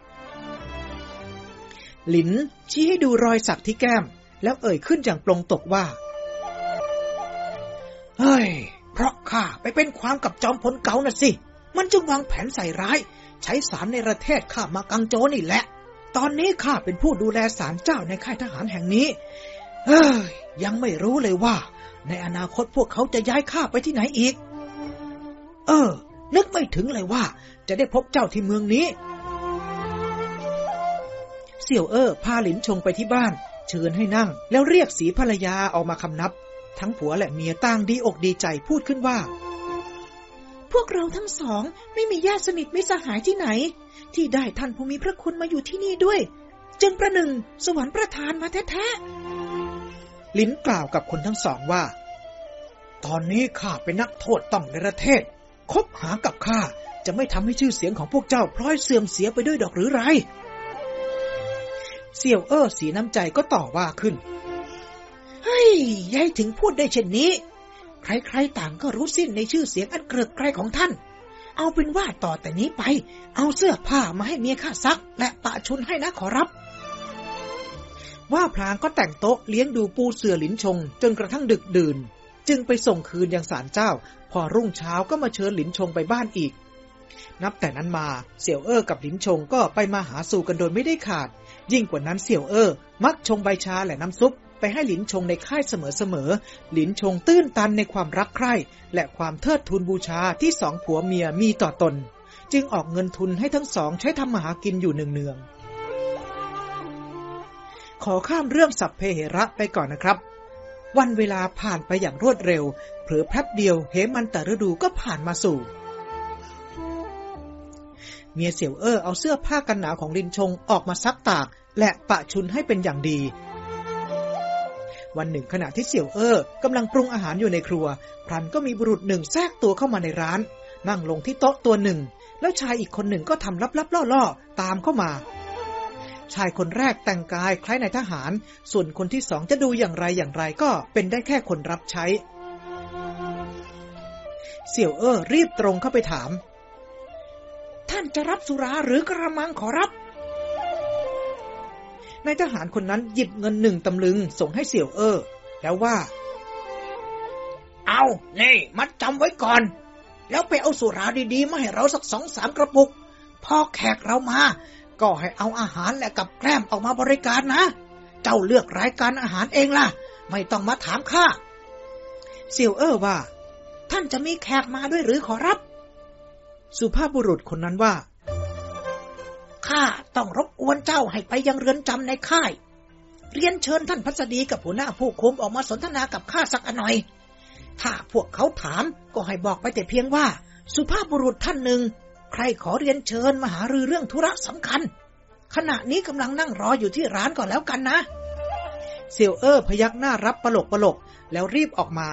หลินชี้ให้ดูรอยสักที่แก้ม แล้วเอ่ยขึ้นอย่างปรงตกว่า เฮ้ย เพราะข้าไปเป็นความกับจอมพลเก่าน่ะสิ มันจึงวางแผนใส่ร้าย ใช้สารในประเทศข้ามากังโจนี่แหละ ตอนนี้ข้าเป็นผู้ดูแลสารเจ้าในค่ายทหารแห่งนี้เฮ้ย ยังไม่รู้เลยว่า ในอนาคตพวกเขาจะย้ายข้าไปที่ไหนอีก เออ นึกไม่ถึงเลยว่า จะได้พบเจ้าที่เมืองนี้ เสี่ยวเออพาหลินชงไปที่บ้าน เชิญให้นั่ง แล้วเรียกสีภรรยาออกมาคำนับ ทั้งผัวและเมียต่างดีอกดีใจพูดขึ้นว่า พวกเราทั้งสองไม่มีญาติสนิทไม่สหายที่ไหน ที่ได้ท่านผู้มีพระคุณมาอยู่ที่นี่ด้วย จึงประหนึ่งสวรรค์ประทานมาแท้ๆ ลิ้นกล่าวกับคนทั้งสองว่า ตอนนี้ข้าเป็นนักโทษต้องในประเทศ คบหากับข้าจะไม่ทำให้ชื่อเสียงของพวกเจ้าพลอยเสื่อมเสียไปด้วยดอกหรือไรเสี่ยวเอ้อสีน้ำใจก็ต่อว่าขึ้น เฮ้ยยายถึงพูดได้เช่นนี้ ใครๆต่างก็รู้สิ้นในชื่อเสียงอันเกริกไกรของท่าน เอาเป็นว่าต่อแต่นี้ไป เอาเสื้อผ้ามาให้เมียข้าซัก และปะชุนให้นะขอรับ ว่าพลางก็แต่งโต๊ะเลี้ยงดูปูเสือหลินชง จนกระทั่งดึกดื่น จึงไปส่งคืนยังศาลเจ้า พอรุ่งเช้าก็มาเชิญหลินชงไปบ้านอีก นับแต่นั้นมาเสี่ยวเอ้อกับหลินชงก็ไปมาหาสู่กันโดยไม่ได้ขาด ยิ่งกว่านั้นเสี่ยวเอ้อมักชงใบชาและน้ำซุป ไปให้หลินชงในค่ายเสมอๆ หลินชงตื้นตันในความรักใคร่ และความเทิดทูนบูชาที่สองผัวเมียมีต่อตน จึงออกเงินทุนให้ทั้งสองใช้ทำมาหากินอยู่เนืองๆ ขอข้ามเรื่องสัพเพเหระไปก่อนนะครับ วันเวลาผ่านไปอย่างรวดเร็ว เผลอแป๊บเดียวเหมันแต่ฤดูก็ผ่านมาสู่เมียเสี่ยวเอ้อเอาเสื้อผ้ากันหนาวของลินชงออกมาซักตาก และปะชุนให้เป็นอย่างดี วันหนึ่งขณะที่เสี่ยวเอ้อกำลังปรุงอาหารอยู่ในครัว พรันก็มีบุรุษหนึ่งแทรกตัวเข้ามาในร้าน นั่งลงที่โต๊ะตัวหนึ่ง แล้วชายอีกคนหนึ่งก็ทำลับๆล่อๆ ตามเข้ามา ชายคนแรกแต่งกายคล้ายนายทหาร ส่วนคนที่สองจะดูอย่างไรอย่างไรก็เป็นได้แค่คนรับใช้ เสี่ยวเอ้อรีบตรงเข้าไปถาม ท่านจะรับสุราหรือกระมังขอรับ นายทหารคนนั้นหยิบเงินหนึ่งตำลึงส่งให้เสี่ยวเออแล้วว่า เอานี่ มัดจำไว้ก่อน แล้วไปเอาสุราดีๆ มาให้เราสักสองสามกระปุก พอแขกเรามา ก็ให้เอาอาหารและกับแกล้มออกมาบริการนะ เจ้าเลือกรายการอาหารเองล่ะ ไม่ต้องมาถามข้าเสี่ยวเออว่า ท่านจะมีแขกมาด้วยหรือขอรับ สุภาพบุรุษคนนั้นว่า ข้าต้องรบกวนเจ้าให้ไปยังเรือนจำในค่าย เรียนเชิญท่านพัสดีกับหัวหน้าผู้คุมออกมาสนทนากับข้าสักหน่อย ถ้าพวกเขาถามก็ให้บอกไปแต่เพียงว่า สุภาพบุรุษท่านหนึ่ง ใครขอเรียนเชิญมาหารือเรื่องธุระสำคัญ ขณะนี้กำลังนั่งรออยู่ที่ร้านก่อนแล้วกันนะเซียวเออร์พยักหน้ารับปลกปลกแล้วรีบออกมา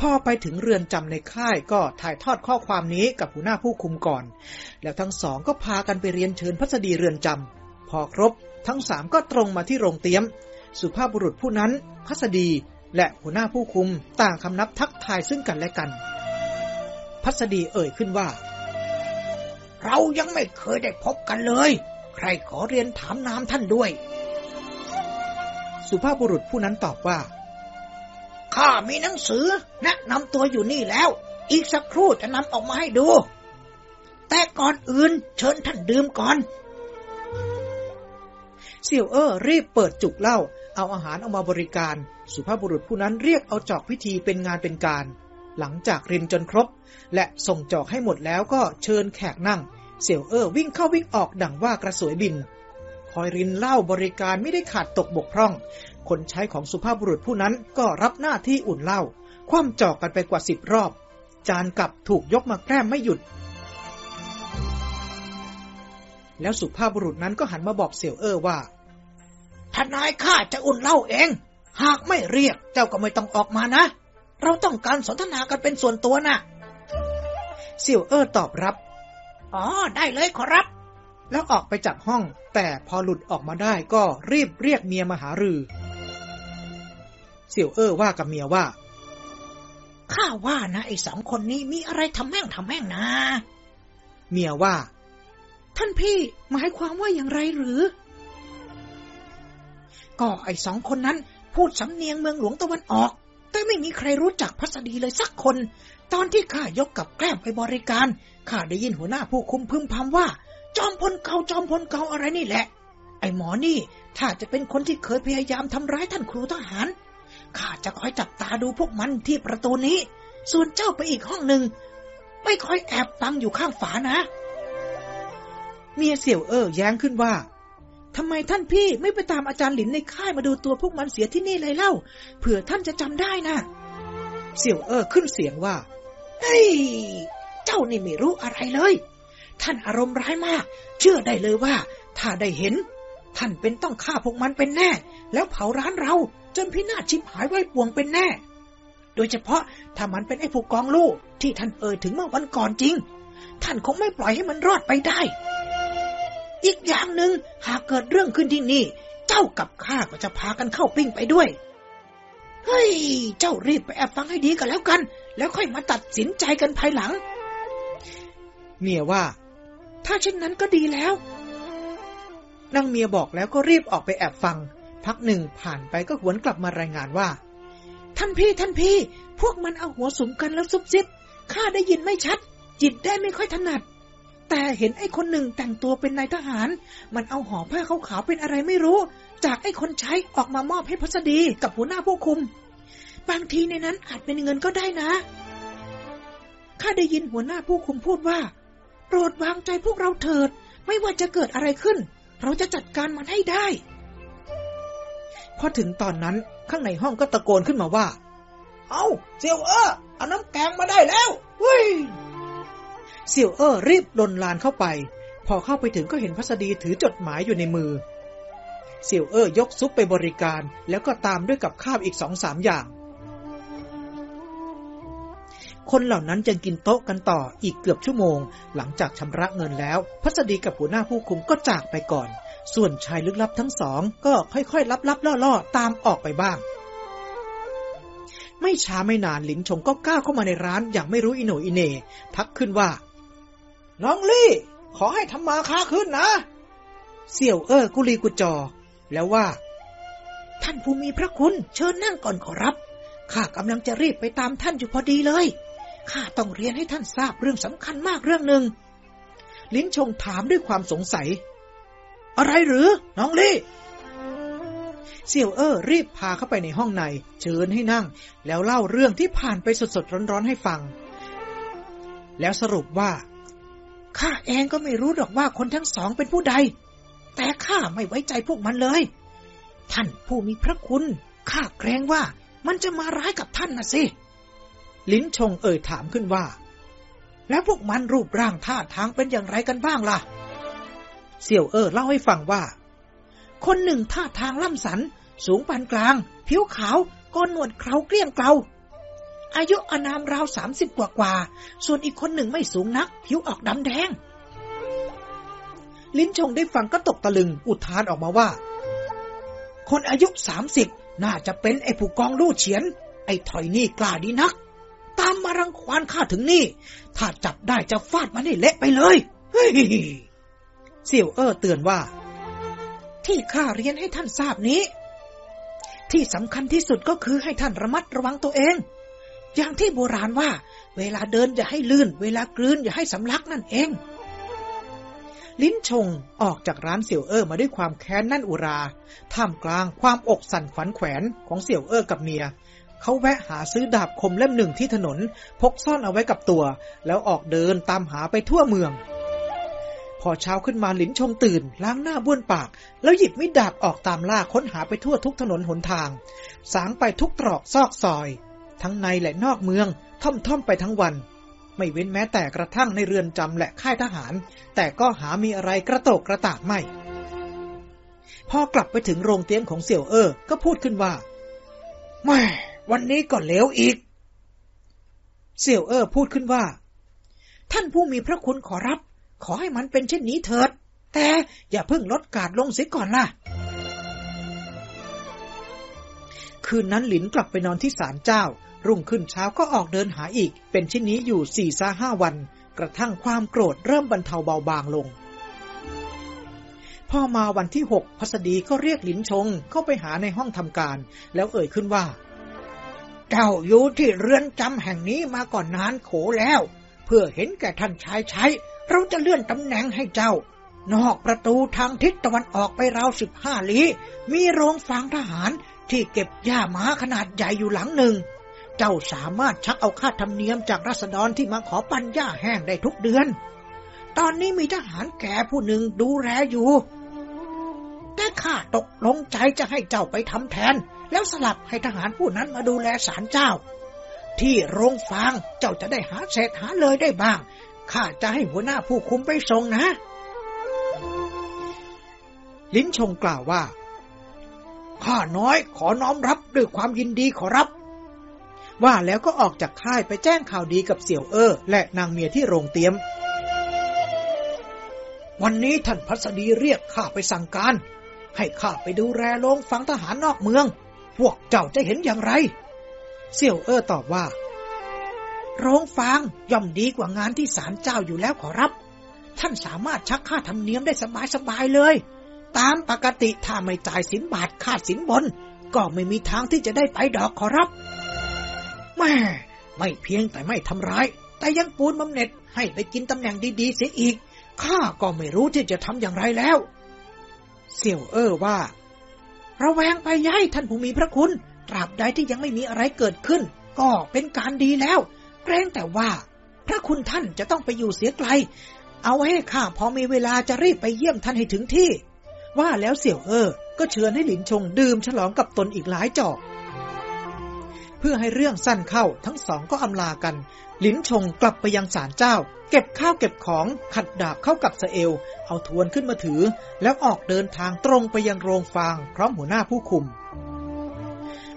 พอไปถึงเรือนจำในค่ายก็ถ่ายทอดข้อความนี้กับหัวหน้าผู้คุมก่อน แล้วทั้งสองก็พากันไปเรียนเชิญพัสดีเรือนจำพอครบ ทั้งสามก็ตรงมาที่โรงเตี๊ยม สุภาพบุรุษผู้นั้นพัสดีและหัวหน้าผู้คุมต่างคำนับทักทายซึ่งกันและกัน พัสดีเอ่ยขึ้นว่า เรายังไม่เคยได้พบกันเลย ใครขอเรียนถามนามท่านด้วย สุภาพบุรุษผู้นั้นตอบว่า ข้ามีหนังสือแนะนำตัวอยู่นี่แล้ว อีกสักครู่จะนำออกมาให้ดู แต่ก่อนอื่นเชิญท่านดื่มก่อนเสี่ยวเออรีบเปิดจุกเหล้าเอาอาหารออกมาบริการ สุภาพบุรุษผู้นั้นเรียกเอาจอกพิธีเป็นงานเป็นการ หลังจากรินจนครบ และส่งจอกให้หมดแล้วก็เชิญแขกนั่งเสี่ยวเออวิ่งเข้าวิ่งออกดังว่ากระสวยบิน คอยรินเหล้าบริการไม่ได้ขาดตกบกพร่อง คนใช้ของสุภาพบุรุษผู้นั้นก็รับหน้าที่อุ่นเหล้าคว่ำจอกกันไปกว่าสิบรอบ จานกลับถูกยกมาแกล้มไม่หยุด แล้วสุภาพบุรุษนั้นก็หันมาบอกเสี่ยวเอ้อว่าทนายข้าจะอุ่นเหล้าเอง หากไม่เรียกเจ้าก็ไม่ต้องออกมานะ เราต้องการสนทนากันเป็นส่วนตัวนะเสี่ยวเอ้อตอบรับ อ๋อ ได้เลยขอรับ แล้วออกไปจากห้อง แต่พอหลุดออกมาได้ก็รีบเรียกเมียมาหารือ เสี่ยวเอ้อว่ากับเมียว่า ข้าว่านะไอ้สองคนนี้มีอะไรทำแม่งทำแม่งนะ เมียว่า ท่านพี่หมายความว่าอย่างไรหรือ ก็ไอ้สองคนนั้นพูดสำเนียงเมืองหลวงตะวันออก แต่ไม่มีใครรู้จักพัสดีเลยสักคน ตอนที่ข้ายกกับแกล้มไปบริการ ข้าได้ยินหัวหน้าผู้คุมพึมพำว่า จอมพลเก่าจอมพลเก่าอะไรนี่แหละ ไอ้หมอนี่ ถ้าจะเป็นคนที่เคยพยายามทำร้ายท่านครูทหาร ข้าจะคอยจับตาดูพวกมันที่ประตูนี้ ส่วนเจ้าไปอีกห้องหนึ่ง ไม่คอยแอบฟังอยู่ข้างฝานะ เมียเสี่ยวเออแย้งขึ้นว่าทำไมท่านพี่ไม่ไปตามอาจารย์หลินในค่ายมาดูตัวพวกมันเสียที่นี่เลยเล่า เผื่อท่านจะจำได้นะ เสี่ยวเออขึ้นเสียงว่า เฮ้ย เจ้านี่ไม่รู้อะไรเลย ท่านอารมณ์ร้ายมาก เชื่อได้เลยว่า ถ้าได้เห็น ท่านเป็นต้องฆ่าพวกมันเป็นแน่ แล้วเผาร้านเรา จนพินาศชิบหายไว้ป่วงเป็นแน่ โดยเฉพาะถ้ามันเป็นไอ้ผู้กองลูกที่ท่านเอ่ยถึงเมื่อวันก่อนจริง ท่านคงไม่ปล่อยให้มันรอดไปได้ อีกอย่างหนึ่งหากเกิดเรื่องขึ้นที่นี่ เจ้ากับข้าก็จะพากันเข้าปิ้งไปด้วย เฮ้ย เจ้ารีบไปแอบฟังให้ดีกันแล้วกัน แล้วค่อยมาตัดสินใจกันภายหลัง เมียว่า ถ้าเช่นนั้นก็ดีแล้วนางเมียบอกแล้วก็รีบออกไปแอบฟัง พักหนึ่งผ่านไปก็หวนกลับมารายงานว่า ท่านพี่ท่านพี่ พวกมันเอาหัวสุมกันแล้วซุบซิบข้าได้ยินไม่ชัด จิตได้ไม่ค่อยถนัด แต่เห็นไอ้คนหนึ่งแต่งตัวเป็นนายทหาร มันเอาห่อผ้าขาวๆเป็นอะไรไม่รู้ จากไอ้คนใช้ออกมามอบให้พัสดีกับหัวหน้าผู้คุม บางทีในนั้นอาจเป็นเงินก็ได้นะข้าได้ยินหัวหน้าผู้คุมพูดว่า โปรดวางใจพวกเราเถิด ไม่ว่าจะเกิดอะไรขึ้น เราจะจัดการมันให้ได้ พอถึงตอนนั้นข้างในห้องก็ตะโกนขึ้นมาว่า เอาเซียวเออเอาน้ำแกงมาได้แล้วเฮ้ยเสี่ยวเออรีบลนลานเข้าไป พอเข้าไปถึงก็เห็นพัสดีถือจดหมายอยู่ในมือเสี่ยวเออยกซุปไปบริการ แล้วก็ตามด้วยกับข้าวอีกสองสามอย่าง คนเหล่านั้นจึงกินโต๊ะกันต่ออีกเกือบชั่วโมง หลังจากชำระเงินแล้ว พัสดีกับหัวหน้าผู้คุมก็จากไปก่อน ส่วนชายลึกลับทั้งสองก็ค่อยๆ ลับๆ ล่อๆ ตามออกไปบ้าง ไม่ช้าไม่นานหลินชงก็ก้าวเข้ามาในร้านอย่างไม่รู้อิโนอิเน ทักขึ้นว่า น้องลี่ ขอให้ทำมาค้าขึ้นนะ เสี่ยวเออกุลีกุจอ แล้วว่า ท่านผู้มีพระคุณเชิญนั่งก่อนขอรับ ข้ากำลังจะรีบไปตามท่านอยู่พอดีเลย ข้าต้องเรียนให้ท่านทราบเรื่องสำคัญมากเรื่องหนึ่งลิ้นชงถามด้วยความสงสัย อะไรหรือ น้องลี่เสี่ยวเออรีบพาเข้าไปในห้องในเชิญให้นั่ง แล้วเล่าเรื่องที่ผ่านไปสดๆร้อนๆให้ฟัง แล้วสรุปว่าข้าเองก็ไม่รู้หรอกว่าคนทั้งสองเป็นผู้ใด แต่ข้าไม่ไว้ใจพวกมันเลย ท่านผู้มีพระคุณข้าเกรงว่ามันจะมาร้ายกับท่านนะสิ ลิ้นชงเอ่ยถามขึ้นว่า แล้วพวกมันรูปร่างท่าทางเป็นอย่างไรกันบ้างล่ะ เสี่ยวเออเล่าให้ฟังว่า คนหนึ่งท่าทางล่ำสัน สูงปานกลาง ผิวขาวก้อนหนวดเคราเกลี้ยงเกลาอายุอนามราวสามสิบกว่ากว่า ส่วนอีกคนหนึ่งไม่สูงนัก ผิวออกดำแดง ลิ้นชงได้ฟังก็ตกตะลึง อุทานออกมาว่า คนอายุสามสิบน่าจะเป็นไอ้ผู้กองลู่เฉียน ไอ้ถอยนี่กล้าดีนัก ตามมารังควานข้าถึงนี่ ถ้าจับได้จะฟาดมันให้เละไปเลย เฮ้ย เสี่ยวเอ้อเตือนว่า ที่ข้าเรียนให้ท่านทราบนี้ ที่สำคัญที่สุดก็คือให้ท่านระมัดระวังตัวเอง อย่างที่โบราณว่า เวลาเดินอย่าให้ลื่น เวลากลืนอย่าให้สำลักนั่นเอง ลิ้นชงออกจากร้านเสี่ยวเอ้อมาด้วยความแค้นนั่นอุรา ท่ามกลางความอกสั่นฝันแขวนของเสี่ยวเอ้อกับเมียเขาแวะหาซื้อดาบคมเล่มหนึ่งที่ถนน พกซ่อนเอาไว้กับตัว แล้วออกเดินตามหาไปทั่วเมือง พอเช้าขึ้นมาหลินชงตื่น ล้างหน้าบ้วนปาก แล้วหยิบมิดดาบออกตามล่าค้นหาไปทั่วทุกถนนหนทาง สางไปทุกตรอกซอกซอย ทั้งในและนอกเมือง ท่อมท่อมไปทั้งวัน ไม่เว้นแม้แต่กระทั่งในเรือนจำและค่ายทหาร แต่ก็หามีอะไรกระโตกกระตากไม่ พอกลับไปถึงโรงเตี๊ยมของเสี่ยวเอ้อก็พูดขึ้นว่าแม่วันนี้ก็เลวอีก เสี่ยวเอ้อพูดขึ้นว่า ท่านผู้มีพระคุณขอรับ ขอให้มันเป็นเช่นนี้เถิด แต่อย่าเพิ่งลดกาดลงเสียก่อนล่ะ คืนนั้นหลินกลับไปนอนที่ศาลเจ้า รุ่งขึ้นเช้าก็ออกเดินหาอีก เป็นเช่นนี้อยู่สี่ซาห้าวัน กระทั่งความโกรธเริ่มบรรเทาเบาบางลงพอมาวันที่หกพัสดีก็เรียกหลินชงเข้าไปหาในห้องทำการ แล้วเอ่ยขึ้นว่า เจ้าอยู่ที่เรือนจำแห่งนี้มาก่อนนานโขแล้ว เพื่อเห็นแก่ท่านชายใช้ เราจะเลื่อนตำแหน่งให้เจ้า นอกประตูทางทิศตะวันออกไปราวสิบห้าลี้ มีโรงฟางทหารที่เก็บหญ้าหมาขนาดใหญ่อยู่หลังหนึ่ง เจ้าสามารถชักเอาค่าธรรมเนียมจากรัษฎรที่มาขอปันหญ้าแห้งได้ทุกเดือน ตอนนี้มีทหารแก่ผู้หนึ่งดูแลอยู่ แต่ข้าตกลงใจจะให้เจ้าไปทำแทน แล้วสลับให้ทหารผู้นั้นมาดูแลศาลเจ้าที่โรงฟางเจ้าจะได้หาเศษหาเลยได้บ้าง ข้าจะให้หัวหน้าผู้คุมไปส่งนะ ลิ้นชงกล่าวว่า ข้าน้อยขอน้อมรับด้วยความยินดีขอรับ ว่าแล้วก็ออกจากค่ายไปแจ้งข่าวดีกับเสี่ยวเอ้อและนางเมียที่โรงเตียม วันนี้ท่านพัสดีเรียกข้าไปสั่งการ ให้ข้าไปดูแลโรงฟังทหารนอกเมือง พวกเจ้าจะเห็นอย่างไร เสี่ยวเอ้อตอบว่า โรงฟางย่อมดีกว่างานที่ศาลเจ้าอยู่แล้วขอรับ ท่านสามารถชักค่าธรรมเนียมได้สบายๆเลย ตามปกติถ้าไม่จ่ายสินบาทค่าสินบน ก็ไม่มีทางที่จะได้ไปดอกขอรับแม่ไม่เพียงแต่ไม่ทำร้าย แต่ยังปูนบำเหน็จให้ไปกินตำแหน่งดีๆเสียอีกข้าก็ไม่รู้ที่จะทำอย่างไรแล้ว เสี่ยวเอ้อว่า ระแวงไปย้ายท่านผู้มีพระคุณ ตราบใดที่ยังไม่มีอะไรเกิดขึ้น ก็เป็นการดีแล้ว เกรงแต่ว่า พระคุณท่านจะต้องไปอยู่เสียไกล เอาไว้ให้ข้าพอมีเวลาจะรีบไปเยี่ยมท่านให้ถึงที่ ว่าแล้วเสี่ยวเอ้อก็เชิญให้หลินชงดื่มฉลองกับตนอีกหลายจอกเพื่อให้เรื่องสั้นเข้าทั้งสองก็อำลากัน หลินชงกลับไปยังศาลเจ้า เก็บข้าวเก็บของขัดดาบเข้ากับสเอล เอาทวนขึ้นมาถือ แล้วออกเดินทางตรงไปยังโรงฟางพร้อมหัวหน้าผู้คุม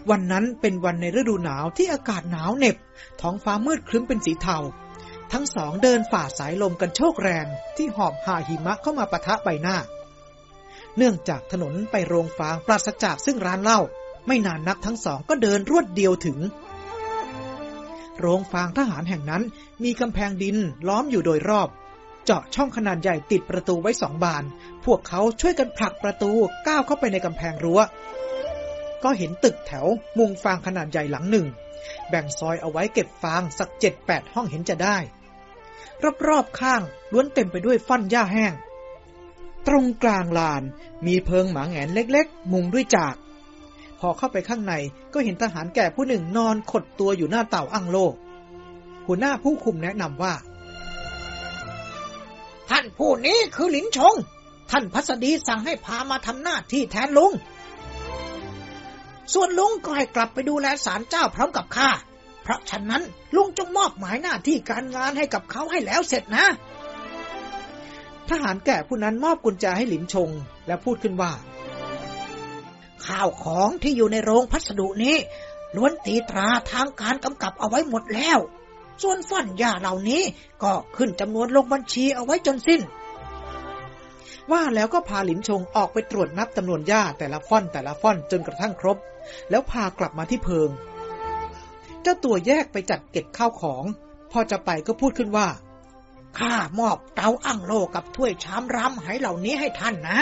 วันนั้นเป็นวันในฤดูหนาวที่อากาศหนาวเหน็บ ท้องฟ้ามืดครึ้มเป็นสีเทา ทั้งสองเดินฝ่าสายลมกันโชกแรงที่หอบหาหิมะเข้ามาปะทะใบหน้า เนื่องจากถนนไปโรงฟางปราศจากซึ่งร้านเหล้าไม่นานนักทั้งสองก็เดินรวดเดียวถึง โรงฟางทหารแห่งนั้นมีกำแพงดินล้อมอยู่โดยรอบ เจาะช่องขนาดใหญ่ติดประตูไว้สองบาน พวกเขาช่วยกันผลักประตูก้าวเข้าไปในกำแพงรั้ว ก็เห็นตึกแถวมุงฟางขนาดใหญ่หลังหนึ่ง แบ่งซอยเอาไว้เก็บฟางสักเจ็ดแปดห้องเห็นจะได้ รอบๆข้างล้วนเต็มไปด้วยฟันหญ้าแห้ง ตรงกลางลานมีเพิงหมาแงนเล็กๆ มุงด้วยจาก พอเข้าไปข้างในก็เห็นทหารแก่ผู้หนึ่งนอนขดตัวอยู่หน้าเต่าอั้งโลหัวหน้าผู้คุมแนะนำว่า ท่านผู้นี้คือหลินชง ท่านพัสดีสั่งให้พามาทำหน้าที่แทนลุง ส่วนลุงก็ให้กลับไปดูแลศาลเจ้าพร้อมกับข้า เพราะฉะนั้นลุงจงมอบหมายหน้าที่การงานให้กับเขาให้แล้วเสร็จนะ ทหารแก่ผู้นั้นมอบกุญแจให้หลินชง และพูดขึ้นว่า ข้าวของที่อยู่ในโรงพัสดุนี้ ล้วนตีตราทางการกำกับเอาไว้หมดแล้ว ส่วนฟันยาเหล่านี้ก็ขึ้นจำนวนลงบัญชีเอาไว้จนสิ้น ว่าแล้วก็พาหลินชงออกไปตรวจนับจำนวนหญ้าแต่ละฟ่อนแต่ละฟ่อนจนกระทั่งครบ แล้วพากลับมาที่เพิง เจ้าตัวแยกไปจัดเก็บข้าวของ พอจะไปก็พูดขึ้นว่าข้ามอบเตาอั้งโลกับถ้วยชามรำไหเหล่านี้ให้ท่านนะ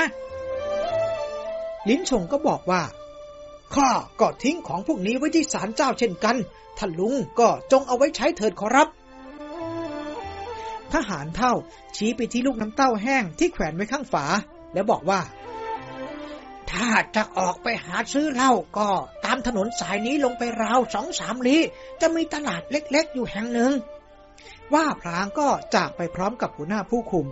ลิ้นชงก็บอกว่า ข้าก็ทิ้งของพวกนี้ไว้ที่ศาลเจ้าเช่นกันท่านลุงก็จงเอาไว้ใช้เถิดขอรับ ทหารเท่า ชี้ไปที่ลูกน้ำเต้าแห้งที่แขวนไว้ข้างฝา แล้วบอกว่า ถ้าจะออกไปหาซื้อเหล้าก็ ตามถนนสายนี้ลงไปราวสองสามลี้ จะมีตลาดเล็กๆอยู่แห่งหนึ่ง ว่าพรางก็จากไปพร้อมกับหัวหน้าผู้คุม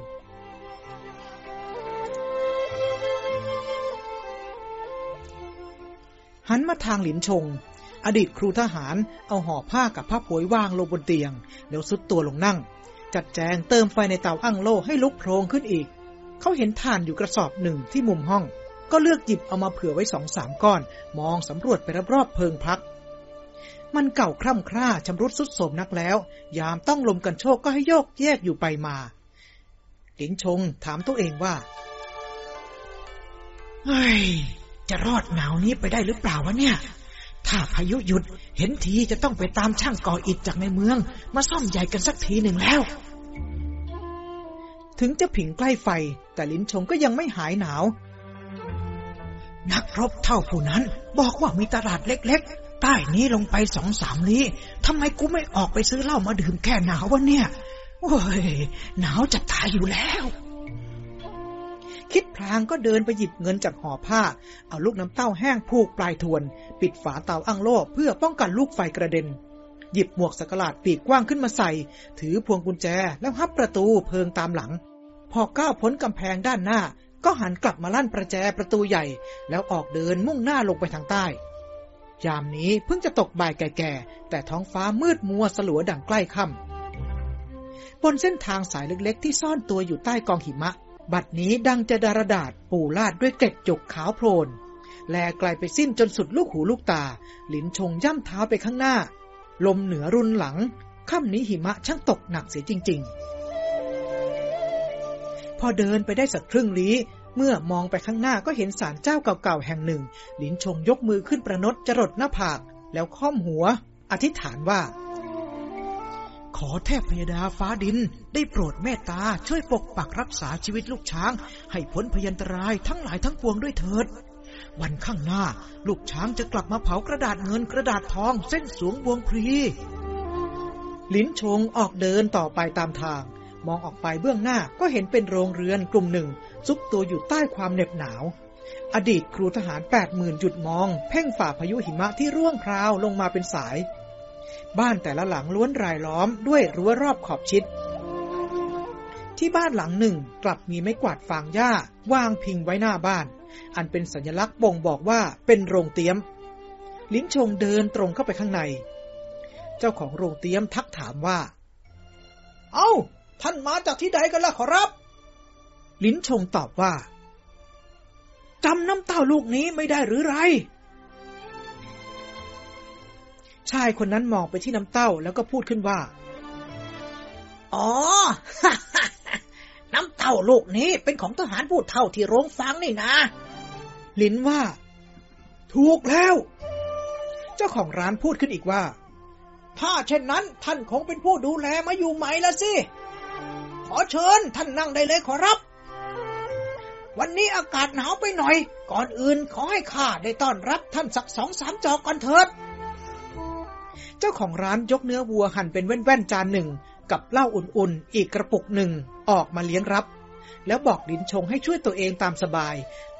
หันมาทางหลินชง อดีตครูทหารเอาห่อผ้ากับผ้าผวยวางลงบนเตียง แล้วซุดตัวลงนั่ง จัดแจงเติมไฟในเตาอั้งโล่ให้ลุกโพลงขึ้นอีก เขาเห็นถ่านอยู่กระสอบหนึ่งที่มุมห้อง ก็เลือกหยิบเอามาเผื่อไว้สองสามก้อน มองสำรวจไปรอบๆเพิงพัก มันเก่าคร่ำคร่าชำรุดสุดโสมนักแล้ว ยามต้องลมกันโชกก็ให้โยกแยกอยู่ไปมาหลินชงถามตัวเองว่าเฮ้ยจะรอดหนาวนี้ไปได้หรือเปล่าวะเนี่ย ถ้าพายุหยุด เห็นทีจะต้องไปตามช่างก่ออิฐจากในเมือง มาซ่อมใหญ่กันสักทีหนึ่งแล้ว ถึงจะผิงใกล้ไฟ แต่ลิ้นชงก็ยังไม่หายหนาว นักรบเท่าผู้นั้น บอกว่ามีตลาดเล็กๆ ใต้นี้ลงไปสองสามลี้ทำไมกูไม่ออกไปซื้อเหล้ามาดื่มแค่หนาววะเนี่ยโอ้ยหนาวจะตายอยู่แล้ว คิดพลางก็เดินไปหยิบเงินจากห่อผ้า เอาลูกน้ำเต้าแห้งผูกปลายทวน ปิดฝาเตาอั้งโล่เพื่อป้องกันลูกไฟกระเด็น หยิบหมวกสกลาดปีกกว้างขึ้นมาใส่ ถือพวงกุญแจแล้วฮับประตูเพิงตามหลัง พอก้าวพ้นกำแพงด้านหน้า ก็หันกลับมาลั่นประแจประตูใหญ่ แล้วออกเดินมุ่งหน้าลงไปทางใต้ยามนี้เพิ่งจะตกบ่ายแก่ๆ แต่ท้องฟ้ามืดมัวสลัวดังใกล้ค่ำบนเส้นทางสายเล็กๆ ที่ซ่อนตัวอยู่ใต้กองหิมะ บัดนี้ดังจะดารดาษปูลาดด้วยเกล็ดจกขาวโพลน แลไกลไปสิ้นจนสุดลูกหูลูกตา หลินชงย่ำเท้าไปข้างหน้า ลมเหนือรุนหลัง ค่ำนี้หิมะช่างตกหนักเสียจริง ๆ พอเดินไปได้สักครึ่งลี้ เมื่อมองไปข้างหน้าก็เห็นศาลเจ้าเก่าๆแห่งหนึ่ง หลินชงยกมือขึ้นประนดจรดหน้าผาก แล้วค่อมหัว อธิษฐานว่า ขอเทพพยดาฟ้าดิน ได้โปรดเมตตาช่วยปกปักรักษาชีวิตลูกช้าง ให้พ้นพยันตรายทั้งหลายทั้งปวงด้วยเถิด วันข้างหน้า ลูกช้างจะกลับมาเผากระดาษเงินกระดาษทองเส้นสูงบวงพรีลิ้นชงออกเดินต่อไปตามทาง มองออกไปเบื้องหน้าก็เห็นเป็นโรงเรือนกลุ่มหนึ่ง ซุกตัวอยู่ใต้ความเหน็บหนาว อดีตครูทหารแปดหมื่นหยุดมอง เพ่งฝ่าพายุหิมะที่ร่วงพราวลงมาเป็นสาย บ้านแต่ละหลังล้วนรายล้อมด้วยรั้วรอบขอบชิด ที่บ้านหลังหนึ่งกลับมีไม้กวาดฟางหญ้าวางพิงไว้หน้าบ้าน อันเป็นสัญลักษณ์บ่งบอกว่าเป็นโรงเตี๊ยม ลิ้นชงเดินตรงเข้าไปข้างใน เจ้าของโรงเตี๊ยมทักถามว่า เอา้า ท่านมาจากที่ใดกันล่ะขอรับ ลิ้นชงตอบว่าจำน้ำเต้าลูกนี้ไม่ได้หรือไร ชายคนนั้นมองไปที่น้ำเต้าแล้วก็พูดขึ้นว่า อ๋อ น้ำเต้าลูกนี้เป็นของทหารผู้เท่าที่โรงฟังนี่นะ ลิ้นว่า ถูกแล้ว เจ้าของร้านพูดขึ้นอีกว่า ถ้าเช่นนั้นท่านคงเป็นผู้ดูแลมาอยู่ไหมละสิ ขอเชิญท่านนั่งได้เลยขอรับ วันนี้อากาศหนาวไปหน่อย ก่อนอื่นขอให้ข้าได้ต้อนรับท่านสักสองสามจอกก่อนเถิด เจ้าของร้านยกเนื้อวัวหั่นเป็นแว่นๆจานหนึ่ง กับเหล้าอุ่นๆ อีกกระปุกหนึ่ง ออกมาเลี้ยงรับ แล้วบอกหลินชงให้ช่วยตัวเองตามสบาย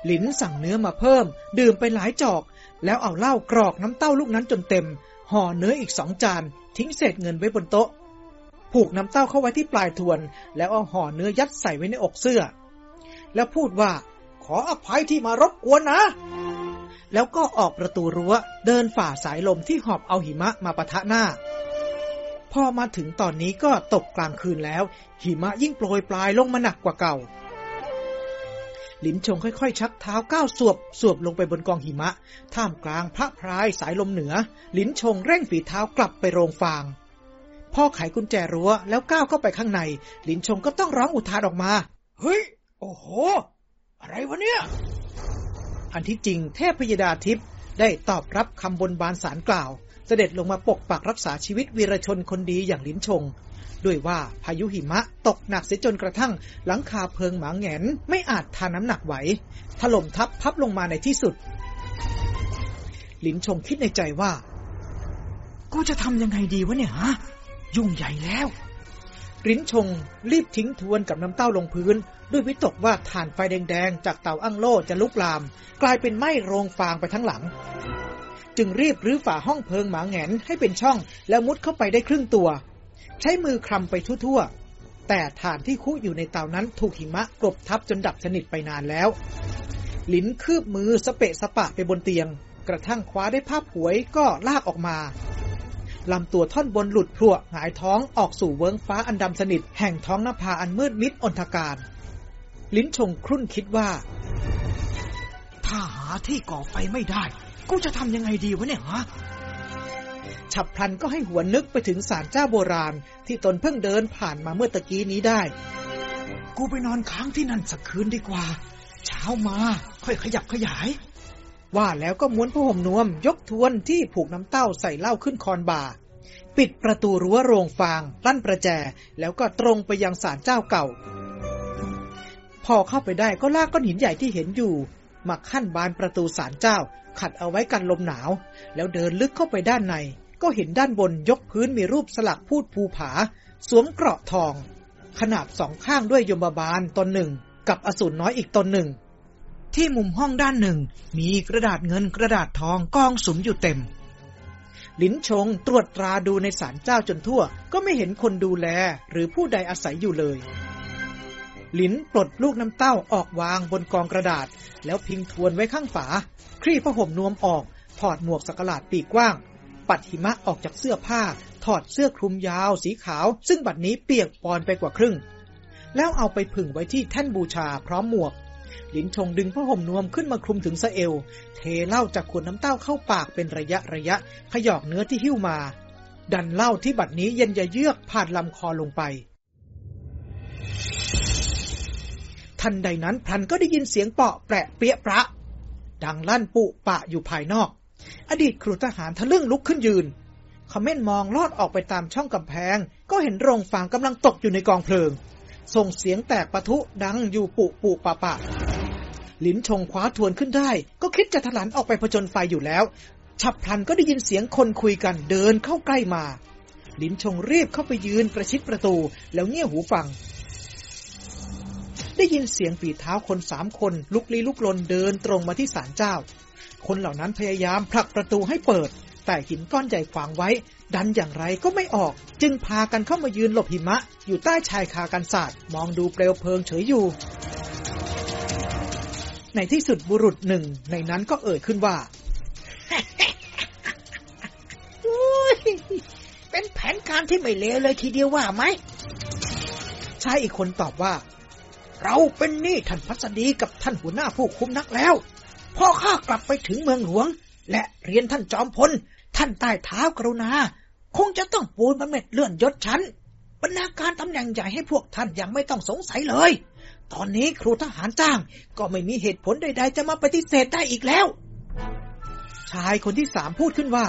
หลินสั่งเนื้อมาเพิ่ม ดื่มไปหลายจอก แล้วเอาเหล้ากรอกน้ำเต้าลูกนั้นจนเต็ม ห่อเนื้ออีกสองจาน ทิ้งเศษเงินไว้บนโต๊ะ ผูกน้ำเต้าเข้าไว้ที่ปลายทวน แล้วเอาห่อเนื้อยัดใส่ไว้ในอกเสื้อ แล้วพูดว่า ขออภัยที่มารบกวนนะ แล้วก็ออกประตูรั้ว เดินฝ่าสายลมที่หอบเอาหิมะมาปะทะหน้า พอมาถึงตอนนี้ก็ตกกลางคืนแล้ว หิมะยิ่งโปรยปลายลงมาหนักกว่าเก่า หลินชงค่อยๆ ชักเท้าก้าวสวบ สวบลงไปบนกองหิมะ ท่ามกลางพระพรายสายลมเหนือ หลินชงเร่งฝีเท้ากลับไปโรงฟางพ่อไขกุญแจรั้วแล้วก้าวเข้าไปข้างใน หลินชงก็ต้องร้องอุทานออกมา เฮ้ย โอ้โห อะไรวะเนี่ย อันที่จริงเทพพยดาทิพย์ได้ตอบรับคำบนบานสารกล่าว เสด็จลงมาปกปักรักษาชีวิตวีรชนคนดีอย่างลิ้นชง ด้วยว่าพายุหิมะตกหนักเสียจนกระทั่งหลังคาเพิงหมาแงนไม่อาจทานน้ำหนักไหว ถล่มทับพับลงมาในที่สุด ลิ้นชงคิดในใจว่า กูจะทำยังไงดีวะเนี่ยฮะ ยุ่งใหญ่แล้ว ลิ้นชง รีบทิ้งทวนกับน้ำเต้าลงพื้น ด้วยวิตกว่าถ่านไฟแดงๆ จากเตาอั้งโล่จะลุกลาม กลายเป็นไหม้โรงฟางไปทั้งหลัง จึงรีบรื้อฝาห้องเพิงหมาแงนให้เป็นช่อง แล้วมุดเข้าไปได้ครึ่งตัว ใช้มือคลำไปทั่วๆ แต่ถ่านที่คุอยู่ในเตานั้นถูกหิมะกลบทับจนดับสนิทไปนานแล้ว ลิ้นคืบมือสเปะสปะไปบนเตียง กระทั่งคว้าได้ภาพหวยก็ลากออกมา ลำตัวท่อนบนหลุดพรวหงายท้องออกสู่เวิ้งฟ้าอันดำสนิท แห่งท้องนภาอันมืดมิดอนทการ ลิ้นชงครุ่นคิดว่า ถ้าหาที่ก่อไฟไม่ได้ กูจะทำยังไงดีวะเนี่ยฮะฉับพลันก็ให้หัวนนึกไปถึงศาลเจ้าโบราณ ที่ตนเพิ่งเดินผ่านมาเมื่อตะกี้นี้ได้ กูไปนอนค้างที่นั่นสักคืนดีกว่า เช้ามา ค่อยขยับขยาย ว่าแล้วก็ม้วนผ้าห่มนวม ยกทวนที่ผูกน้ำเต้าใส่เหล้าขึ้นคอนบ่า ปิดประตูรั้วโรงฟาง ลั่นประแจ แล้วก็ตรงไปยังศาลเจ้าเก่า พอเข้าไปได้ก็ลากก้อนหินใหญ่ที่เห็นอยู่ มาขั้นบานประตูศาลเจ้า ขัดเอาไว้กันลมหนาว แล้วเดินลึกเข้าไปด้านใน ก็เห็นด้านบนยกพื้นมีรูปสลักพูดภูผา สวมเกราะทอง ขนาบสองข้างด้วยยมบาลตนหนึ่ง กับอสูรน้อยอีกตนหนึ่ง ที่มุมห้องด้านหนึ่ง มีกระดาษเงินกระดาษทองกองสุมอยู่เต็ม ลิ้นชงตรวจตราดูในศาลเจ้าจนทั่ว ก็ไม่เห็นคนดูแลหรือผู้ใดอาศัยอยู่เลยลิ้นปลดลูกน้ำเต้าออกวางบนกองกระดาษ แล้วพิงทวนไว้ข้างฝา คลี่ผ้าห่มนวมออก ถอดหมวกสกลาดปีกกว้าง ปัดหิมะออกจากเสื้อผ้า ถอดเสื้อคลุมยาวสีขาว ซึ่งบัดนี้เปียกปอนไปกว่าครึ่ง แล้วเอาไปผึ่งไว้ที่แท่นบูชาพร้อมหมวก ลิ้นชงดึงผ้าห่มนวมขึ้นมาคลุมถึงสะเอว เทเหล้าจากขวดน้ำเต้าเข้าปากเป็นระยะระยะ ขยอกเนื้อที่หิ้วมา ดันเหล้าที่บัดนี้เย็นยะเยือกผ่านลำคอลงไป ทันใดนั้นพลันก็ได้ยินเสียงเปาะแปะเปียประ ดังลั่นปุปะอยู่ภายนอก อดีตครูทหารทะลึ่งลุกขึ้นยืนคอมเมนมองลอดออกไปตามช่องกำแพง ก็เห็นโรงฟางกำลังตกอยู่ในกองเพลิง ส่งเสียงแตกปะทุดังอยู่ปุปุปะปะลิ้นชงคว้าทวนขึ้นได้ ก็คิดจะถลันออกไปผจญไฟอยู่แล้ว ฉับพลันก็ได้ยินเสียงคนคุยกันเดินเข้าใกล้มาลิ้นชงรีบเข้าไปยืนประชิดประตู แล้วเงี่ยหูฟัง ได้ยินเสียงฝีเท้าคนสามคนลุกลี้ลุกลนเดินตรงมาที่ศาลเจ้า คนเหล่านั้นพยายามผลักประตูให้เปิด แต่หินก้อนใหญ่ขวางไว้ ดันอย่างไรก็ไม่ออก จึงพากันเข้ามายืนหลบหิมะ อยู่ใต้ชายคากันศาสตร์มองดูเปลวเพลิงเฉยอยู่ ในที่สุดบุรุษหนึ่งในนั้นก็เอ่ยขึ้นว่าเป็นแผนการที่ไม่เลวเลยทีเดียวว่าไหมชายอีกคนตอบว่า เราเป็นหนี้ท่านพัสดีกับท่านหัวหน้าผู้คุมนักแล้ว พอข้ากลับไปถึงเมืองหลวง และเรียนท่านจอมพลท่านใต้เท้ากรุณา คงจะต้องปูนบำเหน็จเลื่อนยศชั้นบรรณาการตำแหน่งใหญ่ให้พวกท่านยังไม่ต้องสงสัยเลย ตอนนี้ครูทหารจ้าง ก็ไม่มีเหตุผลใด ๆ จะมาปฏิเสธได้อีกแล้ว ชายคนที่สามพูดขึ้นว่า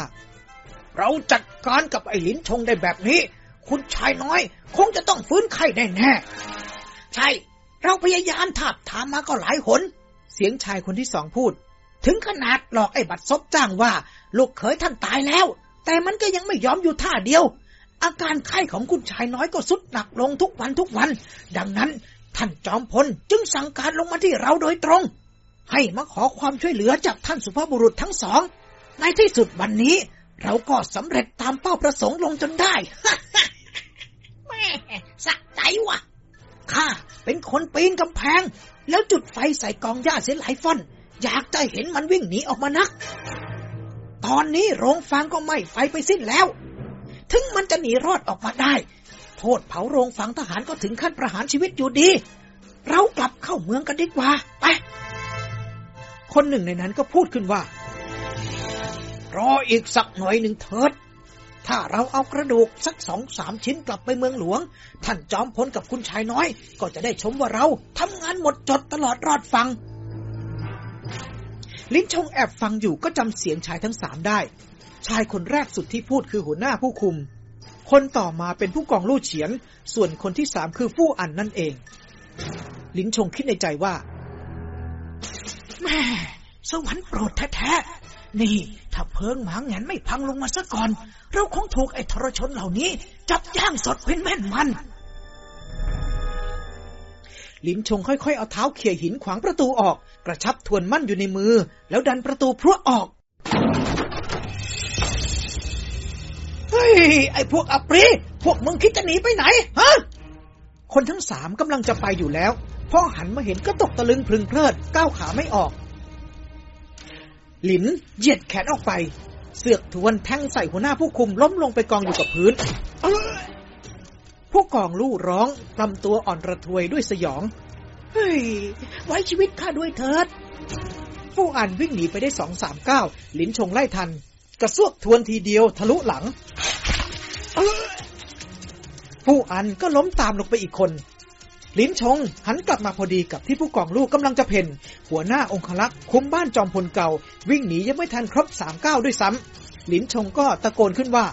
เราจัดการกับไอ้ลิ้นชงได้แบบนี้ คุณชายน้อย คงจะต้องฟื้นไข้แน่ๆ ใช่ เราพยายามถาบถามมาก็หลายหน เสียงชายคนที่สองพูด ถึงขนาดหลอกไอ้บัตรซบจ้างว่า ลูกเขยท่านตายแล้ว แต่มันก็ยังไม่ยอมอยู่ท่าเดียว อาการไข้ของคุณชายน้อยก็สุดหนักลงทุกวันทุกวัน ดังนั้นท่านจอมพลจึงสั่งการลงมาที่เราโดยตรง ให้มาขอความช่วยเหลือจากท่านสุภาพบุรุษทั้งสอง ในที่สุดวันนี้ เราก็สำเร็จตามเป้าประสงค์ลงจนได้แม่สักใจวะข้าเป็นคนปีนกำแพง แล้วจุดไฟใส่กองหญ้าเสียหลายฟ่อน อยากจะเห็นมันวิ่งหนีออกมานัก ตอนนี้โรงฟางก็ไหม้ไฟไปสิ้นแล้ว ถึงมันจะหนีรอดออกมาได้ โทษเผาโรงฝังทหารก็ถึงขั้นประหารชีวิตอยู่ดี เรากลับเข้าเมืองกันดีกว่า ไป คนหนึ่งในนั้นก็พูดขึ้นว่า รออีกสักหน่อยหนึ่งเถิด ถ้าเราเอากระดูกสักสองสามชิ้นกลับไปเมืองหลวง ท่านจอมพลกับคุณชายน้อย ก็จะได้ชมว่าเราทำงานหมดจดตลอดรอดฟัง ลิ้นชงแอบฟังอยู่ก็จำเสียงชายทั้งสามได้ ชายคนแรกสุดที่พูดคือหัวหน้าผู้คุม คนต่อมาเป็นผู้กองลู่เฉียนส่วนคนที่สามคือฟู่อันนั่นเอง ลิ้นชงคิดในใจว่า แม่สวรรค์โปรดแท้ๆ นี่ ถ้าเพิงหมางแงนไม่พังลงมาซะก่อน เราคงถูกไอ้ทรชนเหล่านี้ จับย่างสดเป็นแม่นมัน ลิ้นชงค่อยๆ เอาเท้าเขี่ยหินขวางประตูออก กระชับทวนมั่นอยู่ในมือ แล้วดันประตูพรวดออก เฮ้ย ไอ้พวกอัปรี พวกมึงคิดจะหนีไปไหน ฮะ คนทั้งสามกำลังจะไปอยู่แล้ว พ่อหันมาเห็นก็ตกตะลึงพลึงเพลิด ก้าวขาไม่ออก หลินเหยียดแขนออกไป เสือกทวนแทงใส่หัวหน้าผู้คุมล้มลงไปกองอยู่กับพื้น ผู้กองลู่ร้องลำตัวอ่อนระทวยด้วยสยอง เฮ้ย ไว้ชีวิตข้าด้วยเถิด ผู้อ่านวิ่งหนีไปได้สองสามก้าวหลินชงไล่ทัน กระซวกทวนทีเดียวทะลุหลัง ผู้อันก็ล้มตามลงไปอีกคนลิ้นชงหันกลับมาพอดีกับที่ผู้กองลูกกำลังจะเพ่น หัวหน้าองคลักษ์คุมบ้านจอมพลเก่า วิ่งหนียังไม่ทันครบสามก้าวด้วยซ้ำลิ้นชงก็ตะโกนขึ้นว่า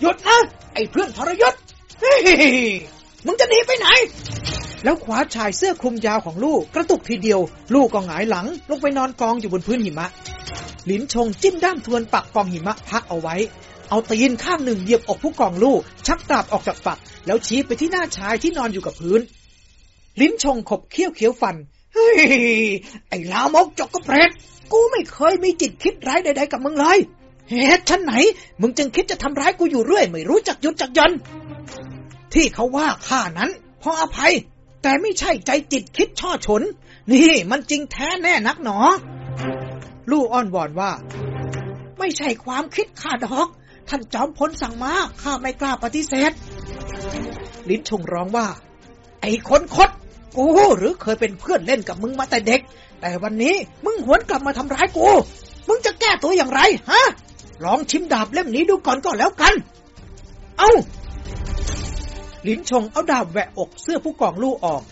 หยุดนะ ไอ้เพื่อนทรยศเฮ้ย มึงจะหนีไปไหน แล้วคว้าชายเสื้อคลุมยาวของลูกกระตุกทีเดียว ลูกก็หงายหลัง ลงไปนอนกองอยู่บนพื้นหิมะลิ้นชงจิ้มด้ามทวนปักกองหิมะพักเอาไว้ เอาตีนข้างหนึ่งเหยียบอกผู้กองลูก ชักดาบออกจากปัก แล้วชี้ไปที่หน้าชายที่นอนอยู่กับพื้น ลิ้นชงขบเคี้ยวเคี้ยวฟันเฮ้ยไอ้ลามกจกกระเปรตกูไม่เคยมีจิตคิดร้ายใดๆกับมึงเลยเหตุฉันไหน มึงจึงคิดจะทำร้ายกูอยู่เรื่อย ไม่รู้จักหยุดจักยัน ที่เขาว่าข้านั้นเพราะอภัย แต่ไม่ใช่ใจจิตคิดช่อฉน นี่มันจริงแท้แน่นักหนอ ลูกอ้อนวอนว่า ไม่ใช่ความคิดข้าดอก ท่านจอมพลสั่งมาข้าไม่กล้าปฏิเสธ ลิ้นชงร้องว่า ไอ้คนคดกูหรือเคยเป็นเพื่อนเล่นกับมึงมาแต่เด็ก แต่วันนี้มึงหวนกลับมาทำร้ายกู มึงจะแก้ตัวอย่างไร ฮะ ลองชิมดาบเล่มนี้ดูก่อนก็แล้วกัน เอ้า ลินชงเอาดาบแหวะอกเสื้อผู้กองลู่ออก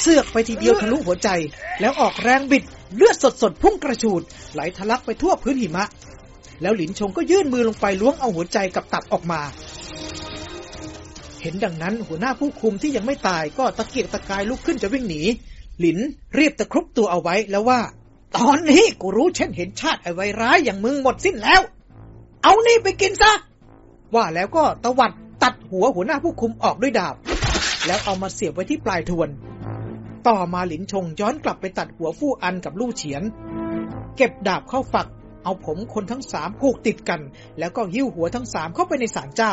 เสือกไปทีเดียวทะลุหัวใจ แล้วออกแรงบิด เลือดสดๆพุ่งกระฉูด ไหลทะลักไปทั่วพื้นหิมะ แล้วหลินชงก็ยื่นมือลงไปล้วงเอาหัวใจกับตับออกมา เห็นดังนั้นหัวหน้าผู้คุมที่ยังไม่ตายก็ตะเกียกตะกายลุกขึ้นจะวิ่งหนี หลินรีบตะครุบตัวเอาไว้แล้วว่า ตอนนี้กูรู้เช่นเห็นชาติไอ้ไวร้ายอย่างมึงหมดสิ้นแล้ว เอานี่ไปกินซะ ว่าแล้วก็ตวัดตัดหัวหัวหน้าผู้คุมออกด้วยดาบ แล้วเอามาเสียบไว้ที่ปลายทวน ต่อมาหลินชงย้อนกลับไปตัดหัวฟู่อันกับลู่เฉียน เก็บดาบเข้าฝัก เอาผมคนทั้งสามผูกติดกัน แล้วก็หิ้วหัวทั้งสามเข้าไปในศาลเจ้า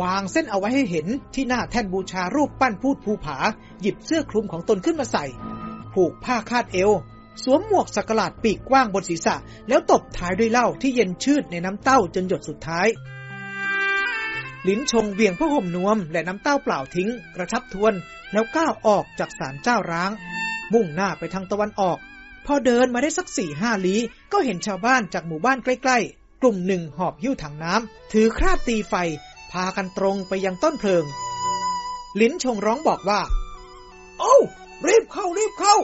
วางเส้นเอาไว้ให้เห็นที่หน้าแท่นบูชารูปปั้นพูดภูผา หยิบเสื้อคลุมของตนขึ้นมาใส่ ผูกผ้าคาดเอวสวมหมวกสักหลาดปีกกว้างบนศีรษะ แล้วตบท้ายด้วยเหล้าที่เย็นชืดในน้ำเต้าจนหยดสุดท้าย ลิ้นชงเวียงผ้าห่มนวม และน้ำเต้าเปล่าทิ้ง กระชับทวน แล้วก้าวออกจากศาลเจ้าร้าง มุ่งหน้าไปทางตะวันออก พอเดินมาได้สักสี่ห้าลี้ ก็เห็นชาวบ้านจากหมู่บ้านใกล้ๆ กลุ่มหนึ่งหอบหิ้วถังน้ำถือคราดตีไฟ พากันตรงไปยังต้นเพลิง ลิ้นชงร้องบอกว่า โอ้ารีบเข้ารีบเข้า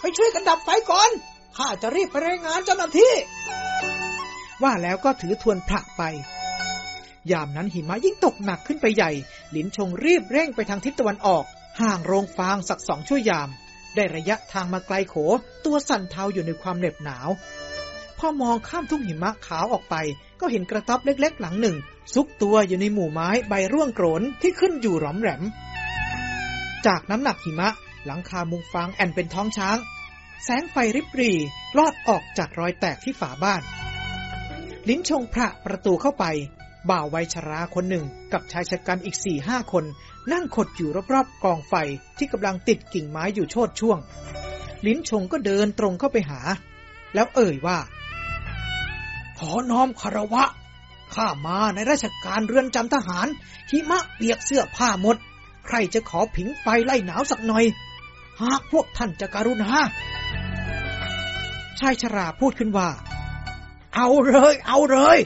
ไปช่วยกันดับไฟก่อนข้าจะรีบไปรายงานเจ้าหน้าที่ ว่าแล้วก็ถือทวนพระไป ยามนั้นหิมะยิ่งตกหนักขึ้นไปใหญ่ หลินชงรีบเร่งไปทางทิศตะวันออก ห่างโรงฟางสักสองชั่วยาม ได้ระยะทางมาไกลโข ตัวสั่นเทาอยู่ในความเหน็บหนาว พอมองข้ามทุ่งหิมะขาวออกไป ก็เห็นกระต๊อบเล็กๆ หลังหนึ่ง ซุกตัวอยู่ในหมู่ไม้ใบร่วงโกรนที่ขึ้นอยู่หลอมแหลม จากน้ำหนักหิมะ หลังคามุงฟางแอนเป็นท้องช้าง แสงไฟริบรีลอดออกจากรอยแตกที่ฝาบ้าน ลิ้นชงพระประตูเข้าไป บ่าววัยชราคนหนึ่งกับชายชะกันอีกสี่ห้าคน นั่งขดอยู่รอบๆกองไฟที่กำลังติดกิ่งไม้อยู่โชดช่วง ลิ้นชงก็เดินตรงเข้าไปหา แล้วเอ่ยว่า ขอน้อมคารวะ ข้ามาในราชการเรือนจำทหาร หิมะเปียกเสื้อผ้าหมด ใครจะขอผิงไฟไล่หนาวสักหน่อย หากพวกท่านจะการุณาชายชราพูดขึ้นว่า เอาเลย เอาเลย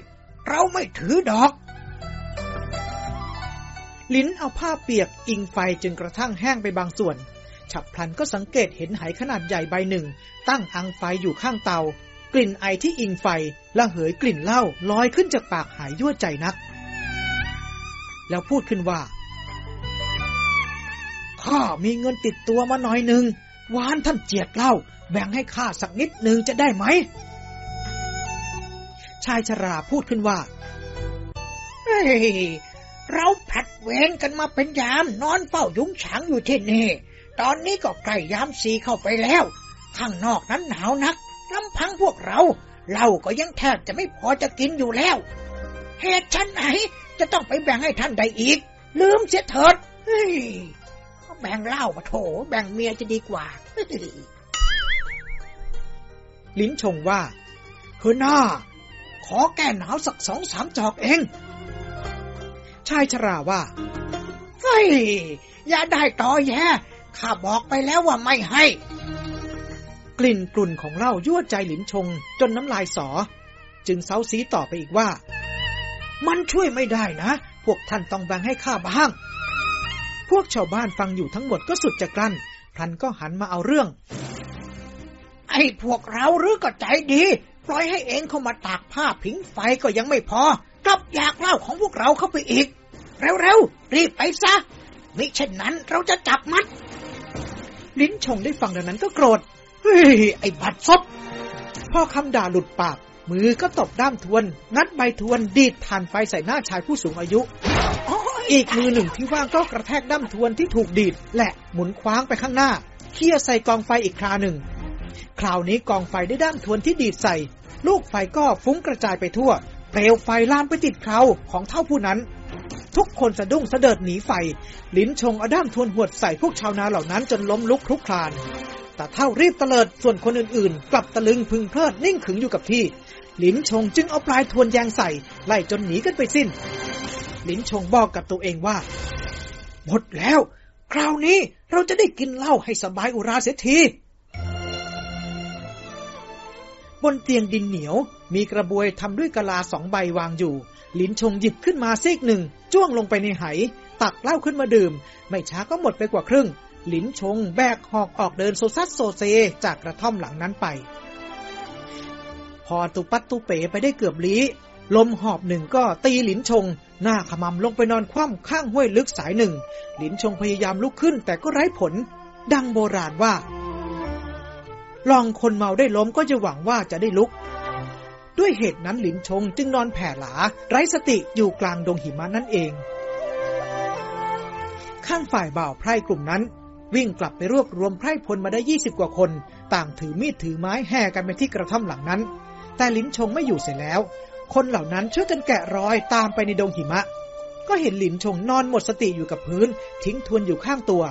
เราไม่ถือดอก ลิ้นเอาผ้าเปียกอิงไฟจนกระทั่งแห้งไปบางส่วน ฉับพลันก็สังเกตเห็นไหขนาดใหญ่ใบหนึ่ง ตั้งอังไฟอยู่ข้างเตา กลิ่นไอที่อิงไฟละเหยกลิ่นเหล้าลอยขึ้นจากปากหายยั่วใจนัก แล้วพูดขึ้นว่าข้ามีเงินติดตัวมาหน่อยหนึ่งวานท่านเจียดเหล้าแบ่งให้ข้าสักนิดหนึ่งจะได้ไหมายชราพูดขึ้นว่า เฮ้ย เราผัดเวรกันมาเป็นยาม นอนเฝ้ายุ้งฉางอยู่ที่นี่ ตอนนี้ก็ใกล้ยามสีเข้าไปแล้ว ข้างนอกนั้นหนาวนักลำพังพวกเราเหล้าก็ยังแทบจะไม่พอจะกินอยู่แล้ว เหตุฉันไหนจะต้องไปแบ่งให้ท่านใดอีก ลืมเสียเถิดเฮ้ยแบ่งเหล้ามาโถ แบ่งเมียจะดีกว่าลิ้นชงว่าเฮ้ยน้า ขอแก้หนาวสักสองสามจอกเอง ชายชราว่า เฮ้ย อย่าได้ต่อแย่ข้าบอกไปแล้วว่าไม่ให้ กลิ่นกลุ่นของเหล้ายั่วใจหลินชง จนน้ำลายสอ จึงเซาซีต่อไปอีกว่า มันช่วยไม่ได้นะ พวกท่านต้องแบ่งให้ข้าบ้าง พวกชาวบ้านฟังอยู่ทั้งหมดก็สุดจะกลั้นพลันก็หันมาเอาเรื่องไอ้พวกเราหรือก็ใจดี ปล่อยให้เองเข้ามาตากผ้าผิงไฟก็ยังไม่พอ กลับอยากเล่าของพวกเราเข้าไปอีก เร็วๆ รีบไปซะ มิเช่นนั้นเราจะจับมัด ลิ้นชงได้ฟังดังนั้นก็โกรธ เฮ้ย ไอ้บัดซบพอคำด่าหลุดปาก มือก็ตบด้ามทวนงัดใบทวนดีดทานไฟใส่หน้าชายผู้สูงอายุอีกมือหนึ่งที่ว่างก็กระแทกด้ามทวนที่ถูกดีด และหมุนคว้างไปข้างหน้าเคี่ยใส่กองไฟอีกคราหนึ่ง คราวนี้กองไฟได้ด้ามทวนที่ดีดใส่ ลูกไฟก็ฟุ้งกระจายไปทั่ว เปลวไฟลามไปติดเคราของเท่าผู้นั้น ทุกคนสะดุ้งสะเดิดหนีไฟ ลิ้นชงเอาด้ามทวนหวดใส่พวกชาวนาเหล่านั้นจนล้มลุกคลุกคลานแต่เท่ารีบเตลิดส่วนคนอื่นๆ กลับตะลึงพึงเพลิดนิ่งขึงอยู่กับที่ ลิ้นชงจึงเอาปลายทวนแยงใส่ ไล่จนหนีกันไปสิ้น ลิ้นชงบอกกับตัวเองว่า หมดแล้ว คราวนี้เราจะได้กินเหล้าให้สบายอุราเสียที บนเตียงดินเหนียว มีกระบวยทำด้วยกะลาสองใบวางอยู่ หลินชงหยิบขึ้นมาซีกหนึ่ง จ้วงลงไปในไห ตักเหล้าขึ้นมาดื่ม ไม่ช้าก็หมดไปกว่าครึ่ง หลินชงแบกหอกออกเดินโซซัสโซเซจากกระท่อมหลังนั้นไป พอตุปัดตุเป๋ไปได้เกือบลี้ ลมหอบหนึ่งก็ตีหลินชง หน้าขมำลงไปนอนคว่ำข้างห้วยลึกสายหนึ่ง หลินชงพยายามลุกขึ้นแต่ก็ไร้ผล ดังโบราณว่า ลองคนเมาได้ล้มก็จะหวังว่าจะได้ลุก ด้วยเหตุนั้นหลินชงจึงนอนแผ่หลา ไร้สติอยู่กลางดงหิมะนั่นเอง ข้างฝ่ายบ่าวไพร่กลุ่มนั้น วิ่งกลับไปรวบรวมไพร่พลมาได้ยี่สิบกว่าคน ต่างถือมีดถือไม้แห่กันไปที่กระท่อมหลังนั้น แต่ลินชงไม่อยู่เสียแล้ว คนเหล่านั้นช่วยกันแกะรอยตามไปในดงหิมะ ก็เห็นหลินชงนอนหมดสติอยู่กับพื้น ทิ้งทวนอยู่ข้างตัว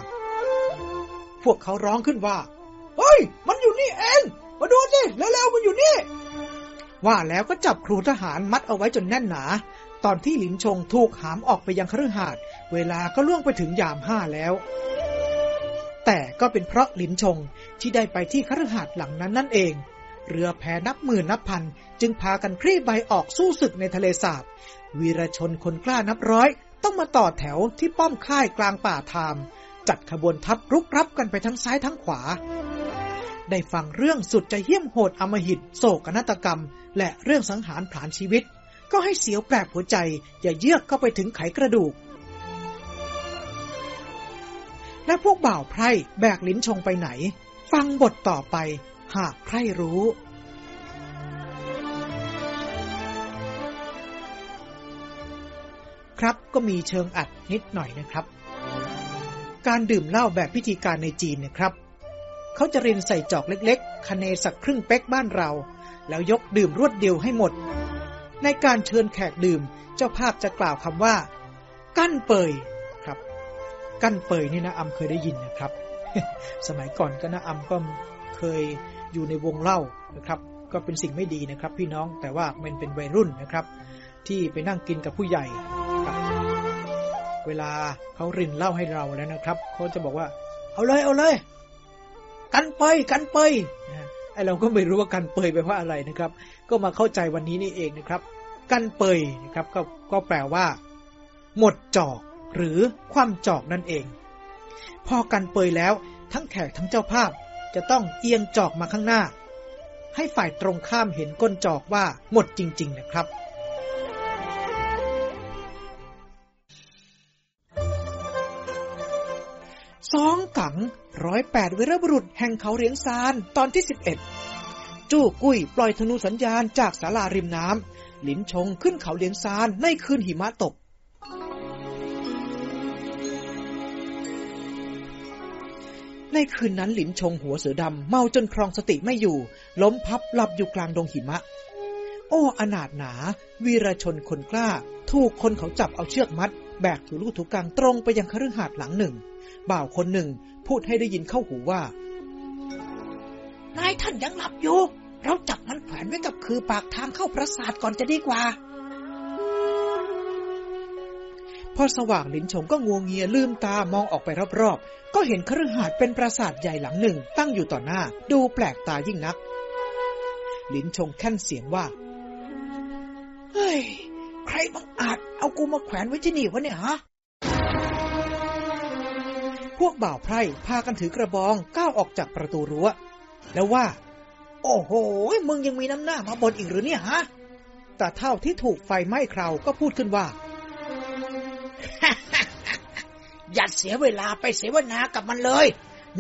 พวกเขาร้องขึ้นว่า เฮ้ย มันอยู่นี่เอง มาดูสิเร็วๆมันอยู่นี่ ว่าแล้วก็จับครูทหารมัดเอาไว้จนแน่นหนา ตอนที่หลินชงถูกหามออกไปยังคฤหาสน์เวลาก็ล่วงไปถึงยามห้าแล้ว แต่ก็เป็นเพราะหลินชงที่ได้ไปที่คฤหาสน์หลังนั้นนั่นเองเรือแพนับหมื่นนับพัน จึงพากันคลี่ใบออกสู้ศึกในทะเลสาบ วีรชนคนกล้านับร้อย ต้องมาต่อแถวที่ป้อมค่ายกลางป่าทาม จัดขบวนทัพรุกรับกันไปทั้งซ้ายทั้งขวา ได้ฟังเรื่องสุดจะเหี้ยมโหดอมหิต โศกนาฏกรรม และเรื่องสังหารผลาญชีวิต ก็ให้เสียวแปลกหัวใจ อย่าเยือกเข้าไปถึงไขกระดูก และพวกบ่าวไพร่แบกลิ้นชงไปไหน ฟังบทต่อไป หากใครรู้ครับก็มีเชิงอัดนิดหน่อยนะครับ การดื่มเหล้าแบบพิธีการในจีนนะครับ เขาจะรินใส่จอกเล็กๆ คเนสักครึ่งเป๊กบ้านเรา แล้วยกดื่มรวดเดียวให้หมด ในการเชิญแขกดื่ม เจ้าภาพจะกล่าวคำว่า กั้นเปยครับ กั้นเปยนี่นะอำเคยได้ยินนะครับ สมัยก่อนก็นะอำก็เคยอยู่ในวงเล่านะครับ ก็เป็นสิ่งไม่ดีนะครับ พี่น้องแต่ว่ามันเป็นวัยรุ่นนะครับ ที่ไปนั่งกินกับผู้ใหญ่ครับเวลาเขารินเหล้าให้เราแล้วนะครับเขาจะบอกว่า เอาเลยเอาเลย กันเปยกันเปยนะไอเราก็ไม่รู้ว่ากันเปยแปลว่าะอะไรนะครับ ก็มาเข้าใจวันนี้นี่เองนะครับ กันเปยนะครับ ก็ก็แปลว่า หมดจอก หรือความจอกนั่นเอง พอกันเปยแล้ว ทั้งแขกทั้งเจ้าภาพจะต้องเอียงจอกมาข้างหน้า ให้ฝ่ายตรงข้ามเห็นก้นจอกว่าหมดจริง ๆ นะครับสองกัง ร้อยแปดวีรบุรุษแห่งเขาเรียงซานตอนที่สิบเอ็ดจู้กุ้ยปล่อยธนูสัญญาณจากศาลาริมน้ำหลินชงขึ้นเขาเลียงซานในคืนหิมะตก ในคืนนั้นหลินชงหัวเสือดำเมาจนครองสติไม่อยู่ ล้มพับหลับอยู่กลางดงหิมะ โอ้อนาถหนา วีรชนคนกล้า ถูกคนเขาจับเอาเชือกมัด แบกถูลูกถูกกลางตรงไปยังคฤหาสน์หลังหนึ่ง บ่าวคนหนึ่ง พูดให้ได้ยินเข้าหูว่า นายท่านยังหลับอยู่ เราจับมันแขวนไว้กับคือปากทางเข้าปราสาทก่อนจะดีกว่า พอสว่างลินชงก็งวงเงียลืมตามองออกไปรอบๆ ก็เห็นคฤหาสน์เป็นปราสาทใหญ่หลังหนึ่ง ตั้งอยู่ต่อหน้า ดูแปลกตายิ่งนัก ลินชงแค่นเสียงว่า เฮ้ย ใครบังอาจเอากูมาแขวนไว้ที่นี่วะเนี่ยฮะ พวกบ่าวไพร่พากันถือกระบองก้าวออกจากประตูรั้ว แล้วว่า โอ้โห มึงยังมีน้ำหน้ามาบนอีกหรือเนี่ยฮะแต่เท่าที่ถูกไฟไหม้คราวก็พูดขึ้นว่า อย่าเสียเวลาไปเสวนากับมันเลย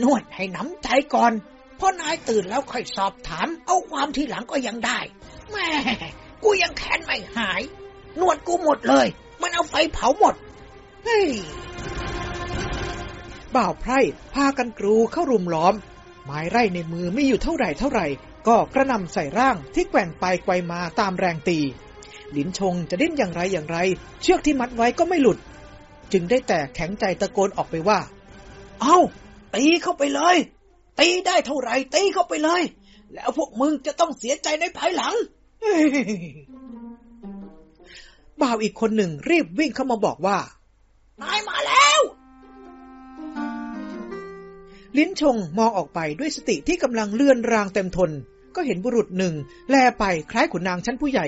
นวดให้น้ำใจก่อนพอนายตื่นแล้วค่อยสอบถาม เอาความที่หลังก็ยังได้แม่กูยังแค้นไม่หาย นวดกูหมดเลย มันเอาไฟเผาหมด เฮ้ย บ่าวไพร่พากันกรูเข้ารุมล้อม ไม้ไร่ในมือไม่อยู่เท่าไหร่เท่าไหร่ ก็กระนำใส่ร่างที่แกว่งไปไกวมาตามแรงตี หลินชงจะดิ้นอย่างไรอย่างไร เชือกที่มัดไว้ก็ไม่หลุด จึงได้แต่แข็งใจตะโกนออกไปว่า เอาตีเข้าไปเลย ตีได้เท่าไหร่ตีเข้าไปเลย แล้วพวกมึงจะต้องเสียใจในภายหลังเฮ้ยบ่าวอีกคนหนึ่งรีบวิ่งเข้ามาบอกว่านายมา ลิ้นชงมองออกไปด้วยสติที่กำลังเลื่อนรางเต็มทน ก็เห็นบุรุษหนึ่ง แลไปคล้ายขุนนางชั้นผู้ใหญ่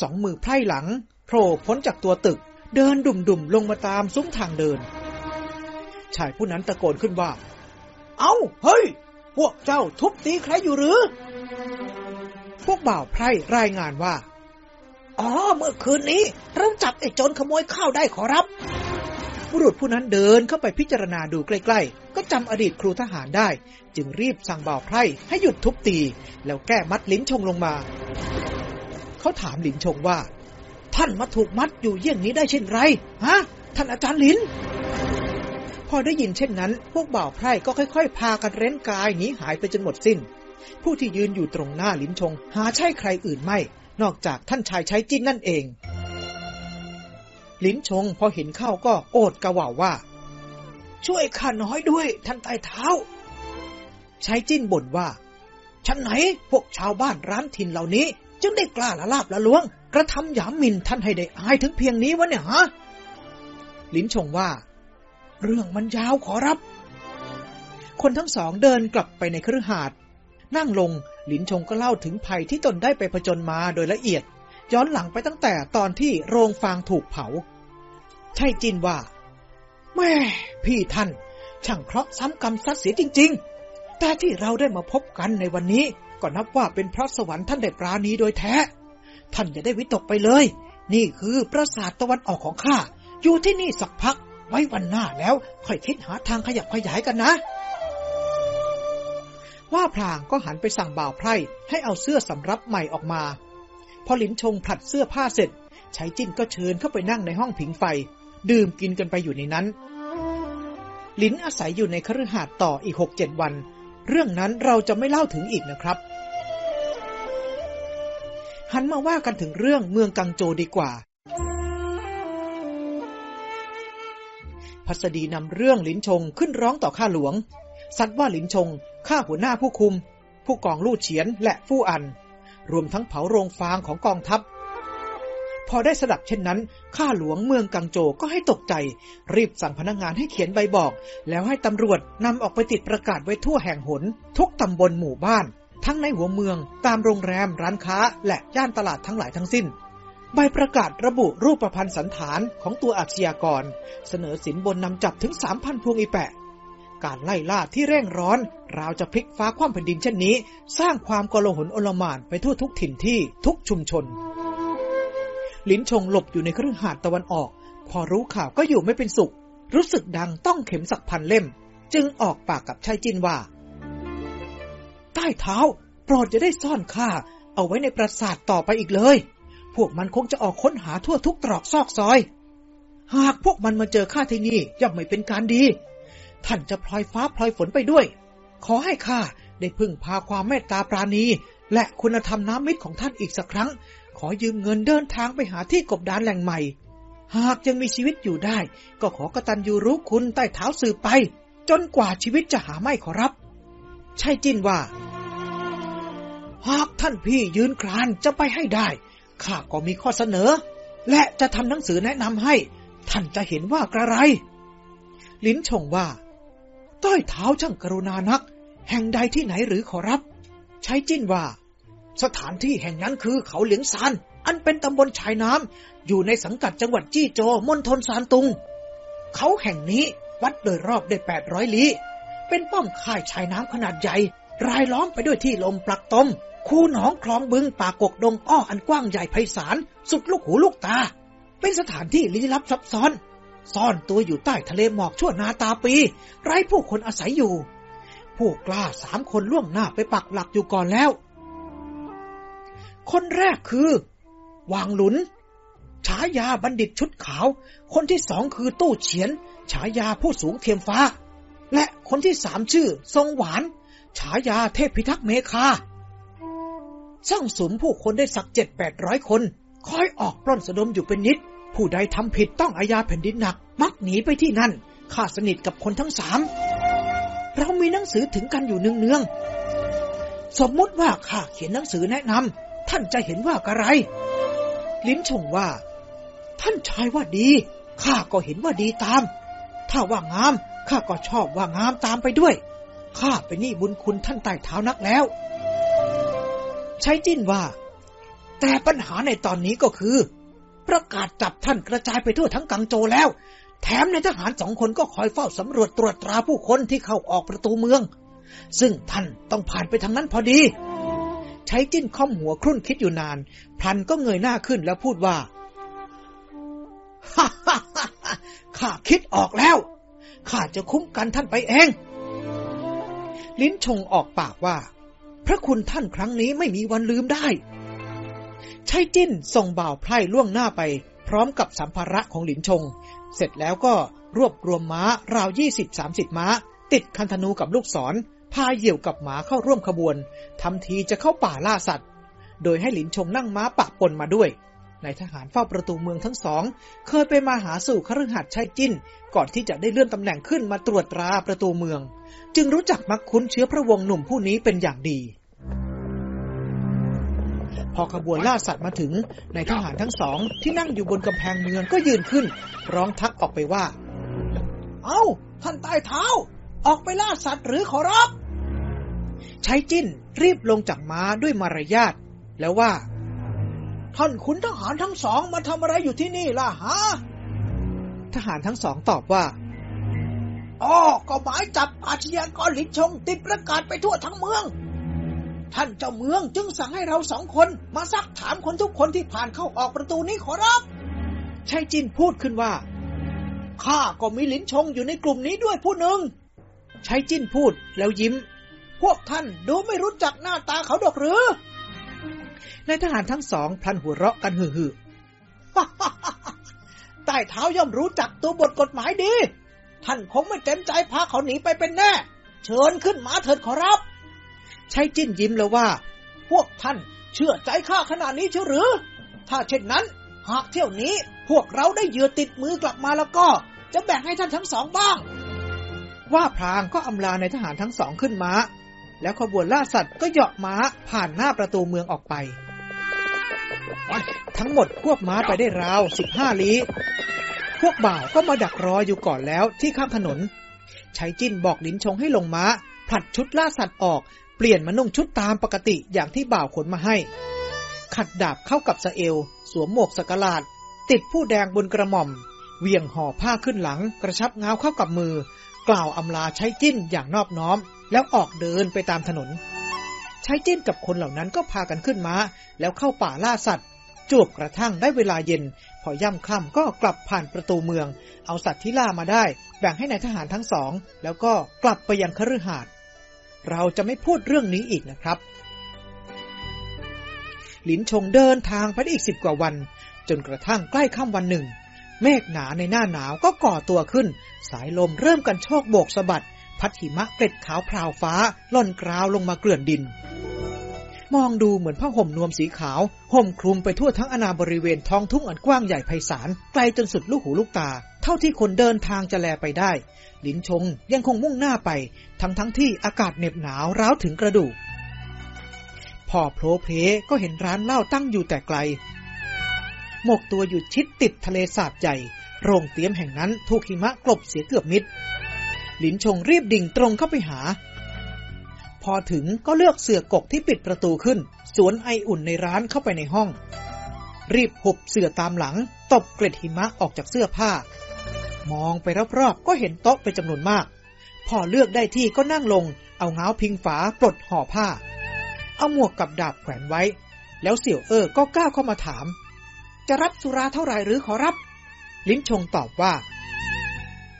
สองมือไพร่หลังโผล่พ้นจากตัวตึก เดินดุ่มๆลงมาตามซุ้มทางเดิน ชายผู้นั้นตะโกนขึ้นว่า เอาเฮ้ย พวกเจ้าทุบตีใครอยู่หรือ พวกบ่าวไพร่รายงานว่า อ๋อ เมื่อคืนนี้เราจับไอ้โจรขโมยข้าวได้ขอรับ บุรุษผู้นั้นเดินเข้าไปพิจารณาดูใกล้ ๆ ก็จำอดีตครูทหารได้ จึงรีบสั่งบ่าวไพร่ให้หยุดทุบตี แล้วแก้มัดลิ้นชงลงมา เขาถามลิ้นชงว่า ท่านมาถูกมัดอยู่เยี่ยงนี้ได้เช่นไรฮะท่านอาจารย์ลิ้น พอได้ยินเช่นนั้น พวกบ่าวไพร่ก็ค่อย ๆ พากันเร้นกายหนีหายไปจนหมดสิ้น ผู้ที่ยืนอยู่ตรงหน้าลิ้นชง หาใช่ใครอื่นไม่ นอกจากท่านชายใช้จิ้นนั่นเอง ลิ้นชงพอเห็นเข้าก็โอดกระว่าว่า ช่วยข้าน้อยด้วยท่านใต้เท้า ใช้จิ้นบ่นว่าชั้นไหนพวกชาวบ้านร้านถิ่นเหล่านี้ จึงได้กล้าละลาบละล้วง กระทำหยามหมินท่านให้ได้อายถึงเพียงนี้วะเนี่ยฮะลิ้นชงว่า เรื่องมันยาวขอรับ คนทั้งสองเดินกลับไปในคฤหาสน์นั่งลงหลินชงก็เล่าถึงภัยที่ตนได้ไปผจญมาโดยละเอียด ย้อนหลังไปตั้งแต่ตอนที่โรงฟางถูกเผา ใช่จินว่า แม่พี่ท่าน ช่างเคราะห์ซ้ำกรรมซัดเสียจริง ๆ แต่ที่เราได้มาพบกันในวันนี้ ก็นับว่าเป็นเพราะสวรรค์ท่านได้ปราณีโดยแท้ ท่านอย่าได้วิตกไปเลย นี่คือปราสาทตะวันออกของข้า อยู่ที่นี่สักพัก ไว้วันหน้าแล้ว ค่อยคิดหาทางขยับขยายกันนะว่าพลางก็หันไปสั่งบ่าวไพร่ให้เอาเสื้อสำรับใหม่ออกมา พอหลินชงผลัดเสื้อผ้าเสร็จใช้จิ้นก็เชิญเข้าไปนั่งในห้องผิงไฟ ดื่มกินกันไปอยู่ในนั้น หลินอาศัยอยู่ในคฤหาสน์ต่ออีกหกเจ็ดวัน เรื่องนั้นเราจะไม่เล่าถึงอีกนะครับ หันมาว่ากันถึงเรื่องเมืองกังโจดีกว่า พัสดีนำเรื่องหลินชงขึ้นร้องต่อข้าหลวง สัตว์ว่าหลินชงฆ่าหัวหน้าผู้คุม ผู้กองลู่เฉียนและฟู่อัน รวมทั้งเผาโรงฟางของกองทัพ พอได้สดับเช่นนั้น ข้าหลวงเมืองกังโจก็ให้ตกใจ รีบสั่งพนักงงานให้เขียนใบบอก แล้วให้ตำรวจนำออกไปติดประกาศไว้ทั่วแห่งหน ทุกตำบลหมู่บ้าน ทั้งในหัวเมือง ตามโรงแรมร้านค้า และย่านตลาดทั้งหลายทั้งสิ้นใบประกาศระบุรูปประพันธ์สันฐานของตัวอาชญากร เสนอสินบนนำจับถึงสามพันพวงอีแปะ การไล่ล่าที่เร่งร้อน ราวจะพลิกฟ้าคว่ำแผ่นดินเช่นนี้ สร้างความกลหนโอลหมานไปทั่วทุกถิ่นที่ทุกชุมชน ลิ้นชงหลบอยู่ในเครื่องหาดตะวันออก พอรู้ข่าวก็อยู่ไม่เป็นสุข รู้สึกดังต้องเข็มสักพันเล่ม จึงออกปากกับชายจินว่า ใต้เท้า โปรดจะได้ซ่อนข้าเอาไว้ในปราสาทต่อไปอีกเลย พวกมันคงจะออกค้นหาทั่วทุกตรอกซอกซอย หากพวกมันมาเจอข้าที่นี่ย่อมไม่เป็นการดี ท่านจะพลอยฟ้าพลอยฝนไปด้วย ขอให้ข้าได้พึ่งพาความเมตตาปราณี และคุณธรรมน้ำมิตรของท่านอีกสักครั้ง ขอยืมเงินเดินทางไปหาที่กบดานแหล่งใหม่ หากยังมีชีวิตอยู่ได้ ก็ขอกตัญญูรู้คุณใต้เท้าสืบไป จนกว่าชีวิตจะหาไม่ขอรับ ใช่จินว่า หากท่านพี่ยืนกรานจะไปให้ได้ข้าก็มีข้อเสนอ และจะทำหนังสือแนะนำให้ ท่านจะเห็นว่ากระไร ลิ้นชงว่า ใต้เท้าช่างกรุณานัก แห่งใดที่ไหนหรือขอรับ ใช้จิ้นว่า สถานที่แห่งนั้นคือเขาเหลียงซาน อันเป็นตำบลชายน้ำ อยู่ในสังกัดจังหวัดจี้โจมณฑลซานตุง เขาแห่งนี้วัดโดยรอบได้แปดร้อยลี้ เป็นป้อมค่ายชายน้ำขนาดใหญ่ รายล้อมไปด้วยที่ลมปลักตม คูหนองคลองบึงป่ากกดงอ้ออันกว้างใหญ่ไพศาลสุดลูกหูลูกตา เป็นสถานที่ลี้ลับซับซ้อน ซ่อนตัวอยู่ใต้ทะเลหมอกชั่วนาตาปี ไร้ผู้คนอาศัยอยู่ ผู้กล้าสามคนล่วงหน้าไปปักหลักอยู่ก่อนแล้ว คนแรกคือ วางหลุน ฉายาบัณฑิตชุดขาว คนที่สองคือตู้เฉียน ฉายาผู้สูงเทียมฟ้า และคนที่สามชื่อ ทรงหวาน ฉายาเทพพิทักษ์เมคาสร้างสมผู้คนได้สักเจ็ดแปดร้อยคน คอยออกปล้นสะดมอยู่เป็นนิด ผู้ใดทำผิดต้องอาญาแผ่นดินหนัก มักหนีไปที่นั่นข้าสนิทกับคนทั้งสาม เรามีหนังสือถึงกันอยู่เนืองๆสมมติว่าข้าเขียนหนังสือแนะนำท่านจะเห็นว่าอะไร ลิ้นชงว่า ท่านชายว่าดีข้าก็เห็นว่าดีตาม ถ้าว่างามข้าก็ชอบว่างามตามไปด้วยข้าเป็นหนี้บุญคุณท่านใต้เท้านักแล้ว ใช้จิ้นว่า แต่ปัญหาในตอนนี้ก็คือ ประกาศจับท่านกระจายไปทั่วทั้งกังโจแล้ว แถมในทหารสองคนก็คอยเฝ้าสำรวจตรวจตราผู้คนที่เข้าออกประตูเมือง ซึ่งท่านต้องผ่านไปทางนั้นพอดี ใช้จิ้นค่อมหัวครุ่นคิดอยู่นาน พลันก็เงยหน้าขึ้นแล้วพูดว่าฮ่าฮ่าฮ่าข้าคิดออกแล้ว ข้าจะคุ้มกันท่านไปเอง ลิ้นชงออกปากว่า พระคุณท่านครั้งนี้ไม่มีวันลืมได้ ใช่จิ้นส่งบ่าวไพร่ล่วงหน้าไป พร้อมกับสัมภาระของหลินชง เสร็จแล้วก็รวบรวมม้าราวยี่สิบสามสิบม้า ติดคันธนูกับลูกศร พาเหยี่ยวกับหมาเข้าร่วมขบวนทำทีจะเข้าป่าล่าสัตว์ โดยให้หลินชงนั่งม้าปะปนมาด้วยนายทหารเฝ้าประตูเมืองทั้งสอง เคยไปมาหาสู่คฤหัสถ์ชัยจิ้น ก่อนที่จะได้เลื่อนตำแหน่งขึ้นมาตรวจตราประตูเมือง จึงรู้จักมักคุ้นเชื้อพระวงศ์หนุ่มผู้นี้เป็นอย่างดี พอขบวนล่าสัตว์มาถึงนายทหารทั้งสอง ที่นั่งอยู่บนกำแพงเมืองก็ยืนขึ้น ร้องทักออกไปว่า เอา้า ท่านใต้เท้า ออกไปล่าสัตว์หรือขอรับใช้จิ้นรีบลงจากม้าด้วยมารยาทแล้วว่า ท่านขุนทหารทั้งสองมาทำอะไรอยู่ที่นี่ล่ะฮะทหารทั้งสองตอบว่าอ๋อก็หมายจับอาชญากรหลินชงติดประกาศไปทั่วทั้งเมือง ท่านเจ้าเมืองจึงสั่งให้เราสองคนมาซักถามคนทุกคนที่ผ่านเข้าออกประตูนี้ขอรับชายจินพูดขึ้นว่าข้าก็มีลิ้นชงอยู่ในกลุ่มนี้ด้วยผู้หนึ่งชายจินพูดแล้วยิ้ม พวกท่านดูไม่รู้จักหน้าตาเขาดอกหรือนายทหารทั้งสองพลันหัวเราะกันหือหือใต้เท้าย่อมรู้จักตัวบทกฎหมายดี ท่านคงไม่เต็มใจพาเขาหนีไปเป็นแน่ เชิญขึ้นมาเถิดขอรับ ใชายจิ้นยิ้มแล้วว่า พวกท่านเชื่อใจข้าขนาดนี้เชื่อหรือ ถ้าเช่นนั้นหากเที่ยวนี้พวกเราได้เหยื่อติดมือกลับมาแล้วก็ จะแบ่งให้ท่านทั้งสองบ้าง ว่าพรางก็อำลาในทหารทั้งสองขึ้นมา้า แล้วขบวนล่าสัตว์ก็เหาะม้าผ่านหน้าประตูเมืองออกไป ทั้งหมดควบม้าไปได้ราวสิบห้าลี้พวกบ่าวก็มาดักรออยู่ก่อนแล้วที่ข้างถนน ใช้จิ้นบอกลิ้นชงให้ลงม้าผลัดชุดล่าสัตว์ออก เปลี่ยนมานุ่งชุดตามปกติอย่างที่บ่าวขนมาให้ ขัดดาบเข้ากับสะเอว สวมหมวกสกลาด ติดผู้แดงบนกระหม่อม เวียงห่อผ้าขึ้นหลัง กระชับเงาเข้ากับมือ กล่าวอำลาใช้จิ้นอย่างนอบน้อม แล้วออกเดินไปตามถนน ใช้จิ้นกับคนเหล่านั้นก็พากันขึ้นมา้า แล้วเข้าป่าล่าสัตว์จวบกระทั่งได้เวลาเย็น พอย่ำค่ำก็กลับผ่านประตูเมือง เอาสัตว์ที่ล่ามาได้ แบ่งให้ในายทหารทั้งสอง แล้วก็กลับไปยังคฤหาสน์ เราจะไม่พูดเรื่องนี้อีกนะครับ หลินชงเดินทางไปได้อีกสิบกว่าวัน จนกระทั่งใกล้ค่ำวันหนึ่ง เมฆหนาในหน้าหนาวก็ก่อตัวขึ้น สายลมเริ่มกันโชกโบกสะบัด พัดหิมะเกล็ดขาวพราวฟ้าล่อนกราวลงมาเกลื่อนดิน มองดูเหมือนผ้าห่มนวมสีขาว ห่มคลุมไปทั่วทั้งอนาบริเวณท้องทุ่งอันกว้างใหญ่ไพศาล ไกลจนสุดลูกหูลูกตา เท่าที่คนเดินทางจะแลไปได้ ลินชงยังคงมุ่งหน้าไป ทั้งทั้งที่อากาศเหน็บหนาวร้าวถึงกระดูก พอโผล่เพก็เห็นร้านเหล้าตั้งอยู่แต่ไกล หมกตัวอยู่ชิดติดทะเลสาบใหญ่ โรงเตี๊ยมแห่งนั้นถูกหิมะกลบเสียเกือบมิดลินชงรีบดิ่งตรงเข้าไปหา พอถึงก็เลือกเสือกกที่ปิดประตูขึ้น สวนไออุ่นในร้านเข้าไปในห้อง รีบหุบเสือตามหลัง ตบเกล็ดหิมะออกจากเสื้อผ้า มองไปรอบๆ ก็เห็นโต๊ะเป็นจำนวนมาก พอเลือกได้ที่ก็นั่งลง เอาเงาพิงฝาปลดห่อผ้า เอาหมวกกับดาบแขวนไว้ แล้วเสี่ยวเออก็ก้าวเข้ามาถาม จะรับสุราเท่าไหร่หรือขอรับ ลิ้นชงตอบว่า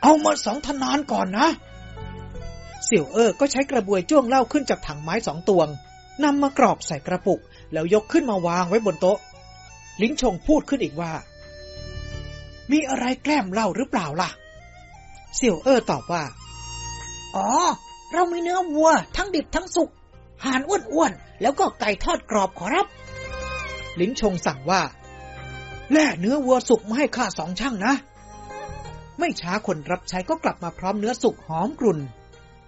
เอามาสองทนานก่อนนะ เสี่ยวเออก็ใช้กระบวยจ้วงเหล้าขึ้นจากถังไม้สองตวงนำมากรอบใส่กระปุก แล้วยกขึ้นมาวางไว้บนโต๊ะ ลิ้นชงพูดขึ้นอีกว่า มีอะไรแกล้มเหล่าหรือเปล่าล่ะ เสี่ยวเออตอบว่า อ๋อ เรามีเนื้อวัว ทั้งดิบทั้งสุกห่านอ้วนๆ แล้วก็ไก่ทอดกรอบขอรับ ลิ้นชงสั่งว่า แล่เนื้อวัวสุกมาให้ข้าสองช่างนะ ไม่ช้าคนรับใช้ก็กลับมาพร้อมเนื้อสุกหอมกรุ่น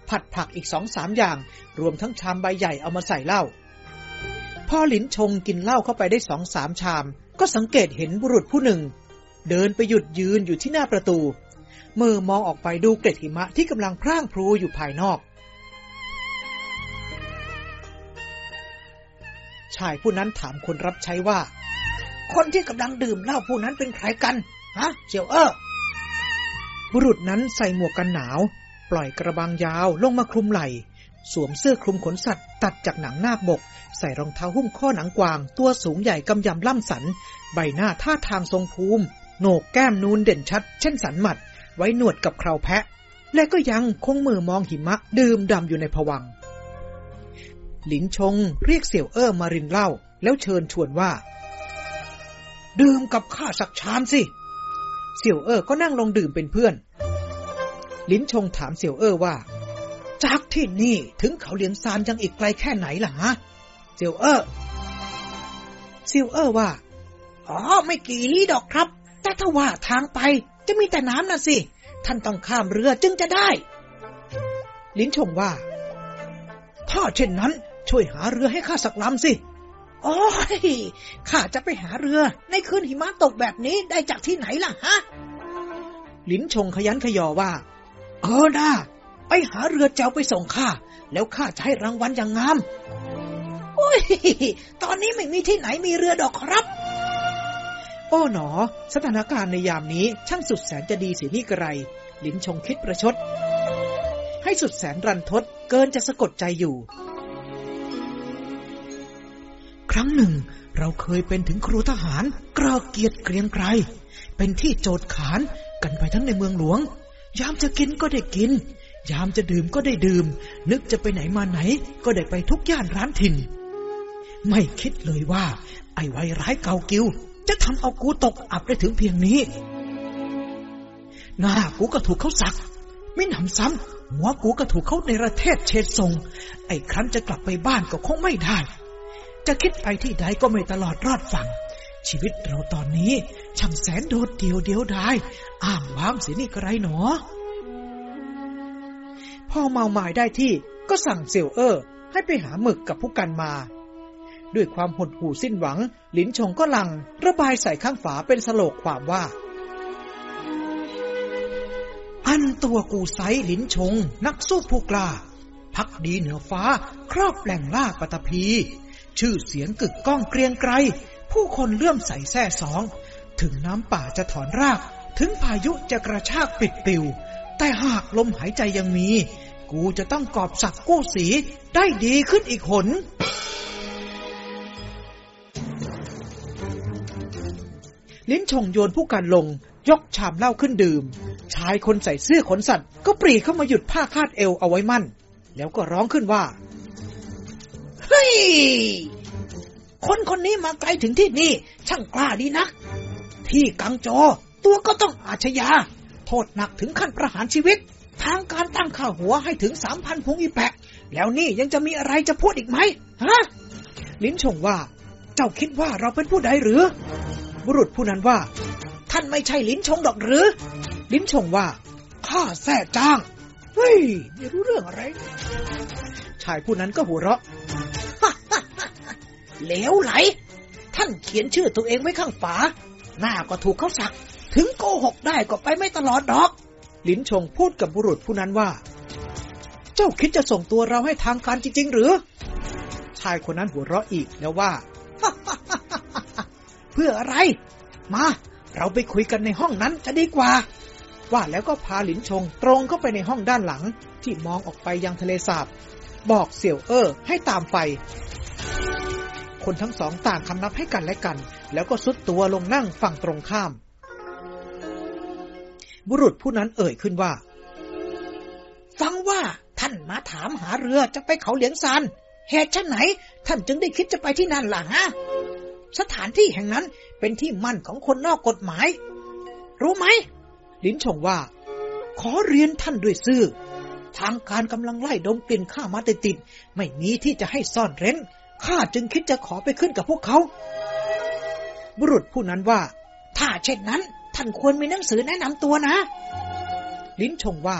ผัดผักอีกสองสามอย่าง รวมทั้งชามใบใหญ่เอามาใส่เหล้าพ่อหลินชงกินเหล้าเข้าไปได้สองสามชาม ก็สังเกตเห็นบุรุษผู้หนึ่ง เดินไปหยุดยืนอยู่ที่หน้าประตูมือมองออกไปดูเกล็ดหิมะที่กำลังพร่างพลูอยู่ภายนอก ชายผู้นั้นถามคนรับใช้ว่า คนที่กำลังดื่มเหล้าผู้นั้นเป็นใครกัน ฮะเจียวเออบุรุษนั้นใส่หมวกกันหนาว ปล่อยกระบางยาวลงมาคลุมไหล่ สวมเสื้อคลุมขนสัตว์ ตัดจากหนังนาคบก ใส่รองเท้าหุ้มข้อหนังกวาง ตัวสูงใหญ่กำยำล่ำสัน ใบหน้าท่าทางทรงภูมิ โหนกแก้มนูนเด่นชัด เช่นสันหมัด ไว้หนวดกับคราวแพะ และก็ยังคงมือมองหิมะ ดื่มดำอยู่ในผวังหลินชงเรียกเสี่ยวเอ้อมารินเล้าแล้วเชิญชวนว่า ดื่มกับข้าสักชามสิ เสี่ยวเอ้อก็นั่งลงดื่มเป็นเพื่อน ลินชงถามเสี่ยวเอ้อว่า จากที่นี่ถึงเขาเหลียงซานยังอีกไกลแค่ไหนล่ะฮะเสี่ยวเอ้อเสี่ยวเอ้อว่า อ๋อ ไม่กี่ลี้ดอกครับ แต่ถ้าว่าทางไปจะมีแต่น้ำน่ะสิ ท่านต้องข้ามเรือจึงจะได้ ลิ้นชงว่า ถ้าเช่นนั้น ช่วยหาเรือให้ข้าสักลำสิโอ้ยข้าจะไปหาเรือ ในคืนหิมะตกแบบนี้ได้จากที่ไหนล่ะฮะ ลิ้นชงขยันขยอว่า เออนะไปหาเรือเจ้าไปส่งข้า แล้วข้าจะให้รางวัลอย่างงาม โอ้ย ตอนนี้ไม่มีที่ไหนมีเรือดอกครับ โอ้หนอ สถานการณ์ในยามนี้ช่างสุดแสนจะดีเสียนี่กระไร ลิ้นชงคิดประชด ให้สุดแสนรันทดเกินจะสะกดใจอยู่รั้งหนึ่ง เราเคยเป็นถึงครูทหารกราเกียรติเกรียงไกรเป็นที่โจดขานกันไปทั้งในเมืองหลวง ยามจะกินก็ได้กิน ยามจะดื่มก็ได้ดื่ม นึกจะไปไหนมาไหน ก็ได้ไปทุกย่านร้านถิ่น ไม่คิดเลยว่า ไอ้ไวร้ายเกากิว จะทำเอากูตกอับได้ถึงเพียงนี้ หน้ากูก็ถูกเขาสัก ไม่หนำซ้ำหัวกูก็ถูกเขาในประเทศเชดทรง ไอ้ครั้นจะกลับไปบ้านก็คงไม่ได้ จะคิดไปที่ใดก็ไม่ตลอดรอดฝั่ง ชีวิตเราตอนนี้ช่างแสนโดดเดี่ยวเดียวดายอ้างว้างเสียนี่กระไรหนอ พ่อเมาหมายได้ที่ก็สั่งเซลเออร์ ให้ไปหาหมึกกับผู้กันมา ด้วยความหดหู่สิ้นหวัง หลินชงก็ลัง ระบายใส่ข้างฝาเป็นสโลกความว่า อันตัวกูไซหลินชง นักสู้ผู้กล้าพักดีเหนือฟ้า ครอบแหล่งล่าปตพี ชื่อเสียงกึกก้องเกรียงไกร ผู้คนเลื่อมใสแซ่สอง ถึงน้ำป่าจะถอนราก ถึงพายุจะกระชากปิดปิว แต่หากลมหายใจยังมี กูจะต้องกอบสักกู้สีได้ดีขึ้นอีกหนลิ้นชงโยนผู้การลง ยกชามเหล้าขึ้นดื่ม ชายคนใส่เสื้อขนสัตว์ ก็ปรีเข้ามาหยุดผ้าคาดเอวเอาไว้มั่น แล้วก็ร้องขึ้นว่า เฮ้ย คนคนนี้มาไกลถึงที่นี่ ช่างกล้าดีนัก ที่กังโจ ตัวก็ต้องอาชญา โทษหนักถึงขั้นประหารชีวิต ทางการตั้งข้าหัวให้ถึงสามพันพงอีแปะ แล้วนี่ยังจะมีอะไรจะพูดอีกไหมฮะ ลิ้นชงว่า เจ้าคิดว่าเราเป็นผู้ใดหรือ บุรุษผู้นั้นว่า ท่านไม่ใช่ลิ้นชงดอกหรือ ลิ้นชงว่า ข้าแท้จ้าง เฮ้ยไม่รู้เรื่องอะไร ชายผู้นั้นก็หัวเราะ เหลวไหล ท่านเขียนชื่อตัวเองไว้ข้างฝา หน้าก็ถูกเขาสัก ถึงโกหกได้ก็ไปไม่ตลอดดอก ลิ้นชงพูดกับบุรุษผู้นั้นว่า เจ้าคิดจะส่งตัวเราให้ทางการจริง ๆ หรือ ชายคนนั้นหัวเราะอีกแล้วว่า เพื่ออะไร มา เราไปคุยกันในห้องนั้นจะดีกว่า ว่าแล้วก็พาหลินชงตรงเข้าไปในห้องด้านหลัง ที่มองออกไปยังทะเลสาบบอกเสี่ยวเออให้ตามไป คนทั้งสองต่างคำนับให้กันและกัน แล้วก็สุดตัวลงนั่งฝั่งตรงข้าม บุรุษผู้นั้นเอ่ยขึ้นว่า ฟังว่าท่านมาถามหาเรือจะไปเขาเหลียงซานเหตุชะไหน ท่านจึงได้คิดจะไปที่นั่นล่ะฮะสถานที่แห่งนั้นเป็นที่มั่นของคนนอกกฎหมาย รู้ไหม ลิ้นชงว่า ขอเรียนท่านด้วยซื่อ ทางการกำลังไล่ดมกลิ่นข้ามาติดติดๆไม่มีที่จะให้ซ่อนเร้น ข้าจึงคิดจะขอไปขึ้นกับพวกเขา บุรุษผู้นั้นว่า ถ้าเช่นนั้น ท่านควรมีหนังสือแนะนำตัวนะ ลิ้นชงว่า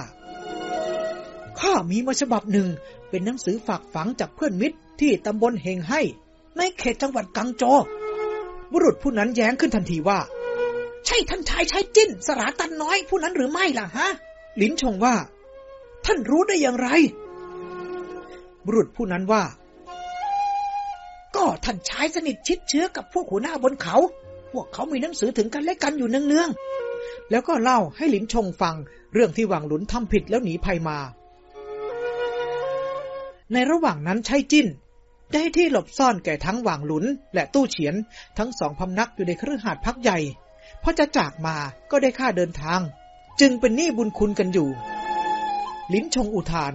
ข้ามีมาฉบับหนึ่ง เป็นหนังสือฝากฝังจากเพื่อนมิตรที่ตำบลเฮงให้ ในเขตจังหวัดกังโจ บุรุษผู้นั้นแย้งขึ้นทันทีว่า ใช่ท่านชายชายจิ้น สราตันน้อยผู้นั้นหรือไม่ล่ะฮะ ลิ้นชงว่า ท่านรู้ได้อย่างไร บุรุษผู้นั้นว่า ท่านชายสนิทชิดเชื้อกับพวกหัวหน้าบนเขา พวกเขามีหนังสือถึงกันและกันอยู่เนืองแล้วก็เล่าให้หลินชงฟัง เรื่องที่หวังหลุนทำผิดแล้วหนีภัยมา ในระหว่างนั้นใช่จิ้น ได้ที่หลบซ่อนแก่ทั้งหว่างหลุน และตู้เฉียน ทั้งสองพำนักอยู่ในเครือหาดพักใหญ่พอจะจากมาก็ได้ค่าเดินทาง จึงเป็นหนี้บุญคุณกันอยู่ ลิ้นชงอุทาน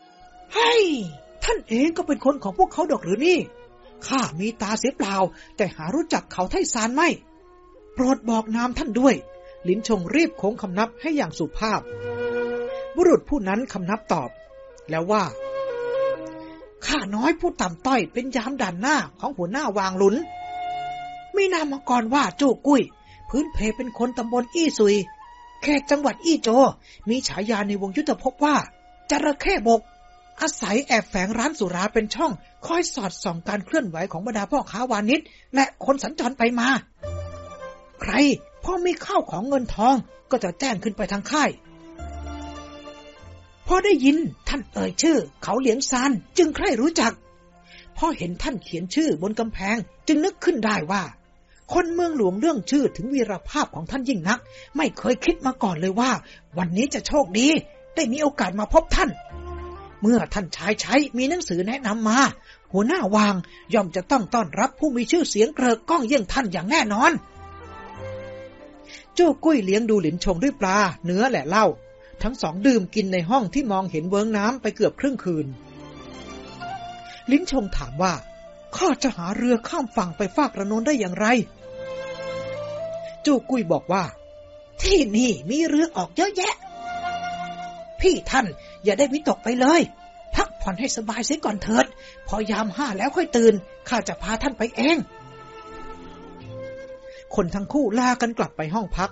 ๆเฮ้ย ท่านเองก็เป็นคนของพวกเขาดอกหรือนี่ ข้ามีตาเสียเปล่า แต่หารู้จักเขาไทซานไม่ โปรดบอกนามท่านด้วย ลิ้นชงรีบโค้งคำนับให้อย่างสุภาพ บุรุษผู้นั้นคำนับตอบ แล้วว่า ข้าน้อยผู้ต่ำต้อยเป็นยามด่านหน้าของหัวหน้าวางหลุน มีนามมาก่อนว่าจู้กุ้ย พื้นเพเป็นคนตำบลอี้ซุยเขตจังหวัดอี้โจ มีฉายาในวงยุทธภพว่าจระเข้บก อาศัยแอบแฝงร้านสุราเป็นช่อง คอยสอดส่องการเคลื่อนไหวของบรรดาพ่อค้าวานิชและคนสัญจรไปมา ใครพอมีข้าวของเงินทองก็จะแจ้งขึ้นไปทางค่ายพอได้ยินท่านเอ่ยชื่อ เขาเหลียงซานจึงใคร่รู้จักพอเห็นท่านเขียนชื่อบนกำแพง จึงนึกขึ้นได้ว่า คนเมืองหลวงเรื่องชื่อถึงวีรภาพของท่านยิ่งนัก ไม่เคยคิดมาก่อนเลยว่า วันนี้จะโชคดี ได้มีโอกาสมาพบท่าน เมื่อท่านชายใช้มีหนังสือแนะนำมา หัวหน้าวางย่อมจะต้องต้อนรับผู้มีชื่อเสียงเกริกก้องเยี่ยงท่านอย่างแน่นอนจู้กุ้ยเลี้ยงดูหลินชงด้วยปลา เนื้อและเหล้าทั้งสองดื่มกินในห้องที่มองเห็นเวิงน้ำไปเกือบครึ่งคืน ลิ้นชงถามว่า ข้าจะหาเรือข้ามฝั่งไปฟากระนนได้อย่างไรจู้กุ้ยบอกว่า ที่นี่มีเรือออกเยอะแยะ พี่ท่านอย่าได้วิตกไปเลย พักผ่อนให้สบายเสียก่อนเถิด พอยามห้าแล้วค่อยตื่น ข้าจะพาท่านไปเอง คนทั้งคู่ลากันกลับไปห้องพัก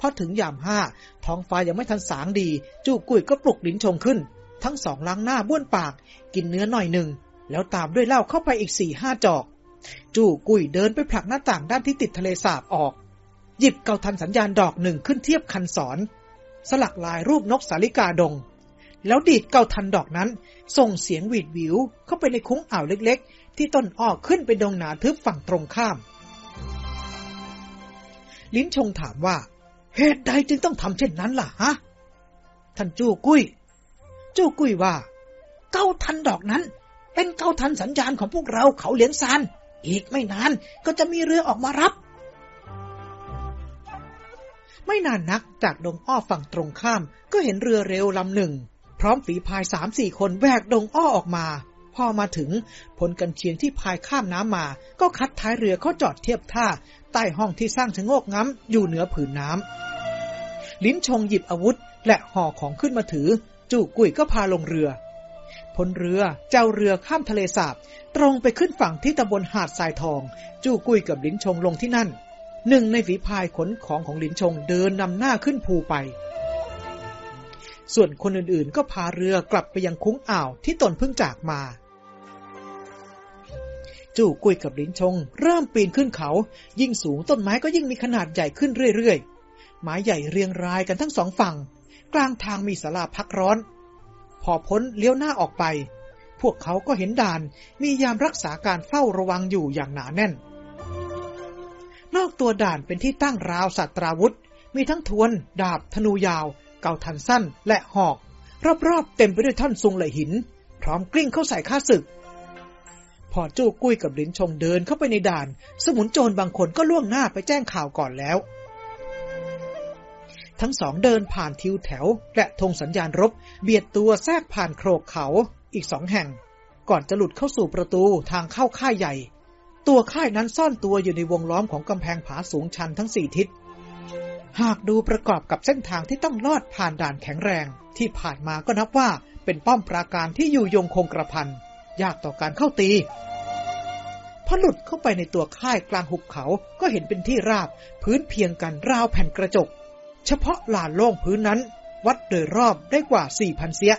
พอถึงยามห้าท้องฟ้ายังไม่ทันสางดี จู้กุ้ยก็ปลุกลิ้นชงขึ้น ทั้งสองล้างหน้าบ้วนปาก กินเนื้อหน่อยหนึ่ง แล้วตามด้วยเหล้าเข้าไปอีกสี่ห้าจอก จู้กุ้ยเดินไปผลักหน้าต่างด้านที่ติดทะเลสาบออก หยิบเกาทันสัญญาณดอกหนึ่งขึ้นเทียบคันสอน สลักลายรูปนกสาลิกาดง แล้วดีดเกาทันดอกนั้น ส่งเสียงหวีดวิวเข้าไปในคุ้งอ่าวเล็กๆ ที่ต้นอ้อขึ้นไปดงหนาทึบฝั่งตรงข้าม ลิ้นชงถามว่า เหตุใดจึงต้องทำเช่นนั้นล่ะฮะ ท่านจู้กุ้ย จู้กุ้ยว่า เก้าทันดอกนั้น เป็นเก้าทันสัญญาณของพวกเราเขาเหลียงซานอีกไม่นานก็จะมีเรือออกมารับ ไม่นานนักจากดงอ้อฝั่งตรงข้าม ก็เห็นเรือเร็วลำหนึ่ง พร้อมฝีพายสามสี่คนแวกดงอ้อออกมา พอมาถึงพลกันเชียงที่พายข้ามน้ำมา ก็คัดท้ายเรือเข้าจอดเทียบท่า ใต้ห้องที่สร้างชะโงกง้ำอยู่เหนือผืนน้ำลิ้นชงหยิบอาวุธ และห่อของขึ้นมาถือ จู่กุยก็พาลงเรือพลเรือเจ้าเรือข้ามทะเลสาบ ตรงไปขึ้นฝั่งที่ตำบลหาดทรายทอง จู่กุยกับลิ้นชงลงที่นั่น หนึ่งในฝีพายขนของของลินชงเดินนำหน้าขึ้นภูไป ส่วนคนอื่นๆ ก็พาเรือกลับไปยังคุ้งอ่าวที่ตนเพิ่งจากมา จู่กุยกับลินชง เริ่มปีนขึ้นเขา ยิ่งสูงต้นไม้ก็ยิ่งมีขนาดใหญ่ขึ้นเรื่อยๆ ไม้ใหญ่เรียงรายกันทั้งสองฝั่ง กลางทางมีศาลาพักร้อน พอพ้นเลี้ยวหน้าออกไป พวกเขาก็เห็นด่านมียามรักษาการเฝ้าระวังอยู่อย่างหนาแน่น นอกตัวด่านเป็นที่ตั้งราวสัตราวุธ มีทั้งทวน ดาบ ธนูยาว เก่าทันสั้น และหอก รอบๆ เต็มไปด้วยท่อนซุงไหลหิน พร้อมกลิ้งเข้าใส่ข้าศึก พอจู้กุ้ยกับลินชงเดินเข้าไปในด่าน สมุนโจรบางคนก็ล่วงหน้าไปแจ้งข่าวก่อนแล้ว ทั้งสองเดินผ่านทิวแถว และธงสัญญาณรบ เบียดตัวแทรกผ่านโครกเขาอีกสองแห่ง ก่อนจะหลุดเข้าสู่ประตูทางเข้าค่ายใหญ่ ตัวค่ายนั้นซ่อนตัวอยู่ในวงล้อมของกำแพงผาสูงชันทั้งสี่ทิศ หากดูประกอบกับเส้นทางที่ต้องลอดผ่านด่านแข็งแรง ที่ผ่านมาก็นับว่าเป็นป้อมปราการที่อยู่ยงคงกระพัน ยากต่อการเข้าตีพอหลุดเข้าไปในตัวค่ายกลางหุบเขาก็เห็นเป็นที่ราบ พื้นเพียงกันราวแผ่นกระจก เฉพาะลานโล่งพื้นนั้น วัดโดยรอบได้กว่า4,000เสีย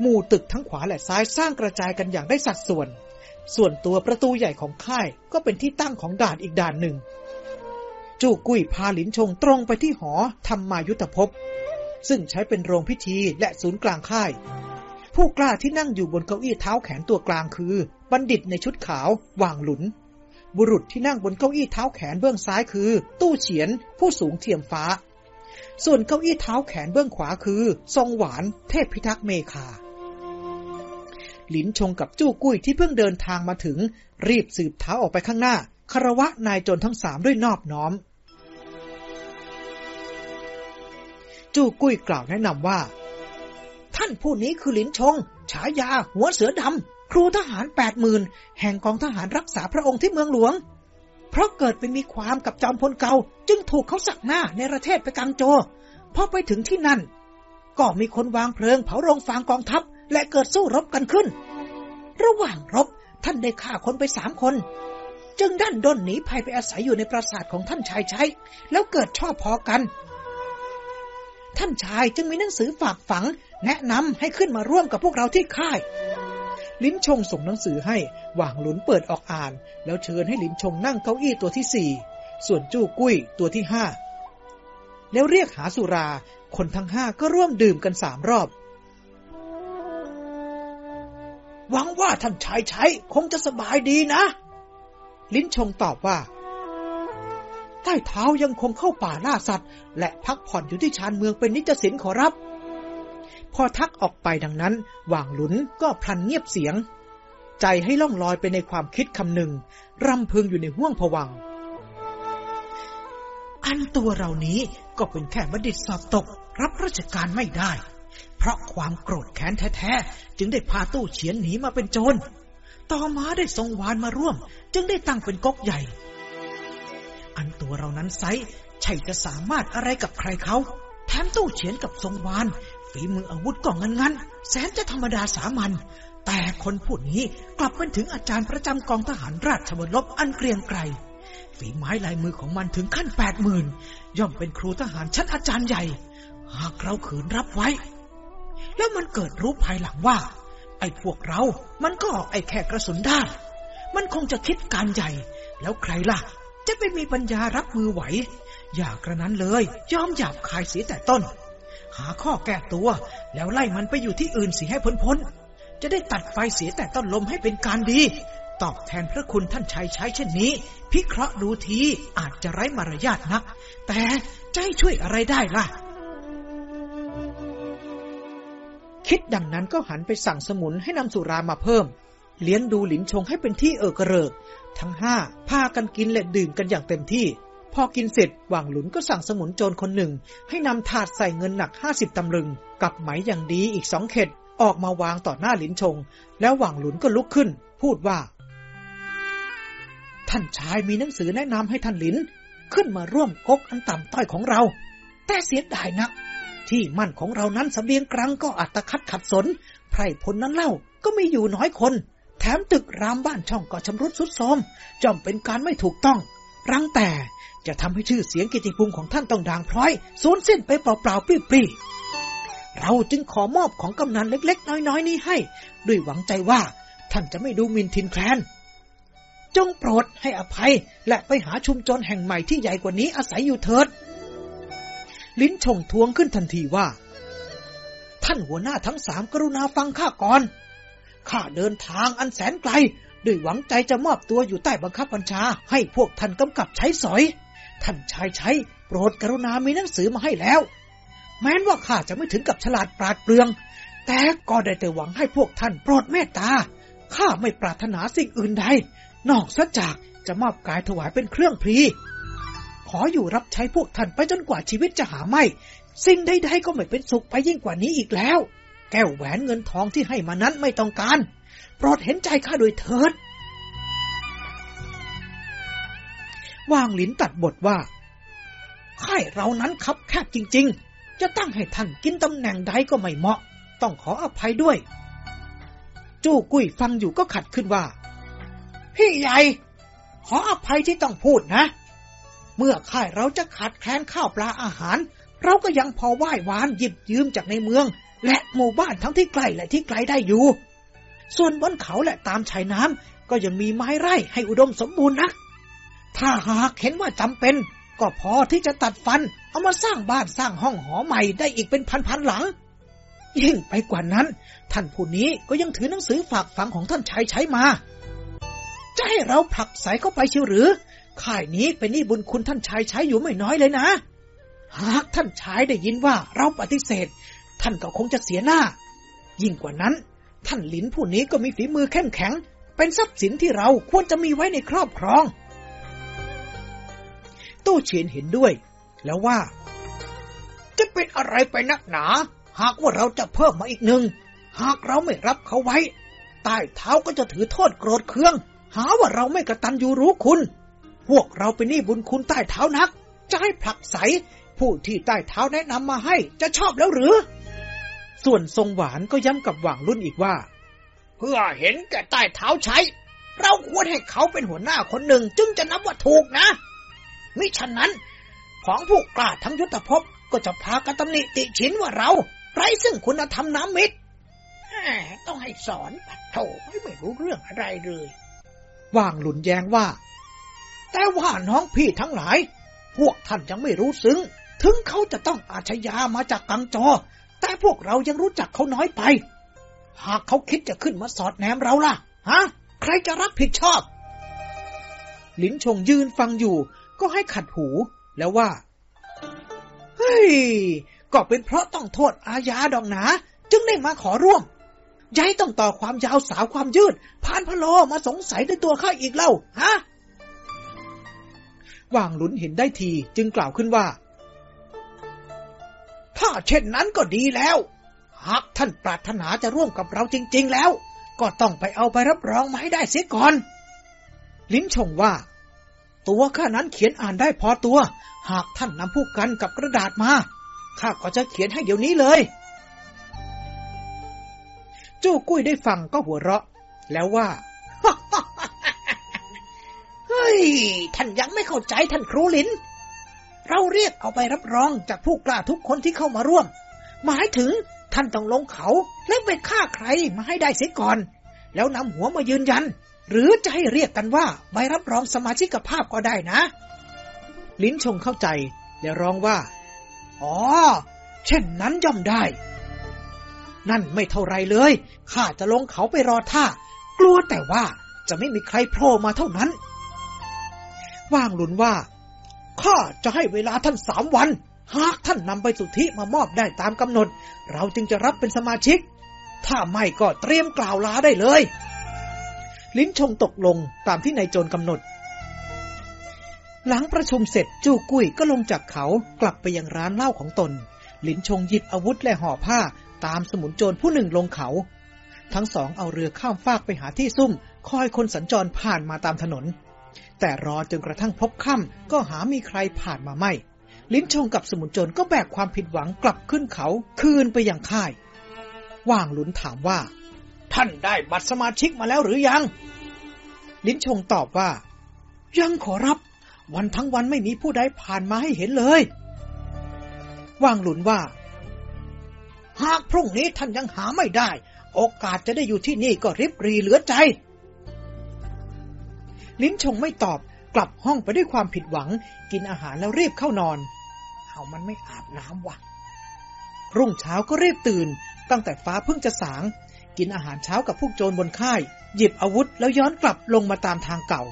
หมู่ตึกทั้งขวาและซ้ายสร้างกระจายกันอย่างได้สัดส่วน ส่วนตัวประตูใหญ่ของค่ายก็เป็นที่ตั้งของด่านอีกด่านหนึ่ง จูกุ้ยพาหลินชงตรงไปที่หอธรรมายุทธภพ ซึ่งใช้เป็นโรงพิธีและศูนย์กลางค่าย ผู้กล้าที่นั่งอยู่บนเก้าอี้เท้าแขนตัวกลางคือ บัณฑิตในชุดขาววางหลุน บุรุษที่นั่งบนเก้าอี้เท้าแขนเบื้องซ้ายคือ ตู้เฉียน ผู้สูงเทียมฟ้า ส่วนเก้าอี้เท้าแขนเบื้องขวาคือ ทรงหวาน เทพพิทักษ์เมคา หลินชงกับจู้กุ้ยที่เพิ่งเดินทางมาถึง รีบสืบเท้าออกไปข้างหน้าคารวะนายจนทั้งสามด้วยนอบน้อม จู้กุ้ยกล่าวแนะนำว่า ท่านผู้นี้คือหลินชง ฉายา หัวเสือดำครูทหารแปดหมื่นแห่งกองทหารรักษาพระองค์ที่เมืองหลวง เพราะเกิดไปมีความกับจอมพลเก่าจึงถูกเขาสักหน้าในประเทศไปกังโจพอไปถึงที่นั่น ก็มีคนวางเพลิงเผาโรงฟางกองทัพ และเกิดสู้รบกันขึ้น ระหว่างรบท่านได้ฆ่าคนไปสามคน จึงด้านด้นหนีภัยไปอาศัยอยู่ในปราสาทของท่านชายใช้ แล้วเกิดชอบพอกัน ท่านชายจึงมีหนังสือฝากฝัง แนะนำให้ขึ้นมาร่วมกับพวกเราที่ค่าย ลิ้นชงส่งหนังสือให้หว่างหลุนเปิดออกอ่าน แล้วเชิญให้ลิ้นชงนั่งเก้าอี้ตัวที่สี่ส่วนจู้กุ้ยตัวที่ห้าแล้วเรียกหาสุรา คนทั้งห้าก็ร่วมดื่มกันสามรอบ หวังว่าท่านชายใช้คงจะสบายดีนะ ลิ้นชงตอบว่า ใต้เท้ายังคงเข้าป่าล่าสัตว์ และพักผ่อนอยู่ที่ชานเมืองเป็นนิจสินขอรับ พอทักออกไปดังนั้นหว่างหลุนก็พลันเงียบเสียง ใจให้ล่องลอยไปในความคิดคำหนึ่ง รำพึงอยู่ในห้วงผวังอันตัวเรานี้ก็เป็นแค่บัณฑิตสอบตก รับราชการไม่ได้ เพราะความโกรธแค้นแท้ๆ จึงได้พาตู้เฉียนหนีมาเป็นโจร ต่อมาได้ทรงวานมาร่วม จึงได้ตั้งเป็นก๊กใหญ่ อันตัวเรานั้นไซใช่จะสามารถอะไรกับใครเขาแถมตู้เฉียนกับทรงวาน ฝีมืออาวุธก็งันงันแสนจะธรรมดาสามัญแต่คนผู้นี้กลับเป็นถึงอาจารย์ประจำกองทหารราชบรลบอันเกรียงไกรฝีไม้ลายมือของมันถึงขั้นแปดหมื่นย่อมเป็นครูทหารชั้นอาจารย์ใหญ่ หากเราขืนรับไว้ แล้วมันเกิดรู้ภายหลังว่า ไอ้พวกเรา มันก็ไอ้แค่กระสุนด้านมันคงจะคิดการใหญ่ แล้วใครล่ะ จะไปมีปัญญารับมือไหว อย่ากระนั้นเลย ยอมหยาบคายเสียแต่ต้น หาข้อแก้ตัว แล้วไล่มันไปอยู่ที่อื่นเสียให้พ้นพ้นจะได้ตัดไฟเสียแต่ต้นลมให้เป็นการดี ตอบแทนพระคุณท่านชายใช้เช่นนี้ พิเคราะห์ดูทีอาจจะไร้มารยาทนัก แต่จะให้ช่วยอะไรได้ล่ะ คิดดังนั้นก็หันไปสั่งสมุนให้นำสุรามาเพิ่ม เลี้ยงดูหลินชงให้เป็นที่เออกระเริก ทั้งห้าพากันกินและดื่มกันอย่างเต็มที่ พอกินเสร็จหว่างหลุนก็สั่งสมุนโจรคนหนึ่ง ให้นำถาดใส่เงินหนักห้าสิบตำลึง กับไหมอย่างดีอีกสองเข็ดออกมาวางต่อหน้าหลินชง แล้วหว่างหลุนก็ลุกขึ้น พูดว่า ท่านชายมีหนังสือแนะนำให้ท่านหลิน ขึ้นมาร่วมกกอันต่ำต้อยของเรา แต่เสียดายนัก ที่มั่นของเรานั้นสเสบียงกลางก็อัตคัดขัดสน ไพรพลนั้นเล่าก็ไม่อยู่น้อยคน แถมตึกรามบ้านช่องก็ชำรุดสุดโทรมจอมเป็นการไม่ถูกต้อง รังแต่จะทำให้ชื่อเสียงกิติภูมิของท่านต้องด่างพร้อยสูญสิ้นไปเปล่าๆปรี้ๆเราจึงขอมอบของกำนันเล็ก ๆ น้อยๆนี้ให้ ด้วยหวังใจว่าท่านจะไม่ดูหมินทินแคลนจงโปรดให้อภัยและไปหาชุมชนแห่งใหม่ที่ใหญ่กว่านี้อาศัยอยู่เถิด ลิ้นชงทวงขึ้นทันทีว่า ท่านหัวหน้าทั้งสามกรุณาฟังข้าก่อน ข้าเดินทางอันแสนไกลด้วยหวังใจจะมอบตัวอยู่ใต้บังคับบัญชา ให้พวกท่านกำกับใช้สอย ท่านชายใช้โปรดกรุณามีหนังสือมาให้แล้ว แม้นว่าข้าจะไม่ถึงกับฉลาดปราดเปรื่อง แต่ก็ได้แต่หวังให้พวกท่านโปรดเมตตา ข้าไม่ปรารถนาสิ่งอื่นใด นอกจากจะมอบกายถวายเป็นเครื่องพรี ออยู่รับใช้พวกท่านไปจนกว่าชีวิตจะหาไม่ สิ่งใดๆก็ไม่เป็นสุขไปยิ่งกว่านี้อีกแล้ว แก้วแหวนเงินทองที่ให้มานั้นไม่ต้องการ โปรดเห็นใจข้าโดยเถิดวางหลินตัดบทว่าค่ายเรานั้นคับแคบจริง ๆ จะตั้งให้ท่านกินตำแหน่งใดก็ไม่เหมาะ ต้องขออภัยด้วย จู้กุ้ยฟังอยู่ก็ขัดขึ้นว่า พี่ใหญ่ ขออภัยที่ต้องพูดนะ เมื่อค่ายเราจะขาดแคลนข้าวปลาอาหาร เราก็ยังพอไหว้วานหยิบยืมจากในเมือง และหมู่บ้านทั้งที่ใกล้และที่ไกลได้อยู่ ส่วนบนเขาและตามชายน้ำก็ยังมีไม้ไร่ให้อุดมสมบูรณ์นัก ถ้าหากเห็นว่าจำเป็น ก็พอที่จะตัดฟัน เอามาสร้างบ้านสร้างห้องหอใหม่ได้อีกเป็นพันๆหลัง ยิ่งไปกว่านั้น ท่านผู้นี้ก็ยังถือหนังสือฝากฝังของท่านชายใช้มาจะให้เราผลักใสเข้าไปเชียวหรือ ข่ายนี้เป็นหนี้บุญคุณท่านชายใช้อยู่ไม่น้อยเลยนะ หากท่านชายได้ยินว่าเราปฏิเสธ ท่านก็คงจะเสียหน้า ยิ่งกว่านั้น ท่านหลินผู้นี้ก็มีฝีมือเข้มแข็ง เป็นทรัพย์สินที่เราควรจะมีไว้ในครอบครอง ตู้เฉียนเห็นด้วย แล้วว่า จะเป็นอะไรไปนักหนา หากว่าเราจะเพิ่มมาอีกหนึ่งหากเราไม่รับเขาไว้ใต้เท้าก็จะถือโทษโกรธเคือง หาว่าเราไม่กระตันยูรู้คุณ พวกเราเป็นหนี้บุญคุณใต้เท้านัก จะให้ผลักใส ผู้ที่ใต้เท้าแนะนำมาให้จะชอบแล้วหรือ ส่วนทรงหวานก็ย้ำกับหว่างรุ่นอีกว่า เพื่อเห็นแก่ใต้เท้าใช้ เราควรให้เขาเป็นหัวหน้าคนหนึ่งจึงจะนับว่าถูกนะ มิฉะนั้น ของผู้กล้าทั้งยุทธภพก็จะพากันตำหนิติฉินว่าเรา ไร้ซึ่งคุณธรรมน้ำมิตรต้องให้สอนปัดโถไม่รู้เรื่องอะไรเลยว่างหลุนแย้งว่า แต่ว่าน้องพี่ทั้งหลาย พวกท่านยังไม่รู้ซึ้ง ถึงเขาจะต้องอาชญามาจากกังจอ แต่พวกเรายังรู้จักเขาน้อยไป หากเขาคิดจะขึ้นมาสอดแนมเราล่ะ ฮะ ใครจะรับผิดชอบ ลิ้นชงยืนฟังอยู่ ก็ให้ขัดหูแล้วว่า เฮ้ย ก็เป็นเพราะต้องโทษอาญาดองหนา จึงได้มาขอร่วมย้ายต้องต่อความยาวสาวความยืดพานพะโลมาสงสัยในตัวข้าอีกเล่า ฮะ ว่างหลุนเห็นได้ทีจึงกล่าวขึ้นว่า ถ้าเช่นนั้นก็ดีแล้ว หากท่านปรารถนาจะร่วมกับเราจริง ๆ แล้ว ก็ต้องไปเอาใบรับรองมาให้ได้เสียก่อน ลิ้นชงว่า ตัวข้านั้นเขียนอ่านได้พอตัว หากท่านนำผู้กันกับกระดาษมาข้าก็จะเขียนให้เดี๋ยวนี้เลยจู้กุ้ยได้ฟังก็หัวเราะ แล้วว่า ย ท่านยังไม่เข้าใจท่านครูลิน เราเรียกเอาไปรับรองจากผู้กล้าทุกคนที่เข้ามาร่วม หมายถึงท่านต้องลงเขาแล้วไปฆ่าใครมาให้ได้เสียก่อน แล้วนำหัวมายืนยัน หรือจะให้เรียกกันว่าใบรับรองสมาชิกภาพก็ได้นะ ลิ้นชงเข้าใจแล้วร้องว่า อ๋อ เช่นนั้นย่อมได้ นั่นไม่เท่าไรเลย ข้าจะลงเขาไปรอท่า กลัวแต่ว่าจะไม่มีใครโผล่มาเท่านั้น ว่างหลุนว่า ข้าจะให้เวลาท่านสามวัน หากท่านนำไปสุทธิมามอบได้ตามกำหนด เราจึงจะรับเป็นสมาชิก ถ้าไม่ก็เตรียมกล่าวลาได้เลย ลิ้นชงตกลงตามที่นายโจรกำหนด หลังประชุมเสร็จจู้กุ้ยก็ลงจากเขากลับไปยังร้านเหล้าของตน ลิ้นชงหยิบอาวุธและห่อผ้าตามสมุนโจรผู้หนึ่งลงเขา ทั้งสองเอาเรือข้ามฟากไปหาที่ซุ่ม คอยคนสัญจรผ่านมาตามถนน แต่รอจนกระทั่งพบค่ำก็หามีใครผ่านมาไม่ ลิ้นชงกับสมุนโจรก็แบกความผิดหวังกลับขึ้นเขา คืนไปยังค่าย ว่างหลุนถามว่า ท่านได้บัตรสมาชิกมาแล้วหรือยัง ลิ้นชงตอบว่า ยังขอรับ วันทั้งวันไม่มีผู้ใดผ่านมาให้เห็นเลย ว่างหลุนว่า หากพรุ่งนี้ท่านยังหาไม่ได้ โอกาสจะได้อยู่ที่นี่ก็ริบรีเหลือใจ ลิ้นชงไม่ตอบ กลับห้องไปด้วยความผิดหวัง กินอาหารแล้วรีบเข้านอน เอามันไม่อาบน้ำวะรุ่งเช้าก็รีบตื่น ตั้งแต่ฟ้าเพิ่งจะสาง กินอาหารเช้ากับพวกโจรบนค่าย หยิบอาวุธแล้วย้อนกลับลงมาตามทางเก่า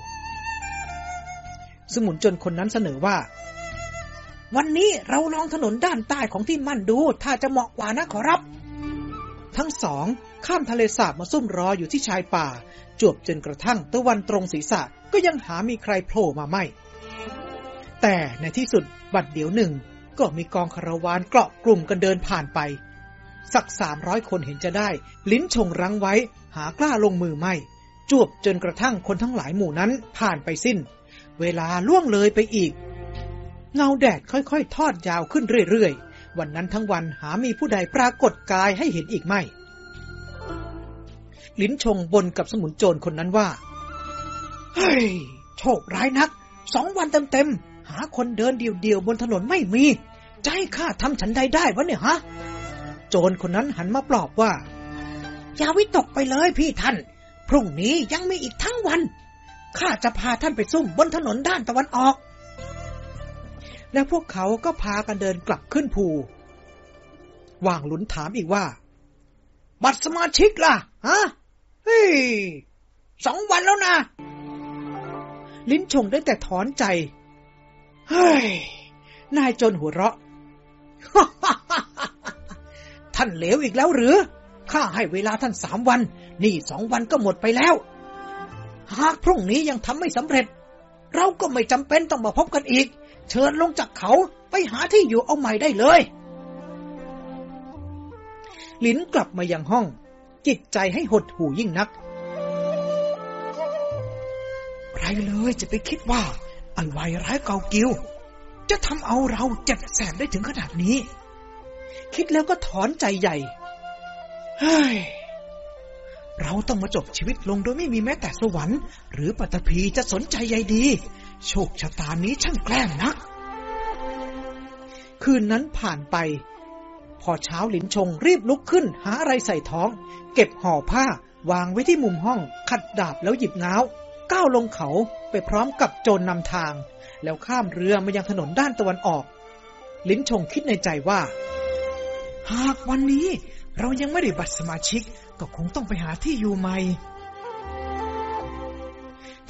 สมุนจนคนนั้นเสนอว่า วันนี้เราลองถนนด้านใต้ของที่มั่นดู ถ้าจะเหมาะกว่านะขอรับ ทั้งสองข้ามทะเลสาบมาซุ่มรออยู่ที่ชายป่า จวบจนกระทั่งตะวันตรงศีรษะก็ยังหามีใครโผล่มาไม่ แต่ในที่สุดบัดเดี๋ยวหนึ่ง ก็มีกองคาราวานเกาะกลุ่มกันเดินผ่านไป สักสามร้อยคนเห็นจะได้ ลิ้นชงรั้งไว้ หากล้าลงมือไม่ จวบจนกระทั่งคนทั้งหลายหมู่นั้นผ่านไปสิ้น เวลาล่วงเลยไปอีก เงาแดดค่อยๆ ทอดยาวขึ้นเรื่อยๆ วันนั้นทั้งวันหามีผู้ใดปรากฏกายให้เห็นอีกไม่ ลิ้นชงบนกับสมุนโจรคนนั้นว่า เฮ้ย โชคร้ายนัก สองวันเต็มๆ หาคนเดินเดี่ยวๆ บนถนนไม่มี จะให้ข้าทำฉันใดได้วะเนี่ยฮะ โจรคนนั้นหันมาปลอบว่า อย่าวิตกไปเลยพี่ท่าน พรุ่งนี้ยังมีอีกทั้งวัน ข้าจะพาท่านไปซุ่มบนถนนด้านตะวันออก และพวกเขาก็พากันเดินกลับขึ้นภูว่างหลุนถามอีกว่า บัตรสมาชิกล่ะ ฮะ เฮ้ยสองวันแล้วนะ ลิ้นชงได้แต่ถอนใจ เฮ้ย นายจนหัวเราะ ท่านเหลวอีกแล้วหรือ ข้าให้เวลาท่านสามวัน นี่สองวันก็หมดไปแล้ว หากพรุ่งนี้ยังทำไม่สำเร็จ เราก็ไม่จำเป็นต้องมาพบกันอีก เชิญลงจากเขาไปหาที่อยู่เอาใหม่ได้เลย ลินกลับมายังห้อง จิตใจให้หดหูยิ่งนักใครเลยจะไปคิดว่าอันวายร้ายเกากิว จะทำเอาเราเจ็บแสบได้ถึงขนาดนี้ คิดแล้วก็ถอนใจใหญ่เฮ้ยเราต้องมาจบชีวิตลงโดยไม่มีแม้แต่สวรรค์ หรือปัตภีจะสนใจใยดี โชคชะตานี้ช่างแกล้งนัก คืนนั้นผ่านไป พอเช้าหลินชงรีบลุกขึ้นหาอะไรใส่ท้อง เก็บห่อผ้าวางไว้ที่มุมห้อง ขัดดาบแล้วหยิบง้าวก้าวลงเขาไปพร้อมกับโจรนนำทาง แล้วข้ามเรือมายังถนนด้านตะวันออก ลิ้นชงคิดในใจว่า หากวันนี้เรายังไม่ได้บัตรสมาชิก ก็คงต้องไปหาที่อยู่ใหม่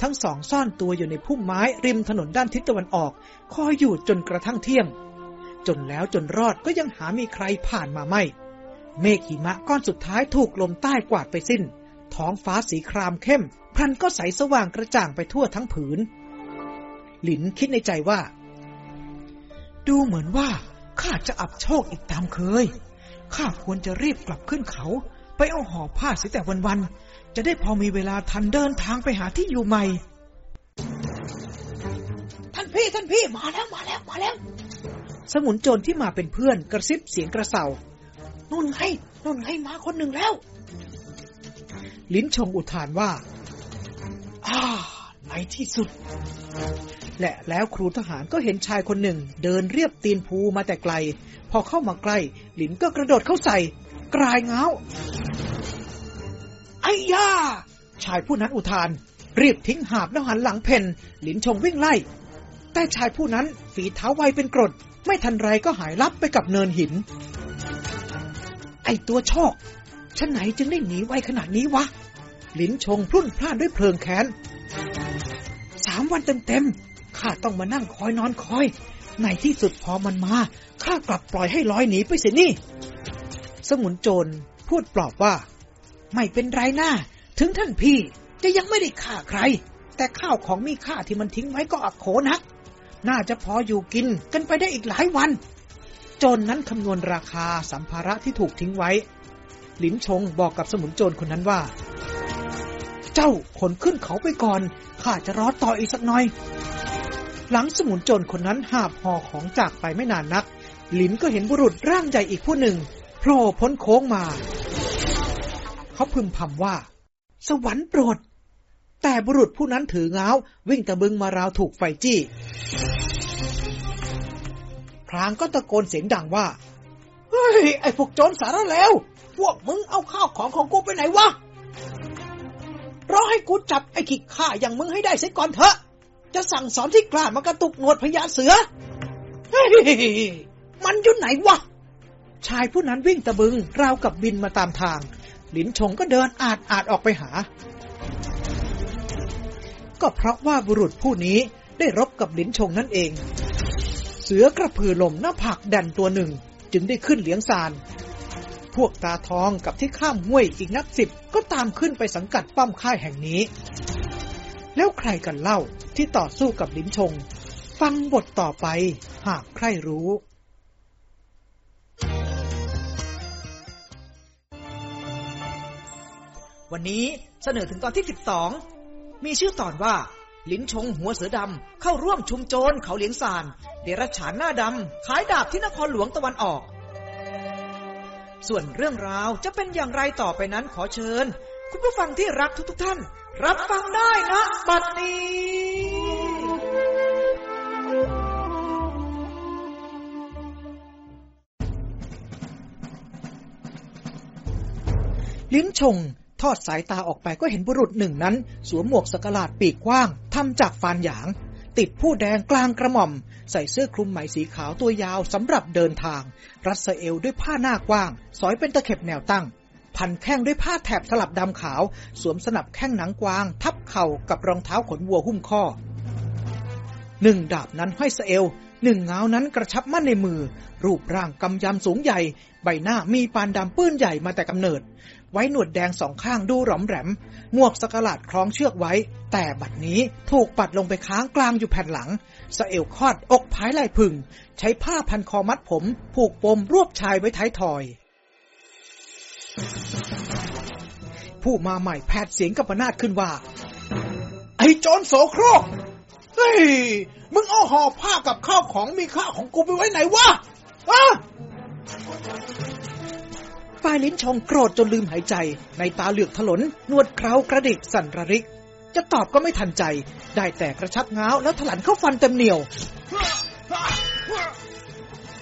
ทั้งสองซ่อนตัวอยู่ในพุ่มไม้ริมถนนด้านทิศตะวันออก คอยอยู่จนกระทั่งเที่ยง จนแล้วจนรอดก็ยังหามีใครผ่านมาไม่ เมฆหิมะก้อนสุดท้ายถูกลมใต้กวาดไปสิ้น ท้องฟ้าสีครามเข้มพลันก็ใสสว่างกระจ่างไปทั่วทั้งผืน หลินคิดในใจว่า ดูเหมือนว่าข้าจะอับโชคอีกตามเคย ข้าควรจะรีบกลับขึ้นเขา ไปเอาห่อผ้าเสียแต่วันๆ จะได้พอมีเวลาทันเดินทางไปหาที่อยู่ใหม่ ท่านพี่ท่านพี่มาแล้วมาแล้วมาแล้ว สมุนโจรที่มาเป็นเพื่อนกระซิบเสียงกระเซานุ่นไงนุ่นไงมาคนหนึ่งแล้ว ลิ้นชงอุทานว่าอ่าในที่สุด และแล้วครูทหารก็เห็นชายคนหนึ่ง เดินเรียบตีนภูมาแต่ไกล พอเข้ามาใกล้หลินก็กระโดดเข้าใส่กรายเงาไอ้ย่าชายผู้นั้นอุทาน รีบทิ้งหาบแล้วหันหลังเพนหลินชงวิ่งไล่ แต่ชายผู้นั้นฝีเท้าไวเป็นกรด ไม่ทันไรก็หายลับไปกับเนินหิน ไอตัวชอกฉันไหนจึงได้หนีไวขนาดนี้วะ หลินชงพรุ่นพล่านด้วยเพลิงแค้นสามวันเต็มๆ ข้าต้องมานั่งคอยนอนคอย ในที่สุดพอมันมา ข้ากลับปล่อยให้ลอยหนีไปเสียนี่ สมุนโจรพูดปลอบว่า ไม่เป็นไรหน้า ถึงท่านพี่จะยังไม่ได้ฆ่าใคร แต่ข้าวของมีค่าที่มันทิ้งไว้ก็อักโขนัก น่าจะพออยู่กินกันไปได้อีกหลายวัน โจรนนั้นคำนวณราคาสัมภาระที่ถูกทิ้งไว้ หลินชงบอกกับสมุนโจรคนนั้นว่า เจ้าขนขึ้นเขาไปก่อน ข้าจะรอต่ออีกสักหน่อย หลังสมุนโจรคนนั้นหาบห่อของจากไปไม่นานนัก หลินก็เห็นบุรุษร่างใหญ่อีกผู้หนึ่งโผล่พ้นโค้งมา เขาพึมพำว่า สวรรค์โปรด แต่บุรุษผู้นั้นถือเงาวิ่งตะบึงมาราวถูกไฟจี้ พรางก็ตะโกนเสียงดังว่า เฮ้ย ไอ้พวกโจรสารแล้ว พวกมึงเอาข้าวของของกูไปไหนวะรอให้กูจับไอ้ขี้ข้าอย่างมึงให้ได้เสียก่อนเถอะ จะสั่งสอนที่กล้ามากระตุกหนวดพญาเสือ เฮ้ย มันอยู่ไหนวะ ชายผู้นั้นวิ่งตะบึงราวกับบินมาตามทาง หลินชงก็เดินอาดอาดออกไปหา ก็เพราะว่าบุรุษผู้นี้ได้รบกับลินชงนั่นเอง เสือกระพือลมหน้าผักดันตัวหนึ่ง จึงได้ขึ้นเลี้ยงซาน พวกตาทองกับที่ข้ามห้วยอีกนับสิบก็ตามขึ้นไปสังกัดป้อมค่ายแห่งนี้ แล้วใครกันเล่าที่ต่อสู้กับลิ้นชง ฟังบทต่อไปหากใครรู้วันนี้เสนอถึงตอนที่ 12 มีชื่อตอนว่าลิ้นชงหัวเสือดำเข้าร่วมชุมโจรเขาเลี้ยงสารเดรัจฉานหน้าดำขายดาบที่นครหลวงตะวันออก ส่วนเรื่องราวจะเป็นอย่างไรต่อไปนั้นขอเชิญ คุณผู้ฟังที่รักทุกๆทท่าน รับฟังได้นะบัดนี้ลิ้นชง ทอดสายตาออกไปก็เห็นบุรุษหนึ่งนั้น สวมหมวกสกลาดปีกกว้างทำจากฟานหยาง ติดผู้แดงกลางกระหม่อม ใส่เสื้อคลุมไหมสีขาวตัวยาวสำหรับเดินทาง รัดสเอวด้วยผ้าหน้ากว้าง สอยเป็นตะเข็บแนวตั้ง พันแข้งด้วยผ้าแถบสลับดำขาว สวมสนับแข้งหนังกวาง ทับเข่ากับรองเท้าขนวัวหุ้มข้อหนึ่งดาบนั้นห้อยสเอวหนึ่งเงานั้นกระชับมั่นในมือ รูปร่างกำยำสูงใหญ่ ใบหน้ามีปานดำปื้นใหญ่มาแต่กำเนิด ไว้หนวดแดงสองข้างดูหรอมแหลม หมวกสกลาดคล้องเชือกไว้ แต่บัดนี้ถูกปัดลงไปค้างกลางอยู่แผ่นหลังสะเอวคอดอกพายไหลพึ่งใช้ผ้าพันคอมัดผม ผูกปมรวบชายไว้ท้ายทอย ผู้มาใหม่แผดเสียงกับปนาดขึ้นว่า ไอ้โจรโสโครกเฮ้ย มึงเอาห่อผ้ากับข้าวของมีค่าของกูไปไว้ไหนวะอะ ฝ่ายลิ้นชองโกรธจนลืมหายใจ ในตาเหลือกถลน นวดเครากระดิกสั่นระริก จะตอบก็ไม่ทันใจ ได้แต่กระชับง้าวแล้วถลันเข้าฟันเต็มเหนียว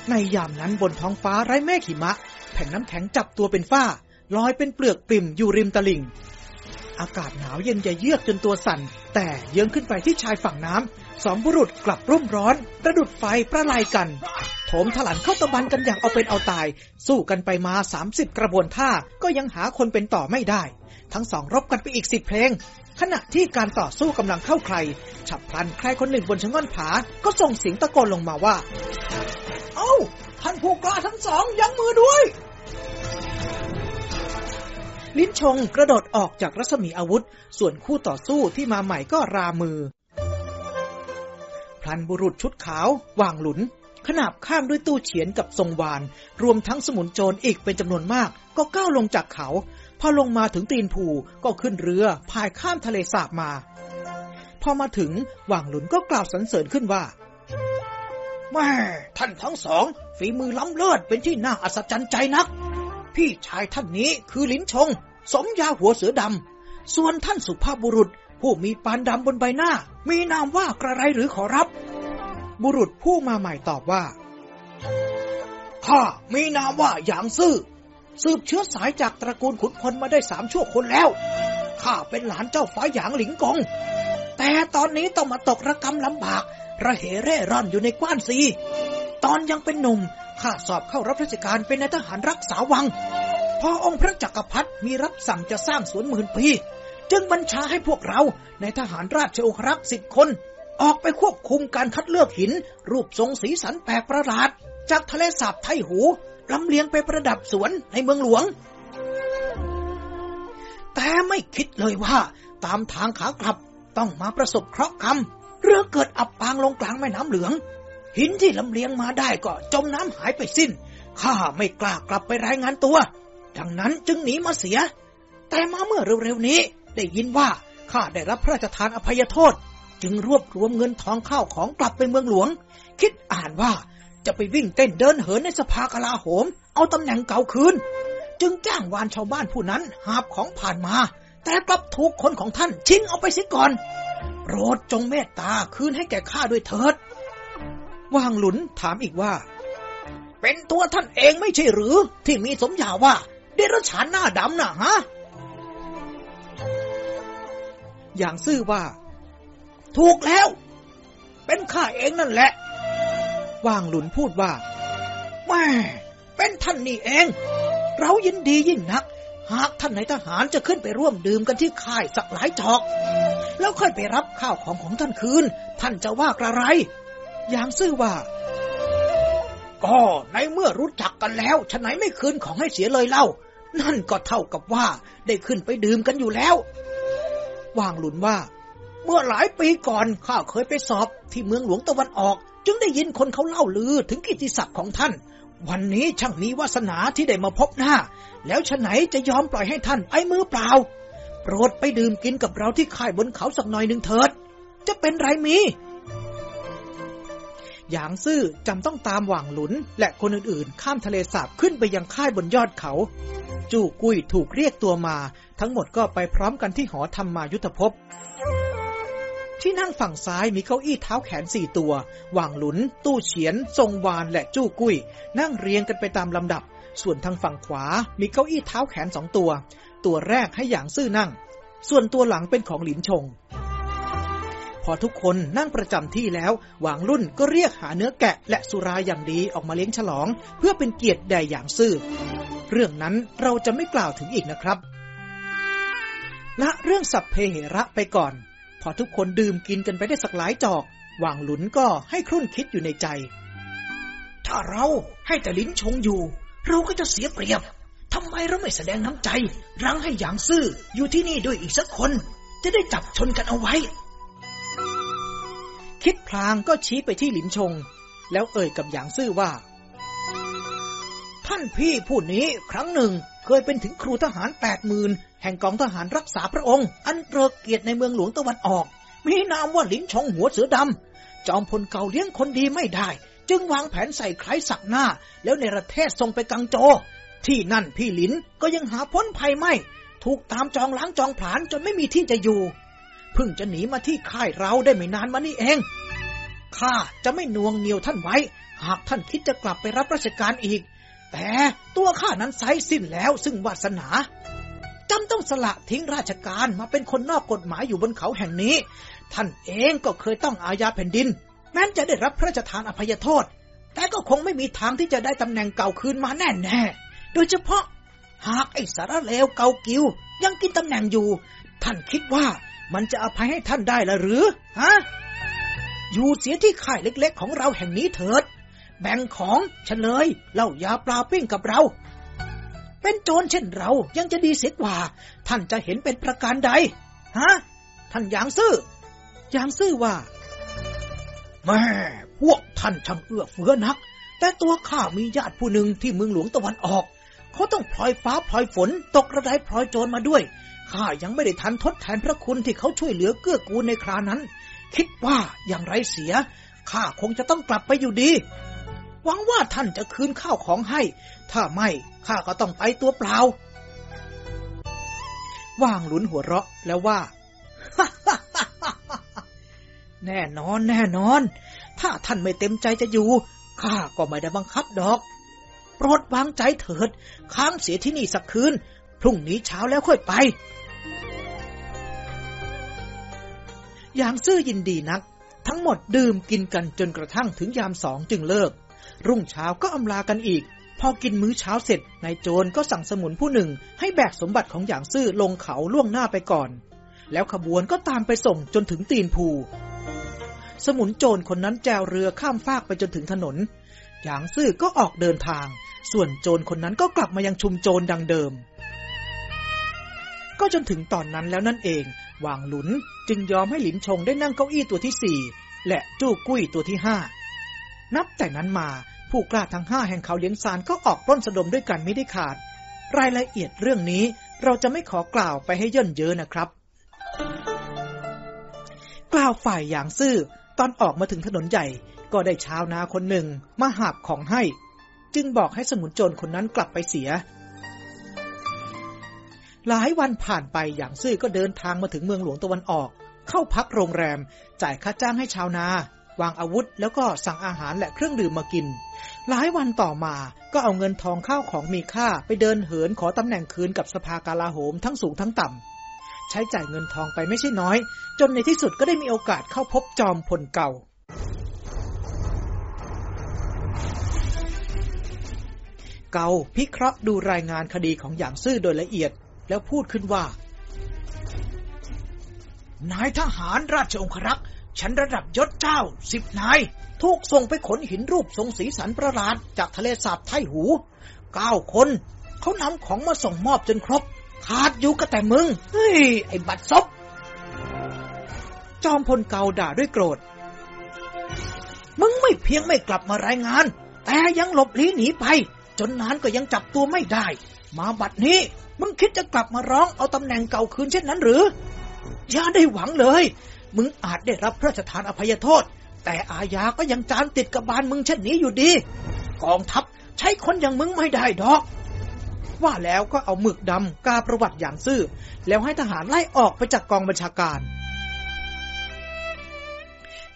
ในยามนั้นบนท้องฟ้าไร้แม่ขิมะ แผ่นน้ำแข็งจับตัวเป็นฝ้า ลอยเป็นเปลือกปิ่มอยู่ริมตลิ่ง อากาศหนาวเย็นจะเยือกจนตัวสั่น แต่เยื้องขึ้นไปที่ชายฝั่งน้ำ สองบุรุษกลับรุ่มร้อนประดุดไฟประลายกัน โถมถลันเข้าตะบันกันอย่างเอาเป็นเอาตาย สู้กันไปมา30กระบวนท่าก็ยังหาคนเป็นต่อไม่ได้ ทั้งสองรบกันไปอีกสิบเพลง ขณะที่การต่อสู้กำลังเข้าใคร ฉับพลันใครคนหนึ่งบนชะง่อนผา ก็ส่งเสียงตะโกนลงมาว่า เอ้าท่านผู้กล้าทั้งสองยังมือด้วยลิ้นชงกระโดดออกจากรัศมีอาวุธ ส่วนคู่ต่อสู้ที่มาใหม่ก็รามือ พลันบุรุษชุดขาว วางหลุน ขนาบข้างด้วยตู้เฉียนกับทรงวาน รวมทั้งสมุนโจรอีกเป็นจำนวนมาก ก็ก้าวลงจากเขา พอลงมาถึงตีนผูก็ขึ้นเรือพายข้ามทะเลสาบมา พอมาถึงว่างหลุนก็กล่าวสรรเสริญขึ้นว่าแม่ท่านทั้งสอง ฝีมือล้ำเลิศเป็นที่น่าอัศจรรย์ใจนัก พี่ชายท่านนี้คือลิ้นชง สมยาหัวเสือดำส่วนท่านสุภาพบุรุษ ผู้มีปานดำบนใบหน้า มีนามว่ากระไรหรือขอรับ บุรุษผู้มาใหม่ตอบว่าข้ามีนามว่าหยางซื่อ สืบเชื้อสายจากตระกูลขุนพลมาได้สามชั่วคนแล้วข้าเป็นหลานเจ้าฟ้าหยางหลิงกง แต่ตอนนี้ต้องมาตกระกรรมลำบาก ระเหเร่ร่อนอยู่ในกว้านซี ตอนยังเป็นหนุ่มข้าสอบเข้ารับราชการเป็นนายทหารรักษาวัง พอองค์พระจักรพรรดิมีรับสั่งจะสร้างสวนหมื่นปี จึงบัญชาให้พวกเราในทหารราชโองครักษ์สิบคน ออกไปควบคุมการคัดเลือกหิน รูปทรงสีสันแปลกประหลาด จากทะเลสาบไทหูลำเลียงไปประดับสวนในเมืองหลวง แต่ไม่คิดเลยว่า ตามทางขากลับต้องมาประสบเคราะห์กรรมเรือเกิดอับปางลงกลางแม่น้ำเหลือง หินที่ลำเลียงมาได้ก็จมน้ำหายไปสิ้นข้าไม่กล้ากลับไปรายงานตัว ดังนั้นจึงหนีมาเสีย แต่มาเมื่อเร็วๆนี้ ได้ยินว่าข้าได้รับพระราชทานอภัยโทษ จึงรวบรวมเงินทองข้าวของกลับไปเมืองหลวง คิดอ่านว่าจะไปวิ่งเต้นเดินเหินในสภากลาโหม เอาตำแหน่งเก่าคืน จึงจ้างวานชาวบ้านผู้นั้นหาบของผ่านมา แต่กลับถูกคนของท่านชิงเอาไปเสียก่อนโปรดจงเมตตาคืนให้แก่ข้าด้วยเถิดวางหลุนถามอีกว่า เป็นตัวท่านเองไม่ใช่หรือ ที่มีสมญาว่าเดรัจฉานหน้าดำน่ะฮะ อย่างซื่อว่า ถูกแล้ว เป็นข้าเองนั่นแหละวางหลุนพูดว่าแม่เป็นท่านนี่เอง เรายินดียิ่งนัก หากท่านในทหารจะขึ้นไปร่วมดื่มกันที่ค่ายสักหลายจอก แล้วค่อยไปรับข้าวของของท่านคืน ท่านจะว่ากระไร อย่างซื่อว่าก็ในเมื่อรู้จักกันแล้วฉะไหนไม่คืนของให้เสียเลยเล่า นั่นก็เท่ากับว่าได้ขึ้นไปดื่มกันอยู่แล้ว วางหลุนว่า เมื่อหลายปีก่อนข้าเคยไปสอบที่เมืองหลวงตะวันออก จึงได้ยินคนเขาเล่าลือถึงกิตติศักดิ์ของท่าน วันนี้ช่างมีวาสนาที่ได้มาพบหน้า แล้วฉะไหนจะยอมปล่อยให้ท่านไอ้มือเปล่า โปรดไปดื่มกินกับเราที่ค่ายบนเขาสักหน่อยหนึ่งเถิด จะเป็นไรมีหยางซื่อจำต้องตามหว่างหลุน และคนอื่นๆ ข้ามทะเลสาบขึ้นไปยังค่ายบนยอดเขา จู่กุยถูกเรียกตัวมา ทั้งหมดก็ไปพร้อมกันที่หอธรรมายุทธภพ ที่นั่งฝั่งซ้ายมีเก้าอี้เท้าแขนสี่ตัวหว่างหลุน ตู้เฉียน ทรงวานและจู้กุ้ย นั่งเรียงกันไปตามลำดับ ส่วนทางฝั่งขวามีเก้าอี้เท้าแขนสองตัว ตัวแรกให้หยางซื่อนั่ง ส่วนตัวหลังเป็นของหลินชง พอทุกคนนั่งประจำที่แล้วหวางรุ่นก็เรียกหาเนื้อแกะและสุราอย่างดีออกมาเลี้ยงฉลอง เพื่อเป็นเกียรติแด่หยางซื่อเรื่องนั้นเราจะไม่กล่าวถึงอีกนะครับ ละเรื่องสัพเพเหระไปก่อน พอทุกคนดื่มกินกันไปได้สักหลายจอกหว่างหลุนก็ให้ครุ่นคิดอยู่ในใจ ถ้าเราให้แต่ลิ้นชงอยู่ เราก็จะเสียเปรียบทำไมเราไม่แสดงน้ำใจ รั้งให้หยางซื่ออยู่ที่นี่ด้วยอีกสักคน จะได้จับชนกันเอาไว้ คิดพลางก็ชี้ไปที่หลินชง แล้วเอ่ยกับหยางซื่อว่า ท่านพี่ผู้นี้ครั้งหนึ่ง เคยเป็นถึงครูทหารแปดหมื่นแห่งกองทหารรักษาพระองค์ อันเกริกเกียรติในเมืองหลวงตะวันออก มีนามว่าหลินชงหัวเสือดำ จอมพลเก่าเลี้ยงคนดีไม่ได้ จึงวางแผนใส่ใครสักหน้า แล้วในประเทศส่งไปกังโจ ที่นั่นพี่หลินก็ยังหาพ้นภัยไม่ ถูกตามจองล้างจองผลาญจนไม่มีที่จะอยู่เพิ่งจะหนีมาที่ค่ายเราได้ไม่นานมานี่เองข้าจะไม่นวงเหนียวท่านไว้ หากท่านคิดจะกลับไปรับราชการอีก แต่ตัวข้านั้นไซสิ้นแล้วซึ่งวาสนาจำต้องสละทิ้งราชการมาเป็นคนนอกกฎหมายอยู่บนเขาแห่งนี้ ท่านเองก็เคยต้องอาญาแผ่นดิน แม้นจะได้รับพระราชทานอภัยโทษ แต่ก็คงไม่มีทางที่จะได้ตำแหน่งเก่าคืนมาแน่แน่โดยเฉพาะหากไอ้สารเลวเกากิว ยังกินตำแหน่งอยู่ ท่านคิดว่ามันจะอภัยให้ท่านได้ละหรือ ฮะ อยู่เสียที่ค่ายเล็ก ๆ ของเราแห่งนี้เถิด แบ่งของเฉลยเล้ายาปลาปิ้งกับเรา เป็นโจรเช่นเรายังจะดีเสียกว่า ท่านจะเห็นเป็นประการใด ฮะ ท่านยางซื่อยางซื่อว่าแม่พวกท่านช่างเอื้อเฟื้อนัก แต่ตัวข้ามีญาติผู้หนึ่งที่เมืองหลวงตะวันออก เขาต้องพลอยฟ้าพลอยฝน ตกกระไดพลอยโจรมาด้วยข้ายังไม่ได้ทันทดแทนพระคุณที่เขาช่วยเหลือเกื้อกูลในครานั้น คิดว่าอย่างไรเสียข้าคงจะต้องกลับไปอยู่ดี หวังว่าท่านจะคืนข้าวของให้ ถ้าไม่ข้าก็ต้องไปตัวเปล่า ว่างหลุนหัวเราะแล้วว่า แน่นอนแน่นอน ถ้าท่านไม่เต็มใจจะอยู่ ข้าก็ไม่ได้บังคับดอก โปรดวางใจเถิด ค้างเสียที่นี่สักคืน พรุ่งนี้เช้าแล้วค่อยไปอย่างซื่อยินดีนัก ทั้งหมดดื่มกินกันจนกระทั่งถึงยามสองจึงเลิก รุ่งเช้าก็อำลากันอีก พอกินมื้อเช้าเสร็จนายโจรก็สั่งสมุนผู้หนึ่ง ให้แบกสมบัติของอย่างซื่อลงเขาล่วงหน้าไปก่อน แล้วขบวนก็ตามไปส่งจนถึงตีนภู สมุนโจรคนนั้นแจวเรือข้ามฟากไปจนถึงถนนหยางซื่อก็ออกเดินทาง ส่วนโจรคนนั้นก็กลับมายังชุมโจรดังเดิมก็จนถึงตอนนั้นแล้วนั่นเอง วางหลุนจึงยอมให้หลินชงได้นั่งเก้าอี้ตัวที่สี่และจู้กุ้ยตัวที่ห้า นับแต่นั้นมา ผู้กล้าทั้งห้าแห่งเขาเลี้ยงซานก็ออกปล้นสะดมด้วยกันไม่ได้ขาด รายละเอียดเรื่องนี้เราจะไม่ขอกล่าวไปให้ย่นเยอะนะครับ กล่าวฝ่ายอย่างซื่อตอนออกมาถึงถนนใหญ่ก็ได้ชาวนาคนหนึ่งมาหาบของให้ จึงบอกให้สมุนโจรคนนั้นกลับไปเสีย หลายวันผ่านไปอย่างซื่อก็เดินทางมาถึงเมืองหลวงตะวันออก เข้าพักโรงแรม จ่ายค่าจ้างให้ชาวนา วางอาวุธ แล้วก็สั่งอาหารและเครื่องดื่มมากิน หลายวันต่อมาก็เอาเงินทองข้าวของมีค่าไปเดินเหินขอตำแหน่งคืนกับสภากาลาโหมทั้งสูงทั้งต่ำใช้จ่ายเงินทองไปไม่ใช่น้อย จนในที่สุดก็ได้มีโอกาสเข้าพบจอมพลเก่าเกาพิเคราะห์ดูรายงานคดีของอย่างซื่อโดยละเอียด แล้วพูดขึ้นว่า นายทหารราชองครักษ์ ฉันระดับยศเจ้าสิบนาย ถูกส่งไปขนหินรูปทรงสีสันประหลาดจากทะเลสาบไทหูเก้าคน เขานำของมาส่งมอบจนครบ ขาดอยู่ก็แต่มึง เฮ้ย ไอ้บัดซบจอมพลเกาด่าด้วยโกรธ มึงไม่เพียงไม่กลับมารายงาน แต่ยังหลบลี้หนีไป จนนานก็ยังจับตัวไม่ได้ มาบัดนี้ มึงคิดจะกลับมาร้องเอาตำแหน่งเก่าคืนเช่นนั้นหรืออย่าได้หวังเลย มึงอาจได้รับพระราชทานอภัยโทษ แต่อาญาก็ยังจานติดกับบานมึงเช่นนี้อยู่ดี กองทัพใช้คนอย่างมึงไม่ได้ดอก ว่าแล้วก็เอาหมึกดำกาประวัติอย่างซื่อ แล้วให้ทหารไล่ออกไปจากกองบัญชาการ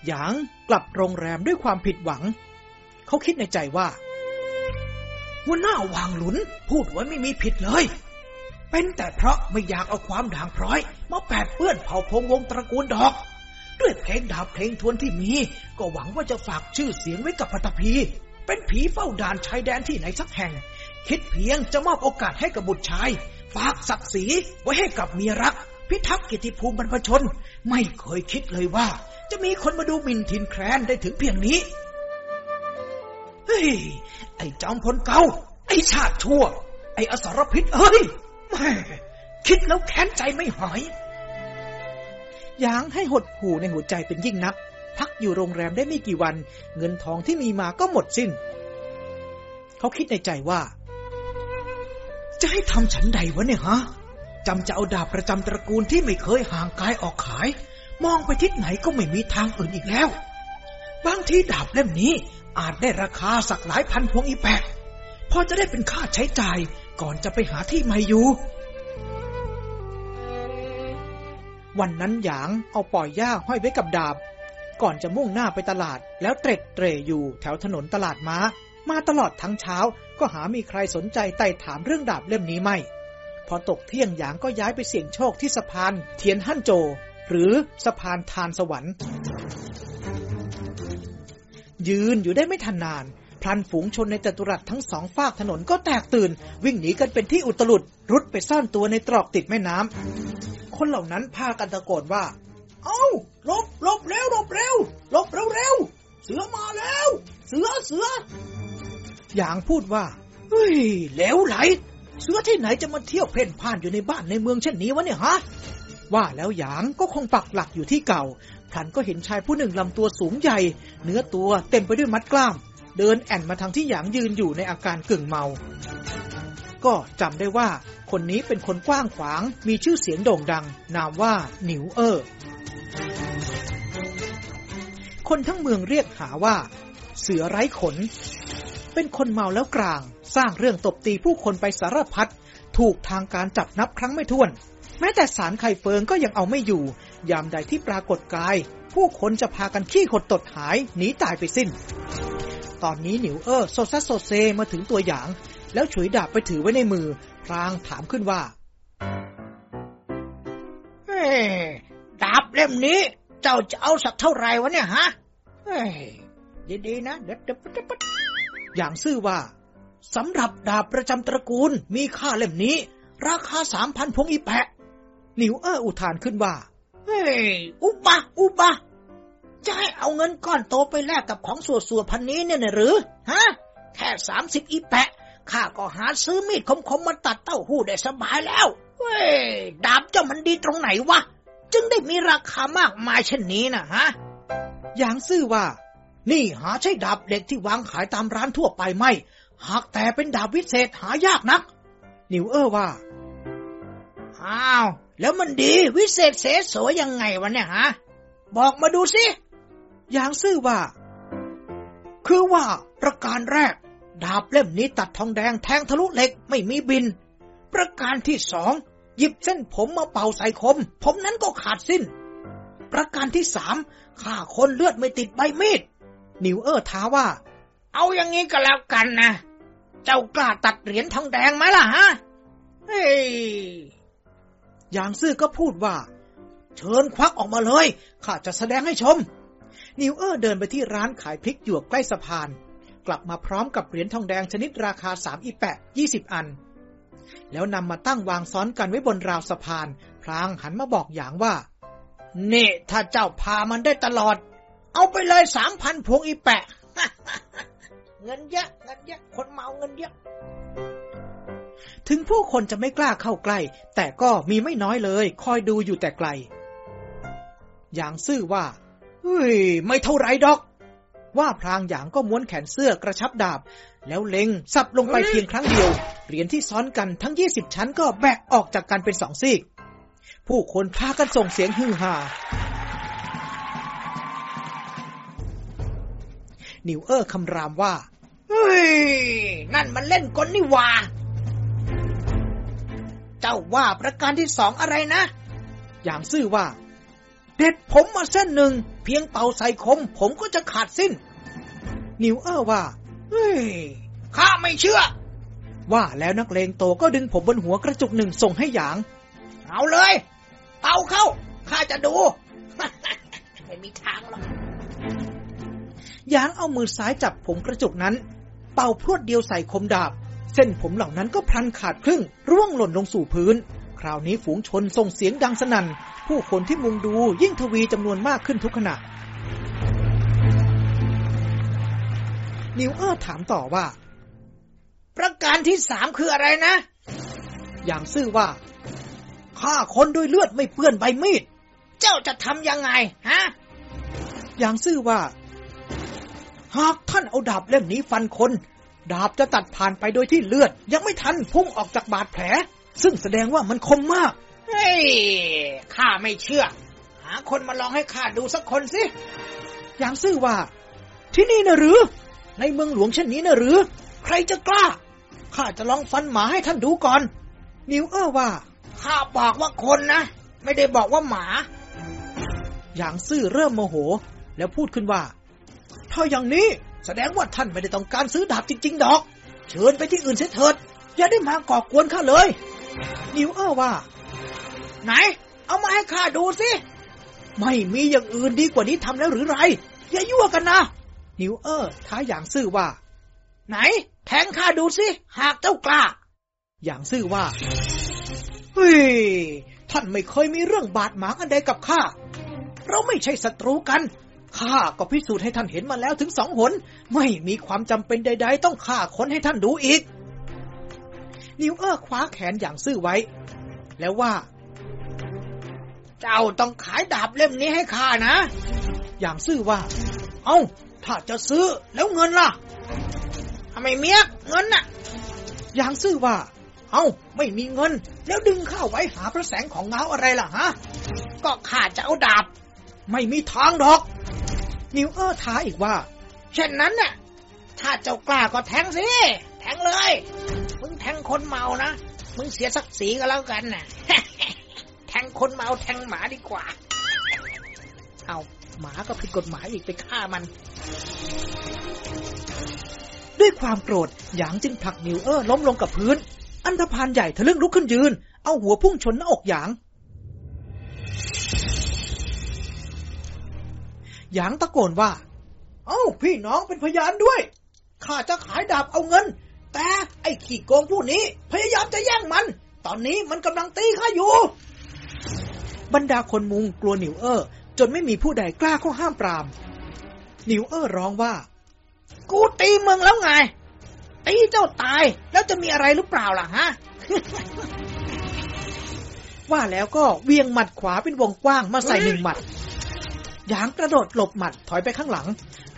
หยางกลับโรงแรมด้วยความผิดหวัง เขาคิดในใจว่าหัวหน้าวางหลุน พูดไว้ไม่มีผิดเลย เป็นแต่เพราะไม่อยากเอาความด่างพร้อยมาแปดเปื้อนเผ่าพงวงตระกูลดอก ด้วยเพลงดาบเพลงทวนที่มี ก็หวังว่าจะฝากชื่อเสียงไว้กับพัตพี เป็นผีเฝ้าด่านชายแดนที่ไหนสักแห่ง คิดเพียงจะมอบโอกาสให้กับบุตรชาย ฝากศักดิ์ศรีไว้ให้กับเมียรัก พิทักษ์กิติภูมิบรรพชน ไม่เคยคิดเลยว่า จะมีคนมาดูหมินทินแครนได้ถึงเพียงนี้ เฮ้ย ไอ้จอมพลเกาไอ้ชาติชั่ว ไอ้อสรพิษเอ้ย คิดแล้วแค้นใจไม่หายยางให้หดหูในหัวใจเป็นยิ่งนัก พักอยู่โรงแรมได้ไม่กี่วัน เงินทองที่มีมาก็หมดสิ้น เขาคิดในใจว่า จะให้ทำฉันใดวะเนี่ยฮะจำจะเอาดาบประจำตระกูลที่ไม่เคยห่างกายออกขาย มองไปทิศไหนก็ไม่มีทางอื่นอีกแล้ว บางทีดาบเล่มนี้อาจได้ราคาสักหลายพันพวงอีแปะพอจะได้เป็นค่าใช้จ่าย ก่อนจะไปหาที่ใหม่อยู่ วันนั้นหยางเอาปล่อยย่าห้อยไว้กับดาบ ก่อนจะมุ่งหน้าไปตลาด แล้วเตร็ดเตรอยู่แถวถนนตลาดม้า มาตลอดทั้งเช้า ก็หามีใครสนใจไต่ถามเรื่องดาบเล่มนี้ไม่ พอตกเที่ยงหยางก็ย้ายไปเสี่ยงโชคที่สะพาน เทียนฮั่นโจ หรือสะพานทานสวรรค์ยืนอยู่ได้ไม่ทันนาน พลันฝูงชนในจัตุรัสทั้งสองฝากถนนก็แตกตื่น วิ่งหนีกันเป็นที่อุตลุด รุดไปซ่อนตัวในตรอกติดแม่น้ำ คนเหล่านั้นพากันตะโกนว่า เอาหลบลบเร็วลบเร็วลบเร็วเร็วเสือมาแล้ว เสือเสืออย่างพูดว่าเฮ้ยเหลวไหล เสือที่ไหนจะมาเที่ยวเพ่นพ่านอยู่ในบ้านในเมืองเช่นนี้วะเนี่ยฮะว่าแล้วหยางก็คงปักหลักอยู่ที่เก่าพลันก็เห็นชายผู้หนึ่งลำตัวสูงใหญ่ เนื้อตัวเต็มไปด้วยมัดกล้าม เดินแอนมาทางที่หยางยืนอยู่ในอาการกึ่งเมา ก็จำได้ว่าคนนี้เป็นคนกว้างขวาง มีชื่อเสียงโด่งดัง นามว่าหนิวเออคนทั้งเมืองเรียกหาว่า เสือไร้ขน เป็นคนเมาแล้วกลาง สร้างเรื่องตบตีผู้คนไปสารพัด ถูกทางการจับนับครั้งไม่ถ้วน แม้แต่สารไข่เฟิงก็ยังเอาไม่อยู่ ยามใดที่ปรากฏกาย ผู้คนจะพากันขี้ขดตดหายหนีตายไปสิ้น ตอนนี้หนิวเออโซซัสโซเซมาถึงตัวหยาง แล้วฉุยดาบไปถือไว้ในมือ พรางถามขึ้นว่าเฮ้ดาบเล่มนี้ เจ้าจะเอาสักเท่าไหร่วะเนี่ยฮะเฮ้ยดีๆนะเด็ดเด็ดเด็ดอย่างซื่อว่าสำหรับดาบประจำตระกูลมีค่าเล่มนี้ ราคาสามพันพงอีแปะหนิวเอออุทานขึ้นว่า เฮ้ยอุบะอุบะ จะให้เอาเงินก้อนโตไปแลกกับของส่วนส่วนพันนี้เนี่ยนะหรือ ฮะ แค่สามสิบอีแปะ ข้าก็หาซื้อมีดคมๆมาตัดเต้าหู้ได้สบายแล้วเฮ้ย ดาบเจ้ามันดีตรงไหนวะ จึงได้มีราคามากมายเช่นนี้นะฮะ อย่างซื่อว่า นี่หาใช่ดาบเหล็กที่วางขายตามร้านทั่วไปไม่หากแต่เป็นดาบวิเศษหายากนักหนิวเออว่า อ้าว แล้วมันดีวิเศษเสสวยยังไงวะเนี่ยฮะ บอกมาดูสิ อย่างซื่อว่า คือว่าประการแรก ดาบเล่มนี้ตัดทองแดงแทงทะลุเหล็กไม่มีบิน ประการที่สองหยิบเส้นผมมาเป่าใส่คม ผมนั้นก็ขาดสิ้น ประการที่สามฆ่าคนเลือดไม่ติดใบมีด นิวเออร์ท้าว่า เอาอย่างนี้ก็แล้วกันนะ เจ้ากล้าตัดเหรียญทองแดงไหมล่ะฮะ เฮ้ยอย่างซื่อก็พูดว่า เชิญควักออกมาเลย ข้าจะแสดงให้ชม นิวเออร์เดินไปที่ร้านขายพริกหยวกใกล้สะพาน กลับมาพร้อมกับเหรียญทองแดงชนิดราคาสามอีแปะยี่สิบอัน แล้วนำมาตั้งวางซ้อนกันไว้บนราวสะพาน พลางหันมาบอกอย่างว่า เน่ถ้าเจ้าพามันได้ตลอด เอาไปเลยสามพันพวงอีแปะ เงินเยอะเงินเยอะคนเมาเงินเยอะถึงผู้คนจะไม่กล้าเข้าใกล้ แต่ก็มีไม่น้อยเลย คอยดูอยู่แต่ไกล อย่างซื่อว่า เฮ้ย ไม่เท่าไรดอก ว่าพลางอย่างก็ม้วนแขนเสื้อกระชับดาบ แล้วเล็งสับลงไปเพียงครั้งเดียว เหรียญที่ซ้อนกันทั้งยี่สิบชั้นก็แบกออกจากกันเป็นสองซีก ผู้คนพากันส่งเสียงฮือฮานิวเออร์คำรามว่า เฮ้ย นั่นมันเล่นกลนี่หว่า เจ้าว่าประการที่สองอะไรนะ อย่างซื่อว่า เด็ดผมมาเส้นหนึ่ง เพียงเป่าใส่คม ผมก็จะขาดสิ้น นิวเออร์ว่า เฮ้ย ข้าไม่เชื่อ ว่าแล้วนักเลงโตก็ดึงผมบนหัวกระจุกหนึ่งส่งให้หยาง เอาเลย เป่าเข้า ข้าจะดู ไม่มีทางหรอก หยางเอามือซ้ายจับผมกระจุกนั้น เป่าพรวดเดียวใส่คมดาบ เส้นผมเหล่านั้นก็พลันขาดครึ่ง ร่วงหล่นลงสู่พื้นค ราวนี้ฝูงชนส่งเสียงดังสนั่น ผู้คนที่มุงดูยิ่งทวีจำนวนมากขึ้นทุกขณะ นิวเออร์ถามต่อว่า ประการที่สามคืออะไรนะอย่างซื่อว่าฆ่าคนด้วยเลือดไม่เปื้อนใบมีด เจ้าจะทำยังไง ฮะอย่างซื่อว่า หากท่านเอาดาบเล่มนี้ฟันคน ดาบจะตัดผ่านไปโดยที่เลือด ยังไม่ทันพุ่งออกจากบาดแผล ซึ่งแสดงว่ามันคมมาก เฮ้ย ข้าไม่เชื่อ หาคนมาลองให้ข้าดูสักคนสิ อย่างซื่อว่า ที่นี่นะหรือ ในเมืองหลวงเช่นนี้นะหรือ ใครจะกล้า ข้าจะลองฟันหมาให้ท่านดูก่อนนิวเออร์ว่า ข้าบอกว่าคนนะ ไม่ได้บอกว่าหมา อย่างซื่อเริ่มโมโห แล้วพูดขึ้นว่า ถ้าอย่างนี้แสดงว่าท่านไม่ได้ต้องการซื้อดาบจริง ๆ ดอก เชิญไปที่อื่นเสียเถิด อย่าได้มาก่อกวนข้าเลย นิวเออร์ว่า ไหน เอามาให้ข้าดูสิ ไม่มีอย่างอื่นดีกว่านี้ทำแล้วหรือไร อย่ายั่วกันนะ นิวเออร์ท้าหยางซื่อว่า ไหน แทงข้าดูสิ หากเจ้ากล้า หยางซื่อว่า เฮ้ย ท่านไม่เคยมีเรื่องบาดหมางอันใดกับข้า เราไม่ใช่ศัตรูกันข้าก็พิสูจน์ให้ท่านเห็นมาแล้วถึงสองหน ไม่มีความจำเป็นใด ๆ ต้องฆ่าคนให้ท่านดูอีก นิวเออร์คว้าแขนหยางซื่อไว้ แล้วว่า เจ้าต้องขายดาบเล่มนี้ให้ข้านะ อย่างซื่อว่า เอา้า ถ้าจะซื้อแล้วเงินล่ะทำไมเมียกเงินน่ะ อย่างซื่อว่า เอา้า ไม่มีเงิน แล้วดึงข้าไว้หาพระแสงของเงาอะไรล่ะฮะ ก็ข้าจะเอาดาบ ไม่มีทางดอก นิวเออร์ท้าอีกว่า เช่นนั้นน่ะถ้าเจ้ากล้าก็แทงสิ แทงเลย มึงแทงคนเมานะ มึงเสียศักดิ์ศรีก็แล้วกันน่ะ แทงคนเมาแทงหมาดีกว่า เอาหมาก็ผิดกฎหมายอีกไปฆ่ามัน ด้วยความโกรธหยางจึงผลักนิวเออร์ล้มลงกับพื้น อันธพาลใหญ่ทะลึ่งลุกขึ้นยืน เอาหัวพุ่งชนหน้าอกหยางหยางตะโกนว่า เอ้า พี่น้องเป็นพยานด้วย ข้าจะขายดาบเอาเงิน แต่ไอ้ขี้โกงผู้นี้ พยายามจะแย่งมัน ตอนนี้มันกำลังตีข้าอยู่ บรรดาคนมุงกลัวนิวเออร์จนไม่มีผู้ใดกล้าเข้าห้ามปราม นิวเออร์ร้องว่า กูตีมึงแล้วไง ตีเจ้าตายแล้วจะมีอะไรหรือเปล่าล่ะฮะ ว่าแล้วก็เวียงหมัดขวาเป็นวงกว้างมาใส่หนึ่งหมัด หยางกระโดดหลบหมัดถอยไปข้างหลัง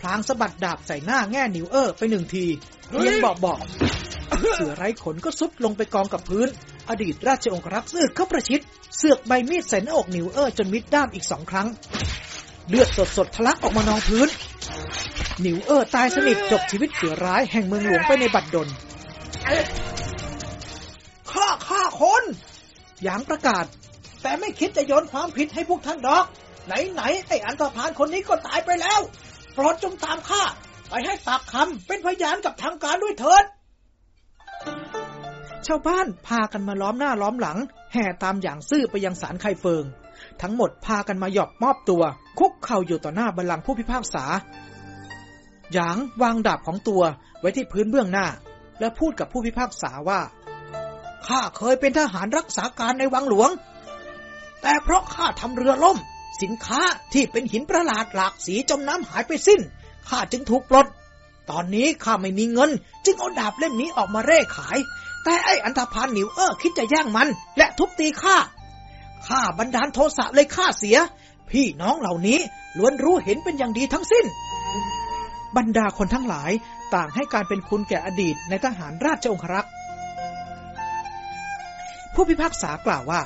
พลางสะบัดดาบใส่หน้าแงนิวเออร์ไปหนึ่งทีเพียงบอกบอก เสือไร้ขนก็ทรุดลงไปกองกับพื้น อดีตราชองครักษ์รุกเข้าประชิด เสือกใบมีดใส่หน้าอกนิวเออร์จนมิดด้ามอีกสองครั้ง เลือดสดสดทะลักออกมานองพื้น นิวเออร์ตายสนิทจบชีวิตเสือร้ายแห่งเมืองหลวงไปในบัดดลข้าฆ่าคน หยางประกาศ แต่ไม่คิดจะโยนความผิดให้พวกท่านดอก ไหนไหนไอ้อันธพาลคนนี้ก็ตายไปแล้วโปรดจงตามข้าไปให้ปากคำเป็นพยานกับทางการด้วยเถิด ชาวบ้านพากันมาล้อมหน้าล้อมหลัง แห่ตามอย่างซื่อไปยังศาลไคเฟิง ทั้งหมดพากันมาหยอบมอบตัว คุกเข่าอยู่ต่อหน้าบัลลังก์ผู้พิพากษา หยางวางดาบของตัวไว้ที่พื้นเบื้องหน้า และพูดกับผู้พิพากษาว่าข้าเคยเป็นทหารรักษาการในวังหลวง แต่เพราะข้าทำเรือล่ม สินค้าที่เป็นหินประหลาดหลากสีจมน้ำหายไปสิ้น ข้าจึงถูกปลด ตอนนี้ข้าไม่มีเงิน จึงเอาดาบเล่มนี้ออกมาเร่ขาย แต่ไอ้อันธพาลนิวเออร์คิดจะแย่งมัน และทุบตีข้า ข้าบันดาลโทสะเลยฆ่าเสีย พี่น้องเหล่านี้ล้วนรู้เห็นเป็นอย่างดีทั้งสิ้น บรรดาคนทั้งหลายต่างให้การเป็นคุณแก่อดีตในทหารราชองครักษ์ผู้พิพากษากล่าวว่า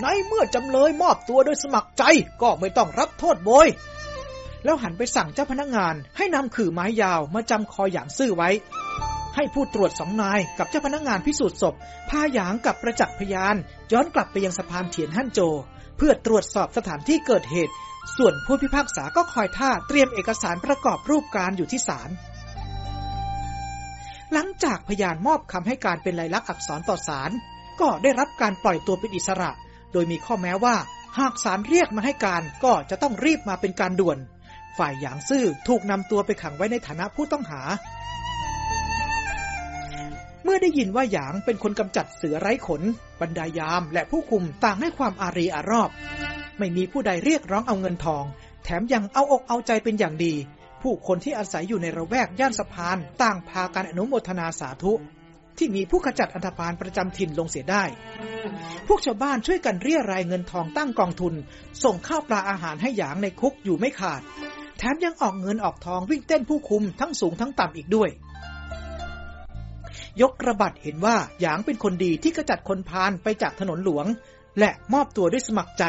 ในเมื่อจำเลยมอบตัวโดยสมัครใจก็ไม่ต้องรับโทษโบย แล้วหันไปสั่งเจ้าพนักงาน ให้นำขื่อไม้ยาวมาจำคอหยางซื่อไว้ ให้ผู้ตรวจสองนายกับเจ้าพนักงานพิสูจน์ศพ พาหยางกับประจักษ์พยาน ย้อนกลับไปยังสะพานเถียนฮั่นโจ เพื่อตรวจสอบสถานที่เกิดเหตุ ส่วนผู้พิพากษาก็คอยท่าเตรียมเอกสารประกอบรูปการอยู่ที่ศาลหลังจากพยานมอบคำให้การเป็นลายลักษณ์อักษรต่อศาลก็ได้รับการปล่อยตัวเป็นอิสระ โดยมีข้อแม้ว่า หากศาลเรียกมาให้การก็จะต้องรีบมาเป็นการด่วน ฝ่ายหยางซื่อถูกนำตัวไปขังไว้ในฐานะผู้ต้องหา เมื่อได้ยินว่าหยางเป็นคนกำจัดเสือไร้ขน บรรดายามและผู้คุมต่างให้ความอารีอารอบ ไม่มีผู้ใดเรียกร้องเอาเงินทอง แถมยังเอาอกเอาใจเป็นอย่างดี ผู้คนที่อาศัยอยู่ในระแวกย่านสะพาน ต่างพากันอนุโมทนาสาธุ ที่มีผู้ขจัดอันธพาลประจำถิ่นลงเสียได้ พวกชาวบ้านช่วยกันเรียรายเงินทองตั้งกองทุน ส่งข้าวปลาอาหารให้หยางในคุกอยู่ไม่ขาด แถมยังออกเงินออกทองวิ่งเต้นผู้คุมทั้งสูงทั้งต่ำอีกด้วย ยกระบัดเห็นว่าหยางเป็นคนดีที่กระจัดคนพาลไปจากถนนหลวง และมอบตัวด้วยสมัครใจ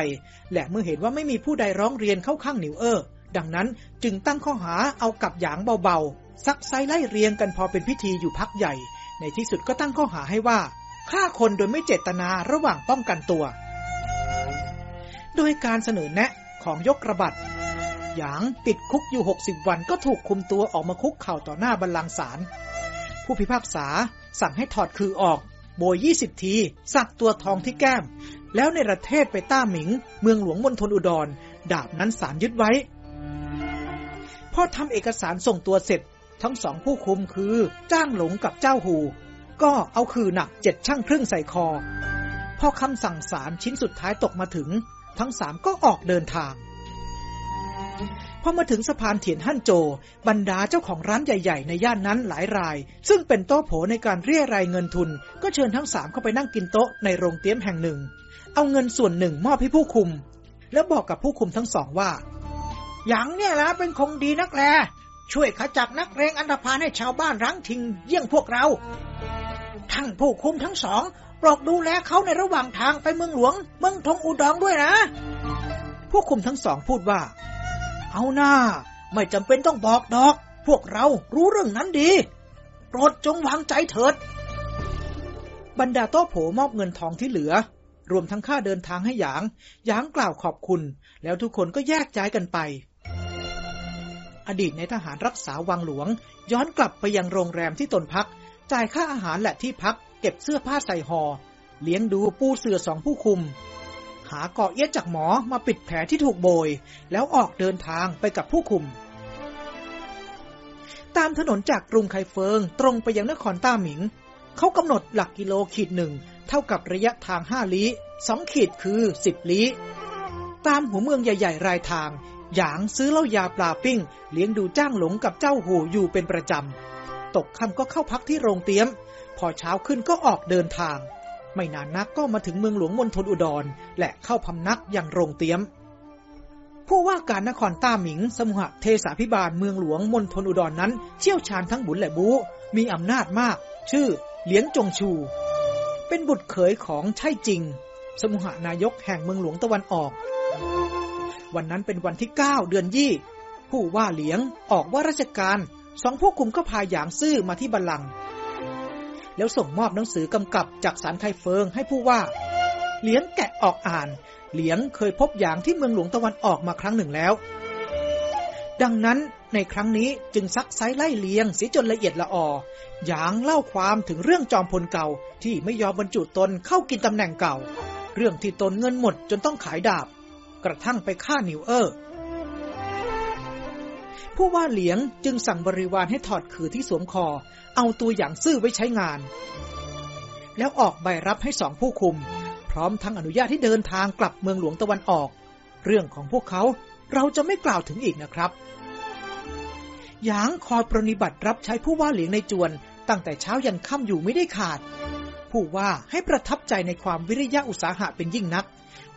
และเมื่อเห็นว่าไม่มีผู้ใดร้องเรียนเข้าข้างหนิวเออร์ดังนั้นจึงตั้งข้อหาเอากับหยางเบาๆซักไซไล่เรียงกันพอเป็นพิธีอยู่พักใหญ่ ในที่สุดก็ตั้งข้อหาให้ว่าฆ่าคนโดยไม่เจตนาระหว่างป้องกันตัว โดยการเสนอแนะของยกระบัดหยางติดคุกอยู่ 60 วันก็ถูกคุมตัวออกมาคุกเข่าต่อหน้าบัลลังก์ศาลผู้พิพากษาสั่งให้ถอดคือออกโบย20 ที สักตัวทองที่แก้ม แล้วในประเทศไปต้าหมิง เมืองหลวงมณฑลอุดร ดาบนั้นสารยึดไว้ พอทำเอกสารส่งตัวเสร็จ ทั้งสองผู้คุมคือจ้างหลงกับเจ้าหู ก็เอาคือหนักเจ็ดช่างครึ่งใส่คอ พอคำสั่งสารชิ้นสุดท้ายตกมาถึง ทั้งสามก็ออกเดินทางพอมาถึงสะพานเถียนฮั่นโจ บรรดาเจ้าของร้านใหญ่ ๆ ในย่านนั้นหลายราย ซึ่งเป็นโต๊ะโผในการเรียรายเงินทุน ก็เชิญทั้งสามเข้าไปนั่งกินโต๊ะในโรงเตี้ยมแห่งหนึ่ง เอาเงินส่วนหนึ่งมอบให้ผู้คุม แล้วบอกกับผู้คุมทั้งสองว่า อย่างเนี่ยละเป็นคงดีนักแล ช่วยขจัดนักเรงอันธพาลให้ชาวบ้านรั้งทิ้งเยี่ยงพวกเราทั้งผู้คุมทั้งสองโปรดดูแลเขาในระหว่างทางไปเมืองหลวง เมืองทงอุดรด้วยนะ ผู้คุมทั้งสองพูดว่า เอาหน้า ไม่จำเป็นต้องบอกดอก พวกเรารู้เรื่องนั้นดี โปรดจงวางใจเถิด บรรดาโต๊ะโผมอบเงินทองที่เหลือ รวมทั้งค่าเดินทางให้หยาง หยางกล่าวขอบคุณ แล้วทุกคนก็แยกย้ายกันไป อดีตในทหารรักษาวังหลวง ย้อนกลับไปยังโรงแรมที่ตนพัก จ่ายค่าอาหารและที่พัก เก็บเสื้อผ้าใส่หอ่อเลี้ยงดูปูเสือสองผู้คุม หาเกาะเอี้ยจากหมอมาปิดแผลที่ถูกโบย แล้วออกเดินทางไปกับผู้คุม ตามถนนจากกรุงไคเฟิงตรงไปยังนครต้าหมิง เขากำหนดหลักกิโลขีดหนึ่งเท่ากับระยะทางห้าลี้สองขีดคือสิบลี้ตามหัวเมืองใหญ่ ๆ รายทาง หยางซื้อเหล้ายาปลาปิ้ง เลี้ยงดูจ้างหลงกับเจ้าหูอยู่เป็นประจำ ตกค่ำก็เข้าพักที่โรงเตี้ยม พอเช้าขึ้นก็ออกเดินทาง ไม่นานนักก็มาถึงเมืองหลวงมณฑลอุดร และเข้าพำนักอย่างโรงเตี้ยม ผู้ว่าการนครต้าหมิง สมุหเทสาพิบาลเมืองหลวงมณฑลอุดรนนั้น เชี่ยวชาญทั้งบุญและบู มีอำนาจมาก ชื่อเหลียงจงชู เป็นบุตรเขยของใช่จริง สมุหนายกแห่งเมืองหลวงตะวันออก วันนั้นเป็นวันที่9เดือนยี่ ผู้ว่าเหลียงออกว่าราชการ สองพวกคุมก็พาหยางซื่อมาที่บัลลังก์แล้วส่งมอบหนังสือกำกับจากสารไทเฟิงให้ผู้ว่า เหลียงแกะออกอ่าน เหลียงเคยพบหยางที่เมืองหลวงตะวันออกมาครั้งหนึ่งแล้ว ดังนั้นในครั้งนี้จึงซักไซไล่เลียงเสียจนละเอียดละออหยางเล่าความถึงเรื่องจอมพลเก่าที่ไม่ยอมบรรจุตนเข้ากินตำแหน่งเก่า เรื่องที่ตนเงินหมดจนต้องขายดาบ กระทั่งไปฆ่านิวเออร์ผู้ว่าเหลียงจึงสั่งบริวารให้ถอดขือที่สวมคอ เอาตัวอย่างซื่อไว้ใช้งาน แล้วออกใบรับให้สองผู้คุม พร้อมทั้งอนุญาตให้เดินทางกลับเมืองหลวงตะวันออก เรื่องของพวกเขาเราจะไม่กล่าวถึงอีกนะครับหยางคอยปรนิบัติรับใช้ผู้ว่าเหลียงในจวน ตั้งแต่เช้ายันค่ำอยู่ไม่ได้ขาด ผู้ว่าให้ประทับใจในความวิริยะอุตสาหะเป็นยิ่งนัก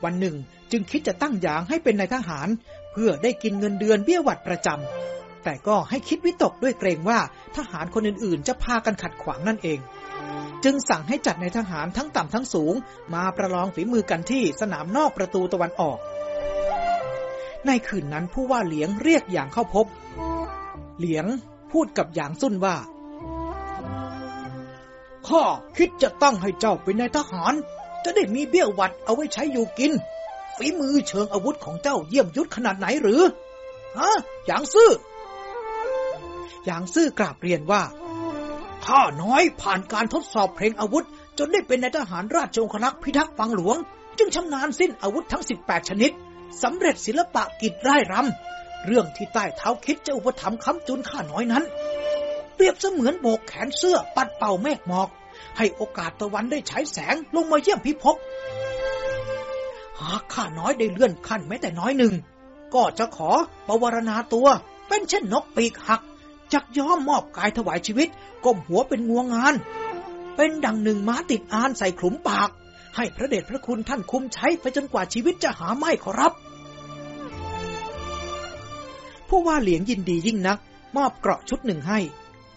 วันหนึ่ง จึงคิดจะตั้งหยางให้เป็นนายทหาร เพื่อได้กินเงินเดือนเบี้ยหวัดประจำแต่ก็ให้คิดวิตกด้วยเกรงว่าทหารคนอื่นๆ จะพากันขัดขวางนั่นเอง จึงสั่งให้จัดในทหารทั้งต่ำทั้งสูง มาประลองฝีมือกันที่สนามนอกประตูตะวันออก ในคืนนั้นผู้ว่าเหลียงเรียกอย่างเข้าพบ เหลียงพูดกับหยางซุ่นว่าข้าคิดจะตั้งให้เจ้าเป็นนายทหาร จะได้มีเบี้ยหวัดเอาไว้ใช้อยู่กิน ฝีมือเชิงอาวุธของเจ้าเยี่ยมยุทธขนาดไหนหรือ ฮะหยางซื่อหยางซื่อกราบเรียนว่า ข้าน้อยผ่านการทดสอบเพลงอาวุธ จนได้เป็นนายทหารราชองครักษ์พิทักษ์ฟังหลวง จึงชำนาญสิ้นอาวุธทั้ง 18 ชนิดสำเร็จศิลปะกิจร่ายรำ เรื่องที่ใต้เท้าคิดจะอุปถัมภ์ค้ำจุนข้าน้อยนั้น เปรียบเสมือนโบกแขนเสื้อปัดเป่าเมฆหมอก ให้โอกาสตะวันได้ฉายแสงลงมาเยี่ยมพิภพหากข้าน้อยได้เลื่อนขั้นแม้แต่น้อยหนึ่ง ก็จะขอปวารณาตัว เป็นเช่นนกปีกหักจักย้อมมอบกายถวายชีวิตก้มหัวเป็นงวงงาน เป็นดังหนึ่งม้าติดอานใส่ขลุมปาก ให้พระเดชพระคุณท่านคุมใช้ไปจนกว่าชีวิตจะหาไม่ขอรับผู้ว่าเหลียงยินดียิ่งนัก มอบเกราะชุดหนึ่งให้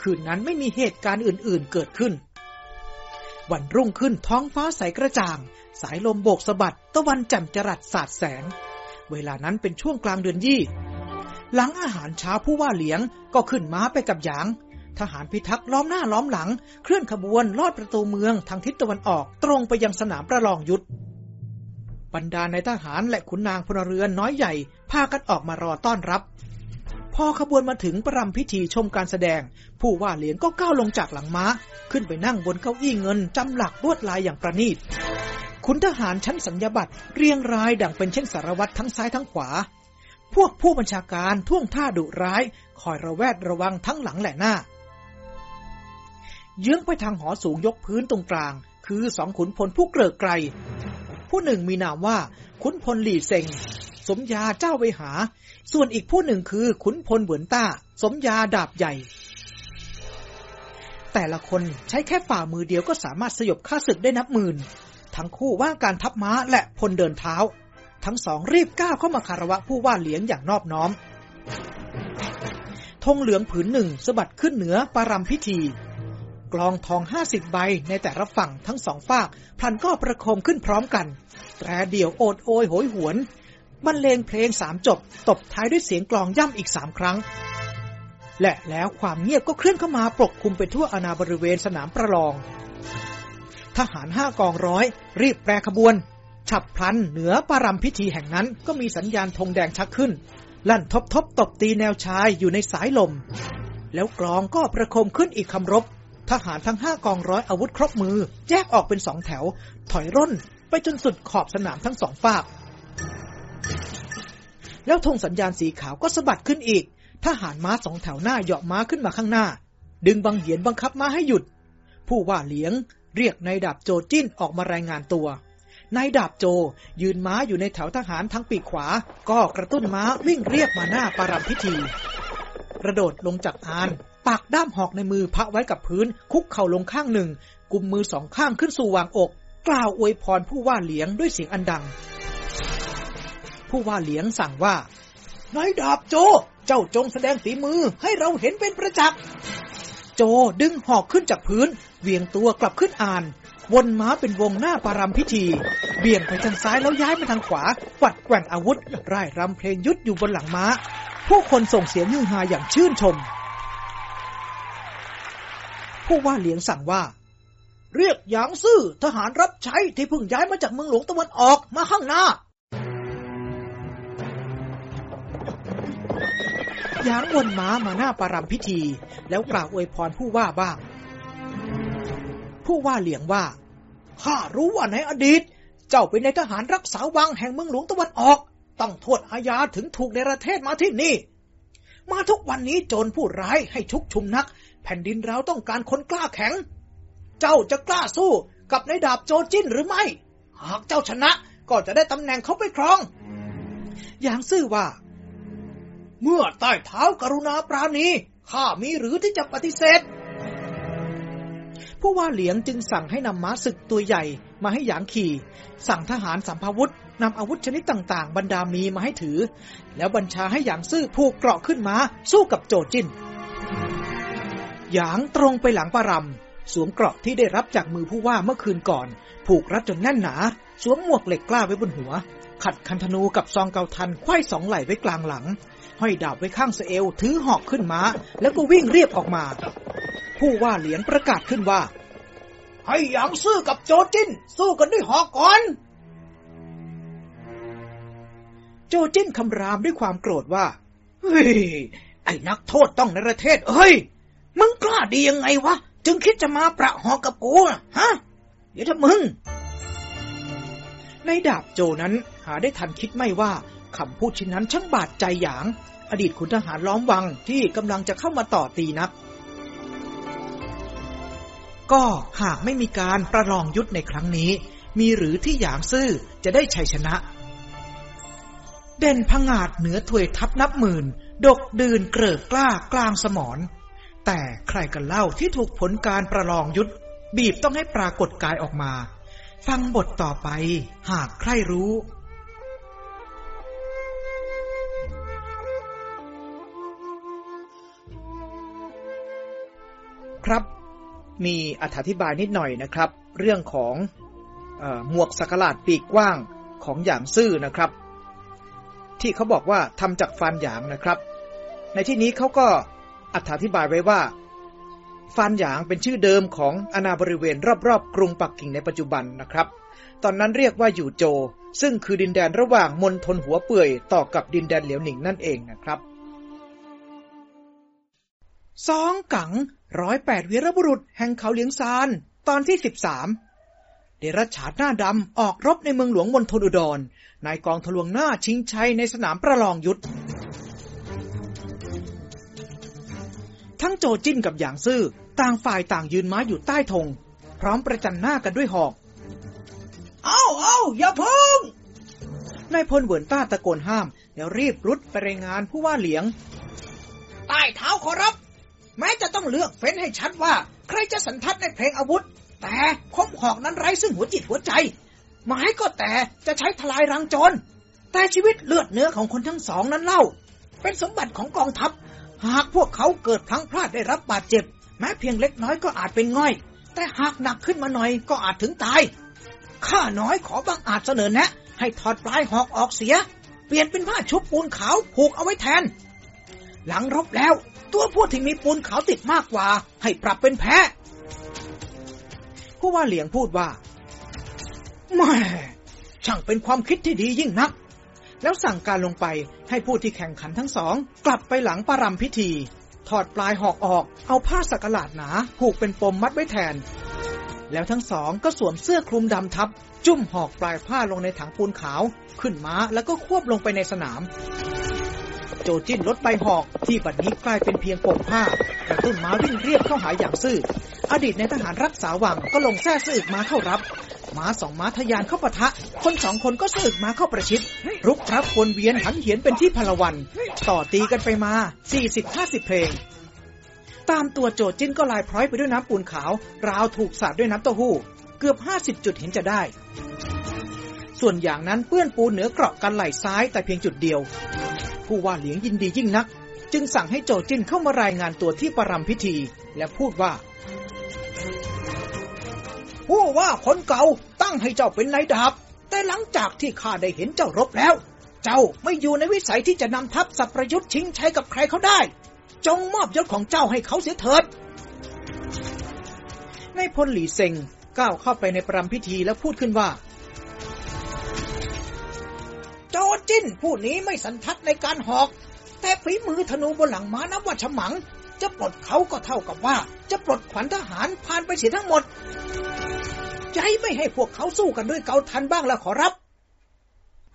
คืนนั้นไม่มีเหตุการณ์อื่นๆเกิดขึ้น วันรุ่งขึ้นท้องฟ้าใสกระจ่าง สายลมโบกสะบัดตะวันแจ่มจรัสสาดแสง เวลานั้นเป็นช่วงกลางเดือนยี่ หลังอาหารเช้าผู้ว่าเหลียงก็ขึ้นม้าไปกับหยาง ทหารพิทักษ์ล้อมหน้าล้อมหลัง เคลื่อนขบวนลอดประตูเมืองทางทิศตะวันออกตรงไปยังสนามประลองยุทธบรรดาในทหารและขุนนางพลเรือนน้อยใหญ่ พากันออกมารอต้อนรับ พอขบวนมาถึงประรำพิธีชมการแสดง ผู้ว่าเหลียงก็ก้าวลงจากหลังม้า ขึ้นไปนั่งบนเก้าอี้เงินจำหลักลวดลายอย่างประณีตขุนทหารชั้นสัญญาบัตรเรียงรายดังเป็นเช่นสารวัตรทั้งซ้ายทั้งขวา พวกผู้บัญชาการท่วงท่าดุร้าย คอยระแวดระวังทั้งหลังและหน้า เยื้องไปทางหอสูงยกพื้นตรงกลาง คือสองขุนพลผู้เกลิกไกรผู้หนึ่งมีนามว่า ขุนพลหลี่เซงสมยาเจ้าเวหา ส่วนอีกผู้หนึ่งคือขุนพลเหมือนต้า สมยาดาบใหญ่ แต่ละคนใช้แค่ฝ่ามือเดียวก็สามารถสยบข้าศึกได้นับหมื่น ทั้งคู่ว่าการทับม้าและพลเดินเท้า ทั้งสองรีบก้าวเข้ามาคารวะผู้ว่าเลี้ยงอย่างนอบน้อมธงเหลืองผืนหนึ่งสะบัดขึ้นเหนือปารำพิธี กลองทองห้าสิบใบในแต่ละฝั่งทั้งสองฝากพลันก็ประโคมขึ้นพร้อมกัน แตรเดี่ยวโอดโอยโหยหวน บรรเลงเพลงสามจบ ตบท้ายด้วยเสียงกลองย่ำอีกสามครั้ง และแล้วความเงียบก็เคลื่อนเข้ามาปกคลุมไปทั่วอาณาบริเวณสนามประลอง ทหารห้ากองร้อย รีบแปรขบวน ฉับพลันเหนือปารำพิธีแห่งนั้นก็มีสัญญาณธงแดงชักขึ้น ลั่นทบทบตบตีแนวชายอยู่ในสายลม แล้วกลองก็ประคมขึ้นอีกคำรบ ทหารทั้งห้ากองร้อยอาวุธครบมือ แยกออกเป็นสองแถว ถอยร่นไปจนสุดขอบสนามทั้งสองฝาก แล้วธงสัญญาณสีขาวก็สะบัดขึ้นอีก ทหารม้าสองแถวหน้าเหาะม้าขึ้นมาข้างหน้า ดึงบังเหียนบังคับม้าให้หยุด ผู้ว่าเลี้ยง เรียกนายดาบโจจิ้นออกมารายงานตัวนายดาบโจ ยืนม้าอยู่ในแถวทหารทั้งปีกขวา ก็กระตุ้นม้าวิ่งเรียบมาหน้าปารำพิธี กระโดดลงจากอาน ปากด้ามหอกในมือพระไว้กับพื้น คุกเข่าลงข้างหนึ่ง กุมมือสองข้างขึ้นสู่วางอก กล่าวอวยพรผู้ว่าเหลียงด้วยเสียงอันดัง ผู้ว่าเหลียงสั่งว่านายดาบโจ เจ้าจงแสดงฝีมือให้เราเห็นเป็นประจักษ์ โจดึงหอกขึ้นจากพื้น เวียงตัวกลับขึ้นอ่าน วนม้าเป็นวงหน้าปารำพิธี เบี่ยงไปทางซ้ายแล้วย้ายมาทางขวาปัดแกว่งอาวุธร่ายรำเพลงยุดอยู่บนหลังม้า ผู้คนส่งเสียงฮือฮาอย่างชื่นชม ผู้ว่าเหลียงสั่งว่า เรียกหยางซื่อทหารรับใช้ที่เพิ่งย้ายมาจากเมืองหลวงตะวันออกมาข้างหน้า ยางวนม้ามาหน้าปารำพิธี แล้วกล่าวอวยพรผู้ว่าบ้าง ผู้ว่าเหลียงว่าข้ารู้ว่าในอดีต เจ้าเป็นในทหารรักษาวังแห่งเมืองหลวงตะวันออก ต้องโทษอาญาถึงถูกในประเทศมาที่นี่ มาทุกวันนี้โจรผู้ร้ายให้ชุกชุมนัก แผ่นดินเราต้องการคนกล้าแข็ง เจ้าจะกล้าสู้กับนายดาบโจจิ้นหรือไม่ หากเจ้าชนะก็จะได้ตำแหน่งเขาไปครอง อย่างซื่อว่า เมื่อใต้เท้ากรุณาปราณีข้ามีหรือที่จะปฏิเสธ ผู้ว่าเหลียงจึงสั่งให้นำม้าศึกตัวใหญ่มาให้หยางขี่ สั่งทหารสัมภาวุธนำอาวุธชนิดต่างๆ บรรดามีมาให้ถือ แล้วบัญชาให้หยางซื่อผูกเกราะขึ้นมาสู้กับโจจินหยางตรงไปหลังปารำสวมเกราะที่ได้รับจากมือผู้ว่าเมื่อคืนก่อน ผูกรัดจนแน่นหนา สวมหมวกเหล็กกล้าไว้บนหัว ขัดคันธนูกับซองเกาทันไขว้สองไหล่ไว้กลางหลัง ห้อยดาบไว้ข้างสเอวถือหอกขึ้นมาแล้วก็วิ่งเรียบออกมา ผู้ว่าเหลียงประกาศขึ้นว่า ให้หยางซื่อกับโจจินสู้กันด้วยหอกก่อนโจจินคำรามด้วยความโกรธว่า เฮ้ย ไอ้นักโทษต้องในประเทศเฮ้ย มึงกล้าดียังไงวะ จึงคิดจะมาประหอกกับกูฮะ เดี๋ยวถ้ามึง ในดาบโจนั้นหาได้ทันคิดไม่ว่า คำพูดชิ้นนั้นช่างบาดใจหยาง อดีตขุนทหารล้อมวังที่กำลังจะเข้ามาต่อตีนัก ก็หากไม่มีการประลองยุทธในครั้งนี้ มีหรือที่หยางซื่อจะได้ชัยชนะ เด่นพงาดเหนือถวยทับนับหมื่น ดกดืนเกริกกล้ากลางสมอนแต่ใครกันเล่าที่ถูกผลการประลองยุทธบีบต้องให้ปรากฏกายออกมา ฟังบทต่อไปหากใครรู้ ครับ มีอธิบายนิดหน่อยนะครับ เรื่องของอหมวกสักหลาดปีกกว้างของหยางซื่อนะครับ ที่เขาบอกว่าทำจากฟันหยางนะครับ ในที่นี้เขาก็อธิบายไว้ว่าฟันหยางเป็นชื่อเดิมของอาณาบริเวณรอบๆกรุงปักกิ่งในปัจจุบันนะครับ ตอนนั้นเรียกว่าอยู่โจ ซึ่งคือดินแดนระหว่างมณฑลหัวเปื่อยต่อกับดินแดนเหลียวหนิงนั่นเองนะครับสองกัง ร้อยแปดวีรบุรุษแห่งเขาเลียงซาน ตอนที่สิบสามเดรัจฉาหน้าดำออกรบในเมืองหลวงมณฑลอุดรนายกองทะลวงหน้าชิงชัยในสนามประลองยุทธทั้งโจจิ้นกับหยางซื่อต่างฝ่ายต่างยืนม้าอยู่ใต้ธงพร้อมประจันหน้ากันด้วยหอก เอาเอาอย่าพึ่งนายพลเหวินต้าตะโกนห้าม แล้วรีบรุดไปรายงานผู้ว่าเหลียง ใต้เท้าขอรับ แม้จะต้องเลือกเฟ้นให้ชัดว่า ใครจะสันทัดในเพลงอาวุธ แต่คมหอกนั้นไร้ซึ่งหัวจิตหัวใจ หมายก็แต่จะใช้ทลายรังโจรแต่ชีวิตเลือดเนื้อของคนทั้งสองนั้นเล่า เป็นสมบัติของกองทัพ หากพวกเขาเกิดพลังพลาดได้รับบาดเจ็บ แม้เพียงเล็กน้อยก็อาจเป็นง่อย แต่หากหนักขึ้นมาหน่อยก็อาจถึงตายข้าน้อยขอบางอาจเสนอแนะ ให้ถอดปลายหอกออกเสีย เปลี่ยนเป็นผ้าชุบปูนขาวผูกเอาไว้แทน หลังรบแล้ว ตัวพวกที่มีปูนขาวติดมากกว่า ให้ปรับเป็นแพ้ผู้ว่าเหลียงพูดว่าแม่ช่างเป็นความคิดที่ดียิ่งนัก แล้วสั่งการลงไปให้ผู้ที่แข่งขันทั้งสอง กลับไปหลังปารำพิธี ถอดปลายหอกออก เอาผ้าสักหลาดหนาผูกเป็นปมมัดไว้แทน แล้วทั้งสองก็สวมเสื้อคลุมดำทับ จุ่มหอกปลายผ้าลงในถังปูนขาว ขึ้นม้าแล้วก็ควบลงไปในสนาม โจจิ้นลดใบหอกที่บัดนี้กลายเป็นเพียงปมผ้ากระตุ้นม้าวิ่งเรียบเข้าหาอย่างซื่อ อดีตในทหารรักษาวังก็ลงแท้ซื่อม้าเข้ารับ ม้าสองม้าทะยานเข้าปะทะ คนสองคนก็สึกม้าเข้าประชิด รุกรับวนเวียนหันเหียนเป็นที่พลวัน ต่อตีกันไปมา 40-50 เพลง ตามตัวโจจิ้นก็ลายพร้อยไปด้วยน้ำปูนขาว ราวถูกสาดด้วยน้ำเต้าหู้ เกือบ 50 จุดเห็นจะได้ ส่วนอย่างนั้นเปื้อนปูนเหนือเกราะกันไหล่ซ้ายแต่เพียงจุดเดียว ผู้ว่าเหลียงยินดียิ่งนัก จึงสั่งให้โจจิ้นเข้ามารายงานตัวที่ประรำพิธี และพูดว่า ผู้ว่าคนเก่าตั้งให้เจ้าเป็นนายดาบ แต่หลังจากที่ข้าได้เห็นเจ้ารบแล้ว เจ้าไม่อยู่ในวิสัยที่จะนำทัพสับประยุทธ์ชิงใชัยกับใครเขาได้ จงมอบยศของเจ้าให้เขาเสียเถิดในพลหลีเซงก้าวเข้าไปในประรำพิธีแล้วพูดขึ้นว่า โจจิ้น ผู้นี้ไม่สันทัดในการหอก แต่ฝีมือธนูบนหลังม้านับว่าฉมัง จะปลดเขาก็เท่ากับว่า จะปลดขวัญทหารผ่านไปเสียทั้งหมดใจไม่ให้พวกเขาสู้กันด้วยเกาทันบ้างแล้วขอรับ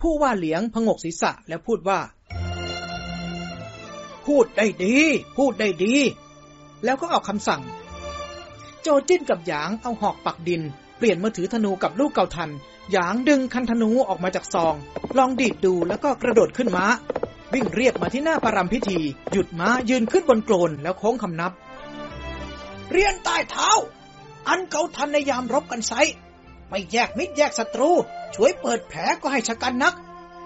ผู้ว่าเหลียงพงกศีรษะแล้วพูดว่า พูดได้ดี พูดได้ดี แล้วก็ออกคำสั่ง โจจิ้นกับหยางเอาหอกปักดิน เปลี่ยนมาถือธนูกับลูกเกาทัน หยางดึงคันธนูออกมาจากซอง ลองดีดดูแล้วก็กระโดดขึ้นม้า วิ่งเรียบมาที่หน้าปารำพิธี หยุดม้ายืนขึ้นบนโกลนแล้วโค้งคำนับ เรียนใต้เท้า อันเกาทันในยามรบกันไซไม่แยกมิตรแยกศัตรู ช่วยเปิดแผลก็ให้ชะกันนัก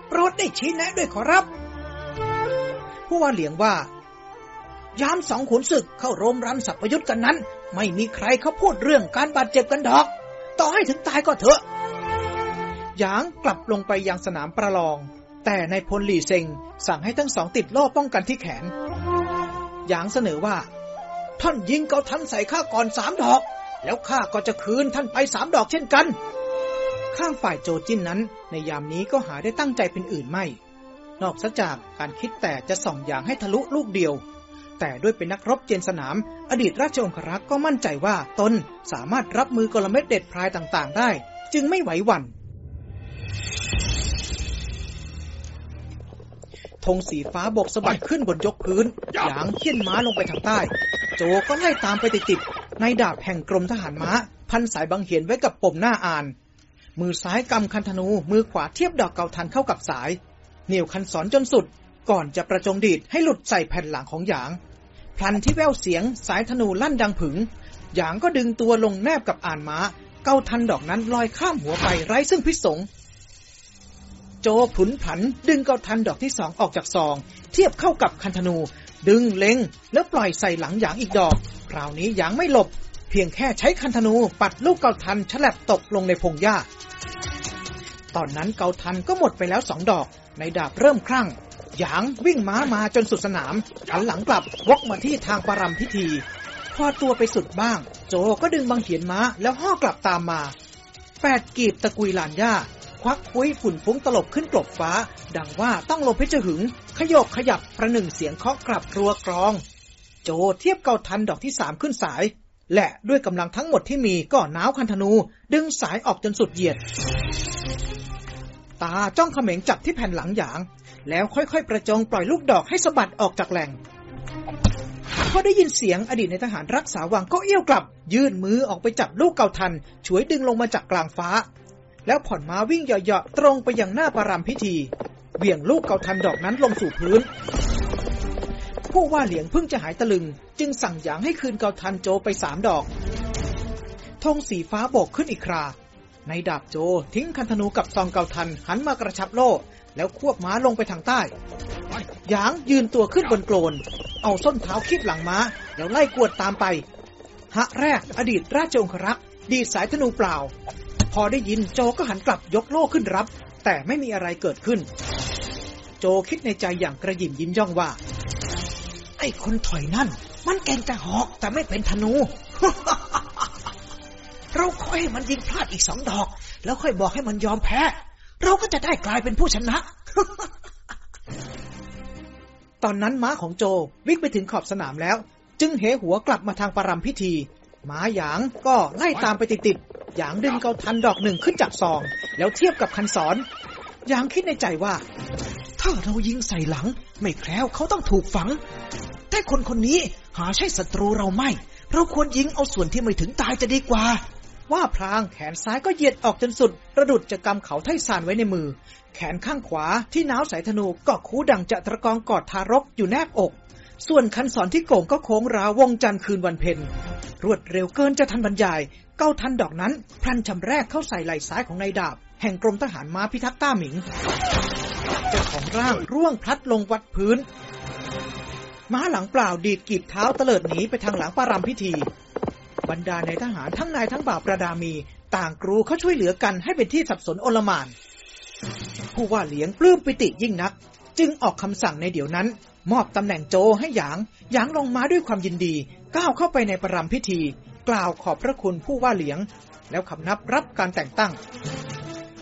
โปรดได้ชี้แนะด้วยขอรับ ผู้ว่าเหลียงว่า ยามสองขุนศึกเข้าโรมรันสัพยุทธ์กันนั้น ไม่มีใครเขาพูดเรื่องการบาดเจ็บกันดอก ต่อให้ถึงตายก็เถอะ ยางกลับลงไปยังสนามประลอง แต่ในพลหลี่เซงสั่งให้ทั้งสองติดโล่ป้องกันที่แขนหยางเสนอว่า ท่านยิงเกาทันใส่ข้าก่อนสามดอก แล้วข้าก็จะคืนท่านไปสามดอกเช่นกัน ข้างฝ่ายโจจิ้นนั้น ในยามนี้ก็หาได้ตั้งใจเป็นอื่นไม่ นอกจากการคิดแต่จะส่องอย่างให้ทะลุลูกเดียว แต่ด้วยเป็นนักรบเจนสนาม อดีตราชองครักษ์ก็มั่นใจว่าตนสามารถรับมือกลเม็ดเด็ดพรายต่างๆ ได้ จึงไม่ไหวหวัน่น ธงสีฟ้าบกสะบัดขึ้นบนยกพื้น หยางเขี่ยนม้าลงไปทางใต้ โจก็ไล่ตามไปติดๆในดาบแห่งกรมทหารม้า พันสายบังเหียนไว้กับปมหน้าอ่าน มือซ้ายกำคันธนู มือขวาเทียบดอกเกาทันเข้ากับสาย เหนี่ยวคันสอนจนสุด ก่อนจะประจงดีดให้หลุดใส่แผ่นหลังของหยาง พลันที่แววเสียง สายธนูลั่นดังผึง หยางก็ดึงตัวลงแนบกับอ่านม้า เกาทันดอกนั้นลอยข้ามหัวไปไร้ซึ่งพิษสง โจผุนผัน ดึงเกาทันดอกที่สองออกจากซอง เทียบเข้ากับคันธนู ดึงเล็ง แล้วปล่อยใส่หลังหยางอีกดอกคราวนี้หยางไม่หลบ เพียงแค่ใช้คันธนู ปัดลูกเกาทันฉลับตกลงในพงหญ้า ตอนนั้นเกาทันก็หมดไปแล้วสองดอก ในดาบเริ่มคลั่งหยางวิ่งม้ามาจนสุดสนามหันหลังกลับวกมาที่ทางปารำพิธี พอตัวไปสุดบ้าง โจก็ดึงบังเขียนม้าแล้วห่อกลับตามมาแปดกีบตะกุยลานหญ้า ควักปุ้ยฝุ่นฟุ้งตลบขึ้นกลบฟ้า ดังว่าต้องลมเพชรหึง ขยกขยับประหนึ่งเสียงเคาะกลับรัวกรอง โจเทียบเกาทันดอกที่สามขึ้นสาย และด้วยกำลังทั้งหมดที่มีก็น้าวคันธนู ดึงสายออกจนสุดเหยียด ตาจ้องเขม็งจับที่แผ่นหลังหยาง แล้วค่อยๆ ประจงปล่อยลูกดอกให้สะบัดออกจากแหล่งพอได้ยินเสียงอดีตในทหารรักษาวังก็เอี้ยวกลับ ยื่นมือออกไปจับลูกเกาทัน ช่วยดึงลงมาจากกลางฟ้า แล้วผ่อนม้าวิ่งเหยาะๆตรงไปยังหน้าปารามพิธี เบี่ยงลูกเกาทันดอกนั้นลงสู่พื้น ผู้ว่าเหลียงเพิ่งจะหายตะลึง จึงสั่งหยางให้คืนเกาทันโจไปสามดอกธงสีฟ้าโบกขึ้นอีกครา ในดาบโจทิ้งคันธนูกับซองเกาทันหันมากระชับโล่แล้วควบม้าลงไปทางใต้หยางยืนตัวขึ้นบนโกลน เอาส้นเท้าคีบหลังม้า แล้วไล่กวดตามไป หะแรกอดีตราชองครักษ์ดีสายธนูเปล่า พอได้ยินโจก็หันกลับยกโล่ขึ้นรับ แต่ไม่มีอะไรเกิดขึ้น โจคิดในใจอย่างกระยิมยิ้มย่องว่า ไอ้คนถอยนั่น มันเก่งแต่หอกแต่ไม่เป็นธนู เราค่อยให้มันยิงพลาดอีกสองดอก แล้วค่อยบอกให้มันยอมแพ้ เราก็จะได้กลายเป็นผู้ชนะตอนนั้นม้าของโจวิ่งไปถึงขอบสนามแล้ว จึงเหหัวกลับมาทางปรำพิธี หมาหยางก็ไล่ตามไปติดๆหยางดึงเกาทันดอกหนึ่งขึ้นจากซอง แล้วเทียบกับคันสอนหยางคิดในใจว่า ถ้าเรายิงใส่หลัง ไม่แคล้วเขาต้องถูกฝัง แต่คนคนนี้หาใช่ศัตรูเราไม่ เราควรยิงเอาส่วนที่ไม่ถึงตายจะดีกว่า ว่าพลางแขนซ้ายก็เหยียดออกจนสุด ประดุดจะกำเขาไทสานไว้ในมือ แขนข้างขวาที่น้าวสายธนูก็คูดังจะตะกองกอดทารกอยู่แนบอก ส่วนคันสอนที่โก่งก็โค้งราวงจันทร์คืนวันเพ็ญรวดเร็วเกินจะทันบรรยาย เก้าทันดอกนั้น พลันชำแรกเข้าใส่ไหล่ซ้ายของนายดาบ แห่งกรมทหารม้าพิทักษ์ต้าหมิง เจ้าของร่างร่วงพลัดลงวัดพื้น ม้าหลังเปล่าดีดกีบเท้าเตลิดหนีไปทางหลังปารามพิธี บรรดาในทหารทั้งนายทั้งบ่าวประดามี ต่างกรูเขาช่วยเหลือกันให้เป็นที่สับสนโอลมานผู้ว่าเหลียงปลื้มปิติยิ่งนัก จึงออกคำสั่งในเดี๋ยวนั้น มอบตำแหน่งโจให้หยาง หยางลงมาด้วยความยินดี ก้าวเข้าไปในประรำพิธี กล่าวขอบพระคุณผู้ว่าเหลียง แล้วคำนับรับการแต่งตั้ง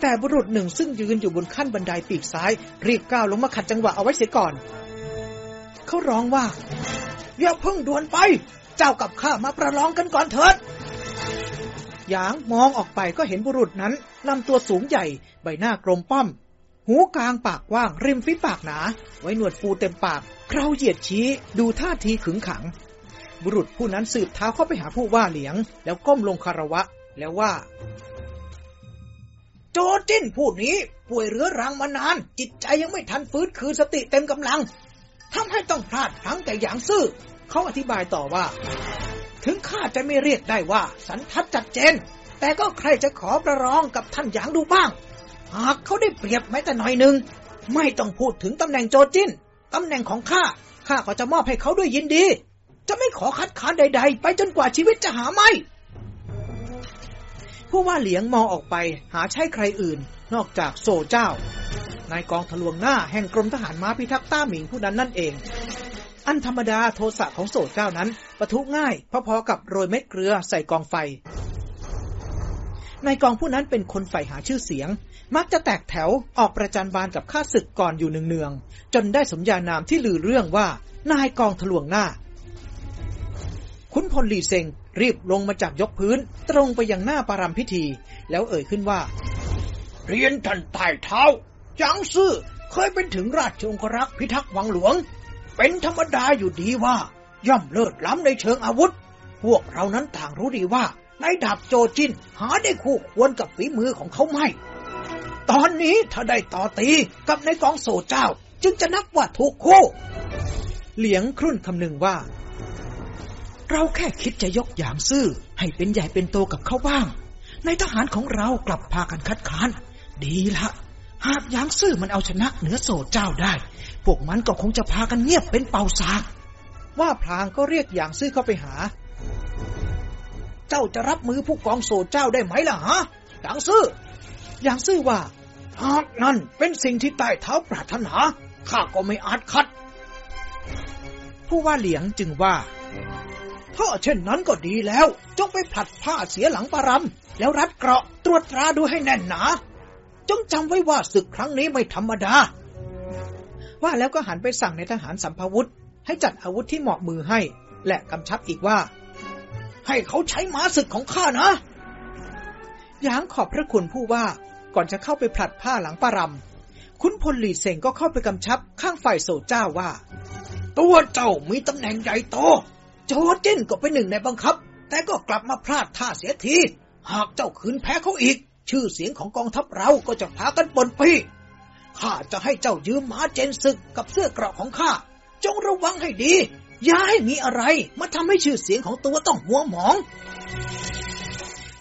แต่บุรุษหนึ่งซึ่งยืนอยู่บนขั้นบันไดปีกซ้าย รีบก้าวลงมาขัดจังหวะเอาไว้เสียก่อน เขาร้องว่า อย่าเพิ่งด่วนไป เจ้ากับข้ามาประลองกันก่อนเถิดหยางมองออกไปก็เห็นบุรุษนั้นลำตัวสูงใหญ่ ใบหน้ากลมป้อม หูกลางปากกว้าง ริมฝีปากหนา ไว้หนวดฟูเต็มปาก เคราเหยียดชี้ ดูท่าทีขึงขัง บุรุษผู้นั้นสืบเท้าเข้าไปหาผู้ว่าเหลียง แล้วก้มลงคารวะ แล้วว่า โจจิ้นผู้นี้ ป่วยเรื้อรังมานาน จิตใจยังไม่ทันฟื้นคืนสติเต็มกำลังทำให้ต้องพลาดพลั้งแต่อย่างซื่อเขาอธิบายต่อว่า ถึงข้าจะไม่เรียกได้ว่า สันทัดจัดเจน แต่ก็ใครจะขอประลองกับท่านหยางดูบ้าง หากเขาได้เปรียบแม้แต่น่อยหนึ่ง ไม่ต้องพูดถึงตำแหน่งโจจิ้นตำแหน่งของข้า ข้าก็จะมอบให้เขาด้วยยินดี จะไม่ขอคัดค้านใด ๆ ไปจนกว่าชีวิตจะหาไม่ผู้ว่าเหลียงมองออกไปหาใช่ใครอื่น นอกจากโซเจ้า นายกองทะลวงหน้าแห่งกรมทหารม้าพิทักษ์ต้าหมิงผู้นั้นนั่นเอง อันธรรมดาโทสะของโซเจ้านั้นปะทุง่ายพอๆกับโรยเม็ดเกลือใส่กองไฟ นายกองผู้นั้นเป็นคนใฝ่หาชื่อเสียง มักจะแตกแถวออกประจันบานกับข้าศึกก่อนอยู่เนืองๆจนได้สมญานามที่ลือเรื่องว่า นายกองทะลวงหน้าขุนพลลีเซงรีบลงมาจากยกพื้น ตรงไปยังหน้าปารามพิธี แล้วเอ่ยขึ้นว่า เรียนท่านใต้เท้าจางซื่อเคยเป็นถึงราชองครักษ์พิทักษ์วังหลวง เป็นธรรมดาอยู่ดีว่า ย่อมเลิศล้ำในเชิงอาวุธ พวกเรานั้นต่างรู้ดีว่า นายดาบโจจินหาได้คู่ควรกับฝีมือของเขาไม่ ตอนนี้ถ้าได้ต่อตีกับในกองโซเจ้า จึงจะนับว่าถูกคู่ เหลียงครุ่นคำหนึ่งว่า เราแค่คิดจะยกอย่างซื่อ ให้เป็นใหญ่เป็นโตกับเขาบ้าง ในทหารของเรากลับพากันคัดค้าน ดีละหากยางซื่อมันเอาชนะเหนือโซเจ้าได้ พวกมันก็คงจะพากันเงียบเป็นเป่าซากว่าพลางก็เรียกยางซื่อเข้าไปหา เจ้าจะรับมือผู้กองโซเจ้าได้ไหมล่ะฮะยางซื่ออย่างซื่อว่าหากนั่นเป็นสิ่งที่ใต้เท้าปรารถนาข้าก็ไม่อาจขัด ผู้ว่าเหลียงจึงว่า ถ้าเช่นนั้นก็ดีแล้ว จงไปผลัดผ้าเสียหลังปารำแล้วรัดเกราะตรวจตราดูให้แน่นหนา จงจำไว้ว่าศึกครั้งนี้ไม่ธรรมดา ว่าแล้วก็หันไปสั่งในทหารสัมภวุธ ให้จัดอาวุธที่เหมาะมือให้ และกำชับอีกว่า ให้เขาใช้ม้าศึกของข้านะหยางขอบพระคุณผู้ว่าก่อนจะเข้าไปผลัดผ้าหลังปารำคุณพลหลีเซงก็เข้าไปกำชับข้างฝ่ายโซเจ้าว่า ตัวเจ้ามีตำแหน่งใหญ่โตโจจิ้นก็เป็นหนึ่งในบังคับ แต่ก็กลับมาพลาดท่าเสียที หากเจ้าขืนแพ้เขาอีก ชื่อเสียงของกองทัพเราก็จะพากันปนปี้ข้าจะให้เจ้ายืมม้าเจนศึกกับเสื้อเกราะของข้า จงระวังให้ดี อย่าให้มีอะไรมาทำให้ชื่อเสียงของตัวต้องมัวหมอง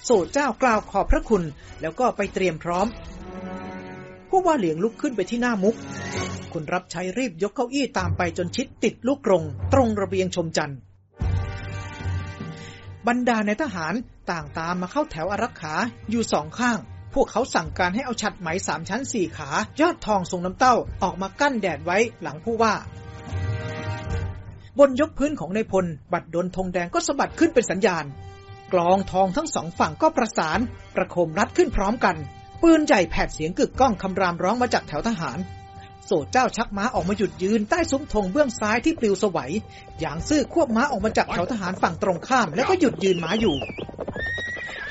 โสดเจ้ากล่าวขอบพระคุณ แล้วก็ไปเตรียมพร้อมผู้ว่าเหลียงลุกขึ้นไปที่หน้ามุกคุณรับใช้รีบยกเก้าอี้ตามไปจนชิดติดลูกกรง ตรงระเบียงชมจันทร์บรรดาในทหารต่างตามมาเข้าแถวอารักขาอยู่สองข้าง พวกเขาสั่งการให้เอาฉัดไหมสามชั้นสี่ขา ยอดทองทรงน้ำเต้าออกมากั้นแดดไว้หลังผู้ว่า บนยกพื้นของนายพล บัดดลธงแดงก็สะบัดขึ้นเป็นสัญญาณ กลองทองทั้งสองฝั่งก็ประสาน ประโคมรัดขึ้นพร้อมกัน ปืนใหญ่แผดเสียงกึกก้องคำรามร้องมาจากแถวทหาร โสดเจ้าชักม้าออกมาหยุดยืนใต้ซุ้มธงเบื้องซ้ายที่ปลิวสวัยอย่างซื่อควบม้าออกมาจากแถวทหารฝั่งตรงข้าม แล้วก็หยุดยืนม้าอยู่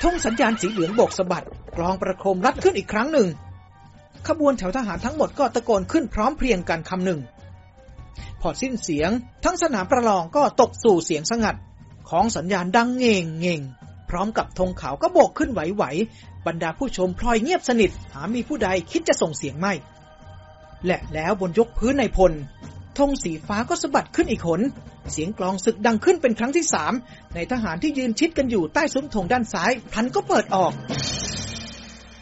ธงสัญญาณสีเหลืองโบกสะบัดกลองประโคมรัดขึ้นอีกครั้งหนึ่งขบวนแถวทหารทั้งหมดก็ตะโกนขึ้นพร้อมเพรียงกันคำหนึ่ง พอสิ้นเสียง ทั้งสนามประลองก็ตกสู่เสียงสงัด ของสัญญาณดังเง่งเง่งพร้อมกับธงขาวก็โบกขึ้นไหวๆบรรดาผู้ชมพลอยเงียบสนิทหามีผู้ใดคิดจะส่งเสียงไม่ และแล้วบนยกพื้นในพลธงสีฟ้าก็สะบัดขึ้นอีกหน เสียงกลองศึกดังขึ้นเป็นครั้งที่สาม ในทหารที่ยืนชิดกันอยู่ใต้ซุ้มธงด้านซ้ายพันก็เปิดออก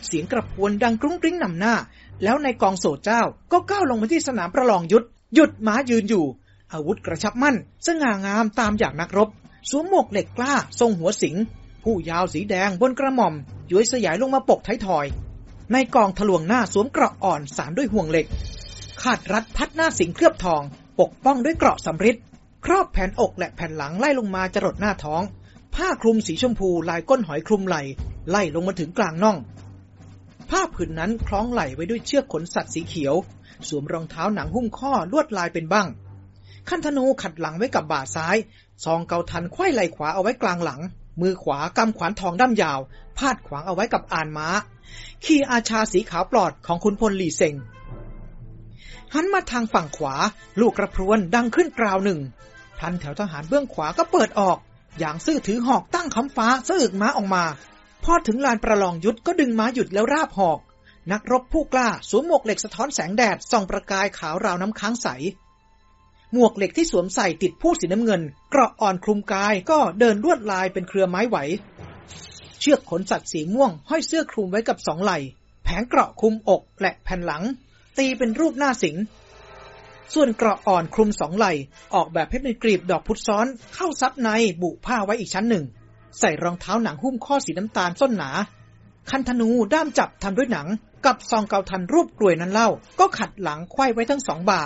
เสียงกระพวนดังกรุ้งกริ้งนำหน้า แล้วในกองโสดเจ้าก็ก้าวลงมาที่สนามประลองยุทธ หยุดม้ายืนอยู่ อาวุธกระชับมั่นสง่างามตามอย่างนักรบ สวมหมวกเหล็กกล้า ทรงหัวสิง ผู้ยาวสีแดงบนกระหม่อมย้วยสยายลงมาปกท้ายทอย ในกองทะลวงหน้าสวมเกราะอ่อนสารด้วยห่วงเหล็กคาดรัดพัดหน้าสิงเคลือบทอง ปกป้องด้วยเกราะสำริดครอบแผ่นอกและแผ่นหลังไล่ลงมาจรดหน้าท้อง ผ้าคลุมสีชมพูลายก้นหอยคลุมไหลไล่ลงมาถึงกลางน่อง ผ้าผืนนั้นคล้องไหลไว้ด้วยเชือกขนสัตว์สีเขียว สวมรองเท้าหนังหุ้มข้อลวดลายเป็นบ้าง ขั้นธนูขัดหลังไว้กับบ่าซ้าย ซองเกาทันไขว้ไหล่ขวาเอาไว้กลางหลัง มือขวากำขวานทองด้ามยาว พาดขวางเอาไว้กับอ่านม้า ขี่อาชาสีขาวปลอดของคุณพลหลีเซงหันมาทางฝั่งขวา ลูกกระพรวนดังขึ้นกราวหนึ่งพันแถวทหารเบื้องขวาก็เปิดออก อย่างซื่อถือหอกตั้งคำฟ้าสะอึกม้าออกมา พอถึงลานประลองยุทธก็ดึงม้าหยุดแล้วราบหอก นักรบผู้กล้าสวมหมวกเหล็กสะท้อนแสงแดดส่องประกายขาวราวน้ำค้างใส หมวกเหล็กที่สวมใส่ติดผู้สีน้ำเงิน เกราะอ่อนคลุมกายก็เดินลวดลายเป็นเครือไม้ไหว เชือกขนสัตว์สีม่วง ห้อยเสื้อคลุมไว้กับสองไหล่ แผงเกราะคลุมอกและแผ่นหลัง ตีเป็นรูปหน้าสิงส่วนเกราะอ่อนคลุมสองไหล่ออกแบบเพชรในกรีบดอกพุทซ้อนเข้าซับในบุผ้าไว้อีกชั้นหนึ่ง ใส่รองเท้าหนังหุ้มข้อสีน้ำตาลส้นหนา คันธนูด้ามจับทำด้วยหนัง กับซองเกาทันรูปกลวยนั้นเล่า ก็ขัดหลังไขว้ไว้ทั้งสองบ่า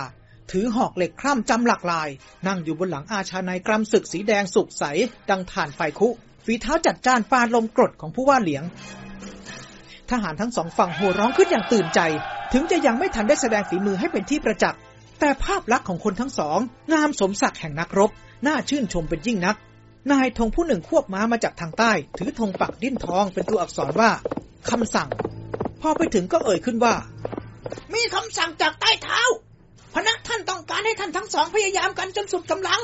ถือหอกเหล็กคร่ำจำหลากลาย นั่งอยู่บนหลังอาชาในกรำศึกสีแดงสุกใส ดังถ่านไฟคุฝีเท้าจัดจ้านฟาดลมกรดของผู้ว่าเหลียง ทหารทั้งสองฝั่งโห่ร้องขึ้นอย่างตื่นใจ ถึงจะยังไม่ทันได้แสดงฝีมือให้เป็นที่ประจักษ์แต่ภาพลักษณ์ของคนทั้งสอง งามสมศักดิ์แห่งนักรบ น่าชื่นชมเป็นยิ่งนัก นายธงผู้หนึ่งควบม้ามาจากทางใต้ ถือธงปักดิ้นทองเป็นตัวอักษรว่าคำสั่ง พอไปถึงก็เอ่ยขึ้นว่า มีคำสั่งจากใต้เท้าพนักท่านต้องการให้ท่านทั้งสองพยายามกันจนสุดกำลัง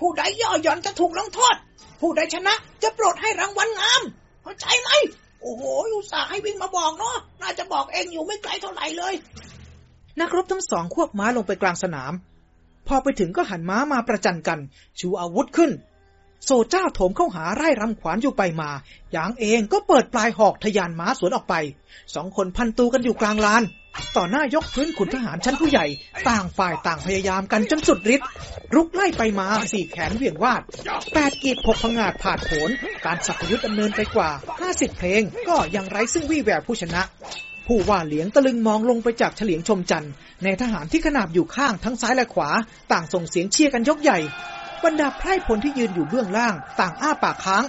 ผู้ใดย่อหย่อนจะถูกลงโทษ ผู้ใดชนะจะโปรดให้รางวัลงามเข้าใจไหม โอ้โหอุตส่าห์ให้วิ่งมาบอกเนาะน่าจะบอกเองอยู่ไม่ไกลเท่าไหร่เลย นักรบทั้งสองควบม้าลงไปกลางสนาม พอไปถึงก็หันม้ามาประจันกัน ชูอาวุธขึ้น โซเจ้าโถมเข้าหาไร่รำขวานอยู่ไปมาอย่างเองก็เปิดปลายหอกทยานม้าสวนออกไป สองคนพันตูกันอยู่กลางลาน ต่อหน้ายกพื้นขุนทหารชั้นผู้ใหญ่ ต่างฝ่ายต่างพยายามกันจนสุดฤทธิ์รุกไล่ไปมาสี่แขนเหวี่ยงวาดแปดกีบหกพงาดผ่าดโผนการสักยุทธดำเนินไปกว่าห้าสิบเพลง ก็ยังไร้ซึ่งวี่แววผู้ชนะผู้ว่าเหลียงตะลึงมองลงไปจากเฉลียงชมจันทร์ในทหารที่ขนาบอยู่ข้างทั้งซ้ายและขวา ต่างส่งเสียงเชียร์กันยกใหญ่ บรรดาไพร่พลที่ยืนอยู่เบื้องล่าง ต่างอ้าปากค้าง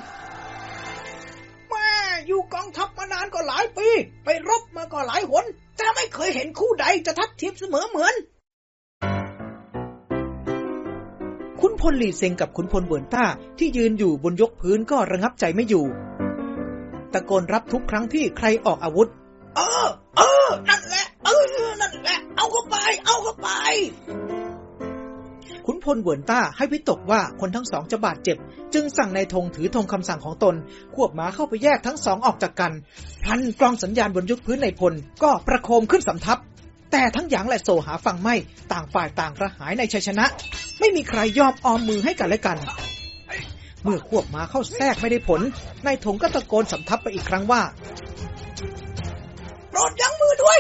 แม้อยู่กองทัพมานานก็หลายปี ไปรบมาก็หลายหน แต่ไม่เคยเห็นคู่ใดจะทัดเทียมเสมอเหมือนขุนพลหลีเซงกับขุนพลเวิร์นต้าที่ยืนอยู่บนยกพื้นก็ระงับใจไม่อยู่ ตะโกนรับทุกครั้งที่ใครออกอาวุธ เออ เออ นั่นแหละ เออ นั่นแหละ เอาเข้าไป เอาเข้าไป ขุนพลเวินต้าให้วิตกว่าคนทั้งสองจะบาดเจ็บ จึงสั่งนายธงถือธงคำสั่งของตน ควบม้าเข้าไปแยกทั้งสองออกจากกันพันกลองสัญญาณบนยุคพื้นในพล ก็ประโคมขึ้นสำทับ แต่ทั้งหยางและโซหาฟังไม่ ต่างฝ่ายต่างกระหายในชัยชนะ ไม่มีใครยอมออมมือให้กันและกัน เมื่อควบม้าเข้าแทรกไม่ได้ผลนายธงก็ตะโกนสำทับไปอีกครั้งว่าโปรดยั้งมือด้วย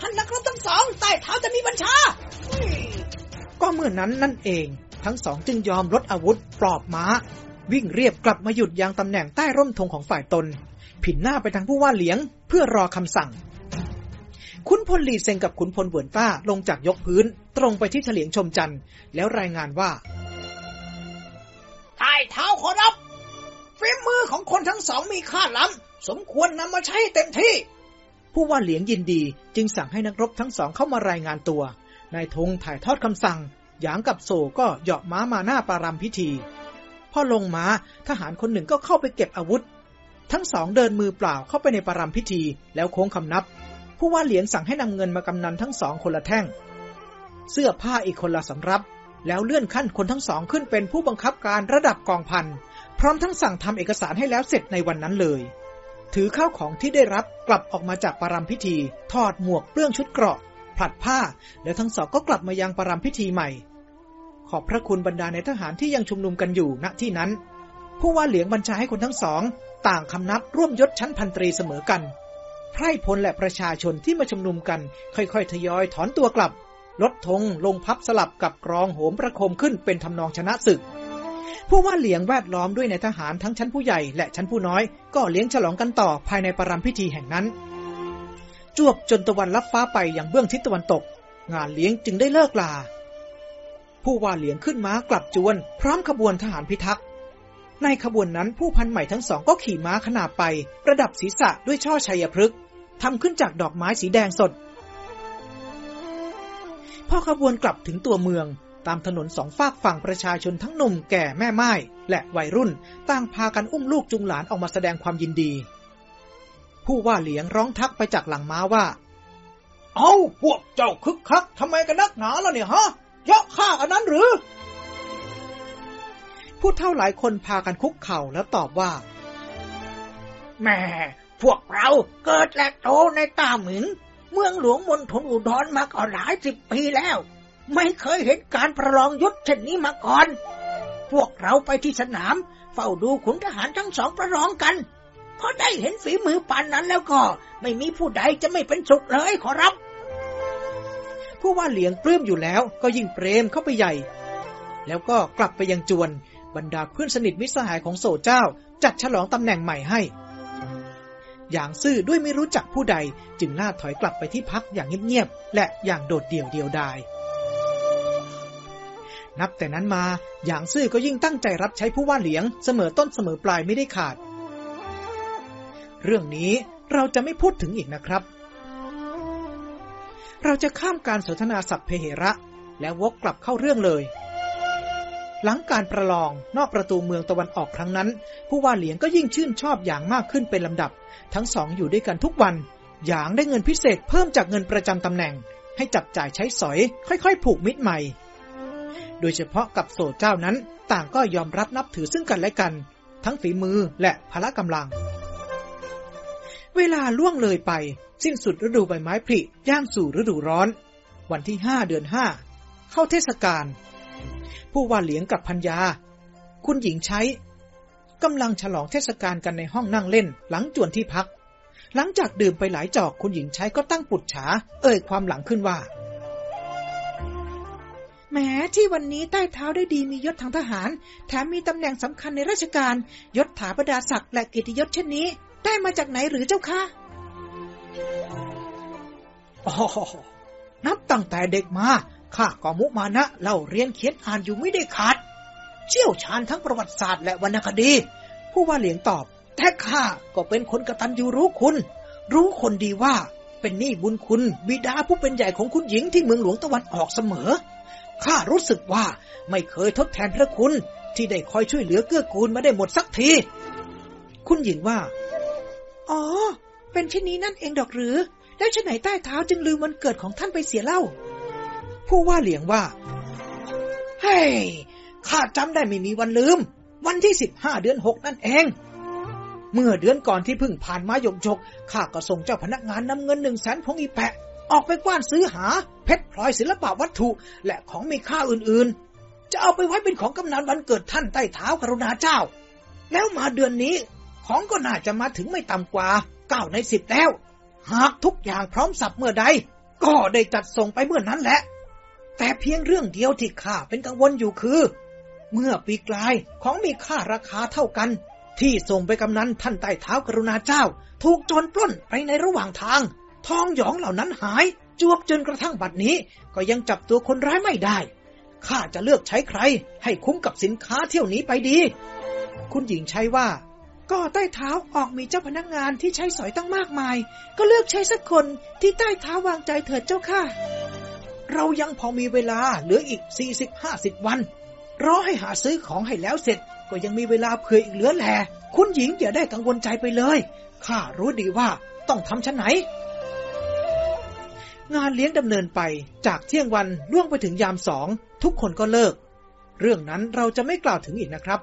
ท่านนักรบทั้งสองใต้เท้าจะมีบัญชา ก็เมื่อนั้นนั่นเอง ทั้งสองจึงยอมลดอาวุธปลอบม้า วิ่งเหยาะกลับมาหยุดยังตำแหน่งใต้ร่มธงของฝ่ายตน ผินหน้าไปทางผู้ว่าเหลียง เพื่อรอคำสั่งขุนพลลีเซงกับขุนพลเวินต้าลงจากยกพื้น ตรงไปที่เฉลียงชมจันทร์แล้วรายงานว่าใต้เท้าขอรับฝีมือของคนทั้งสองมีค่าล้ำสมควรนำมาใช้เต็มที่ ผู้ว่าเหลียงยินดีจึงสั่งให้นักรบทั้งสองเข้ามารายงานตัว นายธงถ่ายทอดคำสั่ง หยางกับโซก็เหาะม้ามาหน้าปารามพิธี พอลงม้าทหารคนหนึ่งก็เข้าไปเก็บอาวุธ ทั้งสองเดินมือเปล่าเข้าไปในปารามพิธี แล้วโค้งคำนับ ผู้ว่าเหลียงสั่งให้นำเงินมากำนันทั้งสองคนละแท่ง เสื้อผ้าอีกคนละสำรับ แล้วเลื่อนขั้นคนทั้งสองขึ้นเป็นผู้บังคับการระดับกองพัน พร้อมทั้งสั่งทำเอกสารให้แล้วเสร็จในวันนั้นเลยถือข้าวของที่ได้รับกลับออกมาจากปารามพิธี ถอดหมวกเปลื้องชุดเกราะ ลัดผ้า แล้วทั้งสองก็กลับมายังปารามพิธีใหม่ ขอบพระคุณบรรดาในทหารที่ยังชุมนุมกันอยู่ณที่นั้น ผู้ว่าเหลียงบัญชาให้คนทั้งสอง ต่างคำนับร่วมยศชั้นพันตรีเสมอกันไพร่พลและประชาชนที่มาชุมนุมกัน ค่อยๆ ทยอยถอนตัวกลับ ลดธงลงพับสลับกับกรองโหมประโคมขึ้นเป็นทำนองชนะศึก ผู้ว่าเหลียงแวดล้อมด้วยในทหารทั้งชั้นผู้ใหญ่และชั้นผู้น้อย ก็เลี้ยงฉลองกันต่อภายในปารามพิธีแห่งนั้น จวบจนตะวันลับฟ้าไปอย่างเบื้องทิศตะวันตก งานเลี้ยงจึงได้เลิกลา ผู้ว่าเหลียงขึ้นม้ากลับจวน พร้อมขบวนทหารพิทักษ์ในขบวนนั้นผู้พันใหม่ทั้งสองก็ขี่ม้าขนาบไป ประดับศีรษะด้วยช่อชัยพฤกษ์ทำขึ้นจากดอกไม้สีแดงสด พอขบวนกลับถึงตัวเมือง ตามถนนสองฝากฝั่งประชาชนทั้งหนุ่มแก่แม่ไม้และวัยรุ่นต่างพากันอุ้มลูกจุงหลานออกมาแสดงความยินดี ผู้ว่าเหลียงร้องทักไปจากหลังม้าว่า เอาพวกเจ้าคึกคักทำไมกันนักหนาล่ะเนี่ยฮะเยาะข้าอันนั้นหรือ ผู้เท่าหลายคนพากันคุกเข่าแล้วตอบว่าแม่พวกเราเกิดและโตในตาหมิง เมืองหลวงมณฑลอุดรมาก่อนหลายสิบปีแล้ว ไม่เคยเห็นการประลองยุทธเช่นนี้มาก่อน พวกเราไปที่สนาม เฝ้าดูขุนทหารทั้งสองประลองกัน พอได้เห็นฝีมือปานนั้นแล้วก็ ไม่มีผู้ใดจะไม่เป็นสุขเลยขอรับ ผู้ว่าเหลียงปลื้มอยู่แล้ว ก็ยิ่งเปรมเข้าไปใหญ่ แล้วก็กลับไปยังจวน บรรดาเพื่อนสนิทมิตรสหายของโซเจ้า จัดฉลองตำแหน่งใหม่ให้ อย่างซื่อด้วยไม่รู้จักผู้ใด จึงล่าถอยกลับไปที่พักอย่างเงียบๆและอย่างโดดเดี่ยวเดียวดายนับแต่นั้นมา อย่างซื่อก็ยิ่งตั้งใจรับใช้ผู้ว่าเหลียง เสมอต้นเสมอปลายไม่ได้ขาด เรื่องนี้เราจะไม่พูดถึงอีกนะครับ เราจะข้ามการสนทนาสัพเพเหระ และวกกลับเข้าเรื่องเลย หลังการประลองนอกประตูเมืองตะวันออกครั้งนั้น ผู้ว่าเหลียงก็ยิ่งชื่นชอบอย่างมากขึ้นเป็นลำดับ ทั้งสองอยู่ด้วยกันทุกวันหยางได้เงินพิเศษเพิ่มจากเงินประจำตำแหน่ง ให้จับจ่ายใช้สอย ค่อยๆ ผูกมิตรใหม่ โดยเฉพาะกับโซเจ้านั้น ต่างก็ยอมรับนับถือซึ่งกันและกัน ทั้งฝีมือและพละกำลัง เวลาล่วงเลยไป สิ้นสุดฤดูใบไม้ผลิย่างสู่ฤดูร้อน วันที่ห้าเดือนห้าเข้าเทศกาลผู้ว่าเหลียงกับพัญญา คุณหญิงใช้กำลังฉลองเทศกาลกันในห้องนั่งเล่น หลังจวนที่พัก หลังจากดื่มไปหลายจอกคุณหญิงใช้ก็ตั้งปุดฉา เอ่ยความหลังขึ้นว่าแม้ที่วันนี้ใต้เท้าได้ดีมียศทางทหาร แถมมีตำแหน่งสำคัญในราชการยศถาบรรดาศักดิ์และกียรติยศเช่นนี้ ได้มาจากไหนหรือเจ้าคะอ๋อนับตั้งแต่เด็กมา ข้าก็มุมานะเล่าเรียนเขียนอ่านอยู่ไม่ได้ขาด เชี่ยวชาญทั้งประวัติศาสตร์และวรรณคดี ผู้ว่าเหลียงตอบ แต่ข้าก็เป็นคนกตัญญูรู้คุณ รู้คนดีว่าเป็นหนี้บุญคุณ บิดาผู้เป็นใหญ่ของคุณหญิงที่เมืองหลวงตะวันออกเสมอ ข้ารู้สึกว่าไม่เคยทดแทนพระคุณ ที่ได้คอยช่วยเหลือเกื้อกูลมาได้หมดสักที คุณหญิงว่า อ๋อ เป็นเช่นนี้นั่นเองดอกหรือ แล้วฉะไหนใต้เท้าจึงลืมวันเกิดของท่านไปเสียเล่า ผู้ว่าเหลียงว่าเฮ้ยข้าจำได้ไม่มีวันลืม วันที่สิบห้าเดือนหกนั่นเอง เมื่อเดือนก่อนที่เพิ่งผ่านมาหยกจกข้าก็ส่งเจ้าพนักงานนำเงินหนึ่งแสนพงอีแปะ ออกไปกว้านซื้อหา เพชรพลอยศิลปะวัตถุ และของมีค่าอื่นๆ จะเอาไปไว้เป็นของกำนันวันเกิดท่านใต้เท้ากรุณาเจ้า แล้วมาเดือนนี้ ของก็น่าจะมาถึงไม่ต่ำกว่าเก้าในสิบแล้ว หากทุกอย่างพร้อมสับเมื่อใด ก็ได้จัดส่งไปเมื่อนนั้นแหละ แต่เพียงเรื่องเดียวที่ข้าเป็นกังวลอยู่คือ เมื่อปีกลายของมีค่าราคาเท่ากัน ที่ส่งไปกำนันท่านใต้เท้ากรุณาเจ้า ถูกโจรปล้นไปในระหว่างทาง ทองหยองเหล่านั้นหาย จวบจนกระทั่งบัดนี้ ก็ยังจับตัวคนร้ายไม่ได้ข้าจะเลือกใช้ใคร ให้คุ้มกับสินค้าเที่ยวนี้ไปดี คุณหญิงใช้ว่า ก็ใต้เท้าออกมีเจ้าพนักงานที่ใช้สอยตั้งมากมาย ก็เลือกใช้สักคนที่ใต้เท้าวางใจเถิดเจ้าค่ะ เรายังพอมีเวลาเหลืออีก40-50วัน รอให้หาซื้อของให้แล้วเสร็จ ก็ยังมีเวลาเผื่ออีกเหลือแหลคุณหญิงอย่าได้กังวลใจไปเลยข้ารู้ดีว่าต้องทำชั้นไหน งานเลี้ยงดำเนินไปจากเที่ยงวันล่วงไปถึงยามสองทุกคนก็เลิก เรื่องนั้นเราจะไม่กล่าวถึงอีกนะครับ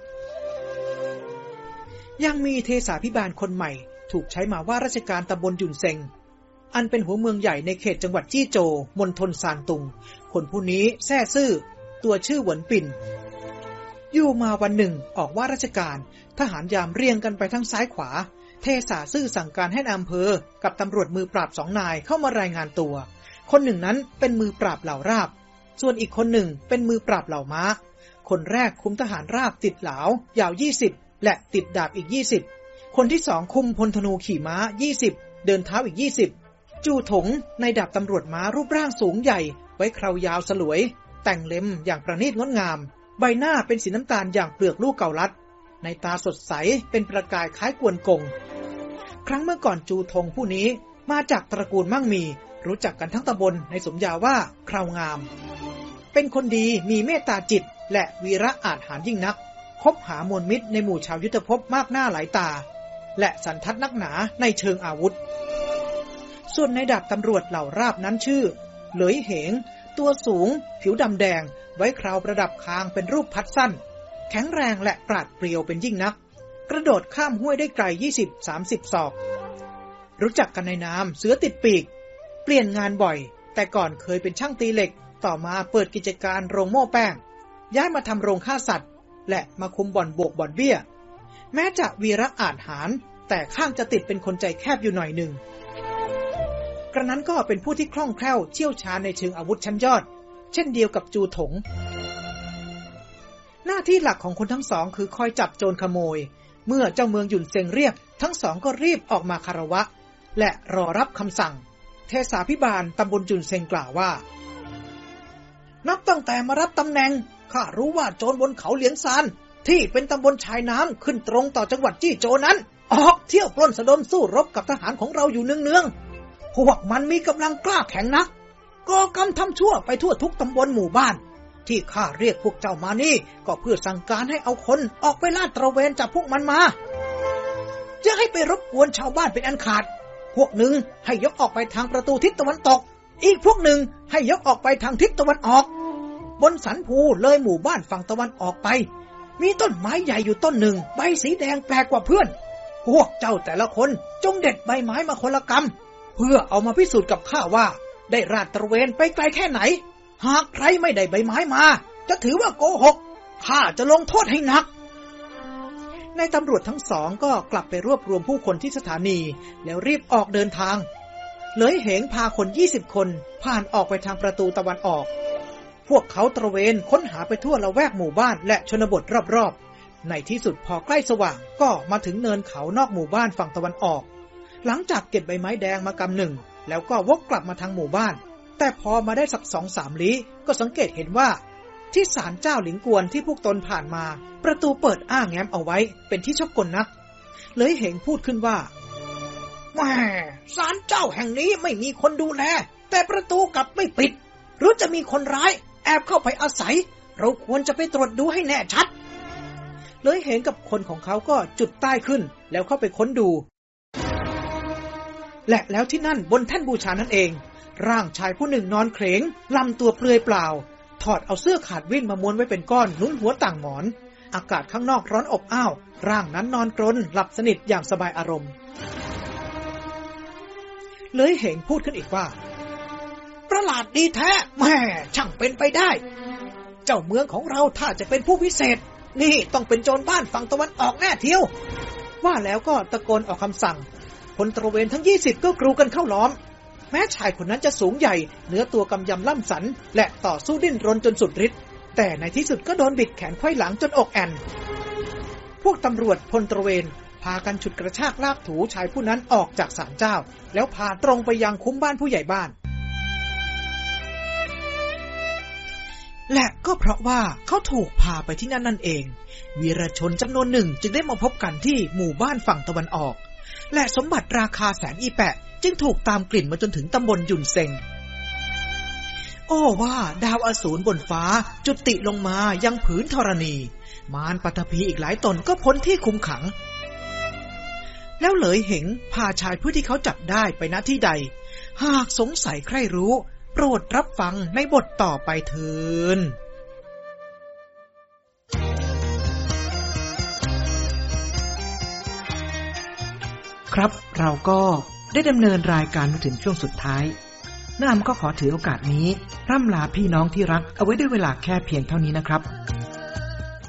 ยังมีเทสาพิบาลคนใหม่ ถูกใช้มาว่าราชการตำบลยุนเซง อันเป็นหัวเมืองใหญ่ในเขตจังหวัดจี้โจมณฑลซานตุง คนผู้นี้แท้ซื่อ ตัวชื่อหวนปิ่น อยู่มาวันหนึ่งออกว่าราชการ ทหารยามเรียงกันไปทั้งซ้ายขวา เทสาซื่อสั่งการให้นายอำเภอ กับตำรวจมือปราบสองนายเข้ามารายงานตัว คนหนึ่งนั้นเป็นมือปราบเหล่าราบ ส่วนอีกคนหนึ่งเป็นมือปราบเหล่าม้าคนแรกคุมทหารราบติดเหลา ยาวยี่สิบ และติดดาบอีกยี่สิบคนที่สองคุมพลธนูขี่ม้ายี่สิบเดินเท้าอีกยี่สิบจูถงในดาบตำรวจม้ารูปร่างสูงใหญ่ ไว้คราวยาวสลวย แต่งเล็มอย่างประณีตงดงาม ใบหน้าเป็นสีน้ำตาลอย่างเปลือกลูกเกาลัด ในตาสดใสเป็นประกายคล้ายกวนกง ครั้งเมื่อก่อนจูทงผู้นี้มาจากตระกูลมั่งมี รู้จักกันทั้งตำบลในสมญาว่าคราวงาม เป็นคนดีมีเมตตาจิตและวีระอาจหารยิ่งนัก คบหามวลมิตรในหมู่ชาวยุทธภพมากหน้าหลายตา และสันทัดนักหนาในเชิงอาวุธ ส่วนในดาบตำรวจเหล่าราบนั้นชื่อ เหลยเหง ตัวสูง ผิวดำแดง ไว้คราวประดับคางเป็นรูปพัดสั้น แข็งแรงและปราดเปรียวเป็นยิ่งนัก กระโดดข้ามห้วยได้ไกล 20-30 ศอก รู้จักกันในนามเสือติดปีก เปลี่ยนงานบ่อย แต่ก่อนเคยเป็นช่างตีเหล็ก ต่อมาเปิดกิจการโรงโม่แป้งย้ายมาทำโรงฆ่าสัตว์ และมาคุมบ่อนโบกบ่อนเบี้ย แม้จะวีระอาจหาร แต่ข้างจะติดเป็นคนใจแคบอยู่หน่อยหนึ่ง กระนั้นก็เป็นผู้ที่คล่องแคล่วเชี่ยวชาญในเชิงอาวุธชั้นยอด เช่นเดียวกับจูถง หน้าที่หลักของคนทั้งสองคือคอยจับโจรขโมย เมื่อเจ้าเมืองหยุนเซงเรียก ทั้งสองก็รีบออกมาคารวะ และรอรับคำสั่ง เทศาพิบาลตำบลจุนเซงกล่าวว่านับตั้งแต่มารับตำแหน่ง ข้ารู้ว่าโจรบนเขาเหลียงซานที่เป็นตำบลชายน้ำขึ้นตรงต่อจังหวัดจี้โจนั้น ออกเที่ยวปล้นสะดมสู้รบกับทหารของเราอยู่เนืองๆพวกมันมีกำลังกล้าแข็งนักก่อกรรมทำชั่วไปทั่วทุกตำบลหมู่บ้าน ที่ข้าเรียกพวกเจ้ามานี่ ก็เพื่อสั่งการให้เอาคนออกไปลาดตระเวนจับพวกมันมาจะให้ไปรบกวนชาวบ้านเป็นอันขาด พวกหนึ่งให้ยกออกไปทางประตูทิศตะวันตก อีกพวกหนึ่งให้ยกออกไปทางทิศตะวันออก บนสันภูเลยหมู่บ้านฝั่งตะวันออกไป มีต้นไม้ใหญ่อยู่ต้นหนึ่ง ใบสีแดงแปลกกว่าเพื่อน พวกเจ้าแต่ละคนจงเด็ดใบไม้มาคนละกำเพื่อเอามาพิสูจน์กับข้าว่า ได้ราดตระเวนไปไกลแค่ไหน หากใครไม่ได้ใบไม้มา จะถือว่าโกหกข้าจะลงโทษให้หนักในตำรวจทั้งสองก็กลับไปรวบรวมผู้คนที่สถานี แล้วรีบออกเดินทาง เลยเหงพาคน20คน ผ่านออกไปทางประตูตะวันออก พวกเขาตระเวนค้นหาไปทั่วละแวกหมู่บ้านและชนบทรอบๆ ในที่สุดพอใกล้สว่างก็มาถึงเนินเขานอกหมู่บ้านฝั่งตะวันออก หลังจากเก็บใบไม้แดงมากำหนึ่ง แล้วก็วกกลับมาทางหมู่บ้าน แต่พอมาได้สักสองสามลี้ก็สังเกตเห็นว่า ที่ศาลเจ้าหลิงกวนที่พวกตนผ่านมา ประตูเปิดอ้าแง้มเอาไว้ เป็นที่ชอบกลนัก เลยเหงพูดขึ้นว่าแม่ศาลเจ้าแห่งนี้ไม่มีคนดูแล แต่ประตูกลับไม่ปิด หรือจะมีคนร้าย อบเข้าไปอาศัย เราควรจะไปตรวจดูให้แน่ชัด เลยเหงกับคนของเขาก็จุดใต้ขึ้น แล้วเข้าไปค้นดู และแล้วที่นั่นบนแท่นบูชานั่นเอง ร่างชายผู้หนึ่งนอนเคลงลำตัวเปลือยเปล่า ถอดเอาเสื้อขาดวิ่นมาม้วนไว้เป็นก้อนนุ้นหัวต่างหมอน อากาศข้างนอกร้อนอบอ้าว ร่างนั้นนอนกรนหลับสนิทอย่างสบายอารมณ์ เลยเหงพูดขึ้นอีกว่า ประหลาดดีแท้แม่ช่างเป็นไปได้ เจ้าเมืองของเราถ้าจะเป็นผู้พิเศษ นี่ต้องเป็นโจรบ้านฝั่งตะวันออกแน่เที่ยว ว่าแล้วก็ตะโกนออกคำสั่งพลตระเวนทั้งยี่สิบก็กรูกันเข้าล้อม แม้ชายคนนั้นจะสูงใหญ่ เนื้อตัวกำยำล่ำสัน และต่อสู้ดิ้นรนจนสุดฤทธิ์แต่ในที่สุดก็โดนบิดแขนไขว้หลังจนอกแอน พวกตำรวจพลตระเวนพากันฉุดกระชากลากถูชายผู้นั้นออกจากศาลเจ้า แล้วพาตรงไปยังคุ้มบ้านผู้ใหญ่บ้าน และก็เพราะว่าเขาถูกพาไปที่นั่นนั่นเอง วีรชนจำนวนหนึ่งจึงได้มาพบกันที่หมู่บ้านฝั่งตะวันออก และสมบัติราคาแสนอีแปะ จึงถูกตามกลิ่นมาจนถึงตำบลยุนเซงโอ้ว่าดาวอสูรบนฟ้าจุติลงมายังผืนธรณี มารปัตภีอีกหลายตนก็พ้นที่คุมขัง แล้วเหลยเหงพาชายผู้ที่เขาจับได้ไปณที่ใด หากสงสัยใครรู้ โปรดรับฟังในบทต่อไปเถินครับเราก็ได้ดำเนินรายการมาถึงช่วงสุดท้ายน้ามก็ขอถือโอกาสนี้ ร่ำลาพี่น้องที่รักเอาไว้ด้วยเวลาแค่เพียงเท่านี้นะครับ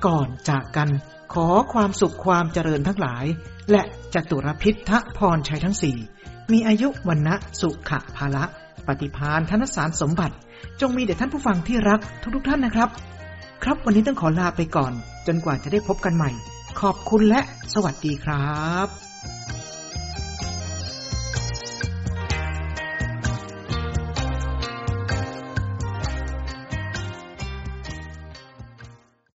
ก่อนจากกันขอความสุขความเจริญทั้งหลาย และจตุรพิทะพรชัยทั้งสี่ มีอายุวันนะสุขะภาละ ปฏิพานธนสารสมบัติ จงมีแด่ท่านผู้ฟังที่รักทุกๆทท่านนะครับ ครับวันนี้ต้องขอลาไปก่อน จนกว่าจะได้พบกันใหม่ ขอบคุณและสวัสดีครับ